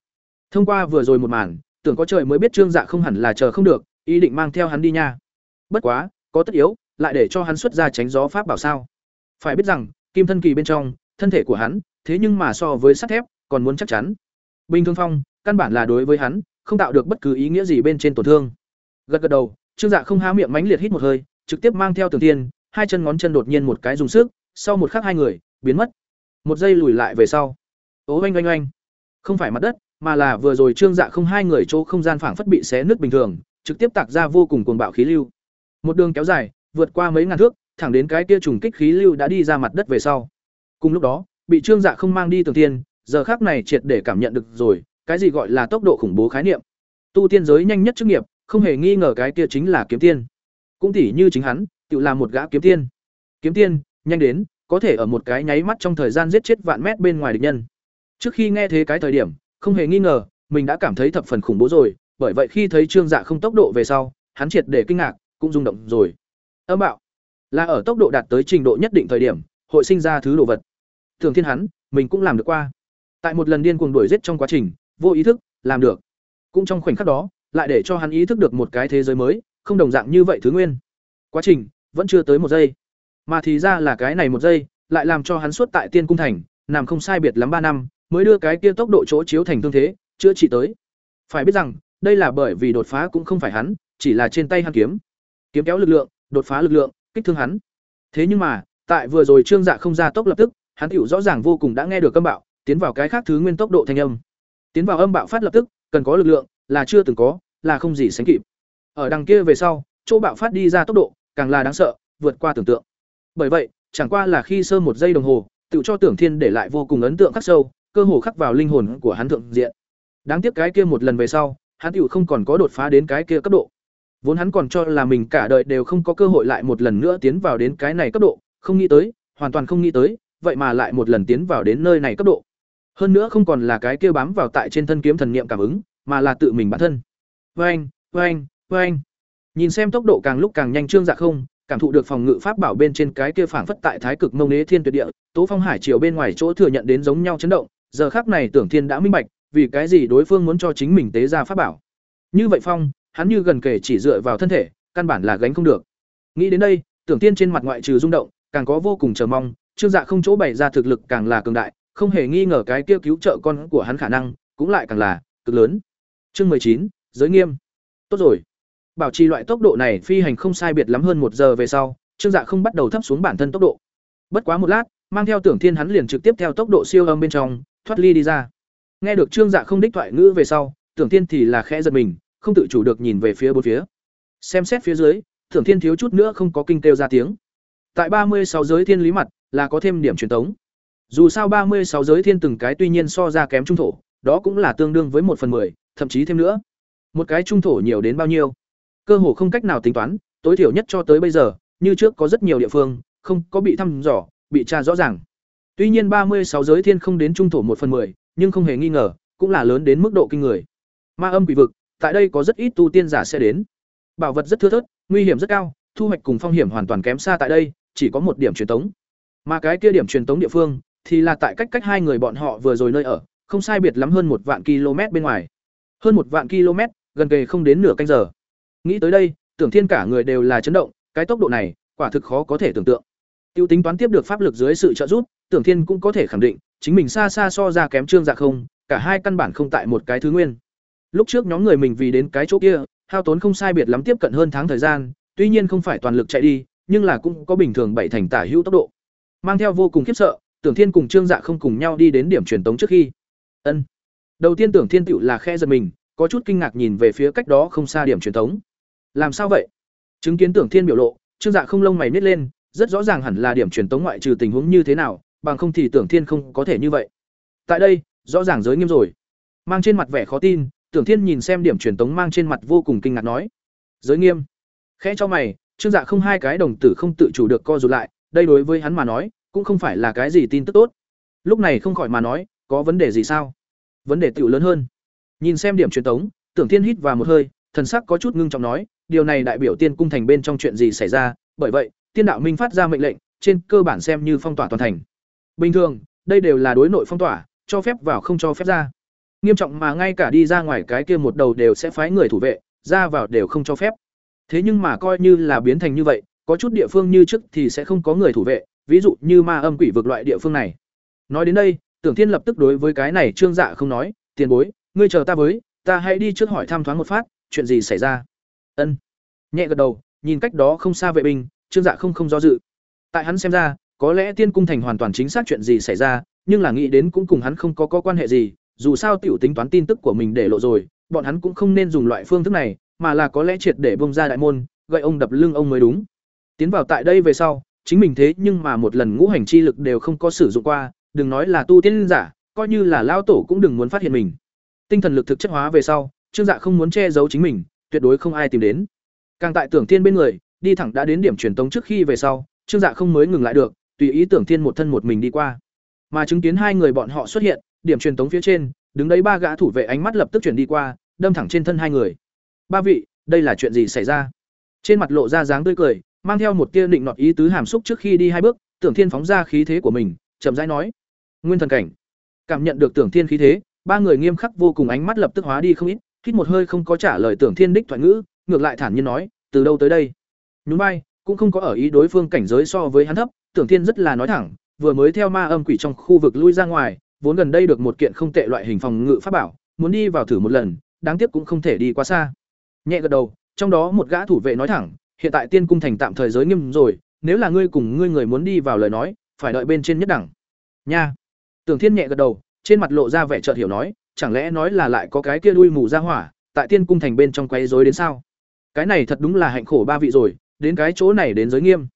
Thông qua vừa rồi một màn, tưởng có trời mới biết Trương Dạ không hẳn là chờ không được, ý định mang theo hắn đi nha. Bất quá, có tất yếu, lại để cho hắn xuất ra tránh gió pháp bảo sao? Phải biết rằng, kim thân kỳ bên trong, thân thể của hắn, thế nhưng mà so với sắt thép, còn muốn chắc chắn. Bình thường phong, căn bản là đối với hắn, không tạo được bất cứ ý nghĩa gì bên trên tổn thương. Gật gật đầu, Trương Dạ không há miệng mánh liệt hít một hơi, trực tiếp mang theo Tường Tiên, hai chân ngón chân đột nhiên một cái dùng sức, sau một khắc hai người biến mất. Một giây lùi lại về sau. Ố oanh oanh oanh. Không phải mặt đất, mà là vừa rồi Trương Dạ không hai người chỗ không gian phảng phất bị xé nứt bình thường, trực tiếp tạc ra vô cùng cuồng bạo khí lưu. Một đường kéo dài, vượt qua mấy ngàn thước, thẳng đến cái kia trùng kích khí lưu đã đi ra mặt đất về sau. Cùng lúc đó, bị Trương Dạ không mang đi Tường Tiên, giờ khắc này triệt để cảm nhận được rồi, cái gì gọi là tốc độ khủng bố khái niệm. Tu tiên giới nhanh nhất chức nghiệp, không hề nghi ngờ cái kia chính là kiếm tiên. Cũng tỉ như chính hắn, tự là một gã kiếm tiên. Kiếm tiên, nhanh đến, có thể ở một cái nháy mắt trong thời gian giết chết vạn mét bên ngoài địch nhân. Trước khi nghe thế cái thời điểm, không hề nghi ngờ, mình đã cảm thấy thập phần khủng bố rồi, bởi vậy khi thấy Trương Dạ không tốc độ về sau, hắn triệt để kinh ngạc, cũng rung động rồi. Âm bạo, là ở tốc độ đạt tới trình độ nhất định thời điểm, hội sinh ra thứ đồ vật. Thường thiên hắn, mình cũng làm được qua. Tại một lần điên cuồng đuổi giết trong quá trình, vô ý thức, làm được. Cũng trong khoảnh khắc đó, lại để cho hắn ý thức được một cái thế giới mới, không đồng dạng như vậy thứ nguyên. Quá trình vẫn chưa tới một giây, mà thì ra là cái này một giây, lại làm cho hắn suốt tại Tiên cung thành, nằm không sai biệt lắm ba năm, mới đưa cái kia tốc độ chỗ chiếu thành thương thế, chữa trị tới. Phải biết rằng, đây là bởi vì đột phá cũng không phải hắn, chỉ là trên tay hắn kiếm. Kiếm kéo lực lượng, đột phá lực lượng, kích thương hắn. Thế nhưng mà, tại vừa rồi Trương Dạ không ra tốc lập tức, hắn tựu rõ ràng vô cùng đã nghe được âm bạo, tiến vào cái khác thứ nguyên tốc độ thanh âm. Tiến vào âm bạo phát lập tức, cần có lực lượng, là chưa từng có, là không gì sánh kịp. Ở đằng kia về sau, chỗ bạo phát đi ra tốc độ, càng là đáng sợ, vượt qua tưởng tượng. Bởi vậy, chẳng qua là khi sơ một giây đồng hồ, tự cho Tưởng Thiên để lại vô cùng ấn tượng khắc sâu, cơ hồ khắc vào linh hồn của hắn thượng diện. Đáng tiếc cái kia một lần về sau, hắn tiểu không còn có đột phá đến cái kia cấp độ. Vốn hắn còn cho là mình cả đời đều không có cơ hội lại một lần nữa tiến vào đến cái này cấp độ, không nghĩ tới, hoàn toàn không nghĩ tới, vậy mà lại một lần tiến vào đến nơi này cấp độ. Hơn nữa không còn là cái kia bám vào tại trên thân kiếm thần niệm cảm ứng, mà là tự mình bản thân. Oeng, oeng, oeng. Nhìn xem tốc độ càng lúc càng nhanh trương dạ không, cảm thụ được phòng ngự pháp bảo bên trên cái kia phảng phất tại thái cực mông nế thiên tuyệt địa, Tố Phong Hải chiều bên ngoài chỗ thừa nhận đến giống nhau chấn động, giờ khắc này Tưởng Thiên đã minh bạch, vì cái gì đối phương muốn cho chính mình tế ra pháp bảo. Như vậy Phong, hắn như gần kể chỉ dựa vào thân thể, căn bản là gánh không được. Nghĩ đến đây, Tưởng Thiên trên mặt ngoại trừ rung động, càng có vô cùng chờ mong, Trương Dạ không chỗ bày ra thực lực càng là cường đại, không hề nghi ngờ cái kia cứu trợ con của hắn khả năng, cũng lại càng là cực lớn. Chương mười chín giới nghiêm. Tốt rồi. Bảo trì loại tốc độ này phi hành không sai biệt lắm hơn một giờ về sau, Trương Dạ không bắt đầu thấp xuống bản thân tốc độ. Bất quá một lát, mang theo Tưởng Thiên hắn liền trực tiếp theo tốc độ siêu âm bên trong, thoát ly đi ra. Nghe được Trương Dạ không đích thoại ngữ về sau, Tưởng Thiên thì là khẽ giật mình, không tự chủ được nhìn về phía bốn phía. Xem xét phía dưới, Tưởng Thiên thiếu chút nữa không có kinh kêu ra tiếng. Tại ba mươi sáu giới thiên lý mặt, là có thêm điểm truyền tống. Dù sao ba mươi sáu giới thiên từng cái tuy nhiên so ra kém trung thổ, đó cũng là tương đương với một phần 10, thậm chí thêm nữa. Một cái trung thổ nhiều đến bao nhiêu? Cơ hồ không cách nào tính toán, tối thiểu nhất cho tới bây giờ, như trước có rất nhiều địa phương không có bị thăm dò, bị tra rõ ràng. Tuy nhiên ba mươi sáu giới thiên không đến trung thổ một phần 10, nhưng không hề nghi ngờ, cũng là lớn đến mức độ kinh người. Ma âm quỷ vực, tại đây có rất ít tu tiên giả sẽ đến. Bảo vật rất thưa thớt, nguy hiểm rất cao, thu hoạch cùng phong hiểm hoàn toàn kém xa tại đây, chỉ có một điểm truyền tống. Mà cái kia điểm truyền tống địa phương thì là tại cách cách hai người bọn họ vừa rồi nơi ở, không sai biệt lắm hơn một vạn km bên ngoài. Hơn một vạn km, gần kề không đến nửa canh giờ. Nghĩ tới đây, Tưởng Thiên cả người đều là chấn động, cái tốc độ này, quả thực khó có thể tưởng tượng. Tiêu tính toán tiếp được pháp lực dưới sự trợ giúp, Tưởng Thiên cũng có thể khẳng định, chính mình xa xa so ra kém Trương Dạ không, cả hai căn bản không tại một cái thứ nguyên. Lúc trước nhóm người mình vì đến cái chỗ kia, hao tốn không sai biệt lắm tiếp cận hơn tháng thời gian, tuy nhiên không phải toàn lực chạy đi, nhưng là cũng có bình thường bảy thành tả hữu tốc độ. Mang theo vô cùng khiếp sợ, Tưởng Thiên cùng Trương Dạ không cùng nhau đi đến điểm truyền tống trước khi. Ân. Đầu tiên Tưởng Thiên tựu là khe giật mình, có chút kinh ngạc nhìn về phía cách đó không xa điểm truyền tống. Làm sao vậy? Chứng kiến Tưởng Thiên biểu lộ, Trương Dạ không lông mày nhếch lên, rất rõ ràng hẳn là điểm truyền tống ngoại trừ tình huống như thế nào, bằng không thì Tưởng Thiên không có thể như vậy. Tại đây, rõ ràng giới nghiêm rồi. Mang trên mặt vẻ khó tin, Tưởng Thiên nhìn xem điểm truyền tống mang trên mặt vô cùng kinh ngạc nói: "Giới nghiêm?" Khẽ cho mày, Trương Dạ không hai cái đồng tử không tự chủ được co rụt lại, đây đối với hắn mà nói, cũng không phải là cái gì tin tức tốt. Lúc này không khỏi mà nói, có vấn đề gì sao? Vấn đề tiểu lớn hơn. Nhìn xem điểm truyền tống, Tưởng Thiên hít vào một hơi, thần sắc có chút ngưng trọng nói, điều này đại biểu tiên cung thành bên trong chuyện gì xảy ra, bởi vậy, tiên đạo minh phát ra mệnh lệnh, trên cơ bản xem như phong tỏa toàn thành. Bình thường, đây đều là đối nội phong tỏa, cho phép vào không cho phép ra. Nghiêm trọng mà ngay cả đi ra ngoài cái kia một đầu đều sẽ phái người thủ vệ, ra vào đều không cho phép. Thế nhưng mà coi như là biến thành như vậy, có chút địa phương như trước thì sẽ không có người thủ vệ, ví dụ như ma âm quỷ vực loại địa phương này. Nói đến đây, Tưởng Thiên lập tức đối với cái này Trương Dạ không nói, "Tiền bối, ngươi chờ ta với, ta hãy đi trước hỏi thăm thoáng một phát, chuyện gì xảy ra?" Ân. Nhẹ gật đầu, nhìn cách đó không xa vệ binh, Trương Dạ không không do dự. Tại hắn xem ra, có lẽ Tiên cung thành hoàn toàn chính xác chuyện gì xảy ra, nhưng là nghĩ đến cũng cùng hắn không có có quan hệ gì, dù sao tiểu tính toán tin tức của mình để lộ rồi, bọn hắn cũng không nên dùng loại phương thức này, mà là có lẽ triệt để bông ra đại môn, gậy ông đập lưng ông mới đúng. Tiến vào tại đây về sau, chính mình thế nhưng mà một lần ngũ hành chi lực đều không có sử dụng qua, đừng nói là tu tiên giả, coi như là lao tổ cũng đừng muốn phát hiện mình. Tinh thần lực thực chất hóa về sau, Trương Dạ không muốn che giấu chính mình, tuyệt đối không ai tìm đến. Càng tại Tưởng Thiên bên người, đi thẳng đã đến điểm truyền tống trước khi về sau, Trương Dạ không mới ngừng lại được, tùy ý Tưởng Thiên một thân một mình đi qua. Mà chứng kiến hai người bọn họ xuất hiện, điểm truyền tống phía trên, đứng đấy ba gã thủ vệ ánh mắt lập tức chuyển đi qua, đâm thẳng trên thân hai người. Ba vị, đây là chuyện gì xảy ra? Trên mặt lộ ra dáng tươi cười, mang theo một tia định nọt ý tứ hàm xúc trước khi đi hai bước, Tưởng Thiên phóng ra khí thế của mình, chậm rãi nói: "Nguyên thần cảnh." Cảm nhận được Tưởng Thiên khí thế, ba người nghiêm khắc vô cùng ánh mắt lập tức hóa đi không ít, hít một hơi không có trả lời Tưởng Thiên đích thoại ngữ, ngược lại thản nhiên nói: "Từ đâu tới đây?" Nhún vai, cũng không có ở ý đối phương cảnh giới so với hắn thấp, Tưởng Thiên rất là nói thẳng, vừa mới theo ma âm quỷ trong khu vực lui ra ngoài, vốn gần đây được một kiện không tệ loại hình phòng ngự pháp bảo, muốn đi vào thử một lần, đáng tiếc cũng không thể đi quá xa. Nhẹ gật đầu, trong đó một gã thủ vệ nói thẳng, hiện tại tiên cung thành tạm thời giới nghiêm rồi, nếu là ngươi cùng ngươi người muốn đi vào lời nói, phải đợi bên trên nhất đẳng. Nha. Tưởng Thiên nhẹ gật đầu, trên mặt lộ ra vẻ chợt hiểu nói, chẳng lẽ nói là lại có cái kia đuôi mù ra hỏa, tại tiên cung thành bên trong quấy rối đến sao? Cái này thật đúng là hạnh khổ ba vị rồi, đến cái chỗ này đến giới nghiêm.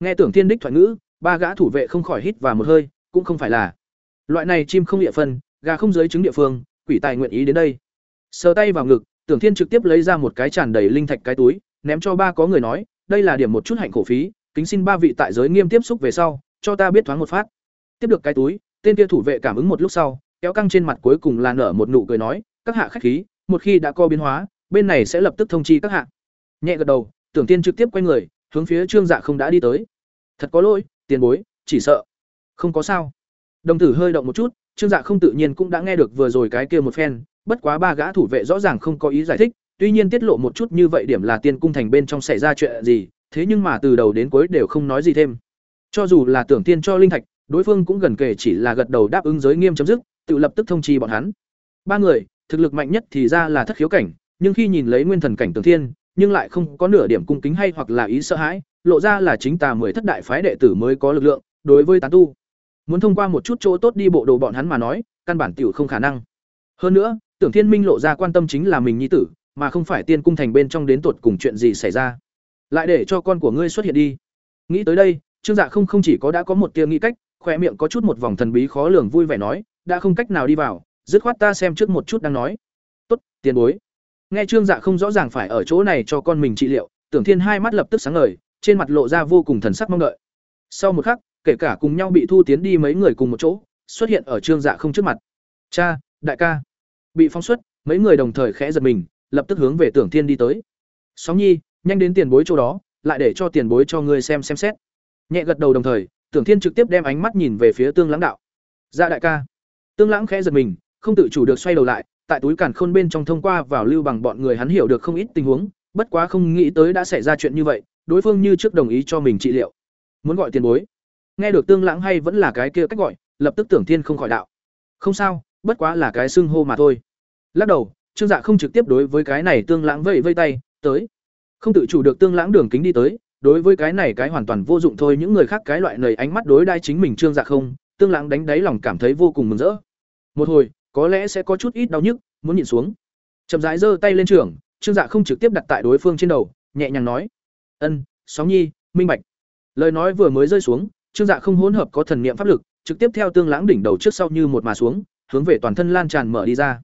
Nghe Tưởng Thiên đích thoại ngữ, ba gã thủ vệ không khỏi hít vào một hơi, cũng không phải là loại này chim không địa phân, gà không giới trứng địa phương, quỷ tài nguyện ý đến đây. Sờ tay vào ngực, Tưởng Thiên trực tiếp lấy ra một cái tràn đầy linh thạch cái túi, ném cho ba có người nói, đây là điểm một chút hạnh khổ phí, kính xin ba vị tại giới nghiêm tiếp xúc về sau, cho ta biết thoáng một phát. Tiếp được cái túi, tên kia thủ vệ cảm ứng một lúc sau, kéo căng trên mặt cuối cùng là nở một nụ cười nói, các hạ khách khí, một khi đã co biến hóa, bên này sẽ lập tức thông chi các hạ. Nhẹ gật đầu, Tưởng tiên trực tiếp quay người, hướng phía Trương Dạ không đã đi tới. Thật có lỗi, tiền bối, chỉ sợ không có sao. Đồng tử hơi động một chút, Trương Dạ không tự nhiên cũng đã nghe được vừa rồi cái kia một phen, bất quá ba gã thủ vệ rõ ràng không có ý giải thích, tuy nhiên tiết lộ một chút như vậy điểm là tiên cung thành bên trong xảy ra chuyện gì, thế nhưng mà từ đầu đến cuối đều không nói gì thêm. Cho dù là tưởng tiên cho linh thạch, đối phương cũng gần kể chỉ là gật đầu đáp ứng giới nghiêm chấm dứt, tự lập tức thông chi bọn hắn. Ba người, thực lực mạnh nhất thì ra là thất khiếu cảnh, nhưng khi nhìn lấy nguyên thần cảnh tưởng thiên, nhưng lại không có nửa điểm cung kính hay hoặc là ý sợ hãi, lộ ra là chính tà mười thất đại phái đệ tử mới có lực lượng, đối với tán tu, muốn thông qua một chút chỗ tốt đi bộ đồ bọn hắn mà nói, căn bản tiểu không khả năng. Hơn nữa, Tưởng Thiên Minh lộ ra quan tâm chính là mình nhi tử, mà không phải tiên cung thành bên trong đến tuột cùng chuyện gì xảy ra. Lại để cho con của ngươi xuất hiện đi. Nghĩ tới đây, Trương Dạ không không chỉ có đã có một tia nghĩ cách, khóe miệng có chút một vòng thần bí khó lường vui vẻ nói, đã không cách nào đi vào, dứt khoát ta xem trước một chút đang nói. Tốt, tiền bối. Nghe Trương Dạ không rõ ràng phải ở chỗ này cho con mình trị liệu, Tưởng Thiên hai mắt lập tức sáng ngời, trên mặt lộ ra vô cùng thần sắc mong đợi. Sau một khắc, kể cả cùng nhau bị thu tiến đi mấy người cùng một chỗ, xuất hiện ở Trương Dạ không trước mặt. "Cha, đại ca." Bị phóng xuất, mấy người đồng thời khẽ giật mình, lập tức hướng về Tưởng Thiên đi tới. "Sóng Nhi, nhanh đến tiền bối chỗ đó, lại để cho tiền bối cho ngươi xem xem xét." Nhẹ gật đầu đồng thời, Tưởng Thiên trực tiếp đem ánh mắt nhìn về phía Tương Lãng đạo. "Dạ đại ca." Tương Lãng khẽ giật mình, không tự chủ được xoay đầu lại, tại túi càn khôn bên trong thông qua vào lưu bằng bọn người hắn hiểu được không ít tình huống, bất quá không nghĩ tới đã xảy ra chuyện như vậy, đối phương như trước đồng ý cho mình trị liệu. Muốn gọi tiền bối. Nghe được tương lãng hay vẫn là cái kia cách gọi lập tức tưởng thiên không khỏi đạo. Không sao bất quá là cái xưng hô mà thôi. Lắc đầu trương dạ không trực tiếp đối với cái này tương lãng vẫy vây tay tới. Không tự chủ được tương lãng đường kính đi tới đối với cái này cái hoàn toàn vô dụng thôi, những người khác cái loại lời ánh mắt đối đai chính mình trương dạ không, tương lãng đánh đáy lòng cảm thấy vô cùng mừng rỡ. Một hồi, có lẽ sẽ có chút ít đau nhức, muốn nhịn xuống. Chậm rãi giơ tay lên trường trương dạ không trực tiếp đặt tại đối phương trên đầu, nhẹ nhàng nói. Ân, sóng nhi, minh bạch. Lời nói vừa mới rơi xuống, trương dạ không hỗn hợp có thần niệm pháp lực, trực tiếp theo tương lãng đỉnh đầu trước sau như một mà xuống, hướng về toàn thân lan tràn mở đi ra.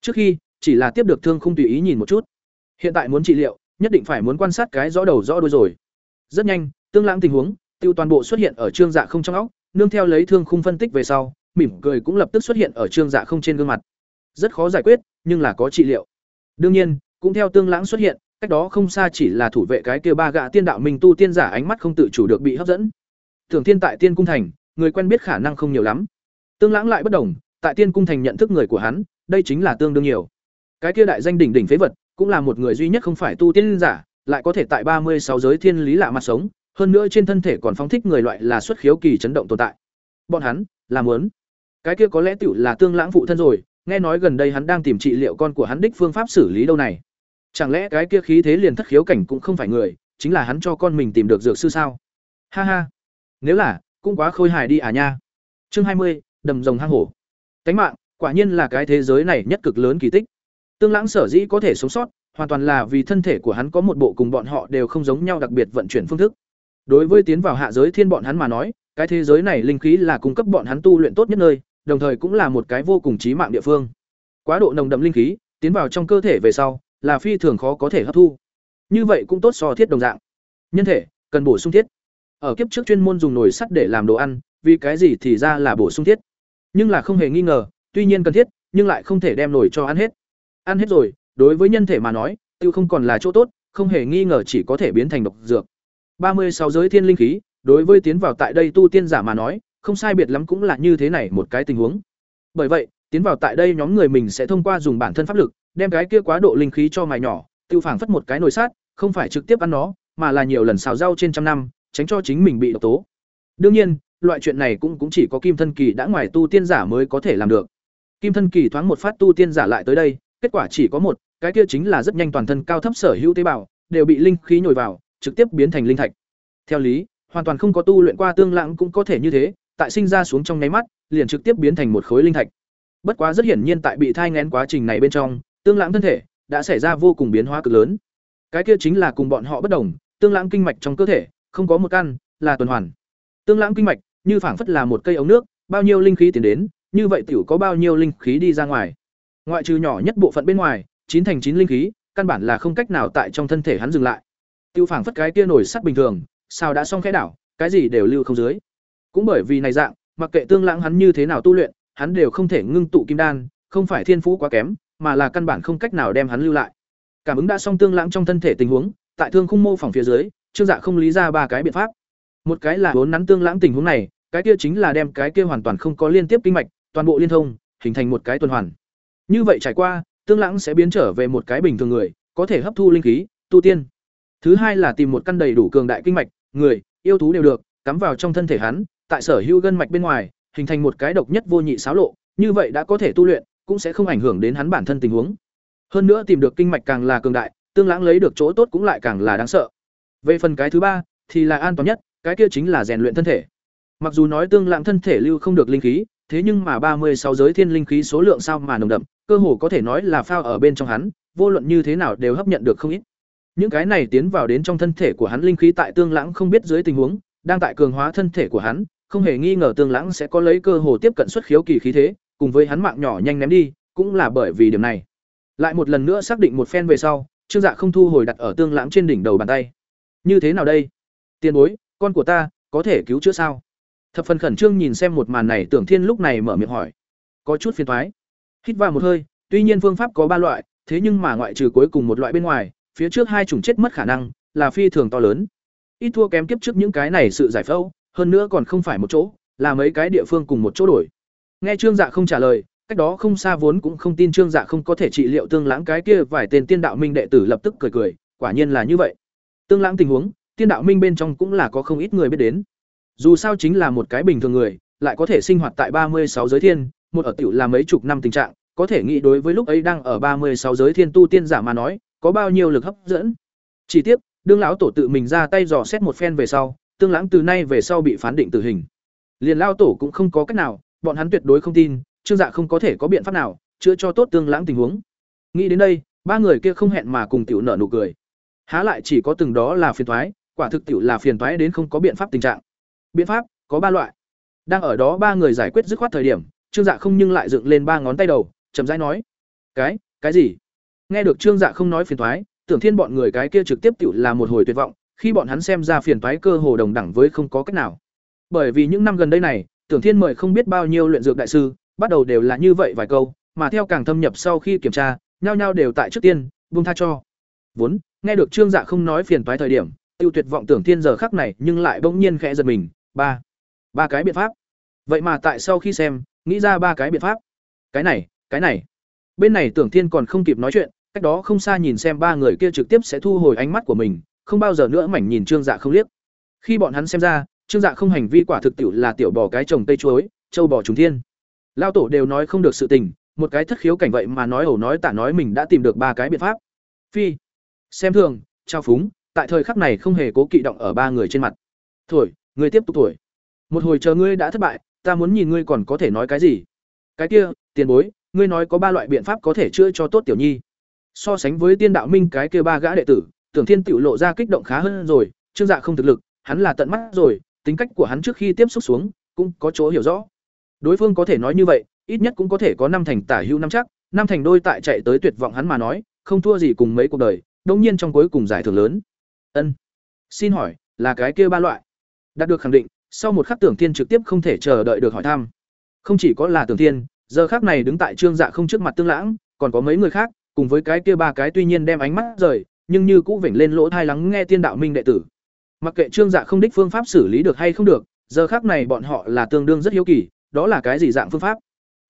Trước khi, chỉ là tiếp được thương không tùy ý nhìn một chút. Hiện tại muốn trị liệu, nhất định phải muốn quan sát cái rõ đầu rõ đuôi rồi rất nhanh, tương lãng tình huống, tiêu toàn bộ xuất hiện ở trương dạ không trong óc, nương theo lấy thương khung phân tích về sau, mỉm cười cũng lập tức xuất hiện ở trương dạ không trên gương mặt. Rất khó giải quyết, nhưng là có trị liệu. Đương nhiên, cũng theo tương lãng xuất hiện, cách đó không xa chỉ là thủ vệ cái kia ba gạ tiên đạo mình tu tiên giả ánh mắt không tự chủ được bị hấp dẫn. Thường thiên tại tiên cung thành, người quen biết khả năng không nhiều lắm. Tương lãng lại bất đồng, tại tiên cung thành nhận thức người của hắn, đây chính là tương đương nhiều. Cái kia đại danh đỉnh đỉnh phế vật, cũng là một người duy nhất không phải tu tiên giả lại có thể tại ba mươi sáu giới thiên lý lạ mặt sống, hơn nữa trên thân thể còn phóng thích người loại là xuất khiếu kỳ chấn động tồn tại. Bọn hắn là muốn. Cái kia có lẽ tiểu là tương lãng phụ thân rồi, nghe nói gần đây hắn đang tìm trị liệu con của hắn đích phương pháp xử lý đâu này. Chẳng lẽ cái kia khí thế liền thất khiếu cảnh cũng không phải người, chính là hắn cho con mình tìm được dược sư sao? Ha ha. Nếu là, cũng quá khôi hài đi à nha. Chương hai mươi, đầm rồng hang hổ. Cánh mạng, quả nhiên là cái thế giới này nhất cực lớn kỳ tích. Tương lãng sở dĩ có thể sống sót hoàn toàn là vì thân thể của hắn có một bộ cùng bọn họ đều không giống nhau đặc biệt vận chuyển phương thức. Đối với tiến vào hạ giới thiên bọn hắn mà nói, cái thế giới này linh khí là cung cấp bọn hắn tu luyện tốt nhất nơi, đồng thời cũng là một cái vô cùng chí mạng địa phương. Quá độ nồng đậm linh khí, tiến vào trong cơ thể về sau, là phi thường khó có thể hấp thu. Như vậy cũng tốt so thiết đồng dạng. Nhân thể, cần bổ sung thiết. Ở kiếp trước chuyên môn dùng nồi sắt để làm đồ ăn, vì cái gì thì ra là bổ sung thiết. Nhưng là không hề nghi ngờ, tuy nhiên cần thiết, nhưng lại không thể đem nồi cho ăn hết. Ăn hết rồi đối với nhân thể mà nói, tiêu không còn là chỗ tốt, không hề nghi ngờ chỉ có thể biến thành độc dược. Ba mươi sáu giới thiên linh khí, đối với tiến vào tại đây tu tiên giả mà nói, không sai biệt lắm cũng là như thế này một cái tình huống. Bởi vậy, tiến vào tại đây nhóm người mình sẽ thông qua dùng bản thân pháp lực, đem cái kia quá độ linh khí cho mài nhỏ, tiêu phảng phất một cái nồi sát, không phải trực tiếp ăn nó, mà là nhiều lần xào rau trên trăm năm, tránh cho chính mình bị độc tố. Đương nhiên, loại chuyện này cũng cũng chỉ có kim thân kỳ đã ngoài tu tiên giả mới có thể làm được. Kim thân kỳ thoáng một phát tu tiên giả lại tới đây kết quả chỉ có một, cái kia chính là rất nhanh toàn thân cao thấp sở hữu tế bào, đều bị linh khí nhồi vào, trực tiếp biến thành linh thạch. Theo lý, hoàn toàn không có tu luyện qua tương lãng cũng có thể như thế, tại sinh ra xuống trong nháy mắt, liền trực tiếp biến thành một khối linh thạch. Bất quá rất hiển nhiên tại bị thai ngén quá trình này bên trong, tương lãng thân thể đã xảy ra vô cùng biến hóa cực lớn. Cái kia chính là cùng bọn họ bất đồng, tương lãng kinh mạch trong cơ thể, không có một căn, là tuần hoàn. Tương lãng kinh mạch, như phảng phất là một cây ống nước, bao nhiêu linh khí tiến đến, như vậy tiểu có bao nhiêu linh khí đi ra ngoài ngoại trừ nhỏ nhất bộ phận bên ngoài, chín thành chín linh khí, căn bản là không cách nào tại trong thân thể hắn dừng lại. Tiêu phảng phất cái kia nổi sắt bình thường, sao đã xong khẽ đảo, cái gì đều lưu không dưới. Cũng bởi vì này dạng, mặc kệ tương lãng hắn như thế nào tu luyện, hắn đều không thể ngưng tụ kim đan, không phải thiên phú quá kém, mà là căn bản không cách nào đem hắn lưu lại. Cảm ứng đã xong tương lãng trong thân thể tình huống, tại thương khung mô phỏng phía dưới, trương dạ không lý ra ba cái biện pháp. Một cái là vốn nắn tương lãng tình huống này, cái kia chính là đem cái kia hoàn toàn không có liên tiếp kinh mạch, toàn bộ liên thông, hình thành một cái tuần hoàn như vậy trải qua, tương lãng sẽ biến trở về một cái bình thường người, có thể hấp thu linh khí, tu tiên. Thứ hai là tìm một căn đầy đủ cường đại kinh mạch, người, yêu thú đều được, cắm vào trong thân thể hắn, tại sở hữu gân mạch bên ngoài, hình thành một cái độc nhất vô nhị xáo lộ, như vậy đã có thể tu luyện, cũng sẽ không ảnh hưởng đến hắn bản thân tình huống. Hơn nữa tìm được kinh mạch càng là cường đại, tương lãng lấy được chỗ tốt cũng lại càng là đáng sợ. Về phần cái thứ ba, thì là an toàn nhất, cái kia chính là rèn luyện thân thể. Mặc dù nói tương lãng thân thể lưu không được linh khí, thế nhưng mà ba mươi sáu giới thiên linh khí số lượng sao mà nồng đậm cơ hồ có thể nói là phao ở bên trong hắn, vô luận như thế nào đều hấp nhận được không ít. Những cái này tiến vào đến trong thân thể của hắn linh khí tại tương lãng không biết dưới tình huống, đang tại cường hóa thân thể của hắn, không hề nghi ngờ tương lãng sẽ có lấy cơ hồ tiếp cận xuất khiếu kỳ khí thế, cùng với hắn mạng nhỏ nhanh ném đi, cũng là bởi vì điểm này. Lại một lần nữa xác định một phen về sau, trương dạ không thu hồi đặt ở tương lãng trên đỉnh đầu bàn tay. Như thế nào đây? Tiền bối, con của ta, có thể cứu chữa sao? Thập phần khẩn trương nhìn xem một màn này, tưởng thiên lúc này mở miệng hỏi. Có chút phiền toái hít vào một hơi tuy nhiên phương pháp có ba loại thế nhưng mà ngoại trừ cuối cùng một loại bên ngoài phía trước hai chủng chết mất khả năng là phi thường to lớn. Ít thua kém kiếp trước những cái này sự giải phẫu hơn nữa còn không phải một chỗ là mấy cái địa phương cùng một chỗ đổi. Nghe trương dạ không trả lời cách đó không xa vốn cũng không tin trương dạ không có thể trị liệu tương lãng cái kia vài tên tiên đạo minh đệ tử lập tức cười cười quả nhiên là như vậy. Tương lãng tình huống tiên đạo minh bên trong cũng là có không ít người biết đến. Dù sao chính là một cái bình thường người, lại có thể sinh hoạt tại ba mươi sáu giới thiên, một ở tiểu là mấy chục năm tình trạng, có thể nghĩ đối với lúc ấy đang ở ba mươi sáu giới thiên tu tiên giả mà nói, có bao nhiêu lực hấp dẫn. Chỉ tiếc, đương lão tổ tự mình ra tay dò xét một phen về sau, tương lãng từ nay về sau bị phán định tử hình. Liền lão tổ cũng không có cách nào, bọn hắn tuyệt đối không tin, Trương Dạ không có thể có biện pháp nào chữa cho tốt tương lãng tình huống. Nghĩ đến đây, ba người kia không hẹn mà cùng tiểu nở nụ cười. Há lại chỉ có từng đó là phiền toái, quả thực tiểu là phiền toái đến không có biện pháp tình trạng. Biện pháp có ba loại. Đang ở đó ba người giải quyết dứt khoát thời điểm, Trương Dạ không nhưng lại dựng lên ba ngón tay đầu, chậm rãi nói: "Cái, cái gì?" Nghe được Trương Dạ không nói phiền toái, Tưởng Thiên bọn người cái kia trực tiếp tự là một hồi tuyệt vọng, khi bọn hắn xem ra phiền toái cơ hồ đồng đẳng với không có cách nào. Bởi vì những năm gần đây này, Tưởng Thiên mời không biết bao nhiêu luyện dược đại sư, bắt đầu đều là như vậy vài câu, mà theo càng thâm nhập sau khi kiểm tra, nhao nhao đều tại trước tiên, buông tha cho. Vốn, nghe được Trương Dạ không nói phiền toái thời điểm, tiêu tuyệt vọng Tưởng Thiên giờ khắc này nhưng lại bỗng nhiên khẽ giật mình, ba, ba cái biện pháp. Vậy mà tại sau khi xem, nghĩ ra ba cái biện pháp. Cái này, cái này. Bên này Tưởng Thiên còn không kịp nói chuyện, cách đó không xa nhìn xem ba người kia trực tiếp sẽ thu hồi ánh mắt của mình, không bao giờ nữa mảnh nhìn Trương Dạ không liếc. Khi bọn hắn xem ra, Trương Dạ không hành vi quả thực tiệu là tiểu bò cái trồng tây chuối, châu bò trùng thiên. Lao tổ đều nói không được sự tình, một cái thất khiếu cảnh vậy mà nói ẩu nói tả nói mình đã tìm được ba cái biện pháp. Phi, xem thường, trao phúng, tại thời khắc này không hề cố kỵ động ở ba người trên mặt. Thổi, người tiếp tục thổi. Một hồi chờ ngươi đã thất bại, ta muốn nhìn ngươi còn có thể nói cái gì. Cái kia, tiền bối, ngươi nói có ba loại biện pháp có thể chữa cho tốt tiểu nhi. So sánh với tiên đạo minh cái kia ba gã đệ tử, Tưởng Thiên tiểu lộ ra kích động khá hơn rồi, Trương Dạ không thực lực, hắn là tận mắt rồi, tính cách của hắn trước khi tiếp xúc xuống, cũng có chỗ hiểu rõ. Đối phương có thể nói như vậy, ít nhất cũng có thể có năm thành tả hữu năm chắc, năm thành đôi tại chạy tới tuyệt vọng hắn mà nói, không thua gì cùng mấy cuộc đời, đông nhiên trong cuối cùng giải thưởng lớn. Ân. Xin hỏi, là cái kia ba loại? Đạt được khẳng định, sau một khắc Tưởng Thiên trực tiếp không thể chờ đợi được hỏi thăm. Không chỉ có là Tưởng Thiên, giờ khắc này đứng tại Trương Dạ không trước mặt Tương Lãng, còn có mấy người khác, cùng với cái kia ba cái tuy nhiên đem ánh mắt rời, nhưng như cũ vểnh lên lỗ thai lắng nghe tiên đạo minh đệ tử. Mặc kệ Trương Dạ không đích phương pháp xử lý được hay không được, giờ khắc này bọn họ là tương đương rất hiếu kỳ, đó là cái gì dạng phương pháp?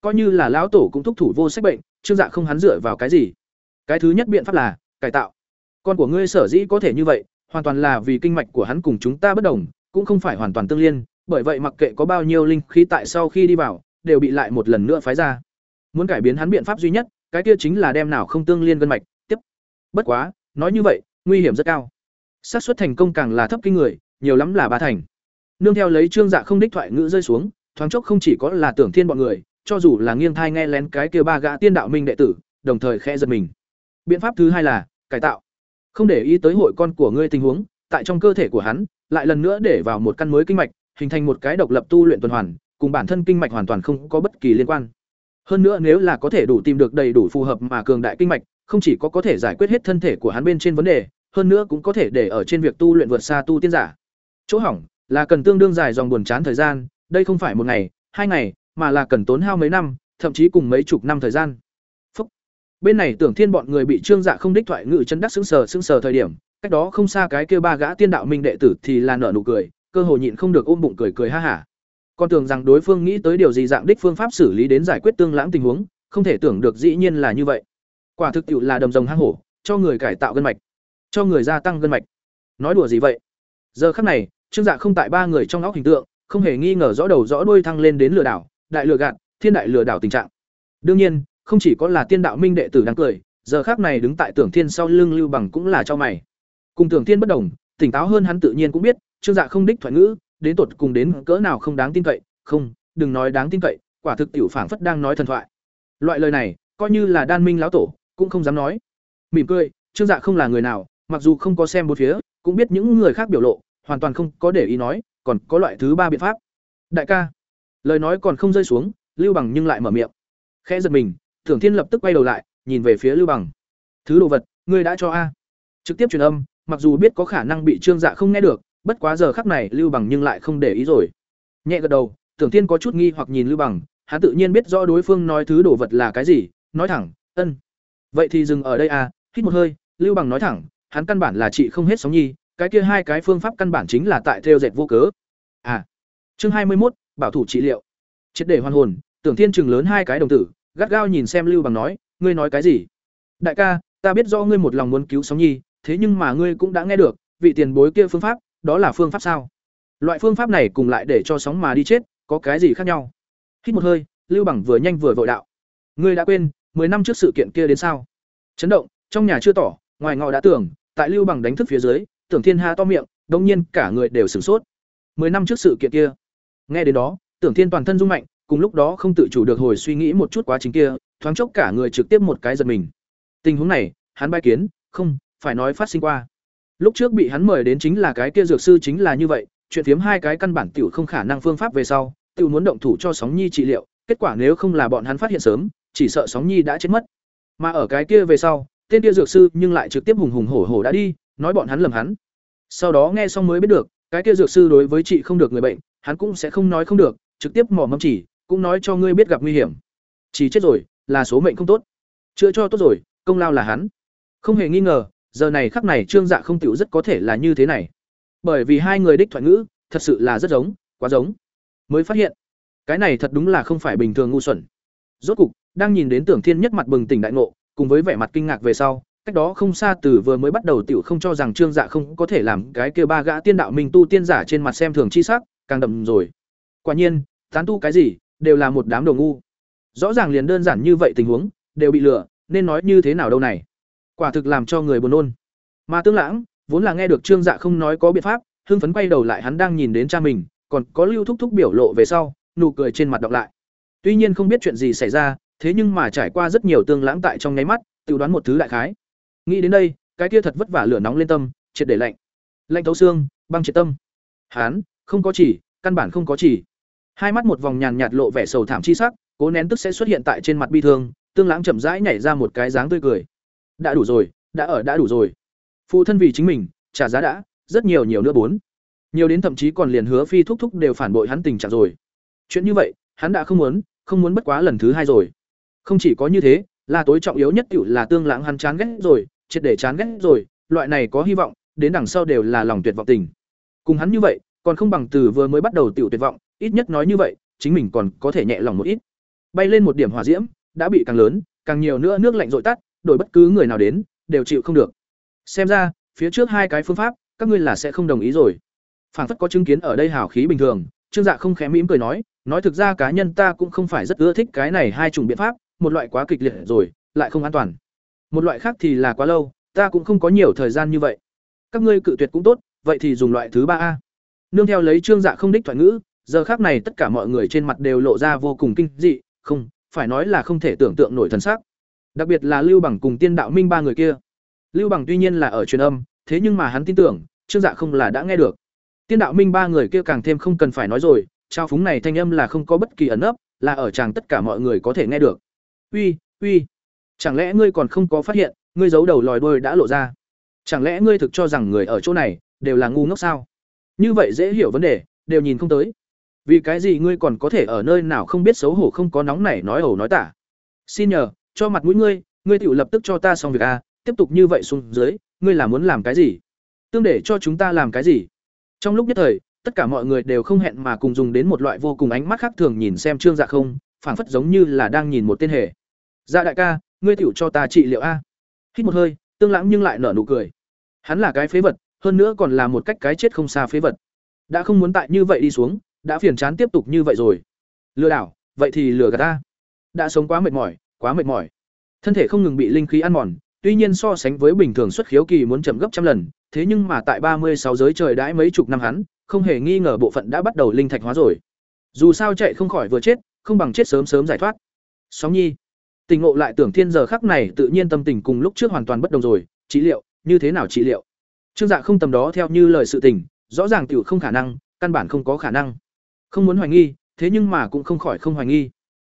Coi như là lão tổ cũng thúc thủ vô sách bệnh, Trương Dạ không hắn dựa vào cái gì? Cái thứ nhất biện pháp là cải tạo. Con của ngươi sở dĩ có thể như vậy, hoàn toàn là vì kinh mạch của hắn cùng chúng ta bất đồng, cũng không phải hoàn toàn tương liên, bởi vậy mặc kệ có bao nhiêu linh khí tại sau khi đi vào, đều bị lại một lần nữa phái ra. Muốn cải biến hắn biện pháp duy nhất, cái kia chính là đem nào không tương liên gân mạch, tiếp. Bất quá, nói như vậy, nguy hiểm rất cao. xác suất thành công càng là thấp kinh người, nhiều lắm là ba thành. Nương theo lấy trương dạ không đích thoại ngữ rơi xuống, thoáng chốc không chỉ có là tưởng thiên bọn người, cho dù là nghiêng thai nghe lén cái kia ba gã tiên đạo minh đệ tử, đồng thời khẽ giật mình. Biện pháp thứ hai là cải tạo. Không để ý tới hội con của ngươi tình huống, tại trong cơ thể của hắn, lại lần nữa để vào một căn mới kinh mạch, hình thành một cái độc lập tu luyện tuần hoàn, cùng bản thân kinh mạch hoàn toàn không có bất kỳ liên quan. Hơn nữa nếu là có thể đủ tìm được đầy đủ phù hợp mà cường đại kinh mạch, không chỉ có có thể giải quyết hết thân thể của hắn bên trên vấn đề, hơn nữa cũng có thể để ở trên việc tu luyện vượt xa tu tiên giả. Chỗ hỏng là cần tương đương dài dòng buồn chán thời gian, đây không phải một ngày, hai ngày, mà là cần tốn hao mấy năm, thậm chí cùng mấy chục năm thời gian. Phúc. Bên này Tưởng Thiên bọn người bị Trương Dạ không đích thoại ngự chân đắc xứng sờ xứng sờ thời điểm, cách đó không xa cái kia ba gã tiên đạo minh đệ tử thì là nở nụ cười, cơ hồ nhịn không được ôm bụng cười cười ha hả. Con tưởng rằng đối phương nghĩ tới điều gì dạng đích phương pháp xử lý đến giải quyết tương lãng tình huống, không thể tưởng được dĩ nhiên là như vậy. Quả thực tiệu là đầm rồng hang hổ, cho người cải tạo gân mạch, cho người gia tăng gân mạch. Nói đùa gì vậy? Giờ khắc này, Trương Dạ không tại ba người trong óc hình tượng, không hề nghi ngờ rõ đầu rõ đuôi thăng lên đến lừa đảo, đại lừa gạt, thiên đại lừa đảo tình trạng. Đương nhiên, không chỉ có là tiên đạo minh đệ tử đang cười, giờ khắc này đứng tại Tưởng Thiên sau lưng Lưu Bằng cũng là cho mày. Cùng Tưởng Thiên bất đồng, tỉnh táo hơn hắn tự nhiên cũng biết, Trương Dạ không đích thoại ngữ, đến tột cùng đến cỡ nào không đáng tin cậy, không, đừng nói đáng tin cậy, quả thực tiểu phảng phất đang nói thần thoại. Loại lời này, coi như là Đan Minh lão tổ, cũng không dám nói. Mỉm cười, Trương Dạ không là người nào, mặc dù không có xem bốn phía, cũng biết những người khác biểu lộ, hoàn toàn không có để ý nói, còn có loại thứ ba biện pháp. Đại ca, lời nói còn không rơi xuống, Lưu Bằng nhưng lại mở miệng. Khẽ giật mình, Thưởng Thiên lập tức quay đầu lại, nhìn về phía Lưu Bằng. Thứ đồ vật, ngươi đã cho a? Trực tiếp truyền âm, mặc dù biết có khả năng bị Trương Dạ không nghe được, bất quá giờ khắc này Lưu Bằng nhưng lại không để ý rồi. Nhẹ gật đầu, Tưởng Thiên có chút nghi hoặc nhìn Lưu Bằng, hắn tự nhiên biết rõ đối phương nói thứ đồ vật là cái gì, nói thẳng, "Ân." Vậy thì dừng ở đây à, hít một hơi, Lưu Bằng nói thẳng, hắn căn bản là chị không hết sóng nhi, cái kia hai cái phương pháp căn bản chính là tại theo dệt vô cớ. À. Chương hai mươi một bảo thủ trị liệu. Triệt để hoàn hồn, Tưởng Thiên chừng lớn hai cái đồng tử, gắt gao nhìn xem Lưu Bằng nói, "Ngươi nói cái gì?" "Đại ca, ta biết rõ ngươi một lòng muốn cứu sóng nhi, thế nhưng mà ngươi cũng đã nghe được, vị tiền bối kia phương pháp đó là phương pháp sao? Loại phương pháp này cùng lại để cho sóng mà đi chết có cái gì khác nhau? Hít một hơi lưu bằng vừa nhanh vừa vội đạo. Ngươi đã quên mười năm trước sự kiện kia đến sao? Chấn động trong nhà chưa tỏ ngoài ngọ đã tưởng tại lưu bằng đánh thức phía dưới tưởng thiên Hà to miệng đương nhiên cả người đều sửng sốt. Mười năm trước sự kiện kia. Nghe đến đó tưởng thiên toàn thân rung mạnh cùng lúc đó không tự chủ được hồi suy nghĩ một chút quá trình kia thoáng chốc cả người trực tiếp một cái giật mình. Tình huống này hắn bay kiến không phải nói phát sinh qua. Lúc trước bị hắn mời đến chính là cái kia dược sư chính là như vậy, chuyện phiếm hai cái căn bản tiểu không khả năng phương pháp về sau, tiểu muốn động thủ cho sóng nhi trị liệu, kết quả nếu không là bọn hắn phát hiện sớm, chỉ sợ sóng nhi đã chết mất. Mà ở cái kia về sau, tên kia dược sư nhưng lại trực tiếp hùng hùng hổ hổ đã đi, nói bọn hắn lầm hắn. Sau đó nghe xong mới biết được, cái kia dược sư đối với chị không được người bệnh, hắn cũng sẽ không nói không được, trực tiếp mỏ mâm chỉ, cũng nói cho ngươi biết gặp nguy hiểm. Chỉ chết rồi, là số mệnh không tốt. Chữa cho tốt rồi, công lao là hắn. Không hề nghi ngờ giờ này khắc này trương dạ không tiểu rất có thể là như thế này. Bởi vì hai người đích thoại ngữ, thật sự là rất giống, quá giống. Mới phát hiện, cái này thật đúng là không phải bình thường ngu xuẩn. Rốt cục, đang nhìn đến tưởng thiên nhất mặt bừng tỉnh đại ngộ, cùng với vẻ mặt kinh ngạc về sau, cách đó không xa từ vừa mới bắt đầu tiểu không cho rằng trương dạ không có thể làm cái kia ba gã tiên đạo mình tu tiên giả trên mặt xem thường chi sắc, càng đậm rồi. Quả nhiên, tán tu cái gì, đều là một đám đồ ngu. Rõ ràng liền đơn giản như vậy tình huống, đều bị lừa, nên nói như thế nào đâu này? Quả thực làm cho người buồn nôn. Mà tương lãng, vốn là nghe được trương dạ không nói có biện pháp, hưng phấn quay đầu lại hắn đang nhìn đến cha mình, còn có lưu thúc thúc biểu lộ về sau, nụ cười trên mặt đọc lại. Tuy nhiên không biết chuyện gì xảy ra, thế nhưng mà trải qua rất nhiều tương lãng tại trong nháy mắt, tự đoán một thứ đại khái. Nghĩ đến đây, cái kia thật vất vả lửa nóng lên tâm, triệt để lạnh. Lạnh thấu xương, băng triệt tâm. Hán, không có chỉ, căn bản không có chỉ. Hai mắt một vòng nhàn nhạt lộ vẻ sầu thảm chi sắc, cố nén tức sẽ xuất hiện tại trên mặt bi thương, tương lãng chậm rãi nhảy ra một cái dáng tươi cười đã đủ rồi, đã ở, đã đủ rồi. Phụ thân vì chính mình, trả giá đã, rất nhiều nhiều nữa bốn. Nhiều đến thậm chí còn liền hứa phi thúc thúc đều phản bội hắn tình trạng rồi. Chuyện như vậy, hắn đã không muốn không muốn bất quá lần thứ hai rồi. Không chỉ có như thế, là tối trọng yếu nhất tiểu là tương lãng hắn chán ghét rồi, triệt để chán ghét rồi, loại này có hy vọng, đến đằng sau đều là lòng tuyệt vọng tình. Cùng hắn như vậy, còn không bằng từ vừa mới bắt đầu tiểu tuyệt vọng, ít nhất nói như vậy, chính mình còn có thể nhẹ lòng một ít. Bay lên một điểm hỏa diễm, đã bị càng lớn, càng nhiều nữa nước lạnh dội tắt đổi bất cứ người nào đến, đều chịu không được. Xem ra, phía trước hai cái phương pháp, các ngươi là sẽ không đồng ý rồi. Phảng phất có chứng kiến ở đây hào khí bình thường, trương dạ không khẽ mỉm cười nói nói thực ra cá nhân ta cũng không phải rất ưa thích cái này hai chủng biện pháp, một loại quá kịch liệt rồi, lại không an toàn. Một loại khác thì là quá lâu, ta cũng không có nhiều thời gian như vậy. Các ngươi cự tuyệt cũng tốt, vậy thì dùng loại thứ ba a. Nương theo lấy trương dạ không đích thoại ngữ, giờ khác này tất cả mọi người trên mặt đều lộ ra vô cùng kinh dị, không, phải nói là không thể tưởng tượng nổi thần sắc đặc biệt là lưu bằng cùng tiên đạo minh ba người kia. Lưu bằng tuy nhiên là ở truyền âm, thế nhưng mà hắn tin tưởng, trương dạ không là đã nghe được. Tiên đạo minh ba người kia càng thêm không cần phải nói rồi, trao phúng này thanh âm là không có bất kỳ ẩn ấp là ở chàng tất cả mọi người có thể nghe được. Uy uy, chẳng lẽ ngươi còn không có phát hiện, ngươi giấu đầu lòi đôi đã lộ ra? Chẳng lẽ ngươi thực cho rằng người ở chỗ này đều là ngu ngốc sao? Như vậy dễ hiểu vấn đề, đều nhìn không tới. Vì cái gì ngươi còn có thể ở nơi nào không biết xấu hổ không có nóng nảy nói ẩu nói tả? Xin nhờ cho mặt mũi ngươi ngươi tự lập tức cho ta xong việc a tiếp tục như vậy xuống dưới, ngươi là muốn làm cái gì? Tương để cho chúng ta làm cái gì? Trong lúc nhất thời, tất cả mọi người đều không hẹn mà cùng dùng đến một loại vô cùng ánh mắt khác thường nhìn xem trương dạ không, phảng phất giống như là đang nhìn một tên hề. Dạ đại ca, ngươi tiểu cho ta trị liệu a. Hít một hơi, tương lãng nhưng lại nở nụ cười. Hắn là cái phế vật, hơn nữa còn là một cách cái chết không xa phế vật. Đã không muốn tại như vậy đi xuống, đã phiền chán tiếp tục như vậy rồi. Lừa đảo, vậy thì lừa gạt ta. Đã sống quá mệt mỏi quá mệt mỏi. Thân thể không ngừng bị linh khí ăn mòn, tuy nhiên so sánh với bình thường xuất khiếu kỳ muốn chậm gấp trăm lần, thế nhưng mà tại ba mươi sáu giới trời đãi mấy chục năm hắn, không hề nghi ngờ bộ phận đã bắt đầu linh thạch hóa rồi. Dù sao chạy không khỏi vừa chết, không bằng chết sớm sớm giải thoát. Sóng nhi. Tình ngộ lại tưởng thiên giờ khắc này tự nhiên tâm tình cùng lúc trước hoàn toàn bất đồng rồi, trị liệu, như thế nào trị liệu? Trương dạ không tầm đó theo như lời sự tình, rõ ràng tiểu không khả năng, căn bản không có khả năng. Không muốn hoài nghi, thế nhưng mà cũng không khỏi không hoài nghi.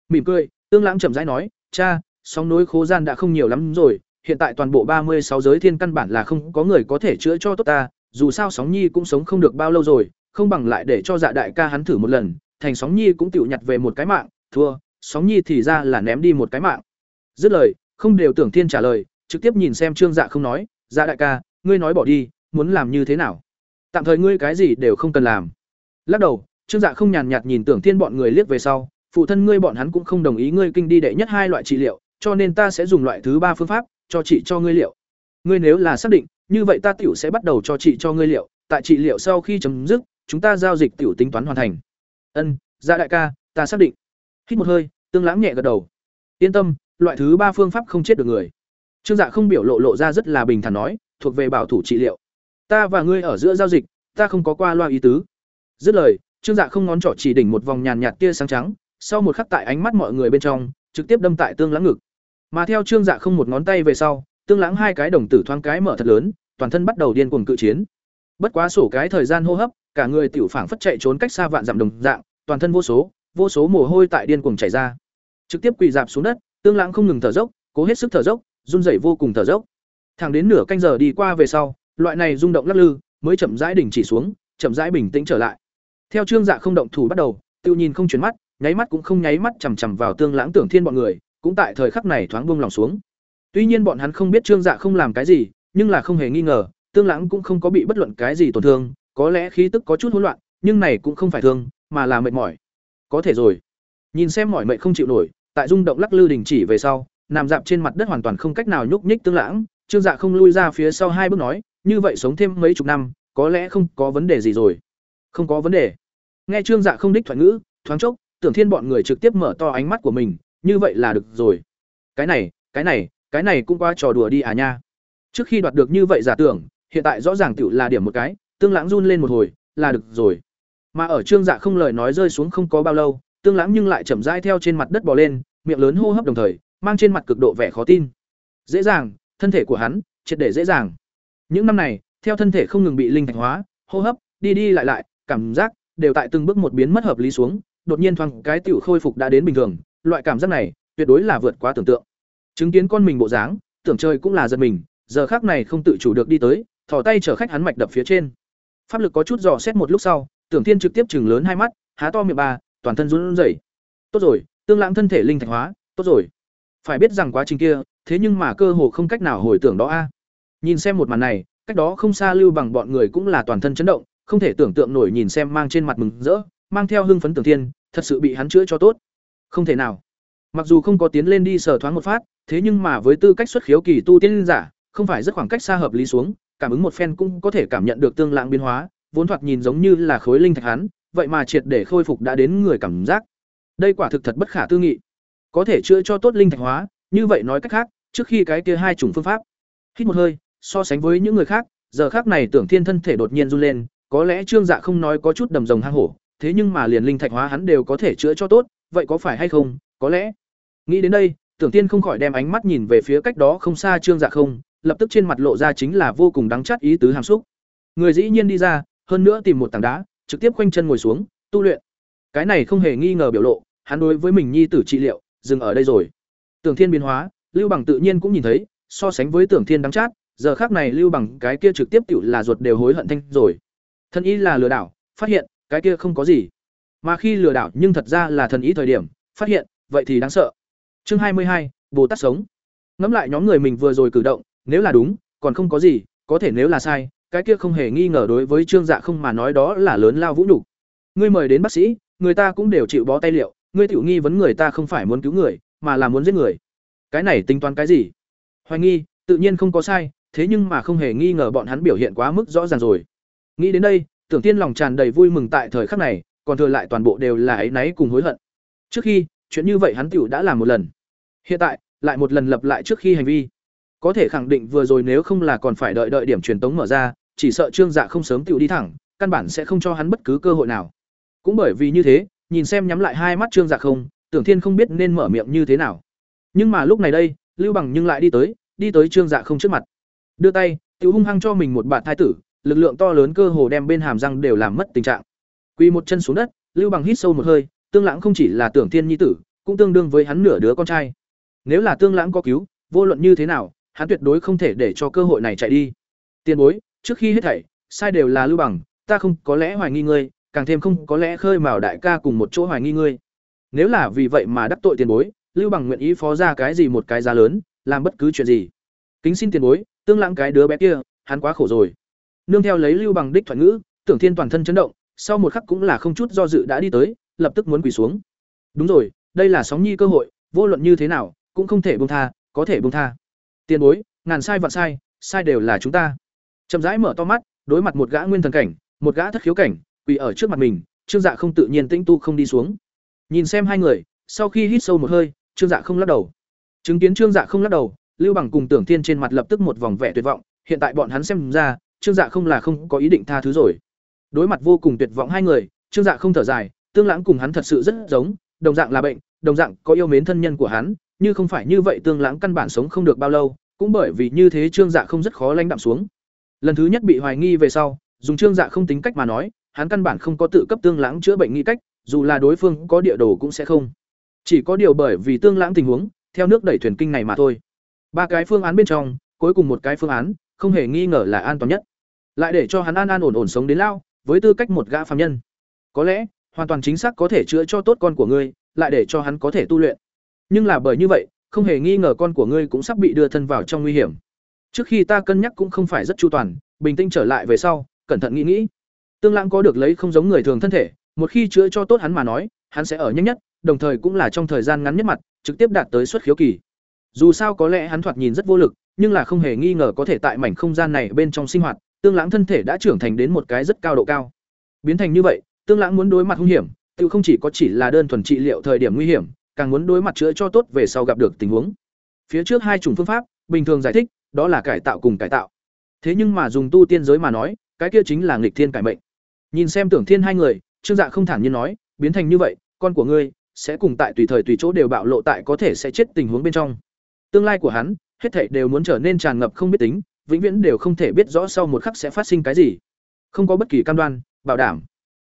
Mỉm cười, tương lãng chậm rãi nói cha, sóng nối khố gian đã không nhiều lắm rồi, hiện tại toàn bộ ba mươi sáu giới thiên căn bản là không có người có thể chữa cho tốt ta, dù sao sóng nhi cũng sống không được bao lâu rồi, không bằng lại để cho dạ đại ca hắn thử một lần, thành sóng nhi cũng tự nhặt về một cái mạng, thua, sóng nhi thì ra là ném đi một cái mạng. Dứt lời, không đều tưởng thiên trả lời, trực tiếp nhìn xem trương dạ không nói dạ đại ca, ngươi nói bỏ đi, muốn làm như thế nào? Tạm thời ngươi cái gì đều không cần làm. Lắc đầu, trương dạ không nhàn nhạt nhìn tưởng thiên bọn người liếc về sau phụ thân ngươi bọn hắn cũng không đồng ý ngươi kinh đi đệ nhất hai loại trị liệu cho nên ta sẽ dùng loại thứ ba phương pháp cho chị cho ngươi liệu ngươi nếu là xác định như vậy ta tiểu sẽ bắt đầu cho chị cho ngươi liệu, tại trị liệu sau khi chấm dứt, chúng ta giao dịch tiểu tính toán hoàn thành. Ân, dạ đại ca, ta xác định. Hít một hơi, Tương Lãng nhẹ gật đầu. Yên tâm, loại thứ ba phương pháp không chết được người. Trương Dạ không biểu lộ lộ ra rất là bình thản nói, thuộc về bảo thủ trị liệu. Ta và ngươi ở giữa giao dịch, ta không có qua loa ý tứ. Dứt lời, Trương Dạ không ngón trỏ chỉ đỉnh một vòng nhàn nhạt tia sáng trắng, sau một khắc tại ánh mắt mọi người bên trong, trực tiếp đâm tại Tương Lãng ngực. Mà theo Trương Dạ không một ngón tay về sau, Tương Lãng hai cái đồng tử thoáng cái mở thật lớn, toàn thân bắt đầu điên cuồng cự chiến. Bất quá sổ cái thời gian hô hấp, cả người tiểu phảng phất chạy trốn cách xa vạn dặm đồng dạng, toàn thân vô số, vô số mồ hôi tại điên cuồng chảy ra. Trực tiếp quỳ dạp xuống đất, Tương Lãng không ngừng thở dốc, cố hết sức thở dốc, run rẩy vô cùng thở dốc. Thẳng đến nửa canh giờ đi qua về sau, loại này rung động lắc lư mới chậm rãi đình chỉ xuống, chậm rãi bình tĩnh trở lại. Theo Trương Dạ không động thủ bắt đầu, Tiêu nhìn không chuyển mắt, nháy mắt cũng không nháy mắt chằm chằm vào Tương Lãng Tưởng Thiên bọn người, cũng tại thời khắc này thoáng buông lòng xuống. Tuy nhiên bọn hắn không biết Trương Dạ không làm cái gì, nhưng là không hề nghi ngờ, Tương Lãng cũng không có bị bất luận cái gì tổn thương, có lẽ khí tức có chút hỗn loạn, nhưng này cũng không phải thương, mà là mệt mỏi. Có thể rồi. Nhìn xem mỏi mệt không chịu nổi, tại rung động lắc lư đình chỉ về sau, nằm dạp trên mặt đất hoàn toàn không cách nào nhúc nhích Tương Lãng, Trương Dạ không lui ra phía sau hai bước nói, như vậy sống thêm mấy chục năm, có lẽ không có vấn đề gì rồi. Không có vấn đề. Nghe Trương Dạ không đích thoại ngữ, thoáng chốc, Tưởng Thiên bọn người trực tiếp mở to ánh mắt của mình, như vậy là được rồi. Cái này, cái này, cái này cũng qua trò đùa đi à nha. Trước khi đoạt được như vậy giả tưởng, hiện tại rõ ràng tựu là điểm một cái, Tương Lãng run lên một hồi, là được rồi. Mà ở Trương Dạ không lời nói rơi xuống không có bao lâu, Tương Lãng nhưng lại chậm rãi theo trên mặt đất bò lên, miệng lớn hô hấp đồng thời, mang trên mặt cực độ vẻ khó tin. Dễ dàng, thân thể của hắn, triệt để dễ dàng. Những năm này, theo thân thể không ngừng bị linh thạch hóa, hô hấp, đi đi lại lại, cảm giác đều tại từng bước một biến mất hợp lý xuống, đột nhiên thoáng cái tiểu khôi phục đã đến bình thường, loại cảm giác này, tuyệt đối là vượt quá tưởng tượng. Chứng kiến con mình bộ dáng, tưởng chơi cũng là giật mình, giờ khắc này không tự chủ được đi tới, thò tay chở khách hắn mạch đập phía trên. Pháp lực có chút dò xét một lúc sau, Tưởng Thiên trực tiếp chừng lớn hai mắt, há to miệng bà toàn thân run rẩy. Tốt rồi, tương lãng thân thể linh thạch hóa, tốt rồi. Phải biết rằng quá trình kia, thế nhưng mà cơ hồ không cách nào hồi tưởng đó a. Nhìn xem một màn này, cách đó không xa Lưu Bằng bọn người cũng là toàn thân chấn động, không thể tưởng tượng nổi nhìn xem mang trên mặt mừng rỡ, mang theo hưng phấn Tưởng Thiên, thật sự bị hắn chữa cho tốt. Không thể nào. Mặc dù không có tiến lên đi sở thoáng một phát, thế nhưng mà với tư cách xuất khiếu kỳ tu tiên giả, không phải rất khoảng cách xa hợp lý xuống, cảm ứng một phen cũng có thể cảm nhận được tương lãng biến hóa, vốn thoạt nhìn giống như là khối linh thạch hắn, vậy mà triệt để khôi phục đã đến người cảm giác. Đây quả thực thật bất khả tư nghị. Có thể chữa cho tốt linh thạch hóa, như vậy nói cách khác, trước khi cái kia hai chủng phương pháp. Hít một hơi, so sánh với những người khác, giờ khác này Tưởng Thiên thân thể đột nhiên run lên, có lẽ Trương Dạ không nói có chút đầm rồng hang hổ, thế nhưng mà liền linh thạch hóa hắn đều có thể chữa cho tốt, vậy có phải hay không? Có lẽ. Nghĩ đến đây, Tưởng Tiên không khỏi đem ánh mắt nhìn về phía cách đó không xa Trương Dạ không, lập tức trên mặt lộ ra chính là vô cùng đắng chát ý tứ hàm xúc. Người dĩ nhiên đi ra, hơn nữa tìm một tảng đá, trực tiếp quanh chân ngồi xuống, tu luyện. Cái này không hề nghi ngờ biểu lộ, hắn đối với mình nhi tử trị liệu, dừng ở đây rồi. Tưởng Thiên biến hóa, Lưu Bằng tự nhiên cũng nhìn thấy, so sánh với Tưởng Thiên đắng chát, giờ khác này Lưu Bằng cái kia trực tiếp tiểu là ruột đều hối hận thanh rồi. Thân ý là lừa đảo, phát hiện, cái kia không có gì. Mà khi lừa đảo nhưng thật ra là thần ý thời điểm, phát hiện, vậy thì đáng sợ. Chương hai mươi hai, Bồ Tát sống. Ngẫm lại nhóm người mình vừa rồi cử động, nếu là đúng, còn không có gì, có thể nếu là sai, cái kia không hề nghi ngờ đối với Trương Dạ không mà nói đó là lớn lao vũ nhục. Ngươi mời đến bác sĩ, người ta cũng đều chịu bó tay liệu, ngươi tiểu nghi vấn người ta không phải muốn cứu người, mà là muốn giết người. Cái này tính toán cái gì? Hoài nghi, tự nhiên không có sai, thế nhưng mà không hề nghi ngờ bọn hắn biểu hiện quá mức rõ ràng rồi. Nghĩ đến đây, Tưởng Tiên lòng tràn đầy vui mừng tại thời khắc này, còn thừa lại toàn bộ đều là ấy náy cùng hối hận. Trước khi, chuyện như vậy hắn tiểu đã làm một lần. Hiện tại, lại một lần lặp lại trước khi hành vi. Có thể khẳng định vừa rồi nếu không là còn phải đợi đợi điểm truyền tống mở ra, chỉ sợ Trương Dạ không sớm tiểu đi thẳng, căn bản sẽ không cho hắn bất cứ cơ hội nào. Cũng bởi vì như thế, nhìn xem nhắm lại hai mắt Trương Dạ không, Tưởng Thiên không biết nên mở miệng như thế nào. Nhưng mà lúc này đây, Lưu Bằng nhưng lại đi tới, đi tới Trương Dạ không trước mặt. Đưa tay, tiểu hung hăng cho mình một bạt thai tử, lực lượng to lớn cơ hồ đem bên hàm răng đều làm mất tình trạng. Quỳ một chân xuống đất, Lưu Bằng hít sâu một hơi, Tương Lãng không chỉ là Tưởng Thiên nhi tử, cũng tương đương với hắn nửa đứa con trai. Nếu là Tương Lãng có cứu, vô luận như thế nào, hắn tuyệt đối không thể để cho cơ hội này chạy đi. Tiên bối, trước khi hết thảy, sai đều là Lưu Bằng, ta không có lẽ hoài nghi ngươi, càng thêm không có lẽ khơi mào đại ca cùng một chỗ hoài nghi ngươi. Nếu là vì vậy mà đắc tội tiền bối, Lưu Bằng nguyện ý phó ra cái gì một cái giá lớn, làm bất cứ chuyện gì. Kính xin tiền bối, Tương Lãng cái đứa bé kia, hắn quá khổ rồi. Nương theo lấy Lưu Bằng đích thuận ngữ, Tưởng Thiên toàn thân chấn động, sau một khắc cũng là không chút do dự đã đi tới, lập tức muốn quỳ xuống. Đúng rồi, đây là sóng nhi cơ hội, vô luận như thế nào, cũng không thể buông tha, có thể buông tha. Tiền bối, ngàn sai vạn sai, sai đều là chúng ta. chậm rãi mở to mắt đối mặt một gã nguyên thần cảnh một gã thất khiếu cảnh quỳ ở trước mặt mình trương dạ không tự nhiên tĩnh tu không đi xuống nhìn xem hai người sau khi hít sâu một hơi trương dạ không lắc đầu chứng kiến trương dạ không lắc đầu lưu bằng cùng tưởng thiên trên mặt lập tức một vòng vẻ tuyệt vọng hiện tại bọn hắn xem ra trương dạ không là không có ý định tha thứ rồi. Đối mặt vô cùng tuyệt vọng hai người, trương dạ không thở dài, tương lãng cùng hắn thật sự rất giống, đồng dạng là bệnh, đồng dạng có yêu mến thân nhân của hắn, như không phải như vậy tương lãng căn bản sống không được bao lâu, cũng bởi vì như thế trương dạ không rất khó lãnh đạm xuống. Lần thứ nhất bị hoài nghi về sau, dùng trương dạ không tính cách mà nói, hắn căn bản không có tự cấp tương lãng chữa bệnh nghĩ cách, dù là đối phương có địa đồ cũng sẽ không. Chỉ có điều bởi vì tương lãng tình huống, theo nước đẩy thuyền kinh này mà thôi. Ba cái phương án bên trong, cuối cùng một cái phương án không hề nghi ngờ là an toàn nhất. Lại để cho hắn an an ổn ổn sống đến lao, với tư cách một gã phạm nhân. Có lẽ, hoàn toàn chính xác có thể chữa cho tốt con của ngươi, lại để cho hắn có thể tu luyện. Nhưng là bởi như vậy, không hề nghi ngờ con của ngươi cũng sắp bị đưa thân vào trong nguy hiểm. Trước khi ta cân nhắc cũng không phải rất chu toàn, bình tĩnh trở lại về sau, cẩn thận nghĩ nghĩ. Tương lãng có được lấy không giống người thường thân thể, một khi chữa cho tốt hắn mà nói, hắn sẽ ở nhanh nhất, đồng thời cũng là trong thời gian ngắn nhất mặt, trực tiếp đạt tới xuất khiếu kỳ. Dù sao có lẽ hắn thoạt nhìn rất vô lực nhưng là không hề nghi ngờ có thể tại mảnh không gian này bên trong sinh hoạt, tương lãng thân thể đã trưởng thành đến một cái rất cao độ cao. Biến thành như vậy, tương lãng muốn đối mặt hung hiểm, tự không chỉ có chỉ là đơn thuần trị liệu thời điểm nguy hiểm, càng muốn đối mặt chữa cho tốt về sau gặp được tình huống. Phía trước hai chủng phương pháp, bình thường giải thích, đó là cải tạo cùng cải tạo. Thế nhưng mà dùng tu tiên giới mà nói, cái kia chính là nghịch thiên cải mệnh. Nhìn xem tưởng thiên hai người, trương dạ không thản nhiên nói, biến thành như vậy, con của ngươi sẽ cùng tại tùy thời tùy chỗ đều bạo lộ tại có thể sẽ chết tình huống bên trong. Tương lai của hắn hết thảy đều muốn trở nên tràn ngập không biết tính, vĩnh viễn đều không thể biết rõ sau một khắc sẽ phát sinh cái gì. Không có bất kỳ cam đoan, bảo đảm.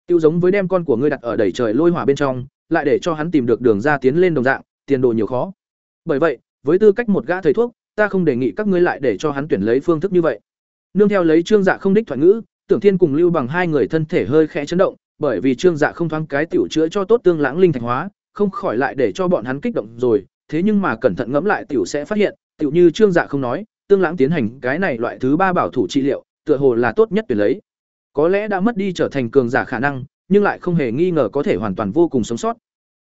Tiêu giống với đem con của ngươi đặt ở đầy trời lôi hỏa bên trong, lại để cho hắn tìm được đường ra tiến lên đồng dạng, tiền đồ nhiều khó. Bởi vậy, với tư cách một gã thầy thuốc, ta không đề nghị các ngươi lại để cho hắn tuyển lấy phương thức như vậy. Nương theo lấy trương dạ không đích thoại ngữ, tưởng thiên cùng lưu bằng hai người thân thể hơi khẽ chấn động, bởi vì trương dạ không thoáng cái tiểu chữa cho tốt tương lãng linh thạch hóa, không khỏi lại để cho bọn hắn kích động rồi thế nhưng mà cẩn thận ngẫm lại tiểu sẽ phát hiện, tiểu như trương dạ không nói, tương lãng tiến hành cái này loại thứ ba bảo thủ trị liệu, tựa hồ là tốt nhất tuyển lấy. Có lẽ đã mất đi trở thành cường giả khả năng, nhưng lại không hề nghi ngờ có thể hoàn toàn vô cùng sống sót.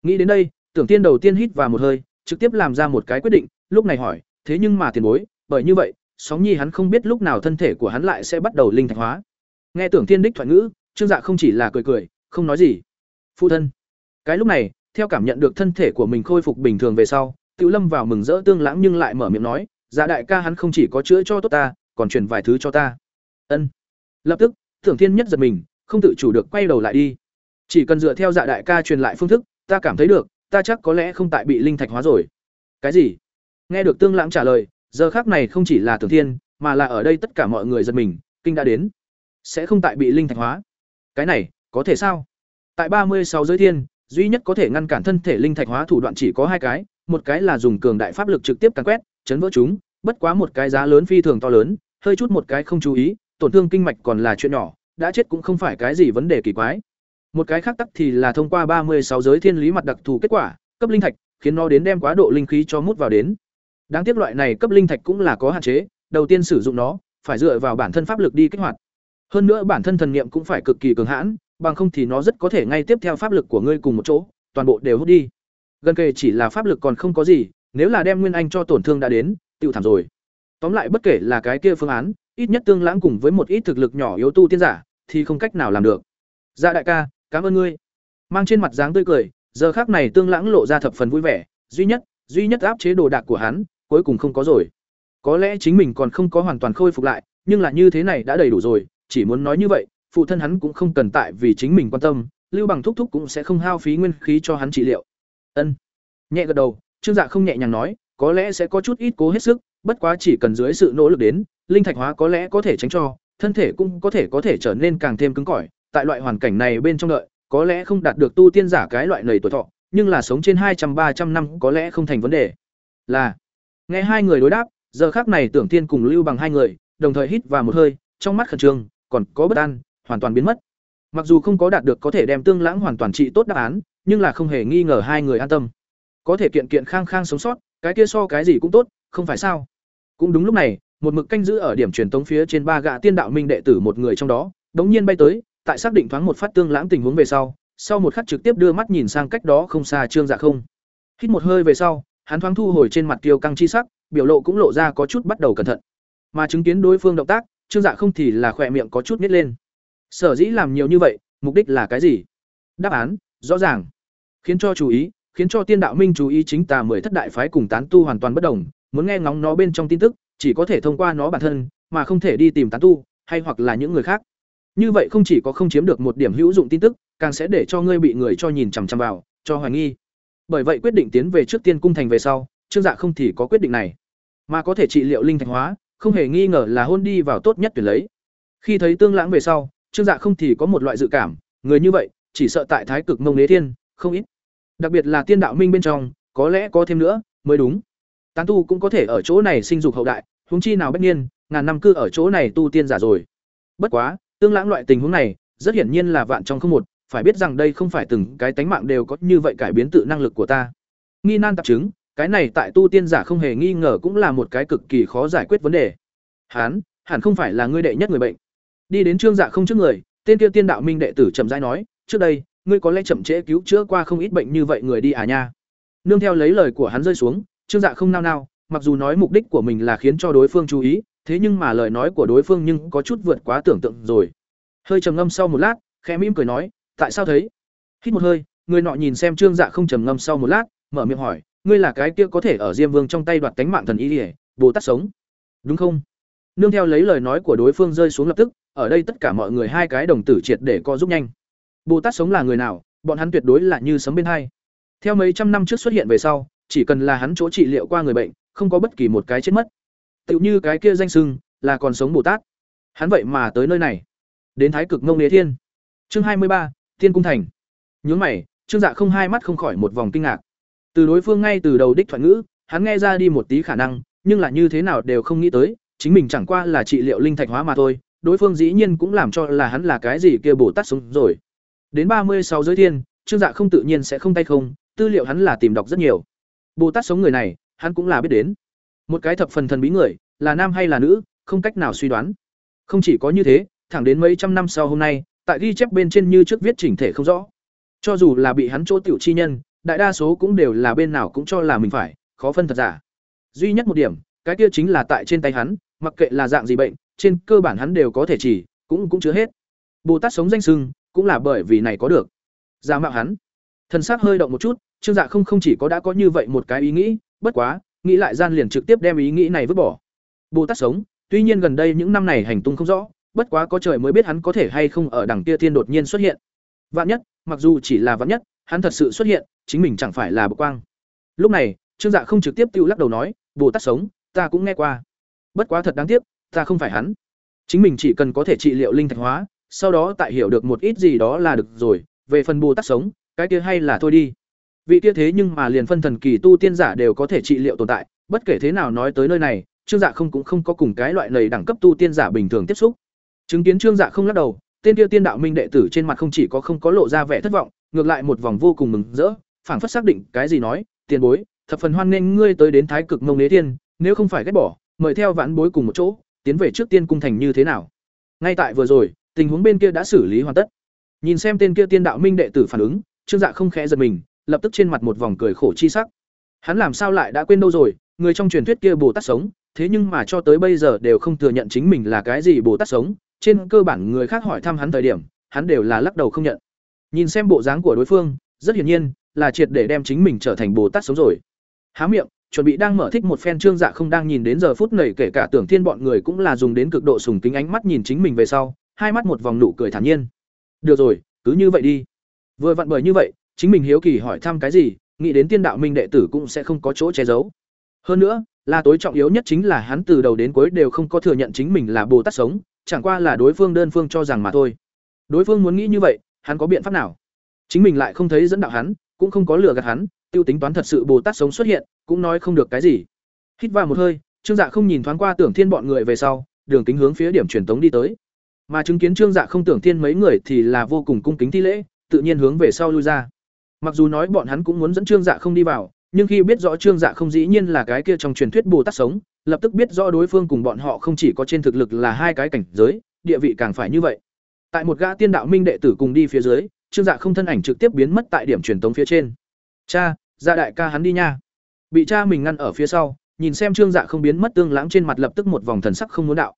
Nghĩ đến đây, tưởng tiên đầu tiên hít vào một hơi, trực tiếp làm ra một cái quyết định, lúc này hỏi, thế nhưng mà tiền bối, bởi như vậy, sóng nhi hắn không biết lúc nào thân thể của hắn lại sẽ bắt đầu linh thạch hóa. Nghe tưởng tiên đích thoại ngữ, trương dạ không chỉ là cười cười, không nói gì. Phụ thân, cái lúc này theo cảm nhận được thân thể của mình khôi phục bình thường về sau tự lâm vào mừng rỡ tương lãng nhưng lại mở miệng nói dạ đại ca hắn không chỉ có chữa cho tốt ta, còn truyền vài thứ cho ta. Ân. Lập tức thưởng thiên nhất giật mình, không tự chủ được quay đầu lại đi. Chỉ cần dựa theo dạ đại ca truyền lại phương thức, ta cảm thấy được, ta chắc có lẽ không tại bị linh thạch hóa rồi. Cái gì? Nghe được tương lãng trả lời, giờ khác này không chỉ là thưởng thiên, mà là ở đây tất cả mọi người giật mình, kinh đã đến. Sẽ không tại bị linh thạch hóa. Cái này, có thể sao? Tại ba mươi sáu giới thiên duy nhất có thể ngăn cản thân thể linh thạch hóa thủ đoạn chỉ có hai cái, một cái là dùng cường đại pháp lực trực tiếp càn quét, chấn vỡ chúng, bất quá một cái giá lớn phi thường to lớn, hơi chút một cái không chú ý, tổn thương kinh mạch còn là chuyện nhỏ, đã chết cũng không phải cái gì vấn đề kỳ quái. Một cái khác tắc thì là thông qua ba mươi sáu giới thiên lý mặt đặc thù kết quả, cấp linh thạch, khiến nó đến đem quá độ linh khí cho mút vào đến. Đáng tiếc loại này cấp linh thạch cũng là có hạn chế, đầu tiên sử dụng nó, phải dựa vào bản thân pháp lực đi kích hoạt. Hơn nữa bản thân thần niệm cũng phải cực kỳ cường hãn bằng không thì nó rất có thể ngay tiếp theo pháp lực của ngươi cùng một chỗ, toàn bộ đều hút đi. Gần kề chỉ là pháp lực còn không có gì, nếu là đem nguyên anh cho tổn thương đã đến, tiêu thảm rồi. Tóm lại bất kể là cái kia phương án, ít nhất tương lãng cùng với một ít thực lực nhỏ yếu tu tiên giả, thì không cách nào làm được. Dạ đại ca, cảm ơn ngươi. Mang trên mặt dáng tươi cười, giờ khác này tương lãng lộ ra thập phần vui vẻ, duy nhất duy nhất áp chế đồ đạc của hắn, cuối cùng không có rồi. Có lẽ chính mình còn không có hoàn toàn khôi phục lại, nhưng là như thế này đã đầy đủ rồi, chỉ muốn nói như vậy phụ thân hắn cũng không cần tại vì chính mình quan tâm, lưu bằng thúc thúc cũng sẽ không hao phí nguyên khí cho hắn trị liệu. Ân. Nhẹ gật đầu, trương dạ không nhẹ nhàng nói, có lẽ sẽ có chút ít cố hết sức, bất quá chỉ cần dưới sự nỗ lực đến, linh thạch hóa có lẽ có thể tránh cho, thân thể cũng có thể có thể trở nên càng thêm cứng cỏi, tại loại hoàn cảnh này bên trong đợi, có lẽ không đạt được tu tiên giả cái loại lầy tuổi thọ, nhưng là sống trên hai trăm, ba trăm năm có lẽ không thành vấn đề. Là. Nghe hai người đối đáp, giờ khác này tưởng tiên cùng lưu bằng hai người, đồng thời hít vào một hơi, trong mắt khẩn trương, còn có bất an hoàn toàn biến mất. Mặc dù không có đạt được có thể đem tương lãng hoàn toàn trị tốt đáp án, nhưng là không hề nghi ngờ hai người an tâm. Có thể kiện kiện khang khang sống sót, cái kia so cái gì cũng tốt, không phải sao? Cũng đúng lúc này, một mực canh giữ ở điểm truyền tống phía trên ba gạ tiên đạo minh đệ tử một người trong đó, đống nhiên bay tới, tại xác định thoáng một phát tương lãng tình huống về sau sau một khắc trực tiếp đưa mắt nhìn sang cách đó không xa trương dạ không. Hít một hơi về sau, hắn thoáng thu hồi trên mặt tiêu căng chi sắc, biểu lộ cũng lộ ra có chút bắt đầu cẩn thận. Mà chứng kiến đối phương động tác, trương dạ không thì là khỏe miệng có chút nít lên sở dĩ làm nhiều như vậy, mục đích là cái gì? Đáp án, rõ ràng. Khiến cho chú ý, khiến cho tiên đạo minh chú ý chính tà mười thất đại phái cùng tán tu hoàn toàn bất đồng, muốn nghe ngóng nó bên trong tin tức, chỉ có thể thông qua nó bản thân, mà không thể đi tìm tán tu, hay hoặc là những người khác. Như vậy không chỉ có không chiếm được một điểm hữu dụng tin tức, càng sẽ để cho ngươi bị người cho nhìn chằm chằm vào, cho hoài nghi. Bởi vậy quyết định tiến về trước tiên cung thành về sau, trương dạ không thì có quyết định này. Mà có thể trị liệu linh thạch hóa, không hề nghi ngờ là hôn đi vào tốt nhất tuyển lấy. Khi thấy tương lãng về sau trương dạ không thì có một loại dự cảm, người như vậy, chỉ sợ tại thái cực mông đế thiên, không ít. Đặc biệt là tiên đạo minh bên trong, có lẽ có thêm nữa, mới đúng. Tán tu cũng có thể ở chỗ này sinh dục hậu đại, huống chi nào bất nhiên ngàn năm cư ở chỗ này tu tiên giả rồi. Bất quá, tương lãng loại tình huống này, rất hiển nhiên là vạn trong không một, phải biết rằng đây không phải từng cái tánh mạng đều có như vậy cải biến tự năng lực của ta. Nghi nan tạp chứng, cái này tại tu tiên giả không hề nghi ngờ cũng là một cái cực kỳ khó giải quyết vấn đề. Hán, hẳn không phải là ngươi đệ nhất người bệnh đi đến trương dạ không trước người, tên kia tiên đạo minh đệ tử chậm rãi nói, trước đây, ngươi có lẽ chậm trễ cứu chữa qua không ít bệnh như vậy người đi à nha. Nương theo lấy lời của hắn rơi xuống, trương dạ không nao nao, mặc dù nói mục đích của mình là khiến cho đối phương chú ý, thế nhưng mà lời nói của đối phương nhưng có chút vượt quá tưởng tượng rồi. Hơi trầm ngâm sau một lát, khẽ mỉm cười nói, tại sao thấy hít một hơi, người nọ nhìn xem trương dạ không trầm ngâm sau một lát, mở miệng hỏi, ngươi là cái kia có thể ở diêm vương trong tay đoạt tánh mạng thần y ỉa bồ tát sống? Đúng không? Nương theo lấy lời nói của đối phương rơi xuống lập tức, ở đây tất cả mọi người hai cái đồng tử triệt để co giúp nhanh. Bồ tát sống là người nào, bọn hắn tuyệt đối là như sấm bên hai. Theo mấy trăm năm trước xuất hiện về sau, chỉ cần là hắn chỗ trị liệu qua người bệnh, không có bất kỳ một cái chết mất. Tựu như cái kia danh sưng, là còn sống bồ tát hắn vậy mà tới nơi này. Đến thái cực ngông đế thiên. Chương hai mươi ba, thiên cung thành. Nhướng mày, trương dạ không hai mắt không khỏi một vòng kinh ngạc. Từ đối phương ngay từ đầu đích thoại ngữ, hắn nghe ra đi một tí khả năng, nhưng là như thế nào đều không nghĩ tới chính mình chẳng qua là trị liệu linh thạch hóa mà thôi, đối phương dĩ nhiên cũng làm cho là hắn là cái gì kia bổ tát sống rồi. Đến ba mươi sáu giới thiên, trương dạ không tự nhiên sẽ không tay không, tư liệu hắn là tìm đọc rất nhiều. Bồ tát sống người này, hắn cũng là biết đến. Một cái thập phần thần bí người, là nam hay là nữ, không cách nào suy đoán. Không chỉ có như thế, thẳng đến mấy trăm năm sau hôm nay, tại ghi chép bên trên như trước viết chỉnh thể không rõ. Cho dù là bị hắn chỗ tiểu chi nhân, đại đa số cũng đều là bên nào cũng cho là mình phải, khó phân thật giả. Duy nhất một điểm, cái kia chính là tại trên tay hắn mặc kệ là dạng gì bệnh, trên cơ bản hắn đều có thể chỉ, cũng cũng chứa hết. Bồ tát sống danh sưng, cũng là bởi vì này có được. Giả mạo hắn. Thần sắc hơi động một chút, trương dạ không không chỉ có đã có như vậy một cái ý nghĩ, bất quá, nghĩ lại gian liền trực tiếp đem ý nghĩ này vứt bỏ. Bồ tát sống, tuy nhiên gần đây những năm này hành tung không rõ, bất quá có trời mới biết hắn có thể hay không ở đằng kia thiên đột nhiên xuất hiện. Vạn nhất, mặc dù chỉ là vạn nhất, hắn thật sự xuất hiện, chính mình chẳng phải là bộ quang. Lúc này, trương dạ không trực tiếp tiêu lắc đầu nói bồ tát sống, ta cũng nghe qua bất quá thật đáng tiếc, ta không phải hắn. Chính mình chỉ cần có thể trị liệu linh thạch hóa, sau đó tại hiểu được một ít gì đó là được rồi, về phần bồ tát sống, cái kia hay là thôi đi. Vị kia thế nhưng mà liền phân thần kỳ tu tiên giả đều có thể trị liệu tồn tại, bất kể thế nào nói tới nơi này, trương dạ không cũng không có cùng cái loại lầy đẳng cấp tu tiên giả bình thường tiếp xúc. Chứng kiến trương dạ không lắc đầu, tên kia tiên đạo minh đệ tử trên mặt không chỉ có không có lộ ra vẻ thất vọng, ngược lại một vòng vô cùng mừng rỡ, phảng phất xác định cái gì nói, tiền bối, thập phần hoan nghênh ngươi tới đến thái cực mông đế tiên nếu không phải ghét bỏ mời theo vãn bối cùng một chỗ, tiến về trước tiên cung thành như thế nào. Ngay tại vừa rồi, tình huống bên kia đã xử lý hoàn tất. Nhìn xem tên kia tiên đạo minh đệ tử phản ứng, trương dạ không khẽ giật mình, lập tức trên mặt một vòng cười khổ chi sắc. Hắn làm sao lại đã quên đâu rồi, người trong truyền thuyết kia bồ tát sống, thế nhưng mà cho tới bây giờ đều không thừa nhận chính mình là cái gì bồ tát sống, trên cơ bản người khác hỏi thăm hắn thời điểm, hắn đều là lắc đầu không nhận. Nhìn xem bộ dáng của đối phương, rất hiển nhiên là triệt để đem chính mình trở thành bồ tát sống rồi. Há miệng chuẩn bị đang mở thích một phen trương dạ không đang nhìn đến giờ phút này, kể cả tưởng thiên bọn người cũng là dùng đến cực độ sùng kính ánh mắt nhìn chính mình về sau, hai mắt một vòng nụ cười thản nhiên. Được rồi, cứ như vậy đi. Vừa vặn bởi như vậy, chính mình hiếu kỳ hỏi thăm cái gì, nghĩ đến tiên đạo minh đệ tử cũng sẽ không có chỗ che giấu. Hơn nữa, là tối trọng yếu nhất chính là hắn từ đầu đến cuối đều không có thừa nhận chính mình là bồ tát sống, chẳng qua là đối phương đơn phương cho rằng mà thôi. Đối phương muốn nghĩ như vậy, hắn có biện pháp nào? Chính mình lại không thấy dẫn đạo hắn, cũng không có lừa gạt hắn, tiêu tính toán thật sự bồ tát sống xuất hiện cũng nói không được cái gì. Hít vào một hơi, trương dạ không nhìn thoáng qua tưởng thiên bọn người về sau, đường kính hướng phía điểm truyền tống đi tới. Mà chứng kiến trương dạ không tưởng thiên mấy người thì là vô cùng cung kính thi lễ, tự nhiên hướng về sau lui ra. Mặc dù nói bọn hắn cũng muốn dẫn trương dạ không đi vào, nhưng khi biết rõ trương dạ không dĩ nhiên là cái kia trong truyền thuyết bồ tát sống, lập tức biết rõ đối phương cùng bọn họ không chỉ có trên thực lực là hai cái cảnh giới, địa vị càng phải như vậy. Tại một gã tiên đạo minh đệ tử cùng đi phía dưới, trương dạ không thân ảnh trực tiếp biến mất tại điểm truyền tống phía trên. Cha ra đại ca hắn đi nha bị cha mình ngăn ở phía sau, nhìn xem trương dạ không biến mất tương lãng trên mặt lập tức một vòng thần sắc không muốn đạo.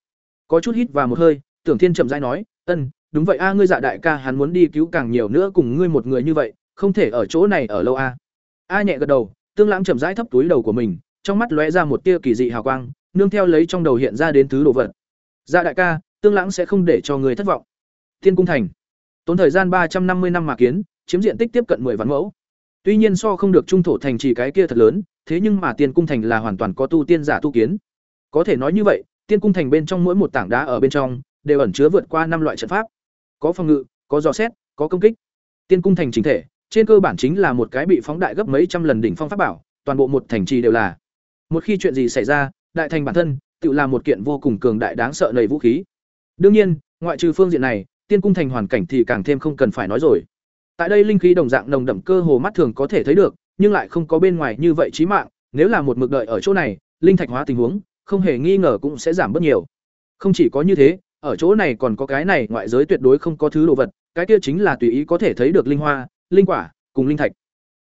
Có chút hít và một hơi, tưởng thiên chậm rãi nói, ân, đúng vậy a, ngươi dạ đại ca hắn muốn đi cứu càng nhiều nữa cùng ngươi một người như vậy, không thể ở chỗ này ở lâu a. A nhẹ gật đầu, tương lãng chậm rãi thấp túi đầu của mình, trong mắt lóe ra một tia kỳ dị hào quang, nương theo lấy trong đầu hiện ra đến thứ đồ vật. Dạ đại ca, tương lãng sẽ không để cho người thất vọng. Thiên cung thành. Tốn thời gian ba trăm năm mươi năm mà kiến, chiếm diện tích tiếp cận 10 vạn mẫu. Tuy nhiên so không được trung thổ thành chỉ cái kia thật lớn thế nhưng mà tiên cung thành là hoàn toàn có tu tiên giả tu kiến. Có thể nói như vậy, tiên cung thành bên trong mỗi một tảng đá ở bên trong, đều ẩn chứa vượt qua năm loại trận pháp. Có phòng ngự, có dò xét, có công kích. Tiên cung thành chính thể, trên cơ bản chính là một cái bị phóng đại gấp mấy trăm lần đỉnh phong pháp bảo, toàn bộ một thành trì đều là. Một khi chuyện gì xảy ra, đại thành bản thân, tự là một kiện vô cùng cường đại đáng sợ nầy vũ khí. Đương nhiên, ngoại trừ phương diện này, tiên cung thành hoàn cảnh thì càng thêm không cần phải nói rồi. Tại đây linh khí đồng dạng nồng đậm cơ hồ mắt thường có thể thấy được nhưng lại không có bên ngoài như vậy chí mạng nếu là một mực đợi ở chỗ này linh thạch hóa tình huống không hề nghi ngờ cũng sẽ giảm bớt nhiều không chỉ có như thế ở chỗ này còn có cái này ngoại giới tuyệt đối không có thứ đồ vật cái kia chính là tùy ý có thể thấy được linh hoa linh quả cùng linh thạch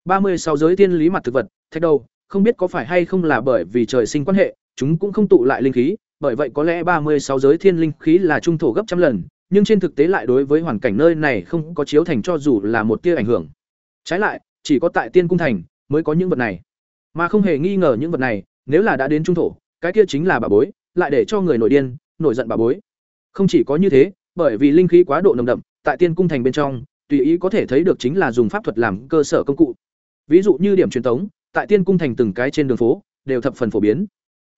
ba mươi sáu giới tiên lý mặt thực vật thạch đầu không biết có phải hay không là bởi vì trời sinh quan hệ chúng cũng không tụ lại linh khí bởi vậy có lẽ ba mươi sáu giới thiên linh khí là trung thổ gấp trăm lần nhưng trên thực tế lại đối với hoàn cảnh nơi này không có chiếu thành cho dù là một tia ảnh hưởng. Trái lại, chỉ có tại Tiên cung thành mới có những vật này. Mà không hề nghi ngờ những vật này, nếu là đã đến trung thổ, cái kia chính là bà bối, lại để cho người nổi điên, nổi giận bà bối. Không chỉ có như thế, bởi vì linh khí quá độ nồng đậm, tại Tiên cung thành bên trong, tùy ý có thể thấy được chính là dùng pháp thuật làm cơ sở công cụ. Ví dụ như điểm truyền tống, tại Tiên cung thành từng cái trên đường phố đều thập phần phổ biến.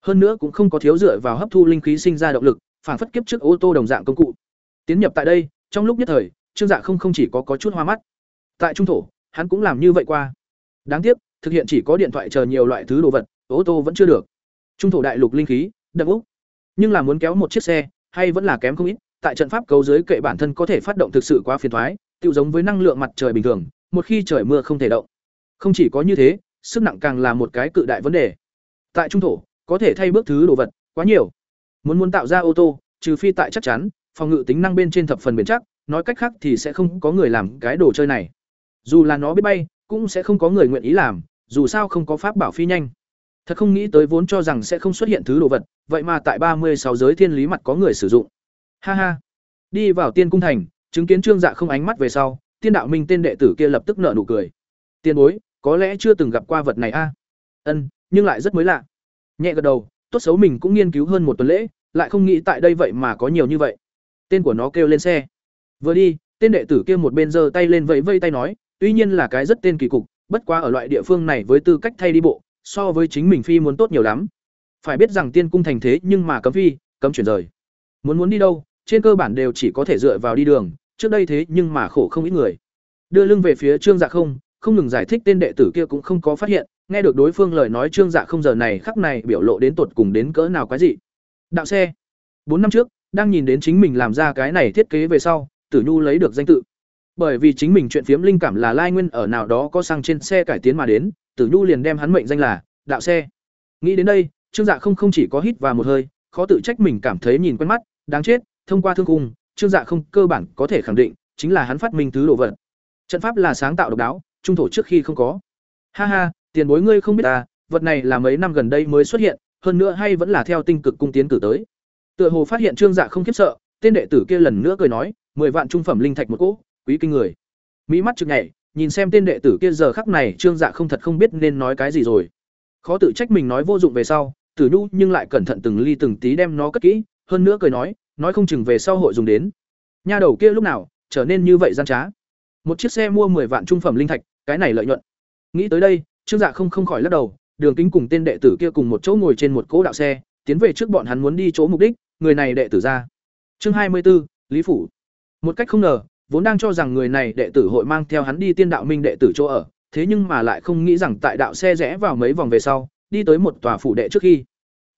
Hơn nữa cũng không có thiếu dựa vào hấp thu linh khí sinh ra động lực, phản phất kiếp trước ô tô đồng dạng công cụ. Tiến nhập tại đây, trong lúc nhất thời, Trương Dạ không không chỉ có có chút hoa mắt. Tại trung thổ, hắn cũng làm như vậy qua. Đáng tiếc, thực hiện chỉ có điện thoại chờ nhiều loại thứ đồ vật, ô tô vẫn chưa được. Trung thổ đại lục linh khí, đậm úc. Nhưng là muốn kéo một chiếc xe, hay vẫn là kém không ít, tại trận pháp cấu dưới kệ bản thân có thể phát động thực sự quá phiền toái, tiêu giống với năng lượng mặt trời bình thường, một khi trời mưa không thể động. Không chỉ có như thế, sức nặng càng là một cái cự đại vấn đề. Tại trung thổ, có thể thay bước thứ đồ vật quá nhiều. Muốn muốn tạo ra ô tô, trừ phi tại chắc chắn, phòng ngự tính năng bên trên thập phần bền chắc, nói cách khác thì sẽ không có người làm cái đồ chơi này. Dù là nó biết bay, cũng sẽ không có người nguyện ý làm, dù sao không có pháp bảo phi nhanh. Thật không nghĩ tới vốn cho rằng sẽ không xuất hiện thứ đồ vật, vậy mà tại ba mươi sáu giới thiên lý mặt có người sử dụng. Ha ha. Đi vào Tiên cung thành, chứng kiến Trương Dạ không ánh mắt về sau, Tiên đạo minh tên đệ tử kia lập tức nở nụ cười. Tiên bối, có lẽ chưa từng gặp qua vật này a. Ân, nhưng lại rất mới lạ. Nhẹ gật đầu, tốt xấu mình cũng nghiên cứu hơn một tuần lễ, lại không nghĩ tại đây vậy mà có nhiều như vậy tên của nó kêu lên xe vừa đi tên đệ tử kia một bên giơ tay lên vẫy vây tay nói tuy nhiên là cái rất tên kỳ cục, bất quá ở loại địa phương này với tư cách thay đi bộ, so với chính mình phi muốn tốt nhiều lắm. Phải biết rằng tiên cung thành thế nhưng mà cấm phi, cấm chuyển rời. Muốn muốn đi đâu, trên cơ bản đều chỉ có thể dựa vào đi đường, trước đây thế nhưng mà khổ không ít người. Đưa lưng về phía trương dạ không không ngừng giải thích tên đệ tử kia cũng không có phát hiện, nghe được đối phương lời nói trương dạ không giờ này khắc này biểu lộ đến tột cùng đến cỡ nào quái dị. Đạo xe. Bốn năm trước, đang nhìn đến chính mình làm ra cái này thiết kế về sau, tử nhu lấy được danh tự bởi vì chính mình chuyện phiếm linh cảm là lai nguyên ở nào đó có xăng trên xe cải tiến mà đến tử nhu liền đem hắn mệnh danh là đạo xe. Nghĩ đến đây trương dạ không không chỉ có hít vào một hơi khó tự trách mình cảm thấy nhìn quen mắt đáng chết thông qua thương cung trương dạ không cơ bản có thể khẳng định chính là hắn phát minh thứ đồ vật. Trận pháp là sáng tạo độc đáo trung thổ trước khi không có. Ha ha tiền bối ngươi không biết ta vật này là mấy năm gần đây mới xuất hiện hơn nữa hay vẫn là theo tinh cực cung tiến cử tới. Tựa hồ phát hiện Trương Dạ không khiếp sợ, tên đệ tử kia lần nữa cười nói, mười vạn trung phẩm linh thạch một cỗ, quý kinh người. Mỹ mắt chực nhảy, nhìn xem tên đệ tử kia giờ khắc này Trương Dạ không thật không biết nên nói cái gì rồi. Khó tự trách mình nói vô dụng về sau, Tử Nhu nhưng lại cẩn thận từng ly từng tí đem nó cất kỹ, hơn nữa cười nói, nói không chừng về sau hội dùng đến. Nha đầu kia lúc nào trở nên như vậy gian trá. Một chiếc xe mua mười vạn trung phẩm linh thạch, cái này lợi nhuận. Nghĩ tới đây, Trương Dạ không không khỏi lắc đầu, Đường Kính cùng tên đệ tử kia cùng một chỗ ngồi trên một cỗ đạo xe, tiến về trước bọn hắn muốn đi chỗ mục đích, người này đệ tử ra. Chương hai mươi 24, Lý phủ. Một cách không ngờ, vốn đang cho rằng người này đệ tử hội mang theo hắn đi tiên đạo minh đệ tử chỗ ở, thế nhưng mà lại không nghĩ rằng tại đạo xe rẽ vào mấy vòng về sau, đi tới một tòa phủ đệ trước khi.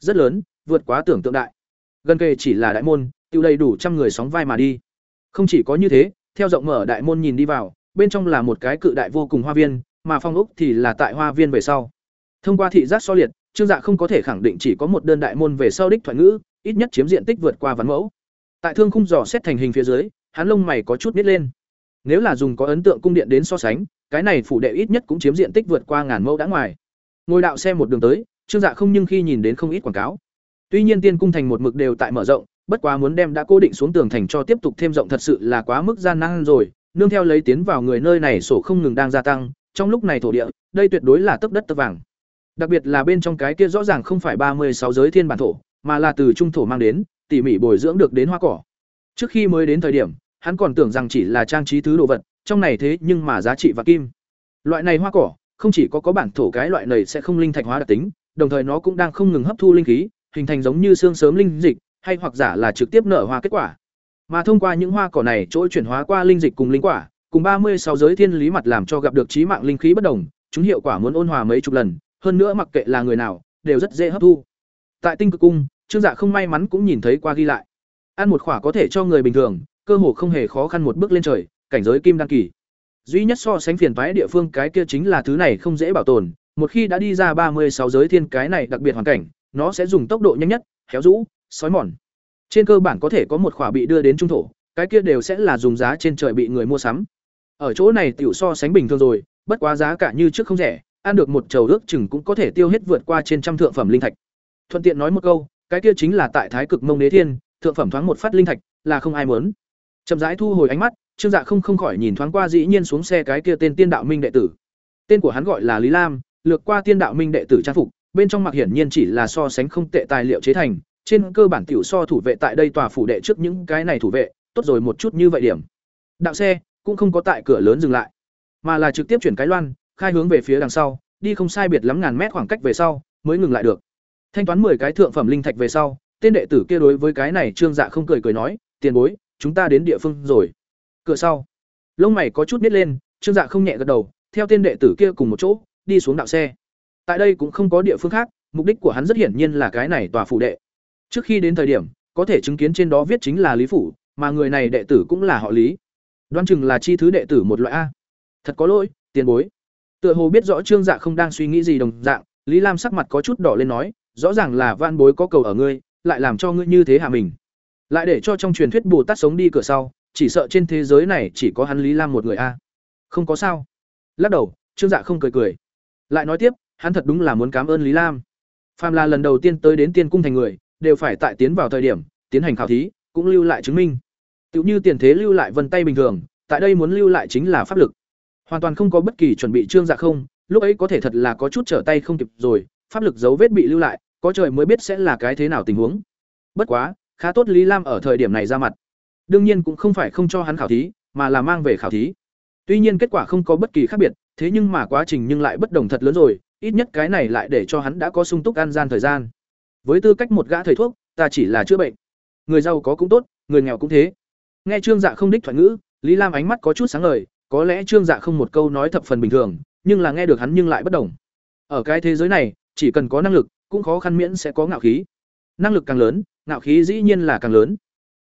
Rất lớn, vượt quá tưởng tượng đại. Gần kề chỉ là đại môn, tiêu đầy đủ trăm người sóng vai mà đi. Không chỉ có như thế, theo rộng mở đại môn nhìn đi vào, bên trong là một cái cự đại vô cùng hoa viên, mà phong ốc thì là tại hoa viên về sau. Thông qua thị giác so liệt, Trương Dạ không có thể khẳng định chỉ có một đơn đại môn về sau đích thoại ngữ, ít nhất chiếm diện tích vượt qua ván mẫu. Tại thương khung dò xét thành hình phía dưới, hắn lông mày có chút nít lên. Nếu là dùng có ấn tượng cung điện đến so sánh, cái này phủ đệ ít nhất cũng chiếm diện tích vượt qua ngàn mẫu đã ngoài. Ngồi đạo xe một đường tới, Trương Dạ không nhưng khi nhìn đến không ít quảng cáo. Tuy nhiên tiên cung thành một mực đều tại mở rộng, bất quá muốn đem đã cố định xuống tường thành cho tiếp tục thêm rộng thật sự là quá mức gian nan rồi, nương theo lấy tiến vào người nơi này sổ không ngừng đang gia tăng, trong lúc này thổ địa, đây tuyệt đối là tấp đất tấp vàng. Đặc biệt là bên trong cái kia rõ ràng không phải ba mươi sáu giới thiên bản thổ, mà là từ trung thổ mang đến, tỉ mỉ bồi dưỡng được đến hoa cỏ. Trước khi mới đến thời điểm, hắn còn tưởng rằng chỉ là trang trí thứ đồ vật, trong này thế nhưng mà giá trị và kim. Loại này hoa cỏ, không chỉ có có bản thổ cái loại này sẽ không linh thạch hóa đặc tính, đồng thời nó cũng đang không ngừng hấp thu linh khí, hình thành giống như xương sớm linh dịch, hay hoặc giả là trực tiếp nở hoa kết quả. Mà thông qua những hoa cỏ này chỗ chuyển hóa qua linh dịch cùng linh quả, cùng ba mươi sáu giới thiên lý mặt làm cho gặp được trí mạng linh khí bất đồng, chúng hiệu quả muốn ôn hòa mấy chục lần, hơn nữa mặc kệ là người nào, đều rất dễ hấp thu. Tại Tinh Cực Cung, Trương Dạ không may mắn cũng nhìn thấy qua ghi lại. Ăn một khỏa có thể cho người bình thường, cơ hồ không hề khó khăn một bước lên trời, cảnh giới kim đăng kỳ. Duy nhất so sánh phiền toái địa phương cái kia chính là thứ này không dễ bảo tồn, một khi đã đi ra ba mươi sáu giới thiên cái này đặc biệt hoàn cảnh, nó sẽ dùng tốc độ nhanh nhất, khéo rũ, sói mòn. Trên cơ bản có thể có một khỏa bị đưa đến trung thổ, cái kia đều sẽ là dùng giá trên trời bị người mua sắm. Ở chỗ này tiểu so sánh bình thường rồi, bất quá giá cả như trước không rẻ, ăn được một chầu ước chừng cũng có thể tiêu hết vượt qua trên trăm thượng phẩm linh thạch. Thuận tiện nói một câu, cái kia chính là tại Thái Cực Mông Đế Thiên, thượng phẩm thoáng một phát linh thạch, là không ai muốn. Chậm rãi thu hồi ánh mắt, Trương Dạ không không khỏi nhìn thoáng qua dĩ nhiên xuống xe cái kia tên Tiên Đạo Minh đệ tử. Tên của hắn gọi là Lý Lam, lược qua Tiên Đạo Minh đệ tử trang phục, bên trong mặc hiển nhiên chỉ là so sánh không tệ tài liệu chế thành, trên cơ bản tiểu so thủ vệ tại đây tòa phủ đệ trước những cái này thủ vệ, tốt rồi một chút như vậy điểm. Đạo xe cũng không có tại cửa lớn dừng lại, mà là trực tiếp chuyển cái loan, khai hướng về phía đằng sau, đi không sai biệt lắm ngàn mét khoảng cách về sau, mới ngừng lại được. Thanh toán 10 cái thượng phẩm linh thạch về sau, tên đệ tử kia đối với cái này Trương Dạ không cười cười nói, "Tiền bối, chúng ta đến địa phương rồi." Cửa sau, lông mày có chút nhếch lên, Trương Dạ không nhẹ gật đầu, theo tên đệ tử kia cùng một chỗ, đi xuống đạo xe. Tại đây cũng không có địa phương khác, mục đích của hắn rất hiển nhiên là cái này tòa phủ đệ. Trước khi đến thời điểm, có thể chứng kiến trên đó viết chính là Lý phủ, mà người này đệ tử cũng là họ Lý. Đoan chừng là chi thứ đệ tử một loại a. Thật có lỗi, tiền bối. Tựa hồ biết rõ Trương Dạ không đang suy nghĩ gì đồng dạng, Lý Lam sắc mặt có chút đỏ lên nói, rõ ràng là van bối có cầu ở ngươi, lại làm cho ngươi như thế hạ mình. Lại để cho trong truyền thuyết Bồ Tát sống đi cửa sau, chỉ sợ trên thế giới này chỉ có hắn Lý Lam một người a. Không có sao. Lắc đầu, Trương Dạ không cười cười. Lại nói tiếp, hắn thật đúng là muốn cảm ơn Lý Lam. Phàm là lần đầu tiên tới đến Tiên cung thành người, đều phải tại tiến vào thời điểm tiến hành khảo thí, cũng lưu lại chứng minh. Tựu như tiền thế lưu lại vân tay bình thường, tại đây muốn lưu lại chính là pháp lực. Hoàn toàn không có bất kỳ chuẩn bị trương dạ không, lúc ấy có thể thật là có chút trở tay không kịp rồi, pháp lực dấu vết bị lưu lại, có trời mới biết sẽ là cái thế nào tình huống. Bất quá, khá tốt Lý Lam ở thời điểm này ra mặt. Đương nhiên cũng không phải không cho hắn khảo thí, mà là mang về khảo thí. Tuy nhiên kết quả không có bất kỳ khác biệt, thế nhưng mà quá trình nhưng lại bất đồng thật lớn rồi, ít nhất cái này lại để cho hắn đã có sung túc an gian thời gian. Với tư cách một gã thầy thuốc, ta chỉ là chữa bệnh. Người giàu có cũng tốt, người nghèo cũng thế. Nghe Trương Dạ không đích thoại ngữ, Lý Lam ánh mắt có chút sáng ngời, có lẽ Trương Dạ không một câu nói thập phần bình thường, nhưng là nghe được hắn nhưng lại bất đồng. Ở cái thế giới này, chỉ cần có năng lực, cũng khó khăn miễn sẽ có ngạo khí. Năng lực càng lớn, ngạo khí dĩ nhiên là càng lớn.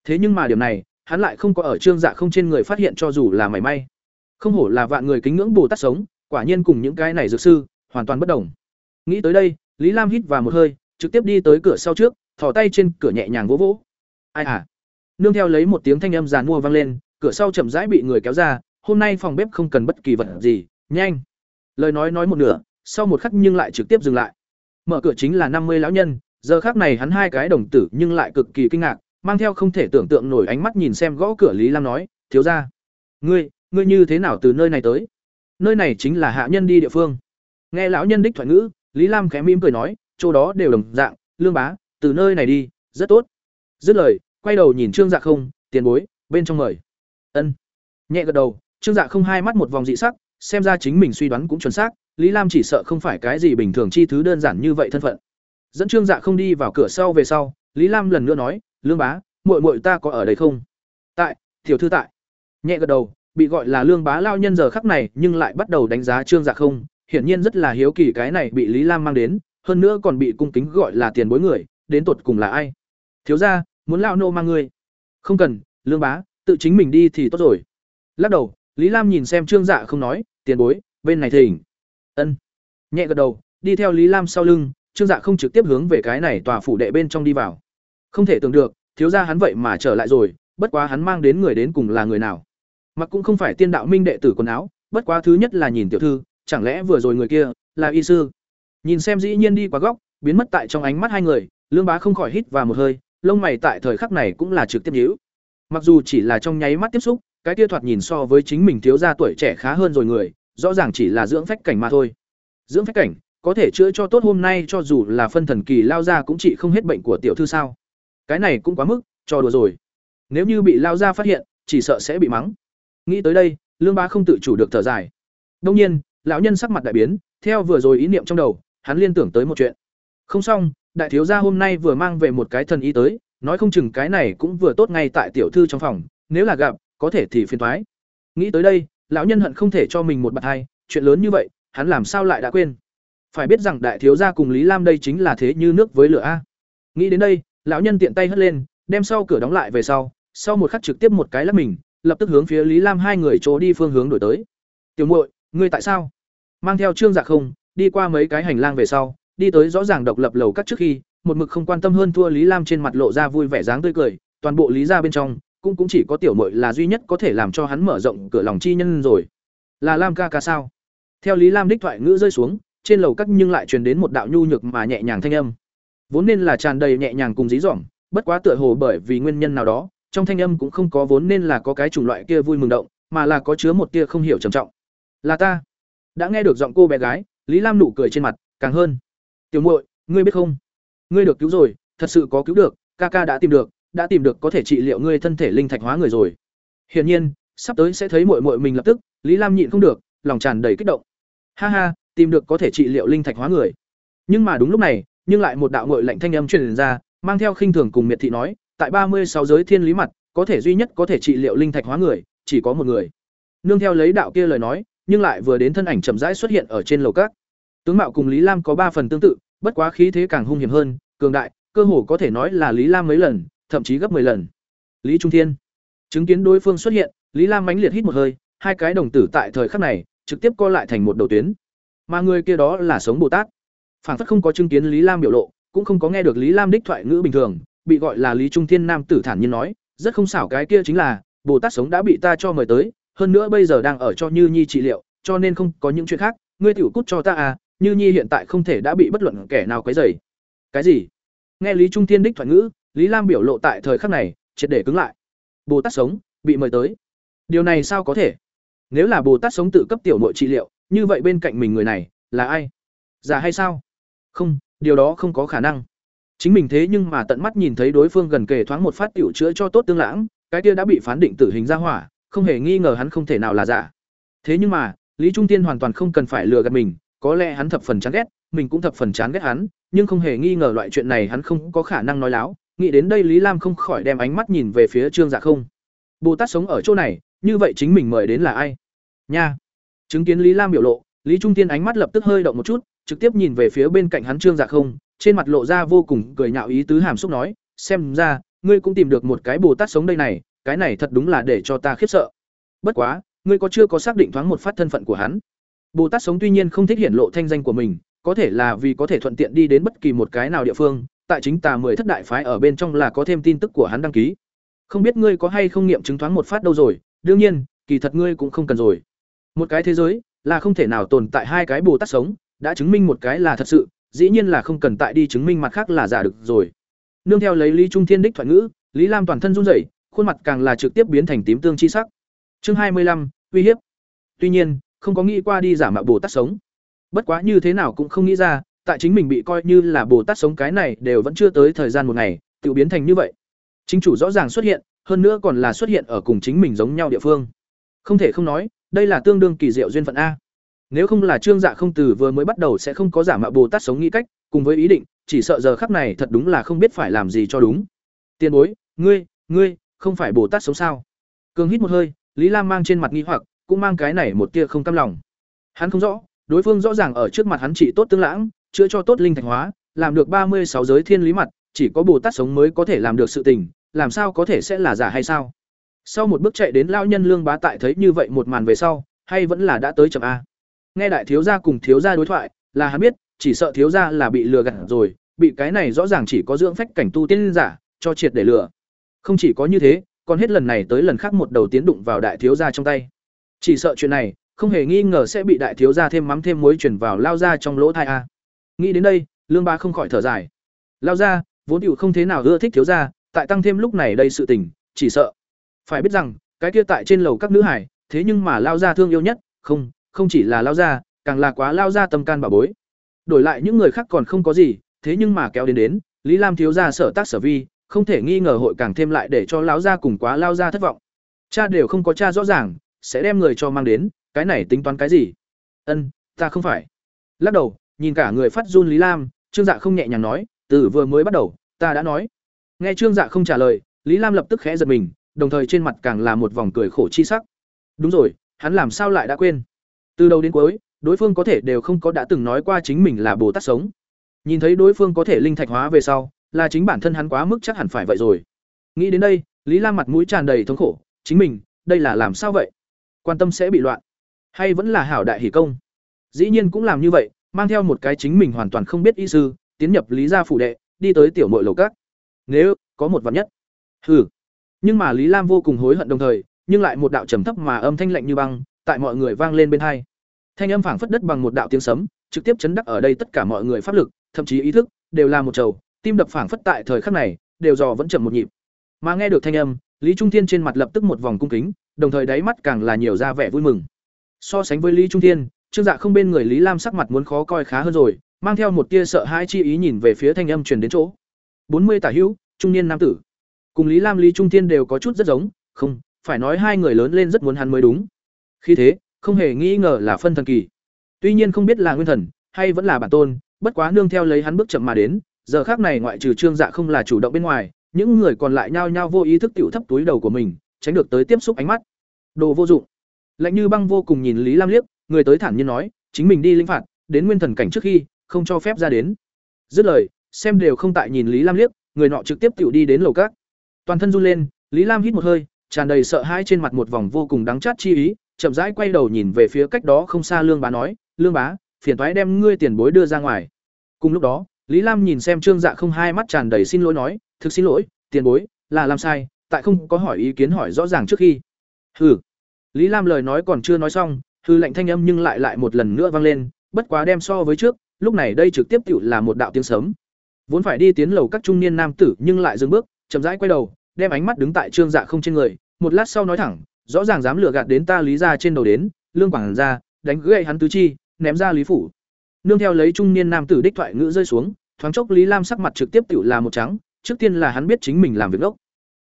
Thế nhưng mà điểm này, hắn lại không có ở Trương Dạ không trên người phát hiện cho dù là mảy may. Không hổ là vạn người kính ngưỡng Bồ Tát sống, quả nhiên cùng những cái này dược sư, hoàn toàn bất đồng. Nghĩ tới đây, Lý Lam hít vào một hơi, trực tiếp đi tới cửa sau trước, thò tay trên cửa nhẹ nhàng vỗ vỗ. Ai à? Nương theo lấy một tiếng thanh âm giàn mua vang lên, cửa sau chậm rãi bị người kéo ra, hôm nay phòng bếp không cần bất kỳ vật gì, nhanh. Lời nói nói một nửa, sau một khắc nhưng lại trực tiếp dừng lại. Mở cửa chính là năm mươi lão nhân, giờ khắc này hắn hai cái đồng tử nhưng lại cực kỳ kinh ngạc, mang theo không thể tưởng tượng nổi ánh mắt nhìn xem gõ cửa Lý Lam nói, "Thiếu gia, ngươi, ngươi như thế nào từ nơi này tới?" Nơi này chính là hạ nhân đi địa phương. Nghe lão nhân đích thoại ngữ, Lý Lam khẽ mỉm cười nói, chỗ đó đều đồng dạng, lương bá, từ nơi này đi, rất tốt. Dứt lời, quay đầu nhìn Trương Dạ không, tiền bối, bên trong mời. Ân. Nhẹ gật đầu, Trương Dạ không hai mắt một vòng dị sắc, xem ra chính mình suy đoán cũng chuẩn xác, Lý Lam chỉ sợ không phải cái gì bình thường chi thứ đơn giản như vậy thân phận. Dẫn Trương Dạ không đi vào cửa sau về sau, Lý Lam lần nữa nói, "Lương bá, muội muội ta có ở đây không?" "Tại, tiểu thư tại." Nhẹ gật đầu, bị gọi là Lương bá lao nhân giờ khắc này, nhưng lại bắt đầu đánh giá Trương Dạ không, hiển nhiên rất là hiếu kỳ cái này bị Lý Lam mang đến, hơn nữa còn bị cung kính gọi là tiền bối người, đến tột cùng là ai? Thiếu gia, muốn lao nô mang người. Không cần, Lương bá, tự chính mình đi thì tốt rồi. Lắc đầu, Lý Lam nhìn xem Trương Dạ không nói, tiền bối, bên này thỉnh. Ân. Nhẹ gật đầu, đi theo Lý Lam sau lưng, Trương Dạ không trực tiếp hướng về cái này tòa phủ đệ bên trong đi vào. Không thể tưởng được, thiếu gia hắn vậy mà trở lại rồi, bất quá hắn mang đến người đến cùng là người nào? Mặc cũng không phải tiên đạo minh đệ tử quần áo, bất quá thứ nhất là nhìn tiểu thư, chẳng lẽ vừa rồi người kia là y sư? Nhìn xem dĩ nhiên đi qua góc, biến mất tại trong ánh mắt hai người, Lương Bá không khỏi hít vào một hơi, lông mày tại thời khắc này cũng là trực tiếp nhíu. Mặc dù chỉ là trong nháy mắt tiếp xúc, cái kia thoạt nhìn so với chính mình thiếu gia tuổi trẻ khá hơn rồi người, rõ ràng chỉ là dưỡng phách cảnh mà thôi. Dưỡng phách cảnh, có thể chữa cho tốt hôm nay cho dù là phân thần kỳ lao ra cũng chỉ không hết bệnh của tiểu thư sao? Cái này cũng quá mức, cho đùa rồi. Nếu như bị lao ra phát hiện, chỉ sợ sẽ bị mắng. Nghĩ tới đây, Lương Bá không tự chủ được thở dài. Đương nhiên, lão nhân sắc mặt đại biến, theo vừa rồi ý niệm trong đầu, hắn liên tưởng tới một chuyện. Không xong, đại thiếu gia hôm nay vừa mang về một cái thần y tới, nói không chừng cái này cũng vừa tốt ngay tại tiểu thư trong phòng, nếu là gặp, có thể thì phiền toái. Nghĩ tới đây, lão nhân hận không thể cho mình một bạt hai, chuyện lớn như vậy, hắn làm sao lại đã quên. Phải biết rằng đại thiếu gia cùng Lý Lam đây chính là thế như nước với lửa a. Nghĩ đến đây, lão nhân tiện tay hất lên, đem sau cửa đóng lại về sau, sau một khắc trực tiếp một cái lắc mình, lập tức hướng phía Lý Lam hai người chỗ đi phương hướng đổi tới. "Tiểu muội, ngươi tại sao?" Mang theo Trương Dạ không, đi qua mấy cái hành lang về sau, đi tới rõ ràng độc lập lầu các trước khi, một mực không quan tâm hơn thua Lý Lam trên mặt lộ ra vui vẻ dáng tươi cười, toàn bộ Lý gia bên trong, cũng cũng chỉ có tiểu muội là duy nhất có thể làm cho hắn mở rộng cửa lòng chi nhân rồi. Là Lam ca ca sao? Theo Lý Lam đích thoại ngữ rơi xuống, trên lầu các nhưng lại truyền đến một đạo nhu nhược mà nhẹ nhàng thanh âm. Vốn nên là tràn đầy nhẹ nhàng cùng dí dỏm, bất quá tựa hồ bởi vì nguyên nhân nào đó, trong thanh âm cũng không có vốn nên là có cái chủng loại kia vui mừng động, mà là có chứa một tia không hiểu trầm trọng. Là ta. Đã nghe được giọng cô bé gái, Lý Lam nụ cười trên mặt, càng hơn. Tiểu muội, ngươi biết không? Ngươi được cứu rồi, thật sự có cứu được, ca ca đã tìm được, đã tìm được có thể trị liệu ngươi thân thể linh thạch hóa người rồi. Hiển nhiên, sắp tới sẽ thấy muội muội mình lập tức, Lý Lam nhịn không được, lòng tràn đầy kích động. Ha ha, tìm được có thể trị liệu linh thạch hóa người. Nhưng mà đúng lúc này, nhưng lại một đạo ngội lạnh thanh âm truyền ra, mang theo khinh thường cùng miệt thị nói, tại ba mươi sáu giới thiên lý mặt, có thể duy nhất có thể trị liệu linh thạch hóa người, chỉ có một người. Nương theo lấy đạo kia lời nói, nhưng lại vừa đến thân ảnh chậm rãi xuất hiện ở trên lầu các. Tướng mạo cùng Lý Lam có ba phần tương tự, bất quá khí thế càng hung hiểm hơn, cường đại, cơ hồ có thể nói là Lý Lam mấy lần, thậm chí gấp 10 lần. Lý Trung Thiên. Chứng kiến đối phương xuất hiện, Lý Lam mãnh liệt hít một hơi, hai cái đồng tử tại thời khắc này, trực tiếp co lại thành một đầu tuyến. Mà người kia đó là sống Bồ Tát. Phản phất không có chứng kiến Lý Lam biểu lộ, cũng không có nghe được Lý Lam đích thoại ngữ bình thường, bị gọi là Lý Trung Thiên nam tử thản nhiên nói, rất không xảo cái kia chính là, Bồ Tát sống đã bị ta cho mời tới, hơn nữa bây giờ đang ở cho Như Nhi trị liệu, cho nên không có những chuyện khác, ngươi tiểu cút cho ta à, Như Nhi hiện tại không thể đã bị bất luận kẻ nào quấy rầy. Cái gì? Nghe Lý Trung Thiên đích thoại ngữ, Lý Lam biểu lộ tại thời khắc này, triệt để cứng lại. Bồ Tát sống, bị mời tới. Điều này sao có thể? Nếu là Bồ Tát sống tự cấp tiểu nội trị liệu, như vậy bên cạnh mình người này là ai? Giả hay sao? Không, điều đó không có khả năng. Chính mình thế nhưng mà tận mắt nhìn thấy đối phương gần kề thoáng một phát tiểu chữa cho tốt tương lãng, cái kia đã bị phán định tử hình ra hỏa, không hề nghi ngờ hắn không thể nào là giả. Thế nhưng mà, Lý Trung Tiên hoàn toàn không cần phải lừa gạt mình, có lẽ hắn thập phần chán ghét, mình cũng thập phần chán ghét hắn, nhưng không hề nghi ngờ loại chuyện này hắn không có khả năng nói láo, nghĩ đến đây Lý Lam không khỏi đem ánh mắt nhìn về phía Trương Dạ không. Bồ Tát sống ở chỗ này, như vậy chính mình mời đến là ai? Nha. Chứng kiến Lý Lam biểu lộ, Lý Trung Tiên ánh mắt lập tức hơi động một chút, trực tiếp nhìn về phía bên cạnh hắn Trương Dạ không, trên mặt lộ ra vô cùng cười nhạo ý tứ hàm xúc nói, xem ra, ngươi cũng tìm được một cái Bồ Tát sống đây này, cái này thật đúng là để cho ta khiếp sợ. Bất quá, ngươi có chưa có xác định thoáng một phát thân phận của hắn? Bồ Tát sống tuy nhiên không thích hiển lộ thanh danh của mình, có thể là vì có thể thuận tiện đi đến bất kỳ một cái nào địa phương, tại chính tà mười thất đại phái ở bên trong là có thêm tin tức của hắn đăng ký. Không biết ngươi có hay không nghiệm chứng thoáng một phát đâu rồi, đương nhiên, kỳ thật ngươi cũng không cần rồi. Một cái thế giới là không thể nào tồn tại hai cái Bồ Tát sống, đã chứng minh một cái là thật sự, dĩ nhiên là không cần tại đi chứng minh mặt khác là giả được rồi. Nương theo lấy Lý Trung Thiên đích thoại ngữ, Lý Lam toàn thân run rẩy, khuôn mặt càng là trực tiếp biến thành tím tương chi sắc. Chương hai mươi lăm uy hiếp. Tuy nhiên, không có nghĩ qua đi giả mạo Bồ Tát sống. Bất quá như thế nào cũng không nghĩ ra, tại chính mình bị coi như là Bồ Tát sống cái này đều vẫn chưa tới thời gian một ngày, tự biến thành như vậy. Chính chủ rõ ràng xuất hiện, hơn nữa còn là xuất hiện ở cùng chính mình giống nhau địa phương. Không thể không nói, đây là tương đương kỳ diệu duyên phận a. Nếu không là Trương Dạ không từ vừa mới bắt đầu sẽ không có giả mạo Bồ Tát sống nghĩ cách, cùng với ý định, chỉ sợ giờ khắc này thật đúng là không biết phải làm gì cho đúng. Tiên bối, ngươi, ngươi, không phải Bồ Tát sống sao? Cường hít một hơi, Lý Lam mang trên mặt nghi hoặc, cũng mang cái này một tia không cam lòng. Hắn không rõ, đối phương rõ ràng ở trước mặt hắn trị tốt tương lãng, chữa cho tốt linh thạch hóa, làm được ba mươi sáu giới thiên lý mặt, chỉ có Bồ Tát sống mới có thể làm được sự tình, làm sao có thể sẽ là giả hay sao? Sau một bước chạy đến lão nhân Lương Bá tại thấy như vậy một màn về sau, hay vẫn là đã tới chậm a. Nghe đại thiếu gia cùng thiếu gia đối thoại, là hắn biết, chỉ sợ thiếu gia là bị lừa gạt rồi, bị cái này rõ ràng chỉ có dưỡng phách cảnh tu tiên giả, cho triệt để lừa. Không chỉ có như thế, còn hết lần này tới lần khác một đầu tiến đụng vào đại thiếu gia trong tay. Chỉ sợ chuyện này, không hề nghi ngờ sẽ bị đại thiếu gia thêm mắm thêm muối chuyển vào lao ra trong lỗ thai a. Nghĩ đến đây, Lương ba không khỏi thở dài. Lao ra, vốn tiểu không thế nào ưa thích thiếu gia, tại tăng thêm lúc này đây sự tình, chỉ sợ. Phải biết rằng, cái kia tại trên lầu các nữ hải, thế nhưng mà lao ra thương yêu nhất, không, không chỉ là lao ra, càng là quá lao ra tâm can bà bối. Đổi lại những người khác còn không có gì, thế nhưng mà kéo đến đến, Lý Lam thiếu gia sở tác sở vi, không thể nghi ngờ hội càng thêm lại để cho lão gia cùng quá lao ra thất vọng. Cha đều không có cha rõ ràng, sẽ đem người cho mang đến, cái này tính toán cái gì? Ân, ta không phải. Lắc đầu, nhìn cả người phát run Lý Lam, Trương Dạ không nhẹ nhàng nói, từ vừa mới bắt đầu, ta đã nói. Nghe Trương Dạ không trả lời, Lý Lam lập tức khẽ giật mình, đồng thời trên mặt càng là một vòng cười khổ chi sắc. Đúng rồi, hắn làm sao lại đã quên? Từ đầu đến cuối, đối phương có thể đều không có đã từng nói qua chính mình là Bồ Tát sống. Nhìn thấy đối phương có thể linh thạch hóa về sau, là chính bản thân hắn quá mức chắc hẳn phải vậy rồi. Nghĩ đến đây, Lý Lam mặt mũi tràn đầy thống khổ, chính mình, đây là làm sao vậy? Quan tâm sẽ bị loạn, hay vẫn là hảo đại hỉ công? Dĩ nhiên cũng làm như vậy, mang theo một cái chính mình hoàn toàn không biết y sư, tiến nhập Lý gia phủ đệ, đi tới tiểu muội lầu các. Nếu có một vật nhất. Hừ. Nhưng mà Lý Lam vô cùng hối hận đồng thời, nhưng lại một đạo trầm thấp mà âm thanh lạnh như băng, tại mọi người vang lên bên hai. Thanh âm phảng phất đất bằng một đạo tiếng sấm, trực tiếp chấn đắc ở đây tất cả mọi người pháp lực, thậm chí ý thức đều là một trầu, tim đập phảng phất tại thời khắc này, đều dò vẫn chậm một nhịp. Mà nghe được thanh âm, Lý Trung Thiên trên mặt lập tức một vòng cung kính, đồng thời đáy mắt càng là nhiều ra vẻ vui mừng. So sánh với Lý Trung Thiên, Trương Dạ không bên người Lý Lam sắc mặt muốn khó coi khá hơn rồi, mang theo một tia sợ hãi chi ý nhìn về phía thanh âm truyền đến chỗ. bốn mươi tả hữu, trung niên nam tử. Cùng Lý Lam Lý Trung Thiên đều có chút rất giống, không, phải nói hai người lớn lên rất muốn hắn mới đúng. Khi thế, không hề nghi ngờ là phân thần kỳ. Tuy nhiên không biết là nguyên thần hay vẫn là bản tôn, bất quá nương theo lấy hắn bước chậm mà đến, giờ khác này ngoại trừ Trương Dạ không là chủ động bên ngoài, những người còn lại nhao nhao vô ý thức tiểu thấp túi đầu của mình, tránh được tới tiếp xúc ánh mắt. Đồ vô dụng. Lạnh như băng vô cùng nhìn Lý Lam liếc, người tới thản nhiên nói, chính mình đi linh phạt, đến nguyên thần cảnh trước khi, không cho phép ra đến. Dứt lời, xem đều không tại nhìn Lý Lam liếc, người nọ trực tiếp tiểu đi đến lầu các. Toàn thân run lên, Lý Lam hít một hơi, tràn đầy sợ hãi trên mặt một vòng vô cùng đắng chát chi ý, chậm rãi quay đầu nhìn về phía cách đó không xa Lương Bá nói, "Lương Bá, phiền toái đem ngươi tiền bối đưa ra ngoài." Cùng lúc đó, Lý Lam nhìn xem Trương Dạ không hai mắt tràn đầy xin lỗi nói, "Thực xin lỗi, tiền bối, là làm sai, tại không có hỏi ý kiến hỏi rõ ràng trước khi." Hừ. Lý Lam lời nói còn chưa nói xong, hư lệnh thanh âm nhưng lại lại một lần nữa vang lên, bất quá đem so với trước, lúc này đây trực tiếp tựu là một đạo tiếng sấm. Vốn phải đi tiến lầu các trung niên nam tử nhưng lại dừng bước, chậm rãi quay đầu, đem ánh mắt đứng tại Trương Dạ không trên người, một lát sau nói thẳng, rõ ràng dám lừa gạt đến ta Lý gia trên đầu đến, lương quảng ra, đánh gãy hắn tứ chi, ném ra Lý phủ. Nương theo lấy trung niên nam tử đích thoại ngữ rơi xuống, thoáng chốc Lý Lam sắc mặt trực tiếp tựu là một trắng, trước tiên là hắn biết chính mình làm việc ngốc.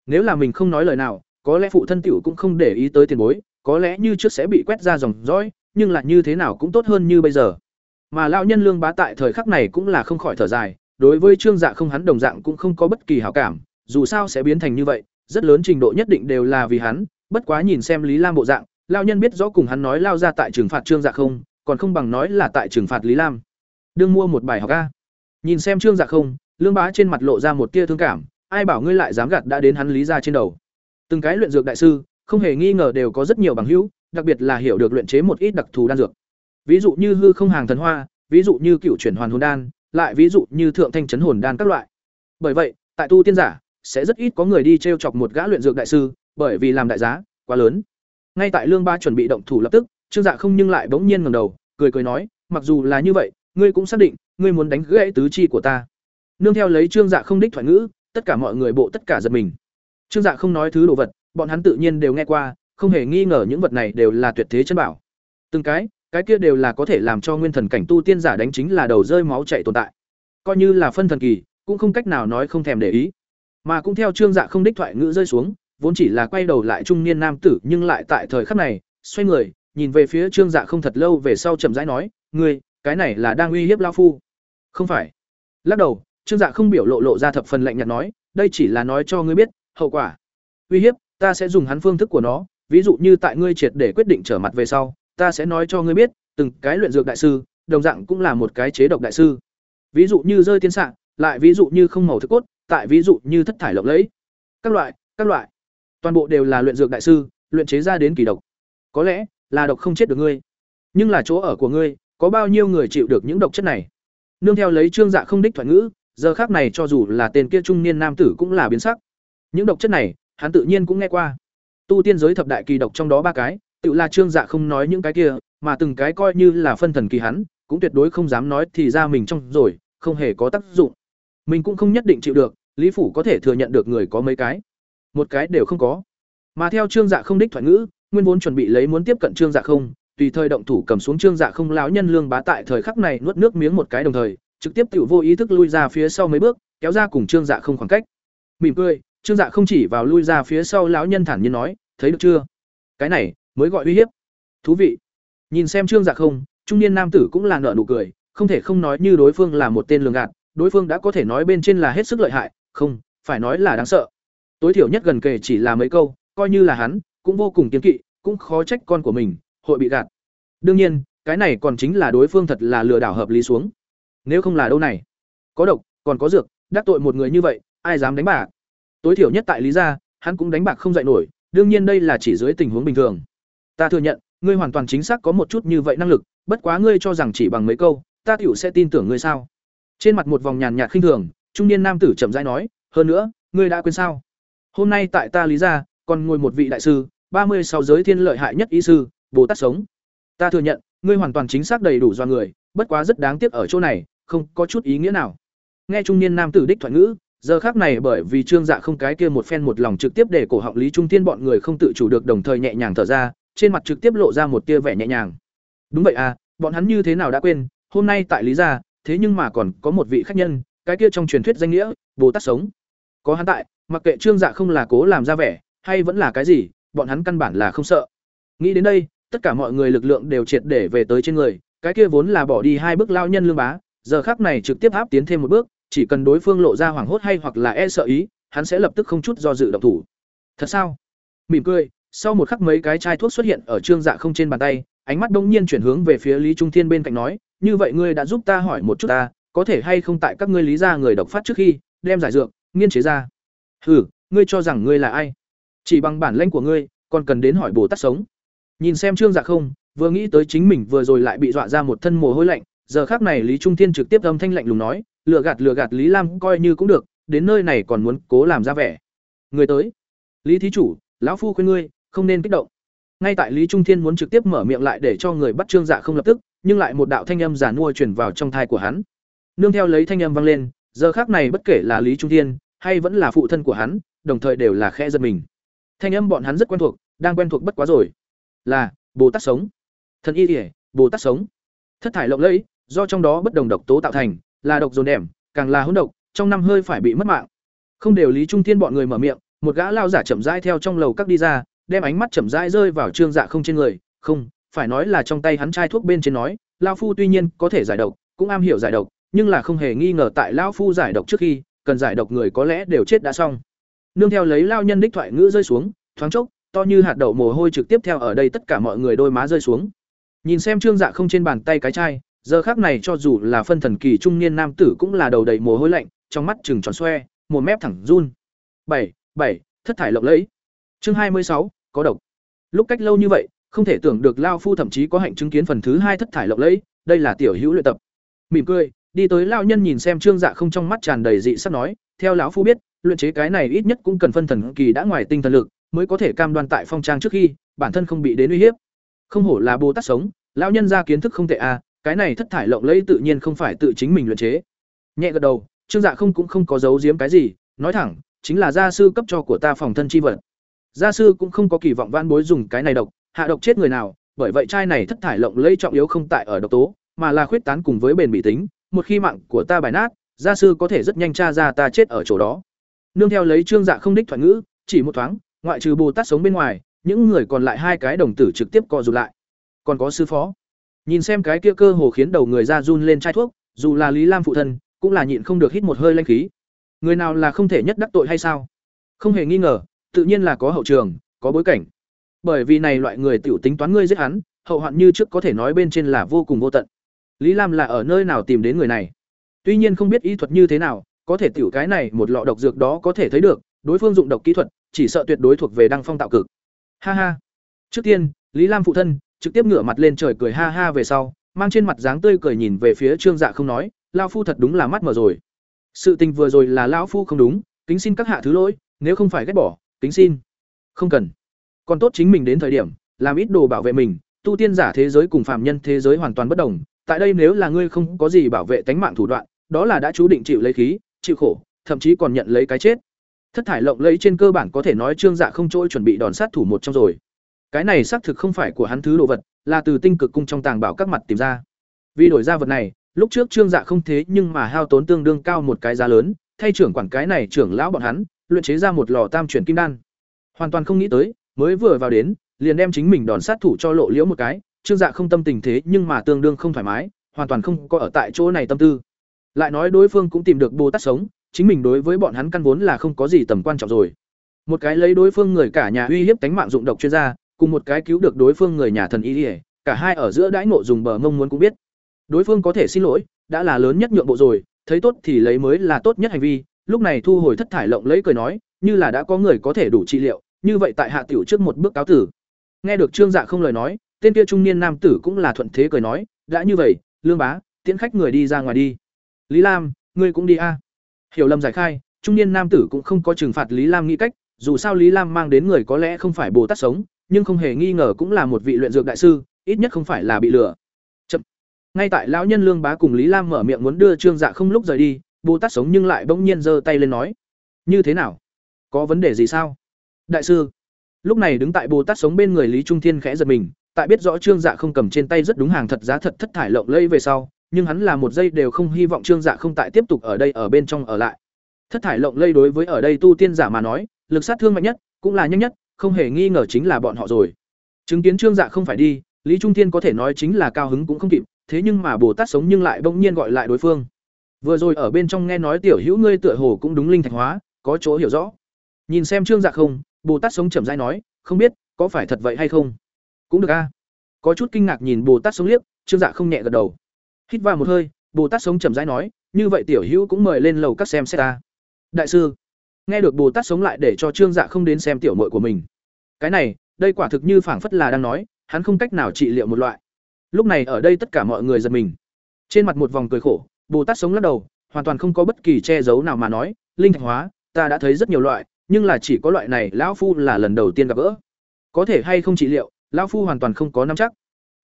Nếu là mình không nói lời nào, có lẽ phụ thân tiểu cũng không để ý tới tiền bối, có lẽ như trước sẽ bị quét ra dòng dõi, nhưng là như thế nào cũng tốt hơn như bây giờ. Mà lão nhân Lương Bá tại thời khắc này cũng là không khỏi thở dài, đối với Trương Dạ không hắn đồng dạng cũng không có bất kỳ hảo cảm, dù sao sẽ biến thành như vậy, rất lớn trình độ nhất định đều là vì hắn, bất quá nhìn xem Lý Lam bộ dạng, lão nhân biết rõ cùng hắn nói lao ra tại trừng phạt Trương Dạ không, còn không bằng nói là tại trừng phạt Lý Lam. Đương mua một bài học a. Nhìn xem Trương Dạ không, Lương Bá trên mặt lộ ra một tia thương cảm, ai bảo ngươi lại dám gạt đã đến hắn lý ra trên đầu. Từng cái luyện dược đại sư, không hề nghi ngờ đều có rất nhiều bằng hữu, đặc biệt là hiểu được luyện chế một ít đặc thù đan dược. Ví dụ như hư không hàng thần hoa, ví dụ như cựu chuyển hoàn hồn đan, lại ví dụ như thượng thanh chấn hồn đan các loại. Bởi vậy, tại tu tiên giả sẽ rất ít có người đi trêu chọc một gã luyện dược đại sư, bởi vì làm đại giá quá lớn. Ngay tại Lương Ba chuẩn bị động thủ lập tức, Trương Dạ không nhưng lại bỗng nhiên ngẩng đầu, cười cười nói, mặc dù là như vậy, ngươi cũng xác định, ngươi muốn đánh gãy tứ chi của ta. Nương theo lấy Trương Dạ không đích thoại ngữ, tất cả mọi người bộ tất cả giật mình. Trương Dạ không nói thứ đồ vật, bọn hắn tự nhiên đều nghe qua, không hề nghi ngờ những vật này đều là tuyệt thế chân bảo. Từng cái, cái kia đều là có thể làm cho nguyên thần cảnh tu tiên giả đánh chính là đầu rơi máu chảy tồn tại. Coi như là phân thần kỳ, cũng không cách nào nói không thèm để ý. Mà cũng theo Trương Dạ không đích thoại ngữ rơi xuống, vốn chỉ là quay đầu lại trung niên nam tử, nhưng lại tại thời khắc này, xoay người, nhìn về phía Trương Dạ không thật lâu về sau chậm rãi nói, "Ngươi, cái này là đang uy hiếp lão phu?" "Không phải." Lắc đầu, Trương Dạ không biểu lộ lộ ra thập phần lạnh nhạt nói, "Đây chỉ là nói cho ngươi biết, hậu quả." Uy hiếp, ta sẽ dùng hắn phương thức của nó, ví dụ như tại ngươi triệt để quyết định trở mặt về sau, ta sẽ nói cho ngươi biết, từng cái luyện dược đại sư, đồng dạng cũng là một cái chế độc đại sư. Ví dụ như rơi tiên xạ, lại ví dụ như không màu thức cốt, tại ví dụ như thất thải lộng lẫy. Các loại, các loại. Toàn bộ đều là luyện dược đại sư, luyện chế ra đến kỳ độc. Có lẽ là độc không chết được ngươi, nhưng là chỗ ở của ngươi, có bao nhiêu người chịu được những độc chất này? Nương theo lấy trương dạ không đích thoại ngữ, giờ khác này cho dù là tên kia trung niên nam tử cũng là biến sắc. Những độc chất này, hắn tự nhiên cũng nghe qua. Tu tiên giới thập đại kỳ độc trong đó ba cái, tự là Trương Dạ không nói những cái kia, mà từng cái coi như là phân thần kỳ hắn, cũng tuyệt đối không dám nói thì ra mình trong rồi, không hề có tác dụng. mình cũng không nhất định chịu được lý phủ có thể thừa nhận được người có mấy cái một cái đều không có mà theo trương dạ không đích thoại ngữ nguyên vốn chuẩn bị lấy muốn tiếp cận trương dạ không tùy thời động thủ cầm xuống trương dạ không lão nhân lương bá tại thời khắc này nuốt nước miếng một cái đồng thời trực tiếp tự vô ý thức lui ra phía sau mấy bước kéo ra cùng trương dạ không khoảng cách mỉm cười trương dạ không chỉ vào lui ra phía sau lão nhân thản nhiên nói, thấy được chưa? Cái này mới gọi uy hiếp. Thú vị. Nhìn xem trương dạ không, trung niên nam tử cũng là nợ nụ cười, không thể không nói như đối phương là một tên lường gạt, đối phương đã có thể nói bên trên là hết sức lợi hại, không, phải nói là đáng sợ. Tối thiểu nhất gần kề chỉ là mấy câu, coi như là hắn, cũng vô cùng kiên kỵ, cũng khó trách con của mình, hội bị gạt. Đương nhiên, cái này còn chính là đối phương thật là lừa đảo hợp lý xuống. Nếu không là đâu này? Có độc, còn có dược, đắc tội một người như vậy, ai dám đánh bạc tối thiểu nhất tại lý gia, hắn cũng đánh bạc không dạy nổi, đương nhiên đây là chỉ dưới tình huống bình thường. Ta thừa nhận, ngươi hoàn toàn chính xác có một chút như vậy năng lực, bất quá ngươi cho rằng chỉ bằng mấy câu, ta tiểu sẽ tin tưởng ngươi sao? Trên mặt một vòng nhàn nhạt khinh thường, trung niên nam tử chậm rãi nói, hơn nữa, ngươi đã quên sao? Hôm nay tại ta lý gia, còn ngồi một vị đại sư, ba mươi sáu giới thiên lợi hại nhất y sư, bồ tát sống. Ta thừa nhận, ngươi hoàn toàn chính xác đầy đủ do người, bất quá rất đáng tiếc ở chỗ này, không có chút ý nghĩa nào. Nghe trung niên nam tử đích thoại ngữ giờ khác này bởi vì trương dạ không cái kia một phen một lòng trực tiếp để cổ họng lý trung tiên bọn người không tự chủ được đồng thời nhẹ nhàng thở ra, trên mặt trực tiếp lộ ra một tia vẻ nhẹ nhàng. Đúng vậy à bọn hắn như thế nào đã quên, hôm nay tại lý gia, thế nhưng mà còn có một vị khách nhân, cái kia trong truyền thuyết danh nghĩa, bồ tát sống. Có hắn tại, mặc kệ trương dạ không là cố làm ra vẻ, hay vẫn là cái gì, bọn hắn căn bản là không sợ. Nghĩ đến đây, tất cả mọi người lực lượng đều triệt để về tới trên người, cái kia vốn là bỏ đi hai bước lao nhân lương bá, giờ khác này trực tiếp áp tiến thêm một bước chỉ cần đối phương lộ ra hoảng hốt hay hoặc là e sợ ý, hắn sẽ lập tức không chút do dự động thủ. Thật sao? Mỉm cười, sau một khắc mấy cái chai thuốc xuất hiện ở trương dạ không trên bàn tay, ánh mắt đông nhiên chuyển hướng về phía lý trung thiên bên cạnh nói, như vậy ngươi đã giúp ta hỏi một chút ta, có thể hay không tại các ngươi lý ra người độc phát trước khi, đem giải dược, nghiên chế ra? Hừ, ngươi cho rằng ngươi là ai? Chỉ bằng bản lãnh của ngươi, còn cần đến hỏi bồ tát sống. Nhìn xem trương dạ không, vừa nghĩ tới chính mình vừa rồi lại bị dọa ra một thân mồ hôi lạnh giờ khác này lý trung thiên trực tiếp âm thanh lạnh lùng nói, lừa gạt lừa gạt lý lam coi như cũng được, đến nơi này còn muốn cố làm ra vẻ. Người tới. Lý thí chủ, lão phu khuyên ngươi, không nên kích động. Ngay tại lý trung thiên muốn trực tiếp mở miệng lại để cho người bắt trương dạ không lập tức, nhưng lại một đạo thanh âm giả nua truyền vào trong thai của hắn. Nương theo lấy thanh âm vang lên, giờ khác này bất kể là lý trung thiên, hay vẫn là phụ thân của hắn, đồng thời đều là khe giật mình. Thanh âm bọn hắn rất quen thuộc, đang quen thuộc bất quá rồi. Là, bồ tát sống. Thần y ỉa bồ tát sống. Thất thải lộng lẫy do trong đó bất đồng độc tố tạo thành, là độc dồn đẻm, càng là hỗn độc, trong năm hơi phải bị mất mạng. Không đều lý trung thiên bọn người mở miệng, một gã lao giả chậm rãi theo trong lầu các đi ra, đem ánh mắt chậm rãi rơi vào trương dạ không trên người, không, phải nói là trong tay hắn chai thuốc bên trên nói lao phu tuy nhiên có thể giải độc, cũng am hiểu giải độc, nhưng là không hề nghi ngờ tại lao phu giải độc trước khi, cần giải độc người có lẽ đều chết đã xong. Nương theo lấy lao nhân đích thoại ngữ rơi xuống, thoáng chốc, to như hạt đậu mồ hôi trực tiếp theo ở đây tất cả mọi người đôi má rơi xuống. Nhìn xem trương dạ không trên bàn tay cái chai giờ khác này cho dù là phân thần kỳ trung niên nam tử cũng là đầu đầy mồ hôi lạnh, trong mắt chừng tròn xoe, một mép thẳng run. Bảy bảy, thất thải lộng lẫy. Chương hai mươi sáu, có độc. Lúc cách lâu như vậy, không thể tưởng được lao phu thậm chí có hạnh chứng kiến phần thứ hai thất thải lộng lẫy, đây là tiểu hữu luyện tập. Mỉm cười, đi tới lao nhân nhìn xem trương dạ không trong mắt tràn đầy dị sắc nói, theo lão phu biết, luyện chế cái này ít nhất cũng cần phân thần kỳ đã ngoài tinh thần lực, mới có thể cam đoan tại phong trang trước khi, bản thân không bị đến uy hiếp. Không hổ là bồ tát sống lão nhân ra kiến thức không tệ à cái này thất thải lộng lẫy tự nhiên không phải tự chính mình luyện chế. Nhẹ gật đầu, trương dạ không cũng không có giấu giếm cái gì, nói thẳng, chính là gia sư cấp cho của ta phòng thân chi vật. Gia sư cũng không có kỳ vọng van bối dùng cái này độc, hạ độc chết người nào, bởi vậy chai này thất thải lộng lẫy trọng yếu không tại ở độc tố, mà là khuyết tán cùng với bền bị tính, một khi mạng của ta bài nát, gia sư có thể rất nhanh tra ra ta chết ở chỗ đó. Nương theo lấy trương dạ không đích thoại ngữ, chỉ một thoáng, ngoại trừ bồ tát sống bên ngoài, những người còn lại hai cái đồng tử trực tiếp co rụt lại. Còn có sư phó nhìn xem cái kia cơ hồ khiến đầu người ra run lên chai thuốc, dù là lý lam phụ thân, cũng là nhịn không được hít một hơi lanh khí. Người nào là không thể nhất đắc tội hay sao? Không hề nghi ngờ, tự nhiên là có hậu trường, có bối cảnh. Bởi vì này loại người tiểu tính toán ngươi giết hắn, hậu hoạn như trước có thể nói bên trên là vô cùng vô tận. Lý lam là ở nơi nào tìm đến người này? Tuy nhiên không biết y thuật như thế nào, có thể tiểu cái này một lọ độc dược đó có thể thấy được, đối phương dụng độc kỹ thuật, chỉ sợ tuyệt đối thuộc về đăng phong tạo cực. Ha ha. Trước tiên, lý lam phụ thân trực tiếp ngửa mặt lên trời cười ha ha về sau mang trên mặt dáng tươi cười nhìn về phía trương dạ không nói lao phu thật đúng là mắt mở rồi sự tình vừa rồi là lão phu không đúng kính xin các hạ thứ lỗi nếu không phải ghét bỏ kính xin không cần còn tốt chính mình đến thời điểm làm ít đồ bảo vệ mình tu tiên giả thế giới cùng phạm nhân thế giới hoàn toàn bất đồng tại đây nếu là ngươi không có gì bảo vệ tánh mạng thủ đoạn đó là đã chú định chịu lấy khí chịu khổ, thậm chí còn nhận lấy cái chết. Thất thải lộng lẫy trên cơ bản có thể nói Trương Dạ không trôi chuẩn bị đòn sát thủ một trong rồi. Cái này xác thực không phải của hắn thứ đồ vật, là từ tinh cực cung trong tàng bảo các mặt tìm ra. Vì đổi ra vật này, lúc trước Trương Dạ không thế nhưng mà hao tốn tương đương cao một cái giá lớn, thay trưởng quản cái này trưởng lão bọn hắn, luyện chế ra một lò tam chuyển kim đan. Hoàn toàn không nghĩ tới, mới vừa vào đến, liền đem chính mình đòn sát thủ cho lộ liễu một cái, Trương Dạ không tâm tình thế nhưng mà tương đương không thoải mái, hoàn toàn không có ở tại chỗ này tâm tư. Lại nói đối phương cũng tìm được Bồ Tát sống, chính mình đối với bọn hắn căn vốn là không có gì tầm quan trọng rồi. Một cái lấy đối phương người cả nhà uy hiếp tánh mạng dụng độc chuyên gia, cùng một cái cứu được đối phương người nhà thần y, cả hai ở giữa đãi ngộ dùng bờ mông muốn cũng biết. Đối phương có thể xin lỗi, đã là lớn nhất nhượng bộ rồi, thấy tốt thì lấy mới là tốt nhất hành vi, lúc này thu hồi thất thải lộng lấy cười nói, như là đã có người có thể đủ trị liệu, như vậy tại hạ tiểu trước một bước cáo tử. Nghe được Trương Dạ không lời nói, tên kia trung niên nam tử cũng là thuận thế cười nói, đã như vậy, Lương bá, tiễn khách người đi ra ngoài đi. Lý Lam, ngươi cũng đi a. Hiểu lầm giải khai, trung niên nam tử cũng không có trừng phạt Lý Lam nghĩ cách, dù sao Lý Lam mang đến người có lẽ không phải Bồ Tát sống, nhưng không hề nghi ngờ cũng là một vị luyện dược đại sư, ít nhất không phải là bị lừa. Chậm. Ngay tại lão nhân Lương Bá cùng Lý Lam mở miệng muốn đưa Trương Dạ không lúc rời đi, Bồ Tát sống nhưng lại bỗng nhiên giơ tay lên nói: "Như thế nào? Có vấn đề gì sao?" Đại sư. Lúc này đứng tại Bồ Tát sống bên người Lý Trung Thiên khẽ giật mình, tại biết rõ Trương Dạ không cầm trên tay rất đúng hàng thật giá thật thất thải lộng lẫy về sau, nhưng hắn là một giây đều không hy vọng Trương Dạ không tại tiếp tục ở đây ở bên trong ở lại. Thất thải lộng lây đối với ở đây tu tiên giả mà nói, lực sát thương mạnh nhất, cũng là nhanh nhất, không hề nghi ngờ chính là bọn họ rồi. Chứng kiến Trương Dạ không phải đi, Lý Trung Thiên có thể nói chính là cao hứng cũng không kịp, thế nhưng mà Bồ Tát sống nhưng lại bỗng nhiên gọi lại đối phương. Vừa rồi ở bên trong nghe nói tiểu hữu ngươi tựa hồ cũng đúng linh thạch hóa, có chỗ hiểu rõ. Nhìn xem Trương Dạ không, Bồ Tát sống chậm rãi nói, không biết có phải thật vậy hay không. Cũng được a. Có chút kinh ngạc nhìn Bồ Tát sống liếc, Trương Dạ không nhẹ gật đầu. Hít vào một hơi, Bồ Tát sống chậm rãi nói, như vậy tiểu hữu cũng mời lên lầu các xem xét ta. Đại sư, nghe được Bồ Tát sống lại để cho Trương Dạ không đến xem tiểu muội của mình. Cái này, đây quả thực như phảng phất là đang nói, hắn không cách nào trị liệu một loại. Lúc này ở đây tất cả mọi người giật mình. Trên mặt một vòng cười khổ, Bồ Tát sống lắc đầu, hoàn toàn không có bất kỳ che giấu nào mà nói, linh thạch hóa, ta đã thấy rất nhiều loại, nhưng là chỉ có loại này lão phu là lần đầu tiên gặp gỡ. Có thể hay không trị liệu, lão phu hoàn toàn không có nắm chắc.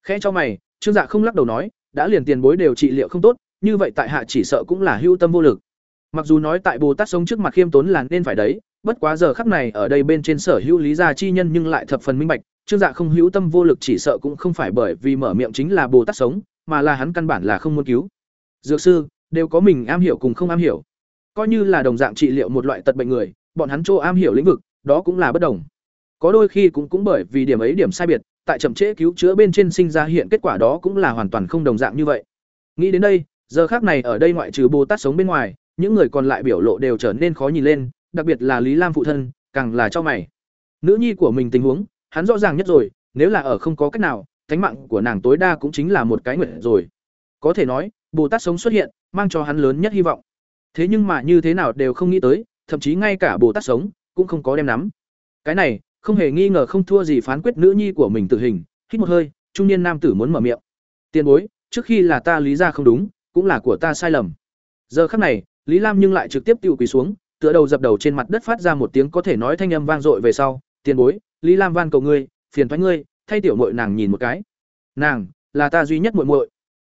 Khẽ cho mày, Trương Dạ không lắc đầu nói, đã liền tiền bối đều trị liệu không tốt, như vậy tại hạ chỉ sợ cũng là hưu tâm vô lực. Mặc dù nói tại Bồ Tát sống trước mặt khiêm tốn là nên phải đấy, bất quá giờ khắc này ở đây bên trên sở hữu lý gia chi nhân nhưng lại thập phần minh bạch, Trương Dạ không hữu tâm vô lực chỉ sợ cũng không phải bởi vì mở miệng chính là Bồ Tát sống, mà là hắn căn bản là không muốn cứu. Dược sư đều có mình am hiểu cùng không am hiểu. Coi như là đồng dạng trị liệu một loại tật bệnh người, bọn hắn chỗ am hiểu lĩnh vực, đó cũng là bất đồng. Có đôi khi cũng cũng bởi vì điểm ấy điểm sai biệt, tại chậm trễ cứu chữa bên trên sinh ra hiện kết quả đó cũng là hoàn toàn không đồng dạng như vậy. Nghĩ đến đây, giờ khác này ở đây ngoại trừ Bồ Tát sống bên ngoài, những người còn lại biểu lộ đều trở nên khó nhìn lên, đặc biệt là Lý Lam phụ thân, càng là cho mày. Nữ nhi của mình tình huống, hắn rõ ràng nhất rồi, nếu là ở không có cách nào, thánh mạng của nàng tối đa cũng chính là một cái nguyện rồi. Có thể nói, Bồ Tát sống xuất hiện, mang cho hắn lớn nhất hy vọng. Thế nhưng mà như thế nào đều không nghĩ tới, thậm chí ngay cả Bồ Tát sống cũng không có đem nắm. Cái này, không hề nghi ngờ không thua gì phán quyết nữ nhi của mình tử hình, hít một hơi, trung niên nam tử muốn mở miệng. Tiền bối, trước khi là ta lý ra không đúng, cũng là của ta sai lầm. Giờ khắc này, Lý Lam nhưng lại trực tiếp tiêu quỳ xuống, tựa đầu dập đầu trên mặt đất phát ra một tiếng có thể nói thanh âm vang dội về sau, "Tiền bối, Lý Lam van cầu ngươi, phiền toái ngươi, thay tiểu muội nàng nhìn một cái." "Nàng, là ta duy nhất muội muội."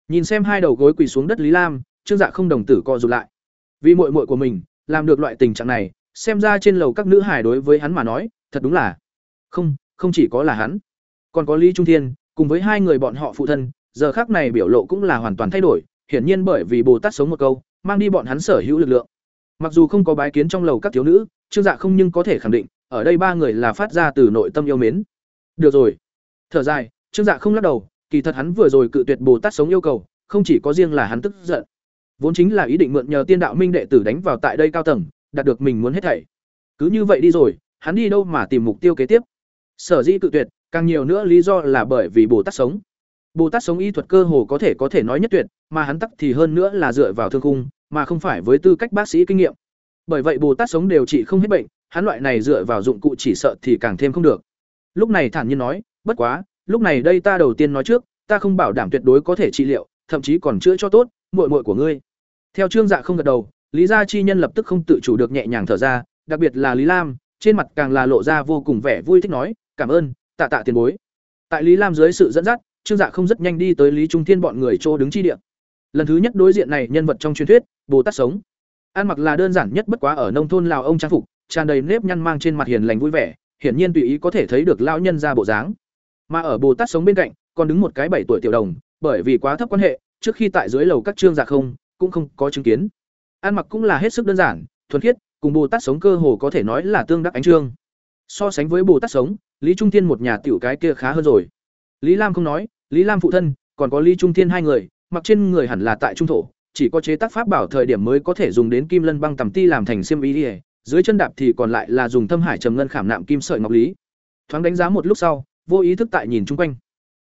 Nhìn xem hai đầu gối quỳ xuống đất Lý Lam, Trương Dạ không đồng tử co rụt lại. Vì muội muội của mình, làm được loại tình trạng này, xem ra trên lầu các nữ hài đối với hắn mà nói, thật đúng là không, không chỉ có là hắn, còn có Lý Trung Thiên, cùng với hai người bọn họ phụ thân, giờ khác này biểu lộ cũng là hoàn toàn thay đổi, hiển nhiên bởi vì Bồ Tát sống một câu, mang đi bọn hắn sở hữu lực lượng. Mặc dù không có bái kiến trong lầu các thiếu nữ, Trương Dạ không nhưng có thể khẳng định, ở đây ba người là phát ra từ nội tâm yêu mến. Được rồi. Thở dài, Trương Dạ không lắc đầu, kỳ thật hắn vừa rồi cự tuyệt Bồ Tát sống yêu cầu, không chỉ có riêng là hắn tức giận, vốn chính là ý định mượn nhờ Tiên Đạo Minh đệ tử đánh vào tại đây cao tầng, đạt được mình muốn hết thảy. Cứ như vậy đi rồi, hắn đi đâu mà tìm mục tiêu kế tiếp? Sở dĩ cự tuyệt, càng nhiều nữa lý do là bởi vì Bồ Tát sống. Bồ Tát sống y thuật cơ hồ có thể có thể nói nhất tuyệt, mà hắn tắc thì hơn nữa là dựa vào thương khung, mà không phải với tư cách bác sĩ kinh nghiệm. Bởi vậy Bồ Tát sống đều trị không hết bệnh, hắn loại này dựa vào dụng cụ chỉ sợ thì càng thêm không được. Lúc này thản nhiên nói, bất quá, lúc này đây ta đầu tiên nói trước, ta không bảo đảm tuyệt đối có thể trị liệu, thậm chí còn chữa cho tốt, muội muội của ngươi. Theo Trương Dạ không gật đầu, Lý gia chi nhân lập tức không tự chủ được nhẹ nhàng thở ra, đặc biệt là Lý Lam, trên mặt càng là lộ ra vô cùng vẻ vui thích nói, "Cảm ơn, tạ tạ tiền bối." Tại Lý Lam dưới sự dẫn dắt, Trương Dạ không rất nhanh đi tới Lý Trung Thiên bọn người chỗ đứng chi địa. Lần thứ nhất đối diện này nhân vật trong truyền thuyết, Bồ Tát sống. ăn mặc là đơn giản nhất bất quá ở nông thôn lào ông trang phục tràn đầy nếp nhăn mang trên mặt hiền lành vui vẻ hiển nhiên tùy ý có thể thấy được lão nhân ra bộ dáng. Mà ở bồ tát sống bên cạnh còn đứng một cái bảy tuổi tiểu đồng bởi vì quá thấp quan hệ trước khi tại dưới lầu các trương giả không cũng không có chứng kiến. Ăn mặc cũng là hết sức đơn giản thuần khiết cùng bồ tát sống cơ hồ có thể nói là tương đắc ánh trương. So sánh với bồ tát sống lý trung thiên một nhà tiểu cái kia khá hơn rồi. Lý lam không nói lý lam phụ thân còn có lý trung thiên hai người mặc trên người hẳn là tại trung thổ, chỉ có chế tác pháp bảo thời điểm mới có thể dùng đến kim lân băng tầm ti làm thành xiêm y dưới chân đạp thì còn lại là dùng thâm hải trầm ngân khảm nạm kim sợi ngọc lý. Thoáng đánh giá một lúc sau, vô ý thức tại nhìn chung quanh.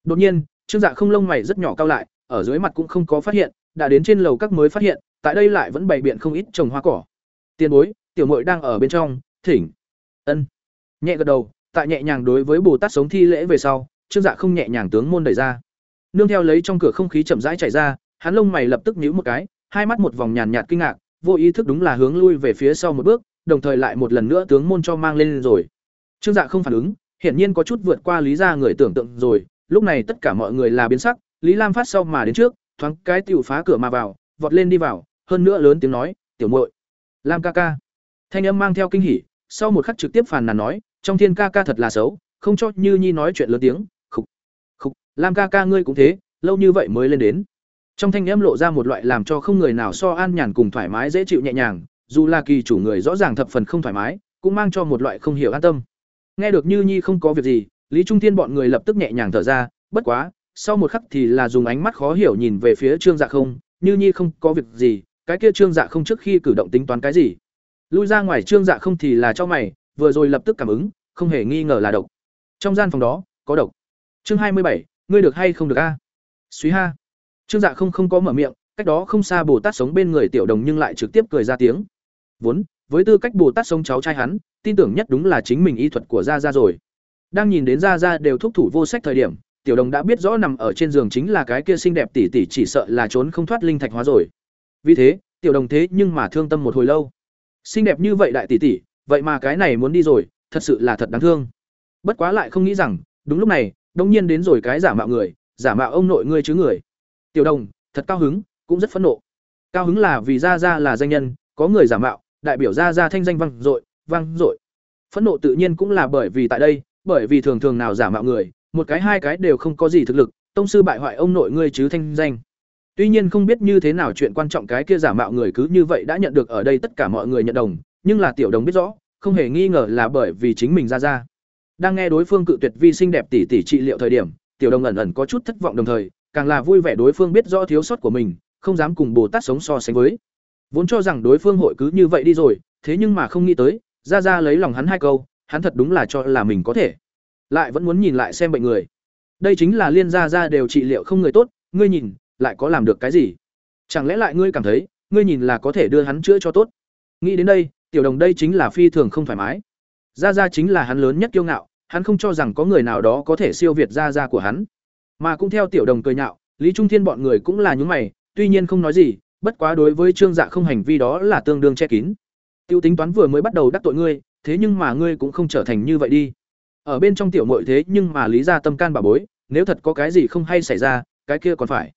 Đột nhiên, trương dạ không lông mày rất nhỏ cao lại, ở dưới mặt cũng không có phát hiện, đã đến trên lầu các mới phát hiện, tại đây lại vẫn bày biện không ít trồng hoa cỏ. Tiền bối, tiểu mội đang ở bên trong, thỉnh. Ân. Nhẹ gật đầu, tại nhẹ nhàng đối với bồ tát sống thi lễ về sau, trương dạ không nhẹ nhàng tướng môn đẩy ra nương theo lấy trong cửa không khí chậm rãi chảy ra, hắn lông mày lập tức nhíu một cái, hai mắt một vòng nhàn nhạt kinh ngạc, vô ý thức đúng là hướng lui về phía sau một bước, đồng thời lại một lần nữa tướng môn cho mang lên rồi. Trương dạ không phản ứng, hiển nhiên có chút vượt qua lý ra người tưởng tượng rồi, lúc này tất cả mọi người là biến sắc, lý lam phát sau mà đến trước, thoáng cái tiểu phá cửa mà vào, vọt lên đi vào, hơn nữa lớn tiếng nói, tiểu muội. Lam ca ca. Thanh âm mang theo kinh hỉ, sau một khắc trực tiếp phàn nàn nói, trong thiên ca ca thật là xấu, không cho như nhi nói chuyện lớn tiếng lam ca ca ngươi cũng thế, lâu như vậy mới lên đến. Trong thanh âm lộ ra một loại làm cho không người nào so an nhàn cùng thoải mái dễ chịu nhẹ nhàng, dù là kỳ chủ người rõ ràng thập phần không thoải mái, cũng mang cho một loại không hiểu an tâm. Nghe được như nhi không có việc gì, lý trung thiên bọn người lập tức nhẹ nhàng thở ra, bất quá, sau một khắc thì là dùng ánh mắt khó hiểu nhìn về phía trương dạ không, như nhi không có việc gì, cái kia trương dạ không trước khi cử động tính toán cái gì? Lui ra ngoài trương dạ không thì là cho mày, vừa rồi lập tức cảm ứng, không hề nghi ngờ là độc. Trong gian phòng đó, có độc. Chương hai mươi bảy ngươi được hay không được a? Suy ha. Trương dạ không không có mở miệng, cách đó không xa bồ tát sống bên người tiểu đồng nhưng lại trực tiếp cười ra tiếng. Vốn, với tư cách bồ tát sống cháu trai hắn, tin tưởng nhất đúng là chính mình y thuật của gia gia rồi. Đang nhìn đến gia gia đều thúc thủ vô sách thời điểm, tiểu đồng đã biết rõ nằm ở trên giường chính là cái kia xinh đẹp tỷ tỷ chỉ sợ là trốn không thoát linh thạch hóa rồi. Vì thế, tiểu đồng thế nhưng mà thương tâm một hồi lâu. Xinh đẹp như vậy đại tỷ tỷ vậy mà cái này muốn đi rồi, thật sự là thật đáng thương. Bất quá lại không nghĩ rằng, đúng lúc này đông nhiên đến rồi cái giả mạo người, giả mạo ông nội ngươi chứ người. Tiểu đồng, thật cao hứng, cũng rất phẫn nộ. Cao hứng là vì gia gia là danh nhân, có người giả mạo, đại biểu gia gia thanh danh vang dội vang dội. Phẫn nộ tự nhiên cũng là bởi vì tại đây, bởi vì thường thường nào giả mạo người, một cái hai cái đều không có gì thực lực, tông sư bại hoại ông nội ngươi chứ thanh danh. Tuy nhiên không biết như thế nào chuyện quan trọng cái kia giả mạo người cứ như vậy đã nhận được ở đây tất cả mọi người nhận đồng, nhưng là tiểu đồng biết rõ, không hề nghi ngờ là bởi vì chính mình ra ra đang nghe đối phương cự tuyệt vi xinh đẹp tỷ tỷ trị liệu thời điểm, tiểu đồng ẩn ẩn có chút thất vọng đồng thời, càng là vui vẻ đối phương biết rõ thiếu sót của mình, không dám cùng bồ tát sống so sánh với. Vốn cho rằng đối phương hội cứ như vậy đi rồi, thế nhưng mà không nghĩ tới, ra ra lấy lòng hắn hai câu, hắn thật đúng là cho là mình có thể. Lại vẫn muốn nhìn lại xem bệnh người. Đây chính là liên gia ra đều trị liệu không người tốt, ngươi nhìn, lại có làm được cái gì? Chẳng lẽ lại ngươi cảm thấy, ngươi nhìn là có thể đưa hắn chữa cho tốt? Nghĩ đến đây, tiểu đồng đây chính là phi thường không thoải mái. Gia gia chính là hắn lớn nhất kiêu ngạo hắn không cho rằng có người nào đó có thể siêu việt gia gia của hắn. Mà cũng theo tiểu đồng cười nhạo, lý trung thiên bọn người cũng là những mày, tuy nhiên không nói gì, bất quá đối với trương dạ không hành vi đó là tương đương che kín. Tiêu tính toán vừa mới bắt đầu đắc tội ngươi, thế nhưng mà ngươi cũng không trở thành như vậy đi. Ở bên trong tiểu muội thế nhưng mà lý ra tâm can bà bối, nếu thật có cái gì không hay xảy ra, cái kia còn phải.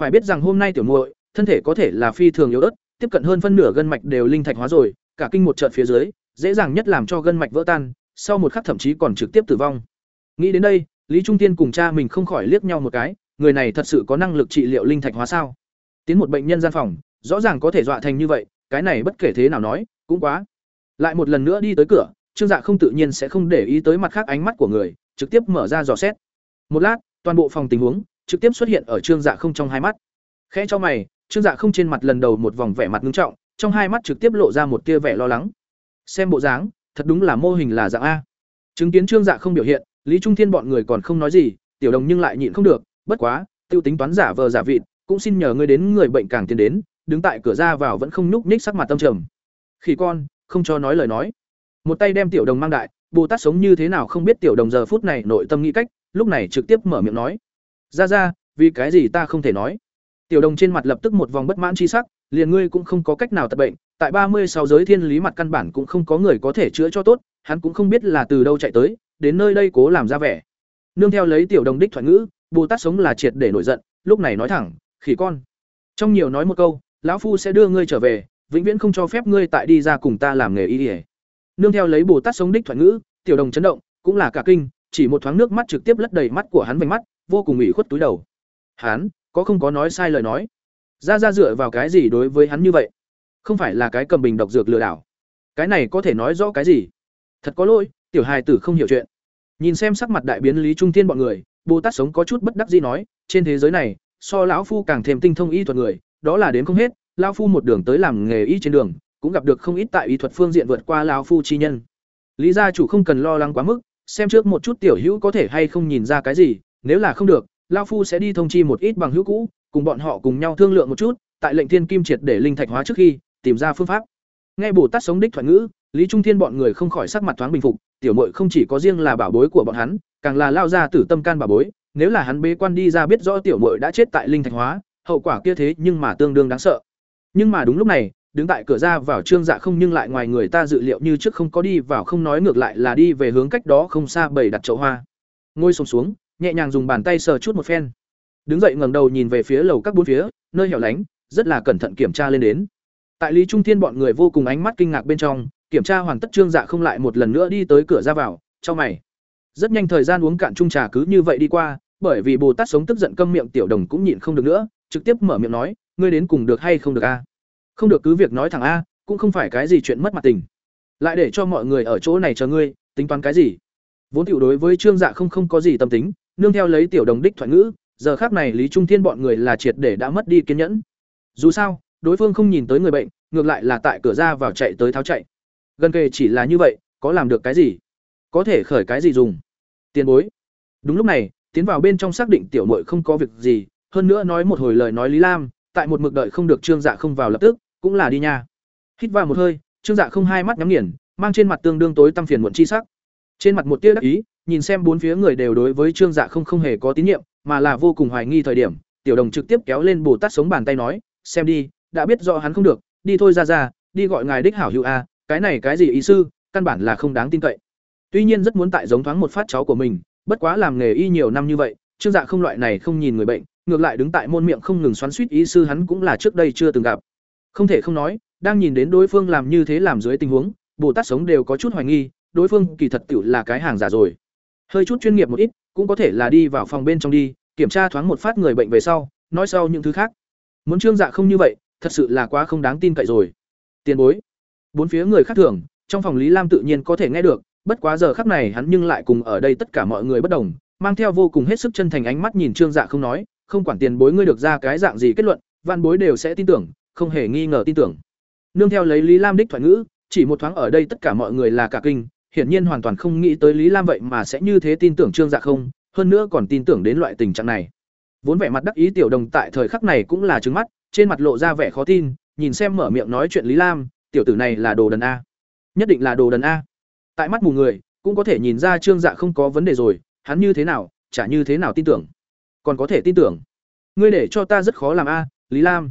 Phải biết rằng hôm nay tiểu muội, thân thể có thể là phi thường yếu ớt, tiếp cận hơn phân nửa gân mạch đều linh thạch hóa rồi, cả kinh một trận phía dưới, dễ dàng nhất làm cho gân mạch vỡ tan sau một khắc thậm chí còn trực tiếp tử vong. Nghĩ đến đây, lý trung tiên cùng cha mình không khỏi liếc nhau một cái, người này thật sự có năng lực trị liệu linh thạch hóa sao? Tiến một bệnh nhân gian phòng, rõ ràng có thể dọa thành như vậy, cái này bất kể thế nào nói, cũng quá. Lại một lần nữa đi tới cửa, trương dạ không tự nhiên sẽ không để ý tới mặt khác ánh mắt của người, trực tiếp mở ra dò xét. Một lát, toàn bộ phòng tình huống trực tiếp xuất hiện ở trương dạ không trong hai mắt. Khẽ cho mày, trương dạ không trên mặt lần đầu một vòng vẻ mặt nghiêm trọng, trong hai mắt trực tiếp lộ ra một tia vẻ lo lắng. Xem bộ dáng thật đúng là mô hình là dạng a. Chứng kiến trương dạ không biểu hiện, lý trung thiên bọn người còn không nói gì, tiểu đồng nhưng lại nhịn không được, bất quá, tiêu tính toán giả vờ giả vịt, cũng xin nhờ ngươi đến người bệnh càng tiến đến, đứng tại cửa ra vào vẫn không nhúc nhích sắc mặt tâm trầm. Khỉ con, không cho nói lời nói. Một tay đem tiểu đồng mang đại, bồ tát sống như thế nào không biết tiểu đồng giờ phút này nội tâm nghĩ cách, lúc này trực tiếp mở miệng nói. Ra ra, vì cái gì ta không thể nói? Tiểu đồng trên mặt lập tức một vòng bất mãn chi sắc, liền ngươi cũng không có cách nào tật bệnh tại ba mươi sáu giới thiên lý mặt căn bản cũng không có người có thể chữa cho tốt, hắn cũng không biết là từ đâu chạy tới, đến nơi đây cố làm ra vẻ. Nương theo lấy tiểu đồng đích thoại ngữ bồ tát sống là triệt để nổi giận, lúc này nói thẳng, khỉ con, trong nhiều nói một câu, lão phu sẽ đưa ngươi trở về, vĩnh viễn không cho phép ngươi tại đi ra cùng ta làm nghề y ỉa nương theo lấy bồ tát sống đích thoại ngữ, tiểu đồng chấn động, cũng là cả kinh, chỉ một thoáng nước mắt trực tiếp lất đầy mắt của hắn vành mắt, vô cùng ủy khuất túi đầu. Hắn, có không có nói sai lời nói? Ra ra dựa vào cái gì đối với hắn như vậy? Không phải là cái cầm bình độc dược lừa đảo. Cái này có thể nói rõ cái gì? Thật có lỗi, tiểu hài tử không hiểu chuyện. Nhìn xem sắc mặt đại biến lý trung thiên bọn người, bồ tát sống có chút bất đắc dĩ nói, trên thế giới này, so lão phu càng thêm tinh thông y thuật người, đó là đến không hết, lão phu một đường tới làm nghề y trên đường, cũng gặp được không ít tại y thuật phương diện vượt qua lão phu chi nhân. Lý gia chủ không cần lo lắng quá mức, xem trước một chút tiểu hữu có thể hay không nhìn ra cái gì, nếu là không được, lão phu sẽ đi thông chi một ít bằng hữu cũ, cùng bọn họ cùng nhau thương lượng một chút, tại lệnh thiên kim triệt để linh thạch hóa trước khi tìm ra phương pháp. Nghe bồ tát sống đích thoại ngữ, lý trung thiên bọn người không khỏi sắc mặt thoáng bình phục, tiểu muội không chỉ có riêng là bảo bối của bọn hắn, càng là lao ra tử tâm can bảo bối, nếu là hắn bế quan đi ra biết rõ tiểu muội đã chết tại linh thạch hóa, hậu quả kia thế nhưng mà tương đương đáng sợ. Nhưng mà đúng lúc này, đứng tại cửa ra vào trương dạ không nhưng lại ngoài người ta dự liệu như trước không có đi vào không nói ngược lại là đi về hướng cách đó không xa bầy đặt chậu hoa. Ngồi xuống xuống, nhẹ nhàng dùng bàn tay sờ chút một phen. Đứng dậy ngẩng đầu nhìn về phía lầu các bốn phía, nơi hẻo lánh, rất là cẩn thận kiểm tra lên đến tại lý trung thiên bọn người vô cùng ánh mắt kinh ngạc bên trong, kiểm tra hoàn tất trương dạ không lại một lần nữa đi tới cửa ra vào, cho mày. Rất nhanh thời gian uống cạn chung trà cứ như vậy đi qua, bởi vì bồ tát sống tức giận câm miệng tiểu đồng cũng nhịn không được nữa, trực tiếp mở miệng nói, ngươi đến cùng được hay không được a? Không được, cứ việc nói thẳng a, cũng không phải cái gì chuyện mất mặt tình. Lại để cho mọi người ở chỗ này chờ ngươi, tính toán cái gì? Vốn tiểu đối với trương dạ không không có gì tâm tính, nương theo lấy tiểu đồng đích thoại ngữ, giờ khác này lý trung thiên bọn người là triệt để đã mất đi kiên nhẫn. Dù sao đối phương không nhìn tới người bệnh, ngược lại là tại cửa ra vào chạy tới tháo chạy. Gần kề chỉ là như vậy, có làm được cái gì? Có thể khởi cái gì dùng? Tiền bối. Đúng lúc này, tiến vào bên trong xác định tiểu muội không có việc gì, hơn nữa nói một hồi lời nói lý lam, tại một mực đợi không được trương dạ không vào lập tức, cũng là đi nha. Hít vào một hơi, trương dạ không hai mắt nhắm nghiền, mang trên mặt tương đương tối tăm phiền muộn chi sắc. Trên mặt một tia đắc ý, nhìn xem bốn phía người đều đối với trương dạ không không hề có tín nhiệm, mà là vô cùng hoài nghi thời điểm, tiểu đồng trực tiếp kéo lên bồ tát sống bàn tay nói, xem đi đã biết rõ hắn không được, đi thôi ra ra, đi gọi ngài đích hảo hữu a, cái này cái gì ý sư, căn bản là không đáng tin cậy. Tuy nhiên rất muốn tại giống thoáng một phát cháu của mình, bất quá làm nghề y nhiều năm như vậy, trương dạ không loại này không nhìn người bệnh, ngược lại đứng tại môn miệng không ngừng xoắn xuýt ý sư hắn cũng là trước đây chưa từng gặp. Không thể không nói, đang nhìn đến đối phương làm như thế làm dưới tình huống, bồ tát sống đều có chút hoài nghi, đối phương kỳ thật tiểu là cái hàng giả rồi. Hơi chút chuyên nghiệp một ít, cũng có thể là đi vào phòng bên trong đi, kiểm tra thoáng một phát người bệnh về sau, nói sau những thứ khác. Muốn trương dạ không như vậy thật sự là quá không đáng tin cậy rồi. Tiền bối. Bốn phía người khác thường, trong phòng lý lam tự nhiên có thể nghe được, bất quá giờ khắc này hắn nhưng lại cùng ở đây tất cả mọi người bất đồng, mang theo vô cùng hết sức chân thành ánh mắt nhìn trương dạ không nói, không quản tiền bối ngươi được ra cái dạng gì kết luận, văn bối đều sẽ tin tưởng, không hề nghi ngờ tin tưởng. Nương theo lấy lý lam đích thoại ngữ, chỉ một thoáng ở đây tất cả mọi người là cả kinh, hiển nhiên hoàn toàn không nghĩ tới lý lam vậy mà sẽ như thế tin tưởng trương dạ không, hơn nữa còn tin tưởng đến loại tình trạng này. Vốn vẻ mặt đắc ý tiểu đồng tại thời khắc này cũng là trứng mắt trên mặt lộ ra vẻ khó tin, nhìn xem mở miệng nói chuyện lý lam, tiểu tử này là đồ đần a. Nhất định là đồ đần a. Tại mắt mù người, cũng có thể nhìn ra trương dạ không có vấn đề rồi, hắn như thế nào, chả như thế nào tin tưởng. Còn có thể tin tưởng. Ngươi để cho ta rất khó làm a, lý lam.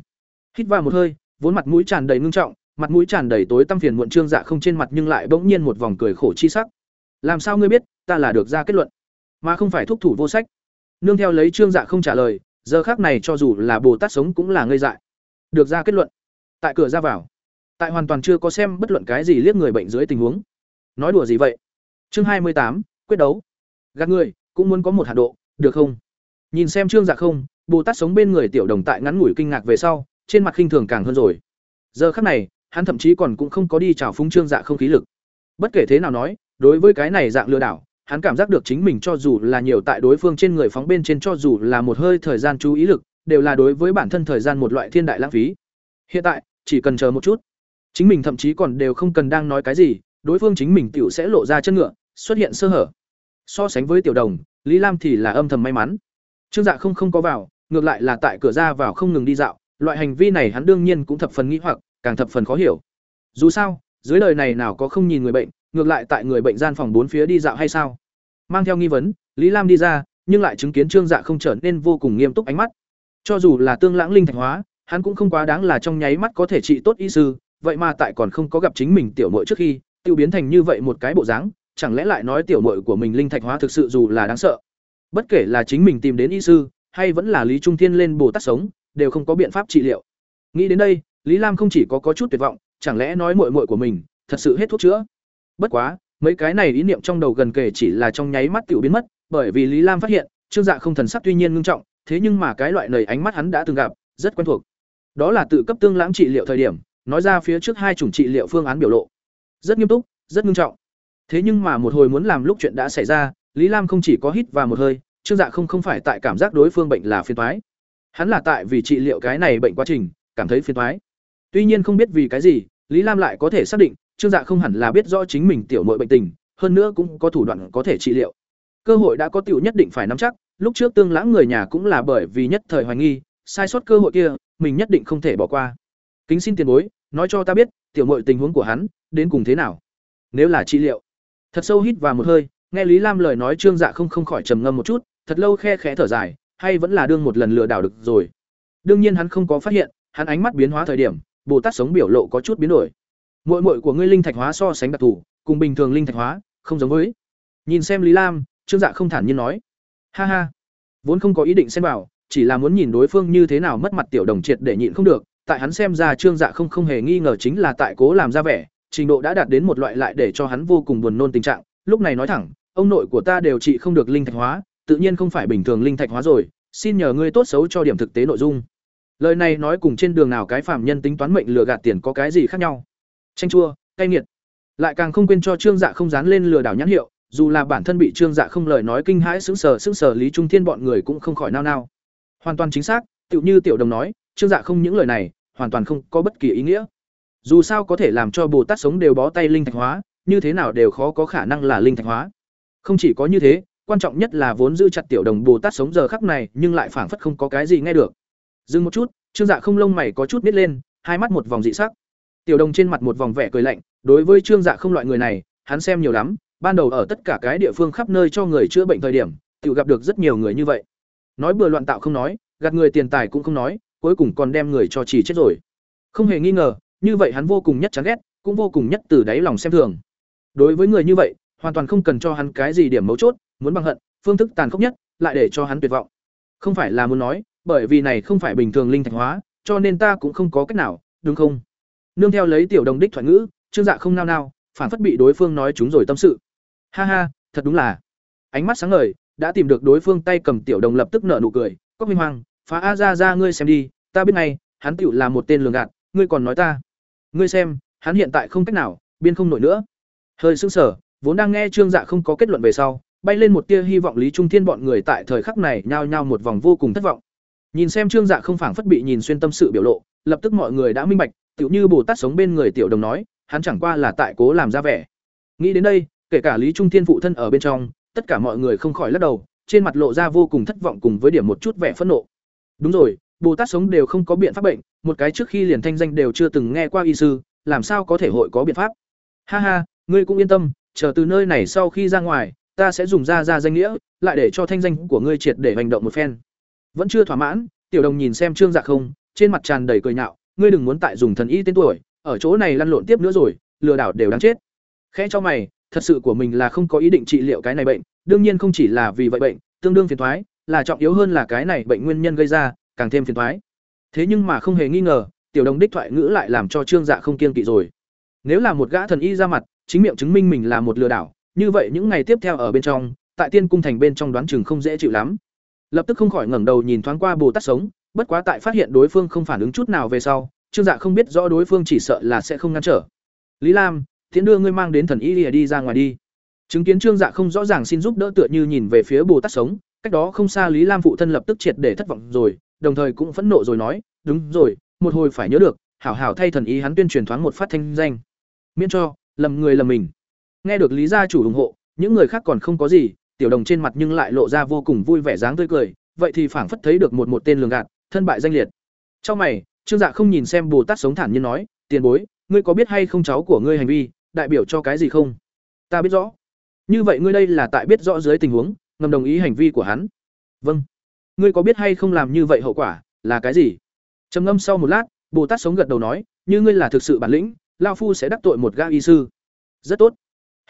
Hít vào một hơi, vốn mặt mũi tràn đầy ngưng trọng, mặt mũi tràn đầy tối tăm phiền muộn trương dạ không trên mặt nhưng lại bỗng nhiên một vòng cười khổ chi sắc. Làm sao ngươi biết, ta là được ra kết luận. Mà không phải thúc thủ vô sách. Nương theo lấy trương dạ không trả lời giờ khác này cho dù là bồ tát sống cũng là ngây dại. Được ra kết luận. Tại cửa ra vào. Tại hoàn toàn chưa có xem bất luận cái gì liếc người bệnh dưới tình huống. Nói đùa gì vậy? Chương hai mươi tám, quyết đấu. Gạt người, cũng muốn có một hạ độ, được không? Nhìn xem trương dạ không, bồ tát sống bên người tiểu đồng tại ngắn ngủi kinh ngạc về sau, trên mặt khinh thường càng hơn rồi. Giờ khắc này, hắn thậm chí còn cũng không có đi chào phúng trương dạ không khí lực. Bất kể thế nào nói, đối với cái này dạng lừa đảo hắn cảm giác được chính mình cho dù là nhiều tại đối phương trên người phóng bên trên cho dù là một hơi thời gian chú ý lực, đều là đối với bản thân thời gian một loại thiên đại lãng phí. Hiện tại, chỉ cần chờ một chút. Chính mình thậm chí còn đều không cần đang nói cái gì, đối phương chính mình tiểu sẽ lộ ra chân ngựa, xuất hiện sơ hở. So sánh với tiểu đồng, lý lam thì là âm thầm may mắn. Trương dạ không không có vào, ngược lại là tại cửa ra vào không ngừng đi dạo, loại hành vi này hắn đương nhiên cũng thập phần nghĩ hoặc, càng thập phần khó hiểu. Dù sao, dưới đời này nào có không nhìn người bệnh ngược lại tại người bệnh gian phòng bốn phía đi dạo hay sao? Mang theo nghi vấn, lý lam đi ra, nhưng lại chứng kiến trương dạ không trở nên vô cùng nghiêm túc ánh mắt. Cho dù là tương lãng linh thạch hóa, hắn cũng không quá đáng là trong nháy mắt có thể trị tốt y sư, vậy mà tại còn không có gặp chính mình tiểu muội trước khi, tiêu biến thành như vậy một cái bộ dáng, chẳng lẽ lại nói tiểu muội của mình linh thạch hóa thực sự dù là đáng sợ? Bất kể là chính mình tìm đến y sư, hay vẫn là lý trung thiên lên bồ tát sống, đều không có biện pháp trị liệu. Nghĩ đến đây, lý lam không chỉ có có chút tuyệt vọng, chẳng lẽ nói muội muội của mình thật sự hết thuốc chữa? Bất quá, mấy cái này ý niệm trong đầu gần kể chỉ là trong nháy mắt tiểu biến mất, bởi vì lý lam phát hiện, trương dạ không thần sắc tuy nhiên ngưng trọng, thế nhưng mà cái loại nầy ánh mắt hắn đã từng gặp, rất quen thuộc. Đó là tự cấp tương lãng trị liệu thời điểm, nói ra phía trước hai chủng trị liệu phương án biểu lộ. Rất nghiêm túc, rất nghiêm trọng. Thế nhưng mà một hồi muốn làm lúc chuyện đã xảy ra, lý lam không chỉ có hít vào một hơi, trương dạ không không phải tại cảm giác đối phương bệnh là phiền toái. Hắn là tại vì trị liệu cái này bệnh quá trình, cảm thấy phiền toái. Tuy nhiên không biết vì cái gì, lý lam lại có thể xác định trương dạ không hẳn là biết rõ chính mình tiểu nội bệnh tình, hơn nữa cũng có thủ đoạn có thể trị liệu. Cơ hội đã có tiểu nhất định phải nắm chắc, lúc trước tương lãng người nhà cũng là bởi vì nhất thời hoài nghi, sai sót cơ hội kia, mình nhất định không thể bỏ qua. Kính xin tiền bối, nói cho ta biết, tiểu muội tình huống của hắn, đến cùng thế nào? Nếu là trị liệu. Thật sâu hít vào một hơi, nghe lý lam lời nói trương dạ không không khỏi trầm ngâm một chút, thật lâu khe khẽ thở dài, hay vẫn là đương một lần lừa đảo được rồi. Đương nhiên hắn không có phát hiện, hắn ánh mắt biến hóa thời điểm, bồ tát sống biểu lộ có chút biến đổi. Muội muội của ngươi linh thạch hóa so sánh đặc thù, cùng bình thường linh thạch hóa, không giống với. Nhìn xem lý lam, trương dạ không thản nhiên nói. Ha ha. Vốn không có ý định xem vào, chỉ là muốn nhìn đối phương như thế nào mất mặt tiểu đồng triệt để nhịn không được. Tại hắn xem ra trương dạ không không hề nghi ngờ chính là tại cố làm ra vẻ, trình độ đã đạt đến một loại lại để cho hắn vô cùng buồn nôn tình trạng. Lúc này nói thẳng, ông nội của ta đều trị không được linh thạch hóa, tự nhiên không phải bình thường linh thạch hóa rồi, xin nhờ ngươi tốt xấu cho điểm thực tế nội dung. Lời này nói cùng trên đường nào cái phạm nhân tính toán mệnh lừa gạt tiền có cái gì khác nhau? Chanh chua, cay nghiệt. Lại càng không quên cho trương dạ không dán lên lừa đảo nhãn hiệu, dù là bản thân bị trương dạ không lời nói kinh hãi sững sờ sững sờ, lý trung thiên bọn người cũng không khỏi nao nao. Hoàn toàn chính xác, tựu như tiểu đồng nói, trương dạ không những lời này, hoàn toàn không có bất kỳ ý nghĩa. Dù sao có thể làm cho bồ tát sống đều bó tay linh thạch hóa, như thế nào đều khó có khả năng là linh thạch hóa. Không chỉ có như thế, quan trọng nhất là vốn giữ chặt tiểu đồng bồ tát sống giờ khắc này, nhưng lại phảng phất không có cái gì nghe được. Dừng một chút, trương dạ không lông mày có chút nít lên, hai mắt một vòng dị sắc tiểu đồng trên mặt một vòng vẻ cười lạnh, đối với trương dạ không loại người này, hắn xem nhiều lắm, ban đầu ở tất cả cái địa phương khắp nơi cho người chữa bệnh thời điểm, tiểu gặp được rất nhiều người như vậy. Nói bừa loạn tạo không nói, gạt người tiền tài cũng không nói, cuối cùng còn đem người cho chỉ chết rồi. Không hề nghi ngờ, như vậy hắn vô cùng nhất chán ghét, cũng vô cùng nhất từ đáy lòng xem thường. Đối với người như vậy, hoàn toàn không cần cho hắn cái gì điểm mấu chốt, muốn bằng hận, phương thức tàn khốc nhất, lại để cho hắn tuyệt vọng. Không phải là muốn nói, bởi vì này không phải bình thường linh thạch hóa, cho nên ta cũng không có cách nào, đúng không? Nương theo lấy tiểu đồng đích thoại ngữ, trương dạ không nao nao, phản phất bị đối phương nói chúng rồi tâm sự. Ha ha, thật đúng là. Ánh mắt sáng ngời, đã tìm được đối phương tay cầm tiểu đồng lập tức nở nụ cười, có minh hoàng, phá a ra ra ngươi xem đi, ta biết ngay, hắn tựu là một tên lường gạt, ngươi còn nói ta. Ngươi xem, hắn hiện tại không cách nào, biên không nổi nữa. Hơi sững sờ, vốn đang nghe trương dạ không có kết luận về sau, bay lên một tia hy vọng lý trung thiên bọn người tại thời khắc này nhao nhao một vòng vô cùng thất vọng. Nhìn xem trương dạ không phảng phất bị nhìn xuyên tâm sự biểu lộ, lập tức mọi người đã minh bạch tựu như bồ tát sống bên người tiểu đồng nói, hắn chẳng qua là tại cố làm ra vẻ. Nghĩ đến đây, kể cả lý trung thiên phụ thân ở bên trong, tất cả mọi người không khỏi lắc đầu, trên mặt lộ ra vô cùng thất vọng cùng với điểm một chút vẻ phẫn nộ. Đúng rồi, bồ tát sống đều không có biện pháp bệnh, một cái trước khi liền thanh danh đều chưa từng nghe qua y sư, làm sao có thể hội có biện pháp? Ha ha, ngươi cũng yên tâm, chờ từ nơi này sau khi ra ngoài, ta sẽ dùng ra ra danh nghĩa, lại để cho thanh danh của ngươi triệt để hành động một phen. Vẫn chưa thỏa mãn, tiểu đồng nhìn xem trương dạ không, trên mặt tràn đầy cười nhạo ngươi đừng muốn tại dùng thần y tên tuổi, ở chỗ này lăn lộn tiếp nữa rồi, lừa đảo đều đáng chết. Khẽ cho mày, thật sự của mình là không có ý định trị liệu cái này bệnh, đương nhiên không chỉ là vì vậy bệnh, tương đương phiền thoái là trọng yếu hơn là cái này bệnh nguyên nhân gây ra, càng thêm phiền thoái thế nhưng mà không hề nghi ngờ, tiểu đồng đích thoại ngữ lại làm cho trương dạ không kiên kỵ rồi. Nếu là một gã thần y ra mặt, chính miệng chứng minh mình là một lừa đảo, như vậy những ngày tiếp theo ở bên trong, tại tiên cung thành bên trong đoán chừng không dễ chịu lắm. Lập tức không khỏi ngẩng đầu nhìn thoáng qua bồ tát sống bất quá tại phát hiện đối phương không phản ứng chút nào về sau, trương dạ không biết rõ đối phương chỉ sợ là sẽ không ngăn trở. Lý lam, thiện đưa ngươi mang đến thần y lìa đi ra ngoài đi. Chứng kiến trương dạ không rõ ràng xin giúp đỡ tựa như nhìn về phía bồ tát sống, cách đó không xa lý lam phụ thân lập tức triệt để thất vọng rồi, đồng thời cũng phẫn nộ rồi nói, đúng rồi, một hồi phải nhớ được, hảo hảo thay thần ý hắn tuyên truyền thoáng một phát thanh danh. Miễn cho, lầm người lầm mình. Nghe được lý gia chủ ủng hộ, những người khác còn không có gì, tiểu đồng trên mặt nhưng lại lộ ra vô cùng vui vẻ dáng tươi cười, vậy thì phảng phất thấy được một một tên lường gạt thân bại danh liệt. Trong mày, trương dạ không nhìn xem bồ tát sống thản nhiên nói, tiền bối, ngươi có biết hay không cháu của ngươi hành vi, đại biểu cho cái gì không? Ta biết rõ. Như vậy ngươi đây là tại biết rõ dưới tình huống, ngầm đồng ý hành vi của hắn. Vâng. Ngươi có biết hay không làm như vậy hậu quả, là cái gì? Trầm ngâm sau một lát, bồ tát sống gật đầu nói, như ngươi là thực sự bản lĩnh, lão phu sẽ đắc tội một ga y sư. Rất tốt.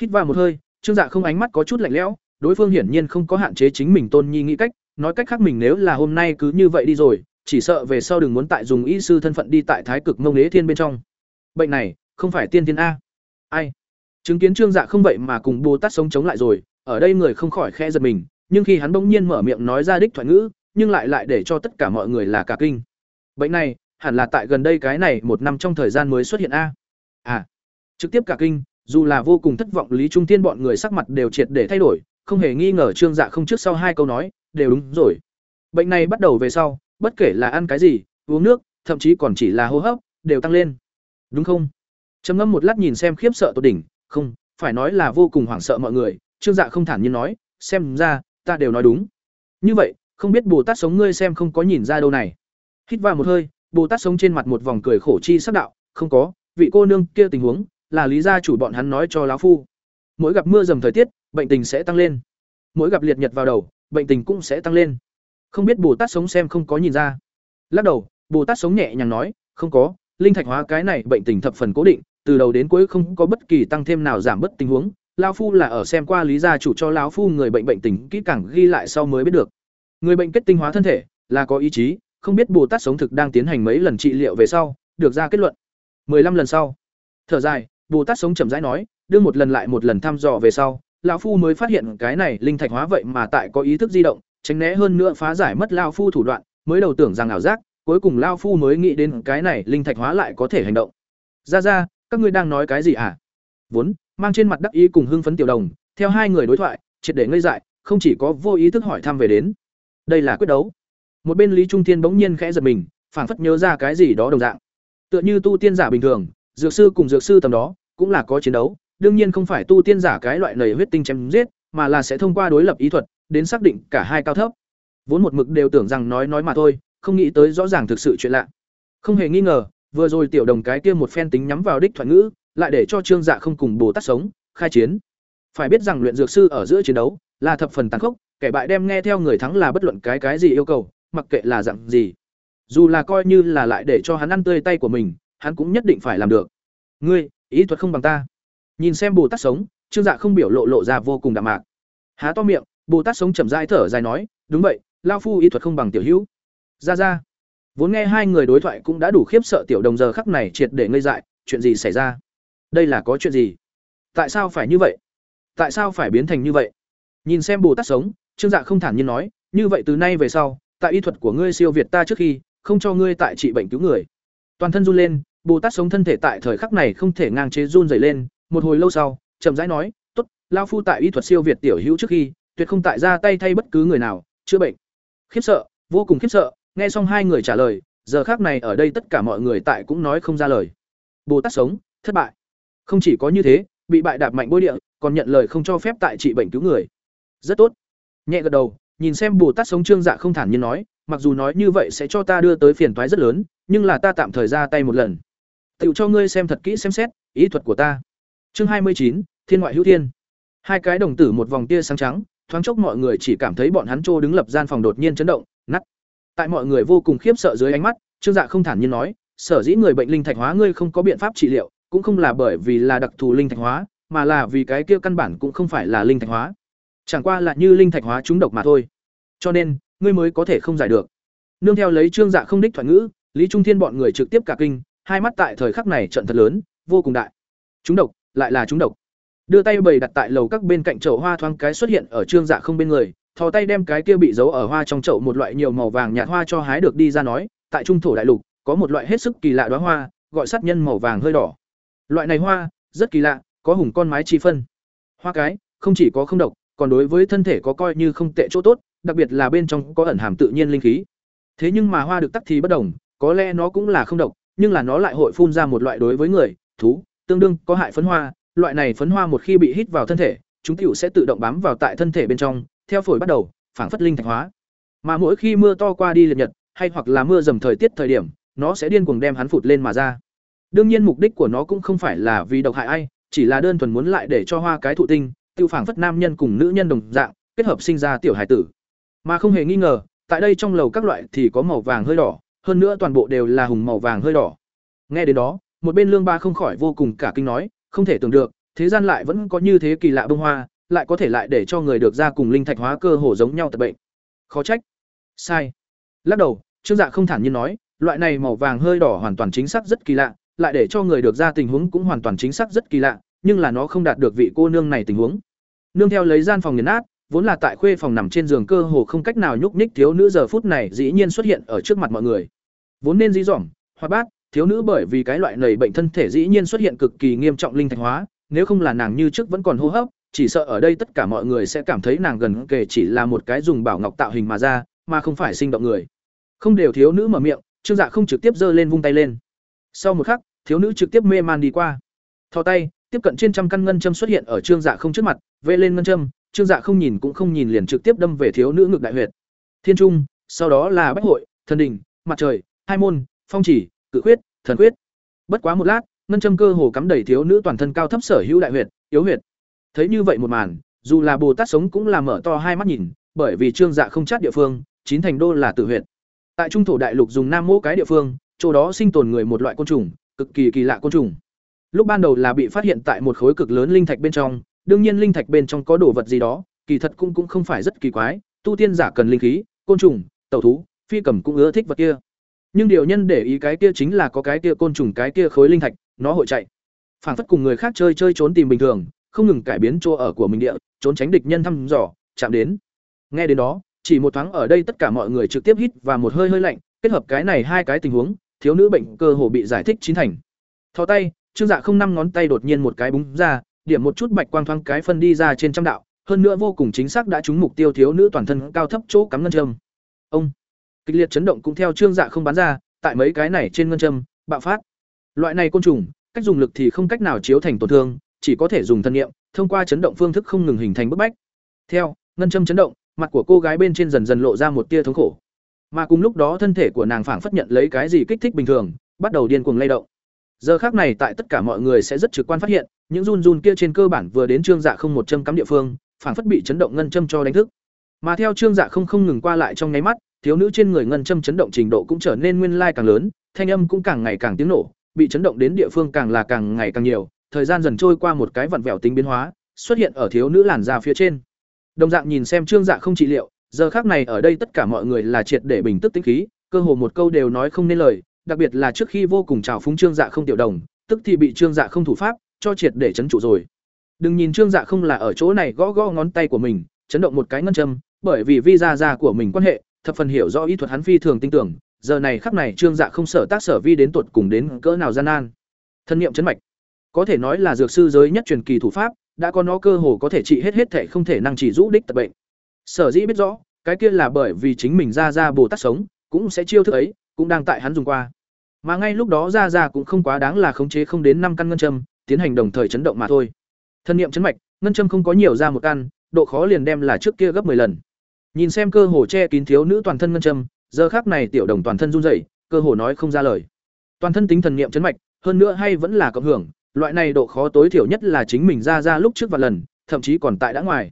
Hít vào một hơi, trương dạ không ánh mắt có chút lạnh lẽo, đối phương hiển nhiên không có hạn chế chính mình tôn nhi nghĩ cách nói cách khác mình nếu là hôm nay cứ như vậy đi rồi, chỉ sợ về sau đừng muốn tại dùng y sư thân phận đi tại thái cực mông đế thiên bên trong. Bệnh này, không phải tiên thiên a. Ai? Chứng kiến trương dạ không vậy mà cùng bồ tát sống chống lại rồi, ở đây người không khỏi khe giật mình, nhưng khi hắn bỗng nhiên mở miệng nói ra đích thoại ngữ, nhưng lại lại để cho tất cả mọi người là cả kinh. Bệnh này, hẳn là tại gần đây cái này một năm trong thời gian mới xuất hiện a. À trực tiếp cả kinh, dù là vô cùng thất vọng, lý trung thiên bọn người sắc mặt đều triệt để thay đổi, không hề nghi ngờ trương dạ không trước sau hai câu nói đều đúng rồi. Bệnh này bắt đầu về sau, bất kể là ăn cái gì, uống nước, thậm chí còn chỉ là hô hấp, đều tăng lên. Đúng không? Trầm ngâm một lát nhìn xem khiếp sợ tột đỉnh. Không, phải nói là vô cùng hoảng sợ mọi người. Trương dạ không thản nhiên nói, xem ra, ta đều nói đúng. Như vậy, không biết bồ tát sống ngươi xem không có nhìn ra đâu này. Hít vào một hơi, bồ tát sống trên mặt một vòng cười khổ chi sắc đạo, không có, vị cô nương kia tình huống, là lý gia chủ bọn hắn nói cho lão phu. Mỗi gặp mưa dầm thời tiết, bệnh tình sẽ tăng lên. Mỗi gặp liệt nhật vào đầu bệnh tình cũng sẽ tăng lên. Không biết bồ tát sống xem không có nhìn ra. Lắc đầu, bồ tát sống nhẹ nhàng nói, không có, linh thạch hóa cái này bệnh tình thập phần cố định, từ đầu đến cuối không có bất kỳ tăng thêm nào giảm bất tình huống, lão phu là ở xem qua lý gia chủ cho lão phu người bệnh bệnh tình kỹ càng ghi lại sau mới biết được. Người bệnh kết tinh hóa thân thể, là có ý chí, không biết bồ tát sống thực đang tiến hành mấy lần trị liệu về sau, được ra kết luận. 15 lần sau. Thở dài, bồ tát sống chậm rãi nói, đưa một lần lại một lần thăm dò về sau lão phu mới phát hiện cái này linh thạch hóa vậy mà tại có ý thức di động, tránh né hơn nữa phá giải mất lão phu thủ đoạn, mới đầu tưởng rằng ảo giác, cuối cùng lão phu mới nghĩ đến cái này linh thạch hóa lại có thể hành động. Ra ra, các ngươi đang nói cái gì à? vốn, mang trên mặt đắc ý cùng hưng phấn tiểu đồng, theo hai người đối thoại, triệt để ngây dại, không chỉ có vô ý thức hỏi thăm về đến. Đây là quyết đấu. Một bên lý trung thiên bỗng nhiên khẽ giật mình, phảng phất nhớ ra cái gì đó đồng dạng. Tựa như tu tiên giả bình thường, dược sư cùng dược sư tầm đó, cũng là có chiến đấu đương nhiên không phải tu tiên giả cái loại nầy huyết tinh chém giết, mà là sẽ thông qua đối lập ý thuật, đến xác định cả hai cao thấp. Vốn một mực đều tưởng rằng nói nói mà thôi, không nghĩ tới rõ ràng thực sự chuyện lạ. Không hề nghi ngờ, vừa rồi tiểu đồng cái kia một phen tính nhắm vào đích thoại ngữ, lại để cho trương dạ không cùng bồ tát sống, khai chiến. Phải biết rằng luyện dược sư ở giữa chiến đấu, là thập phần tàn khốc, kẻ bại đem nghe theo người thắng là bất luận cái cái gì yêu cầu, mặc kệ là dạng gì. Dù là coi như là lại để cho hắn ăn tươi tay của mình, hắn cũng nhất định phải làm được. Ngươi, ý thuật không bằng ta nhìn xem bồ tát sống, trương dạ không biểu lộ lộ ra vô cùng đạm mạc. Há to miệng, bồ tát sống chậm rãi thở dài nói, đúng vậy lao phu y thuật không bằng tiểu hữu. Ra ra. Vốn nghe hai người đối thoại cũng đã đủ khiếp sợ tiểu đồng giờ khắc này triệt để ngây dại, chuyện gì xảy ra? Đây là có chuyện gì? Tại sao phải như vậy? Tại sao phải biến thành như vậy? Nhìn xem bồ tát sống, trương dạ không thản nhiên nói, như vậy từ nay về sau, tại y thuật của ngươi siêu việt ta trước khi, không cho ngươi tại trị bệnh cứu người. Toàn thân run lên, bồ tát sống thân thể tại thời khắc này không thể ngang chế run dày lên một hồi lâu sau, chậm rãi nói t ố t lao phu tại y thuật siêu việt tiểu hữu trước khi, tuyệt không tại ra tay thay bất cứ người nào, chữa bệnh. Khiếp sợ, vô cùng khiếp sợ, nghe xong hai người trả lời, giờ khác này ở đây tất cả mọi người tại cũng nói không ra lời. Bồ tát sống, thất bại. Không chỉ có như thế, bị bại đạp mạnh bôi địa, còn nhận lời không cho phép tại trị bệnh cứu người. Rất tốt. Nhẹ gật đầu, nhìn xem bồ tát sống trương dạ không thản nhiên nói, mặc dù nói như vậy sẽ cho ta đưa tới phiền toái rất lớn, nhưng là ta tạm thời ra tay một lần. Tựu cho ngươi xem thật kỹ xem xét, ý thuật của ta chương hai mươi chín, thiên ngoại hữu thiên. Hai cái đồng tử một vòng tia sáng trắng, thoáng chốc mọi người chỉ cảm thấy bọn hắn trô đứng lập gian phòng đột nhiên chấn động nắt tại mọi người vô cùng khiếp sợ dưới ánh mắt, trương dạ không thản nhiên nói, sở dĩ người bệnh linh thạch hóa ngươi không có biện pháp trị liệu, cũng không là bởi vì là đặc thù linh thạch hóa, mà là vì cái kia căn bản cũng không phải là linh thạch hóa. Chẳng qua là như linh thạch hóa chúng độc mà thôi. Cho nên, ngươi mới có thể không giải được. Nương theo lấy trương dạ không đích thoại ngữ, lý trung thiên bọn người trực tiếp cả kinh, hai mắt tại thời khắc này trận thật lớn, vô cùng đại. Chúng độc lại là chúng độc. Đưa tay bầy đặt tại lầu các bên cạnh chậu hoa thoáng cái xuất hiện ở trương dạ không bên người, thò tay đem cái kia bị giấu ở hoa trong chậu một loại nhiều màu vàng nhạt hoa cho hái được đi ra nói, tại trung thổ đại lục, có một loại hết sức kỳ lạ đóa hoa, gọi sát nhân màu vàng hơi đỏ. Loại này hoa, rất kỳ lạ, có hùng con mái chi phân. Hoa cái, không chỉ có không độc, còn đối với thân thể có coi như không tệ chỗ tốt, đặc biệt là bên trong có ẩn hàm tự nhiên linh khí. Thế nhưng mà hoa được tắc thì bất đồng, có lẽ nó cũng là không độc, nhưng là nó lại hội phun ra một loại đối với người, thú tương đương có hại phấn hoa, loại này phấn hoa một khi bị hít vào thân thể, chúng tiểu sẽ tự động bám vào tại thân thể bên trong, theo phổi bắt đầu, phản phất linh thạch hóa. Mà mỗi khi mưa to qua đi liệt nhật, hay hoặc là mưa dầm thời tiết thời điểm, nó sẽ điên cuồng đem hắn phụt lên mà ra. Đương nhiên mục đích của nó cũng không phải là vì độc hại ai, chỉ là đơn thuần muốn lại để cho hoa cái thụ tinh, tiêu phản phất nam nhân cùng nữ nhân đồng dạng, kết hợp sinh ra tiểu hải tử. Mà không hề nghi ngờ, tại đây trong lầu các loại thì có màu vàng hơi đỏ, hơn nữa toàn bộ đều là hùng màu vàng hơi đỏ. Nghe đến đó một bên lương ba không khỏi vô cùng cả kinh nói không thể tưởng được thế gian lại vẫn có như thế kỳ lạ bông hoa lại có thể lại để cho người được ra cùng linh thạch hóa cơ hồ giống nhau tập bệnh khó trách sai lắc đầu Trương Dạ không thản nhiên nói, loại này màu vàng hơi đỏ hoàn toàn chính xác rất kỳ lạ, lại để cho người được ra tình huống cũng hoàn toàn chính xác rất kỳ lạ, nhưng là nó không đạt được vị cô nương này tình huống. Nương theo lấy gian phòng nghiền nát, vốn là tại khuê phòng nằm trên giường cơ hồ không cách nào nhúc nhích thiếu nữ giờ phút này dĩ nhiên xuất hiện ở trước mặt mọi người. Vốn nên dí dỏm, hoạt bát, thiếu nữ bởi vì cái loại nầy bệnh thân thể dĩ nhiên xuất hiện cực kỳ nghiêm trọng linh thạch hóa, nếu không là nàng như trước vẫn còn hô hấp, chỉ sợ ở đây tất cả mọi người sẽ cảm thấy nàng gần kề chỉ là một cái dùng bảo ngọc tạo hình mà ra, mà không phải sinh động người. Không đều thiếu nữ mở miệng, Trương Dạ không trực tiếp giơ lên vung tay lên. Sau một khắc, thiếu nữ trực tiếp mê man đi qua. Thò tay, tiếp cận trên trăm căn ngân châm xuất hiện ở Trương Dạ không trước mặt, vê lên ngân châm, Trương Dạ không nhìn cũng không nhìn liền trực tiếp đâm về thiếu nữ ngực đại huyệt. Thiên trung, sau đó là Bách hội, thần đình, mặt trời, hai môn, phong chỉ, cự huyết, thần huyết. Bất quá một lát, ngân châm cơ hồ cắm đầy thiếu nữ toàn thân cao thấp sở hữu đại huyệt, yếu huyệt. Thấy như vậy một màn, dù là Bồ Tát sống cũng là mở to hai mắt nhìn, bởi vì Trương Dạ không chát địa phương, chín thành đô là tử huyệt. Tại trung thổ đại lục dùng nam mô cái địa phương, chỗ đó sinh tồn người một loại côn trùng, cực kỳ kỳ lạ côn trùng. Lúc ban đầu là bị phát hiện tại một khối cực lớn linh thạch bên trong, đương nhiên linh thạch bên trong có đồ vật gì đó, kỳ thật cũng cũng không phải rất kỳ quái, tu tiên giả cần linh khí, côn trùng, tẩu thú, phi cầm cũng ưa thích vật kia. Nhưng điều nhân để ý cái kia chính là có cái kia côn trùng cái kia khối linh thạch, nó hội chạy. Phản phất cùng người khác chơi chơi trốn tìm bình thường, không ngừng cải biến chỗ ở của mình địa, trốn tránh địch nhân thăm dò, chạm đến. Nghe đến đó, chỉ một thoáng ở đây tất cả mọi người trực tiếp hít và một hơi hơi lạnh, kết hợp cái này hai cái tình huống, thiếu nữ bệnh cơ hồ bị giải thích chín thành. Thò tay, Trương Dạ không năm ngón tay đột nhiên một cái búng ra, điểm một chút bạch quang thoáng cái phân đi ra trên trăm đạo, hơn nữa vô cùng chính xác đã trúng mục tiêu thiếu nữ toàn thân cao thấp chỗ cắm ngân châm. Ông kịch liệt chấn động cũng theo Trương Dạ không bán ra, tại mấy cái này trên ngân châm, bạo phát. Loại này côn trùng, cách dùng lực thì không cách nào chiếu thành tổn thương, chỉ có thể dùng thân niệm, thông qua chấn động phương thức không ngừng hình thành bức bách. Theo, ngân châm chấn động, mặt của cô gái bên trên dần dần lộ ra một tia thống khổ. Mà cùng lúc đó thân thể của nàng phảng phất nhận lấy cái gì kích thích bình thường, bắt đầu điên cuồng lay động. Giờ khác này tại tất cả mọi người sẽ rất trực quan phát hiện, những run run kia trên cơ bản vừa đến trương dạ không một châm cắm địa phương, phảng phất bị chấn động ngân châm cho đánh thức. Mà theo trương dạ không không ngừng qua lại trong nháy mắt, thiếu nữ trên người ngân châm chấn động trình độ cũng trở nên nguyên lai càng lớn, thanh âm cũng càng ngày càng tiếng nổ, bị chấn động đến địa phương càng là càng ngày càng nhiều, thời gian dần trôi qua một cái vặn vẹo tính biến hóa, xuất hiện ở thiếu nữ làn da phía trên. Đồng dạng nhìn xem Trương Dạ không trị liệu, giờ khác này ở đây tất cả mọi người là triệt để bình tức tĩnh khí, cơ hồ một câu đều nói không nên lời, đặc biệt là trước khi vô cùng trào phúng Trương Dạ không tiểu đồng, tức thì bị Trương Dạ không thủ pháp cho triệt để chấn trụ rồi. Đừng nhìn Trương Dạ không là ở chỗ này gõ gõ ngón tay của mình, chấn động một cái ngân châm, bởi vì vi da gia của mình quan hệ, thập phần hiểu rõ ý thuật hắn phi thường tin tưởng, giờ này khắc này Trương Dạ không sở tác sở vi đến tuột cùng đến cỡ nào gian nan. Thân niệm chấn mạch, có thể nói là dược sư giới nhất truyền kỳ thủ pháp, đã có nó cơ hồ có thể trị hết hết thể không thể năng chỉ rũ đích tật bệnh. Sở dĩ biết rõ, cái kia là bởi vì chính mình ra ra Bồ Tát sống, cũng sẽ chiêu thức ấy, cũng đang tại hắn dùng qua. Mà ngay lúc đó ra ra cũng không quá đáng là khống chế không đến năm căn ngân châm, tiến hành đồng thời chấn động mà thôi. Thân niệm chấn mạch, ngân châm không có nhiều ra một căn, độ khó liền đem là trước kia gấp 10 lần. Nhìn xem cơ hồ che kín thiếu nữ toàn thân ngân châm, giờ khắc này tiểu đồng toàn thân run rẩy, cơ hồ nói không ra lời. Toàn thân tính thần niệm chấn mạch, hơn nữa hay vẫn là cộng hưởng, loại này độ khó tối thiểu nhất là chính mình ra ra lúc trước và lần, thậm chí còn tại đã ngoài.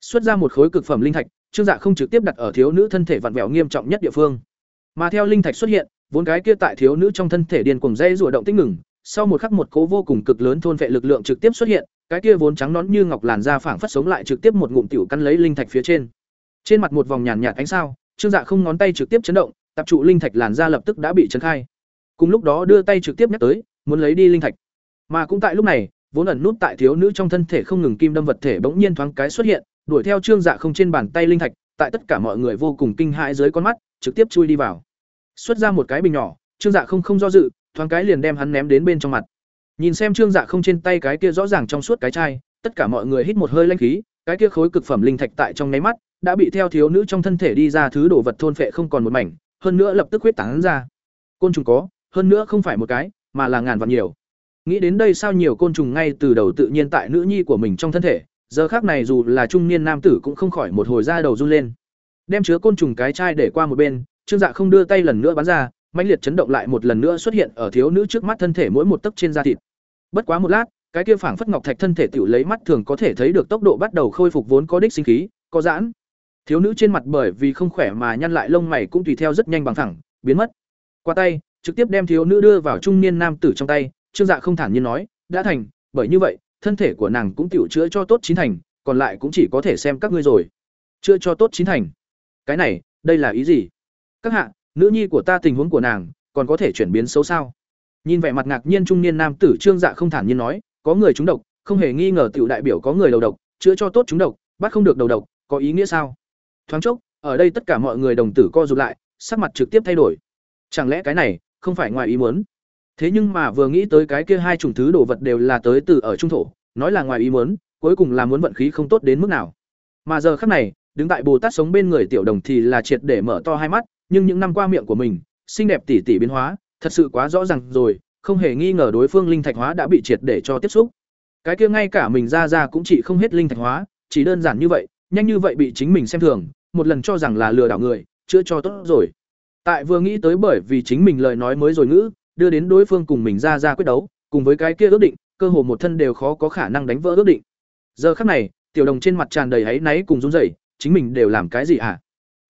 Xuất ra một khối cực phẩm linh thạch, Trương Dạ không trực tiếp đặt ở thiếu nữ thân thể vặn vẹo nghiêm trọng nhất địa phương. Mà theo linh thạch xuất hiện, vốn cái kia tại thiếu nữ trong thân thể điên cuồng dây rủa động tích ngừng, sau một khắc một cố vô cùng cực lớn thôn vệ lực lượng trực tiếp xuất hiện, cái kia vốn trắng nón như ngọc làn da phảng phất sống lại trực tiếp một ngụm tiểu căn lấy linh thạch phía trên. Trên mặt một vòng nhàn nhạt ánh sao, Trương Dạ không ngón tay trực tiếp chấn động, tập trụ linh thạch làn ra lập tức đã bị chấn khai. Cùng lúc đó đưa tay trực tiếp nhắc tới, muốn lấy đi linh thạch. Mà cũng tại lúc này, vốn ẩn nút tại thiếu nữ trong thân thể không ngừng kim đâm vật thể bỗng nhiên thoáng cái xuất hiện, đuổi theo Trương Dạ không trên bàn tay linh thạch, tại tất cả mọi người vô cùng kinh hãi dưới con mắt, trực tiếp chui đi vào. Xuất ra một cái bình nhỏ, Trương Dạ không không do dự, thoáng cái liền đem hắn ném đến bên trong mặt. Nhìn xem Trương Dạ không trên tay cái kia rõ ràng trong suốt cái chai, tất cả mọi người hít một hơi linh khí, cái kia khối cực phẩm linh thạch tại trong nháy mắt, đã bị theo thiếu nữ trong thân thể đi ra thứ đồ vật thôn phệ không còn một mảnh, hơn nữa lập tức huyết tán ra. Côn trùng có, hơn nữa không phải một cái, mà là ngàn vạn nhiều. Nghĩ đến đây sao nhiều côn trùng ngay từ đầu tự nhiên tại nữ nhi của mình trong thân thể, giờ khác này dù là trung niên nam tử cũng không khỏi một hồi ra đầu run lên. Đem chứa côn trùng cái chai để qua một bên, Trương Dạ không đưa tay lần nữa bắn ra, mãnh liệt chấn động lại một lần nữa xuất hiện ở thiếu nữ trước mắt thân thể mỗi một tấc trên da thịt. Bất quá một lát, cái kia phảng phất ngọc thạch thân thể tiểu lấy mắt thường có thể thấy được tốc độ bắt đầu khôi phục vốn có đích sinh khí, có giãn. Thiếu nữ trên mặt bởi vì không khỏe mà nhăn lại lông mày cũng tùy theo rất nhanh bằng thẳng, biến mất. Qua tay, trực tiếp đem thiếu nữ đưa vào trung niên nam tử trong tay, Trương Dạ không thản nhiên nói, đã thành, bởi như vậy, thân thể của nàng cũng tiểu chữa cho tốt chín thành, còn lại cũng chỉ có thể xem các ngươi rồi. Chữa cho tốt chín thành. Cái này, đây là ý gì? Các hạ, nữ nhi của ta tình huống của nàng còn có thể chuyển biến xấu sao nhìn vẻ mặt ngạc nhiên trung niên nam tử trương dạ không thản nhiên nói có người trúng độc không hề nghi ngờ tiểu đại biểu có người đầu độc chữa cho tốt trúng độc bắt không được đầu độc có ý nghĩa sao thoáng chốc, ở đây tất cả mọi người đồng tử co rụt lại, sắc mặt trực tiếp thay đổi. Chẳng lẽ cái này không phải ngoài ý muốn? Thế nhưng mà vừa nghĩ tới cái kia hai chủng thứ đồ vật đều là tới từ ở trung thổ, nói là ngoài ý muốn, cuối cùng là muốn vận khí không tốt đến mức nào. Mà giờ khắc này, đứng tại bồ tát sống bên người tiểu đồng thì là triệt để mở to hai mắt, nhưng những năm qua miệng của mình, xinh đẹp tỉ tỉ biến hóa, thật sự quá rõ ràng rồi, không hề nghi ngờ đối phương linh thạch hóa đã bị triệt để cho tiếp xúc. Cái kia ngay cả mình ra ra cũng chỉ không hết linh thạch hóa, chỉ đơn giản như vậy nhanh như vậy bị chính mình xem thường, một lần cho rằng là lừa đảo người chưa cho tốt rồi. Tại vừa nghĩ tới bởi vì chính mình lời nói mới rồi ngữ, đưa đến đối phương cùng mình ra ra quyết đấu, cùng với cái kia ước định, cơ hồ một thân đều khó có khả năng đánh vỡ ước định. Giờ khắc này, tiểu đồng trên mặt tràn đầy áy náy cùng run rẩy, chính mình đều làm cái gì à?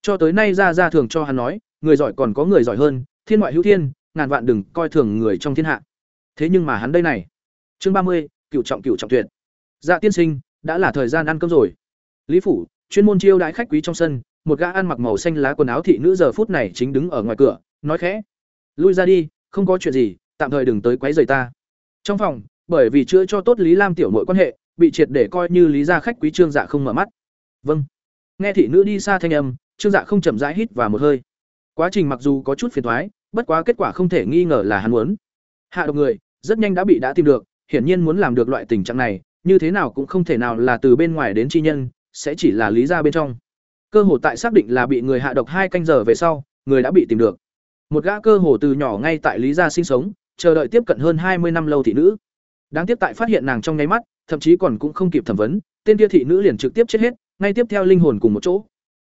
Cho tới nay ra ra thường cho hắn nói, người giỏi còn có người giỏi hơn, thiên ngoại hữu thiên, ngàn vạn đừng coi thường người trong thiên hạ. Thế nhưng mà hắn đây này. Chương ba mươi, cựu trọng cựu trọng tuyệt. Dạ tiên sinh, đã là thời gian ăn cơm rồi lý phủ, chuyên môn chiêu đãi khách quý trong sân, một gã ăn mặc màu xanh lá quần áo thị nữ giờ phút này chính đứng ở ngoài cửa, nói khẽ. Lui ra đi, không có chuyện gì, tạm thời đừng tới quấy rầy ta. Trong phòng, bởi vì chữa cho tốt lý lam tiểu muội quan hệ, bị triệt để coi như lý gia khách quý trương dạ không mở mắt. Vâng. Nghe thị nữ đi xa thanh âm, trương dạ không chậm rãi hít và một hơi. Quá trình mặc dù có chút phiền thoái bất quá kết quả không thể nghi ngờ là hắn muốn. Hạ độc người, rất nhanh đã bị đã tìm được, hiển nhiên muốn làm được loại tình trạng này, như thế nào cũng không thể nào là từ bên ngoài đến chi nhân sẽ chỉ là lý ra bên trong. Cơ hồ tại xác định là bị người hạ độc hai canh giờ về sau, người đã bị tìm được. Một gã cơ hồ từ nhỏ ngay tại lý gia sinh sống, chờ đợi tiếp cận hơn hai mươi năm lâu thị nữ. Đáng tiếc tại phát hiện nàng trong nháy mắt, thậm chí còn cũng không kịp thẩm vấn, tên kia thị nữ liền trực tiếp chết hết, ngay tiếp theo linh hồn cùng một chỗ.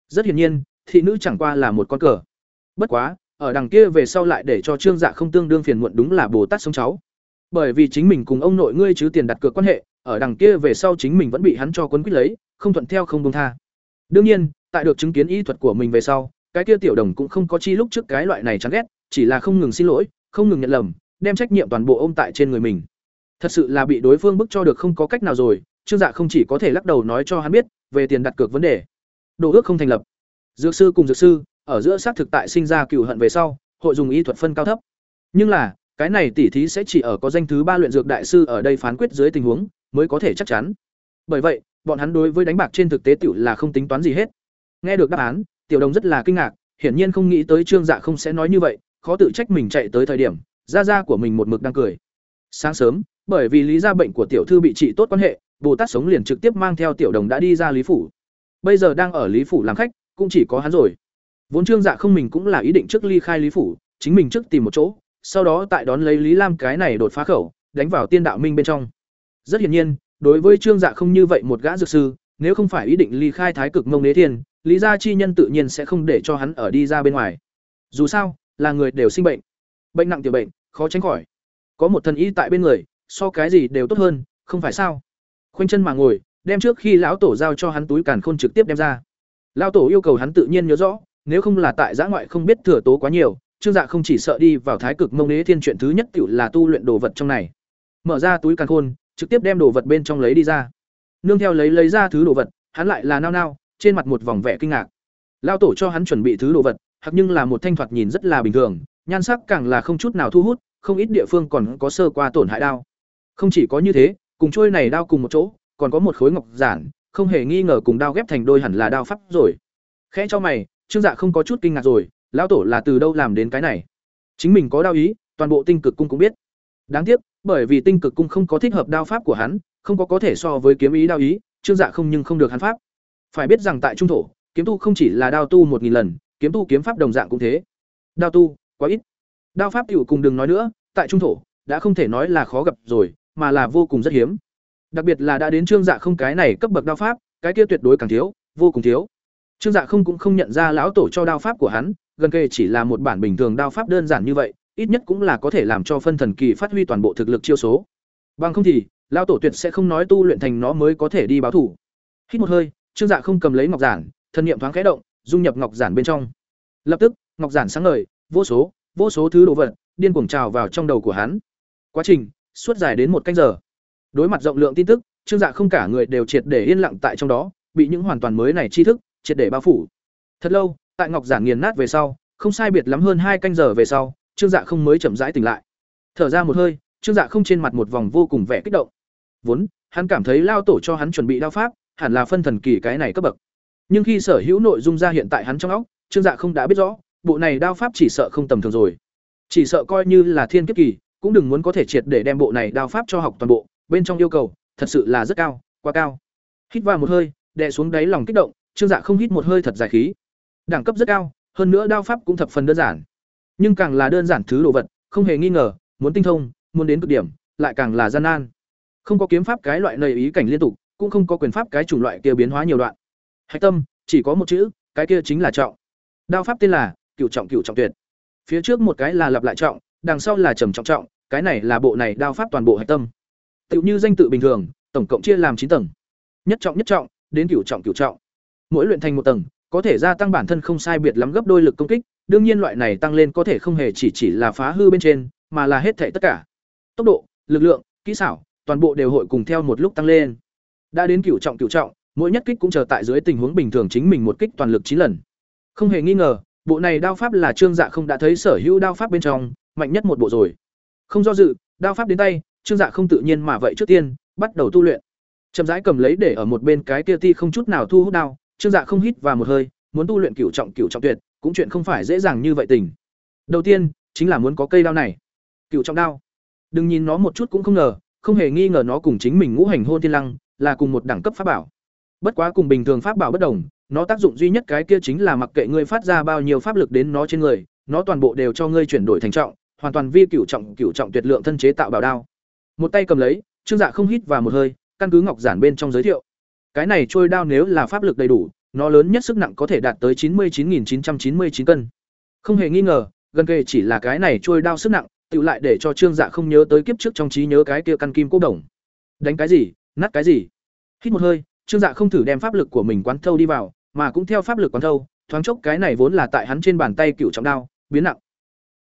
Rất hiển nhiên, thị nữ chẳng qua là một con cờ. Bất quá, ở đằng kia về sau lại để cho trương dạ không tương đương phiền muộn đúng là bồ tát sống cháu. Bởi vì chính mình cùng ông nội ngươi chứ tiền đặt cược quan hệ, ở đằng kia về sau chính mình vẫn bị hắn cho quấn quýt lấy không thuận theo không buông tha. Đương nhiên, tại được chứng kiến y thuật của mình về sau, cái kia tiểu đồng cũng không có chi lúc trước cái loại này chán ghét, chỉ là không ngừng xin lỗi, không ngừng nhận lầm, đem trách nhiệm toàn bộ ôm tại trên người mình. Thật sự là bị đối phương bức cho được không có cách nào rồi, trương dạ không chỉ có thể lắc đầu nói cho hắn biết, về tiền đặt cược vấn đề. Đồ ước không thành lập. Dược sư cùng dược sư, ở giữa xác thực tại sinh ra cựu hận về sau, hội dùng y thuật phân cao thấp. Nhưng là, cái này tỉ thí sẽ chỉ ở có danh thứ ba luyện dược đại sư ở đây phán quyết dưới tình huống, mới có thể chắc chắn. Bởi vậy bọn hắn đối với đánh bạc trên thực tế tiểu là không tính toán gì hết. Nghe được đáp án, tiểu đồng rất là kinh ngạc, hiển nhiên không nghĩ tới trương dạ không sẽ nói như vậy, khó tự trách mình chạy tới thời điểm, gia gia của mình một mực đang cười. Sáng sớm, bởi vì lý gia bệnh của tiểu thư bị trị tốt quan hệ bồ tát sống liền trực tiếp mang theo tiểu đồng đã đi ra lý phủ. Bây giờ đang ở lý phủ làm khách, cũng chỉ có hắn rồi. Vốn trương dạ không mình cũng là ý định trước ly khai lý phủ, chính mình trước tìm một chỗ, sau đó tại đón lấy lý lam cái này đột phá khẩu, đánh vào tiên đạo minh bên trong. Rất hiển nhiên đối với trương dạ không như vậy một gã dược sư, nếu không phải ý định ly khai thái cực mông đế thiên, lý gia chi nhân tự nhiên sẽ không để cho hắn ở đi ra bên ngoài. Dù sao, là người đều sinh bệnh. Bệnh nặng tiểu bệnh, khó tránh khỏi. Có một thần y tại bên người, so cái gì đều tốt hơn, không phải sao? Khoanh chân mà ngồi, đem trước khi lão tổ giao cho hắn túi càn khôn trực tiếp đem ra. Lão tổ yêu cầu hắn tự nhiên nhớ rõ, nếu không là tại giã ngoại không biết thừa tố quá nhiều, trương dạ không chỉ sợ đi vào thái cực mông đế thiên chuyện thứ nhất tiểu là tu luyện đồ vật trong này. Mở ra túi càn khôn trực tiếp đem đồ vật bên trong lấy đi ra. Nương theo lấy lấy ra thứ đồ vật, hắn lại là nao nao, trên mặt một vòng vẻ kinh ngạc. Lao tổ cho hắn chuẩn bị thứ đồ vật hoặc nhưng là một thanh thoạt nhìn rất là bình thường, nhan sắc càng là không chút nào thu hút, không ít địa phương còn có sơ qua tổn hại đao. Không chỉ có như thế, cùng trôi này đao cùng một chỗ, còn có một khối ngọc giản, không hề nghi ngờ cùng đao ghép thành đôi hẳn là đao pháp rồi. Khẽ cho mày, trương dạ không có chút kinh ngạc rồi, lão tổ là từ đâu làm đến cái này? Chính mình có đao ý, toàn bộ tinh cực cung cũng biết. Đáng tiếc bởi vì tinh cực cung không có thích hợp đao pháp của hắn, không có có thể so với kiếm ý đao ý, trương dạ không nhưng không được hắn pháp. Phải biết rằng tại trung thổ, kiếm tu không chỉ là đao tu một nghìn lần, kiếm tu kiếm pháp đồng dạng cũng thế. Đao tu, quá ít. Đao pháp tiểu cùng đừng nói nữa, tại trung thổ, đã không thể nói là khó gặp rồi, mà là vô cùng rất hiếm. Đặc biệt là đã đến trương dạ không cái này cấp bậc đao pháp, cái kia tuyệt đối càng thiếu, vô cùng thiếu. Trương dạ không cũng không nhận ra lão tổ cho đao pháp của hắn, gần kề chỉ là một bản bình thường đao pháp đơn giản như vậy ít nhất cũng là có thể làm cho phân thần kỳ phát huy toàn bộ thực lực chiêu số. Bằng không thì, lão tổ tuyệt sẽ không nói tu luyện thành nó mới có thể đi báo thủ. Hít một hơi, trương dạ không cầm lấy ngọc giản thân niệm thoáng khẽ động, dung nhập ngọc giản bên trong. Lập tức, ngọc giản sáng ngời, vô số vô số thứ đồ vật, điên cuồng trào vào trong đầu của hắn. Quá trình, suốt dài đến một canh giờ. Đối mặt rộng lượng tin tức, trương dạ không cả người đều triệt để yên lặng tại trong đó, bị những hoàn toàn mới này tri thức, triệt để bao phủ. Thật lâu, tại ngọc giản nghiền nát về sau, không sai biệt lắm hơn hai canh giờ về sau trương dạ không mới chậm rãi tỉnh lại. Thở ra một hơi, trương dạ không trên mặt một vòng vô cùng vẻ kích động. Vốn, hắn cảm thấy lao tổ cho hắn chuẩn bị đao pháp, hẳn là phân thần kỳ cái này cấp bậc. Nhưng khi sở hữu nội dung ra hiện tại hắn trong óc, trương dạ không đã biết rõ, bộ này đao pháp chỉ sợ không tầm thường rồi. Chỉ sợ coi như là thiên kiếp kỳ, cũng đừng muốn có thể triệt để đem bộ này đao pháp cho học toàn bộ, bên trong yêu cầu, thật sự là rất cao, quá cao. Hít vào một hơi, đè xuống đáy lòng kích động, trương dạ không hít một hơi thật dài khí. Đẳng cấp rất cao, hơn nữa đao pháp cũng thập phần đơn giản nhưng càng là đơn giản thứ đồ vật, không hề nghi ngờ, muốn tinh thông, muốn đến cực điểm, lại càng là gian nan. Không có kiếm pháp cái loại nầy ý cảnh liên tục, cũng không có quyền pháp cái chủng loại kia biến hóa nhiều đoạn. Hạch tâm, chỉ có một chữ, cái kia chính là trọng. Đao pháp tên là cựu trọng cựu trọng tuyệt. Phía trước một cái là lặp lại trọng, đằng sau là trầm trọng trọng, cái này là bộ này đao pháp toàn bộ hạch tâm. Tựu như danh tự bình thường, tổng cộng chia làm chín tầng. Nhất trọng nhất trọng, đến cửu trọng cửu trọng. Mỗi luyện thành một tầng, có thể gia tăng bản thân không sai biệt lắm gấp đôi lực công kích đương nhiên loại này tăng lên có thể không hề chỉ chỉ là phá hư bên trên, mà là hết thảy tất cả. Tốc độ, lực lượng, kỹ xảo, toàn bộ đều hội cùng theo một lúc tăng lên. Đã đến cửu trọng cửu trọng, mỗi nhất kích cũng chờ tại dưới tình huống bình thường chính mình một kích toàn lực chín lần. Không hề nghi ngờ, bộ này đao pháp là trương dạ không đã thấy sở hữu đao pháp bên trong, mạnh nhất một bộ rồi. Không do dự, đao pháp đến tay, trương dạ không tự nhiên mà vậy trước tiên, bắt đầu tu luyện. Chậm rãi cầm lấy để ở một bên cái tia ti không chút nào thu hút đao, trương dạ không hít vào một hơi, muốn tu luyện cửu trọng cửu trọng tuyệt cũng chuyện không phải dễ dàng như vậy tình. Đầu tiên, chính là muốn có cây đao này. Cửu trọng đao. Đừng nhìn nó một chút cũng không ngờ, không hề nghi ngờ nó cùng chính mình ngũ hành hôn thiên lăng, là cùng một đẳng cấp pháp bảo. Bất quá cùng bình thường pháp bảo bất đồng, nó tác dụng duy nhất cái kia chính là mặc kệ ngươi phát ra bao nhiêu pháp lực đến nó trên người, nó toàn bộ đều cho ngươi chuyển đổi thành trọng, hoàn toàn vi cửu trọng cửu trọng tuyệt lượng thân chế tạo bảo đao. Một tay cầm lấy, trương dạ không hít vào một hơi, căn cứ ngọc giản bên trong giới thiệu. Cái này trôi đao nếu là pháp lực đầy đủ nó lớn nhất sức nặng có thể đạt tới chín mươi chín chín trăm chín mươi chín cân. Không hề nghi ngờ, gần kề chỉ là cái này trôi đao sức nặng, tự lại để cho trương dạ không nhớ tới kiếp trước trong trí nhớ cái kia căn kim cố đồng. Đánh cái gì, nát cái gì? Hít một hơi, trương dạ không thử đem pháp lực của mình quán thâu đi vào, mà cũng theo pháp lực quán thâu, thoáng chốc cái này vốn là tại hắn trên bàn tay cựu trọng đao, biến nặng.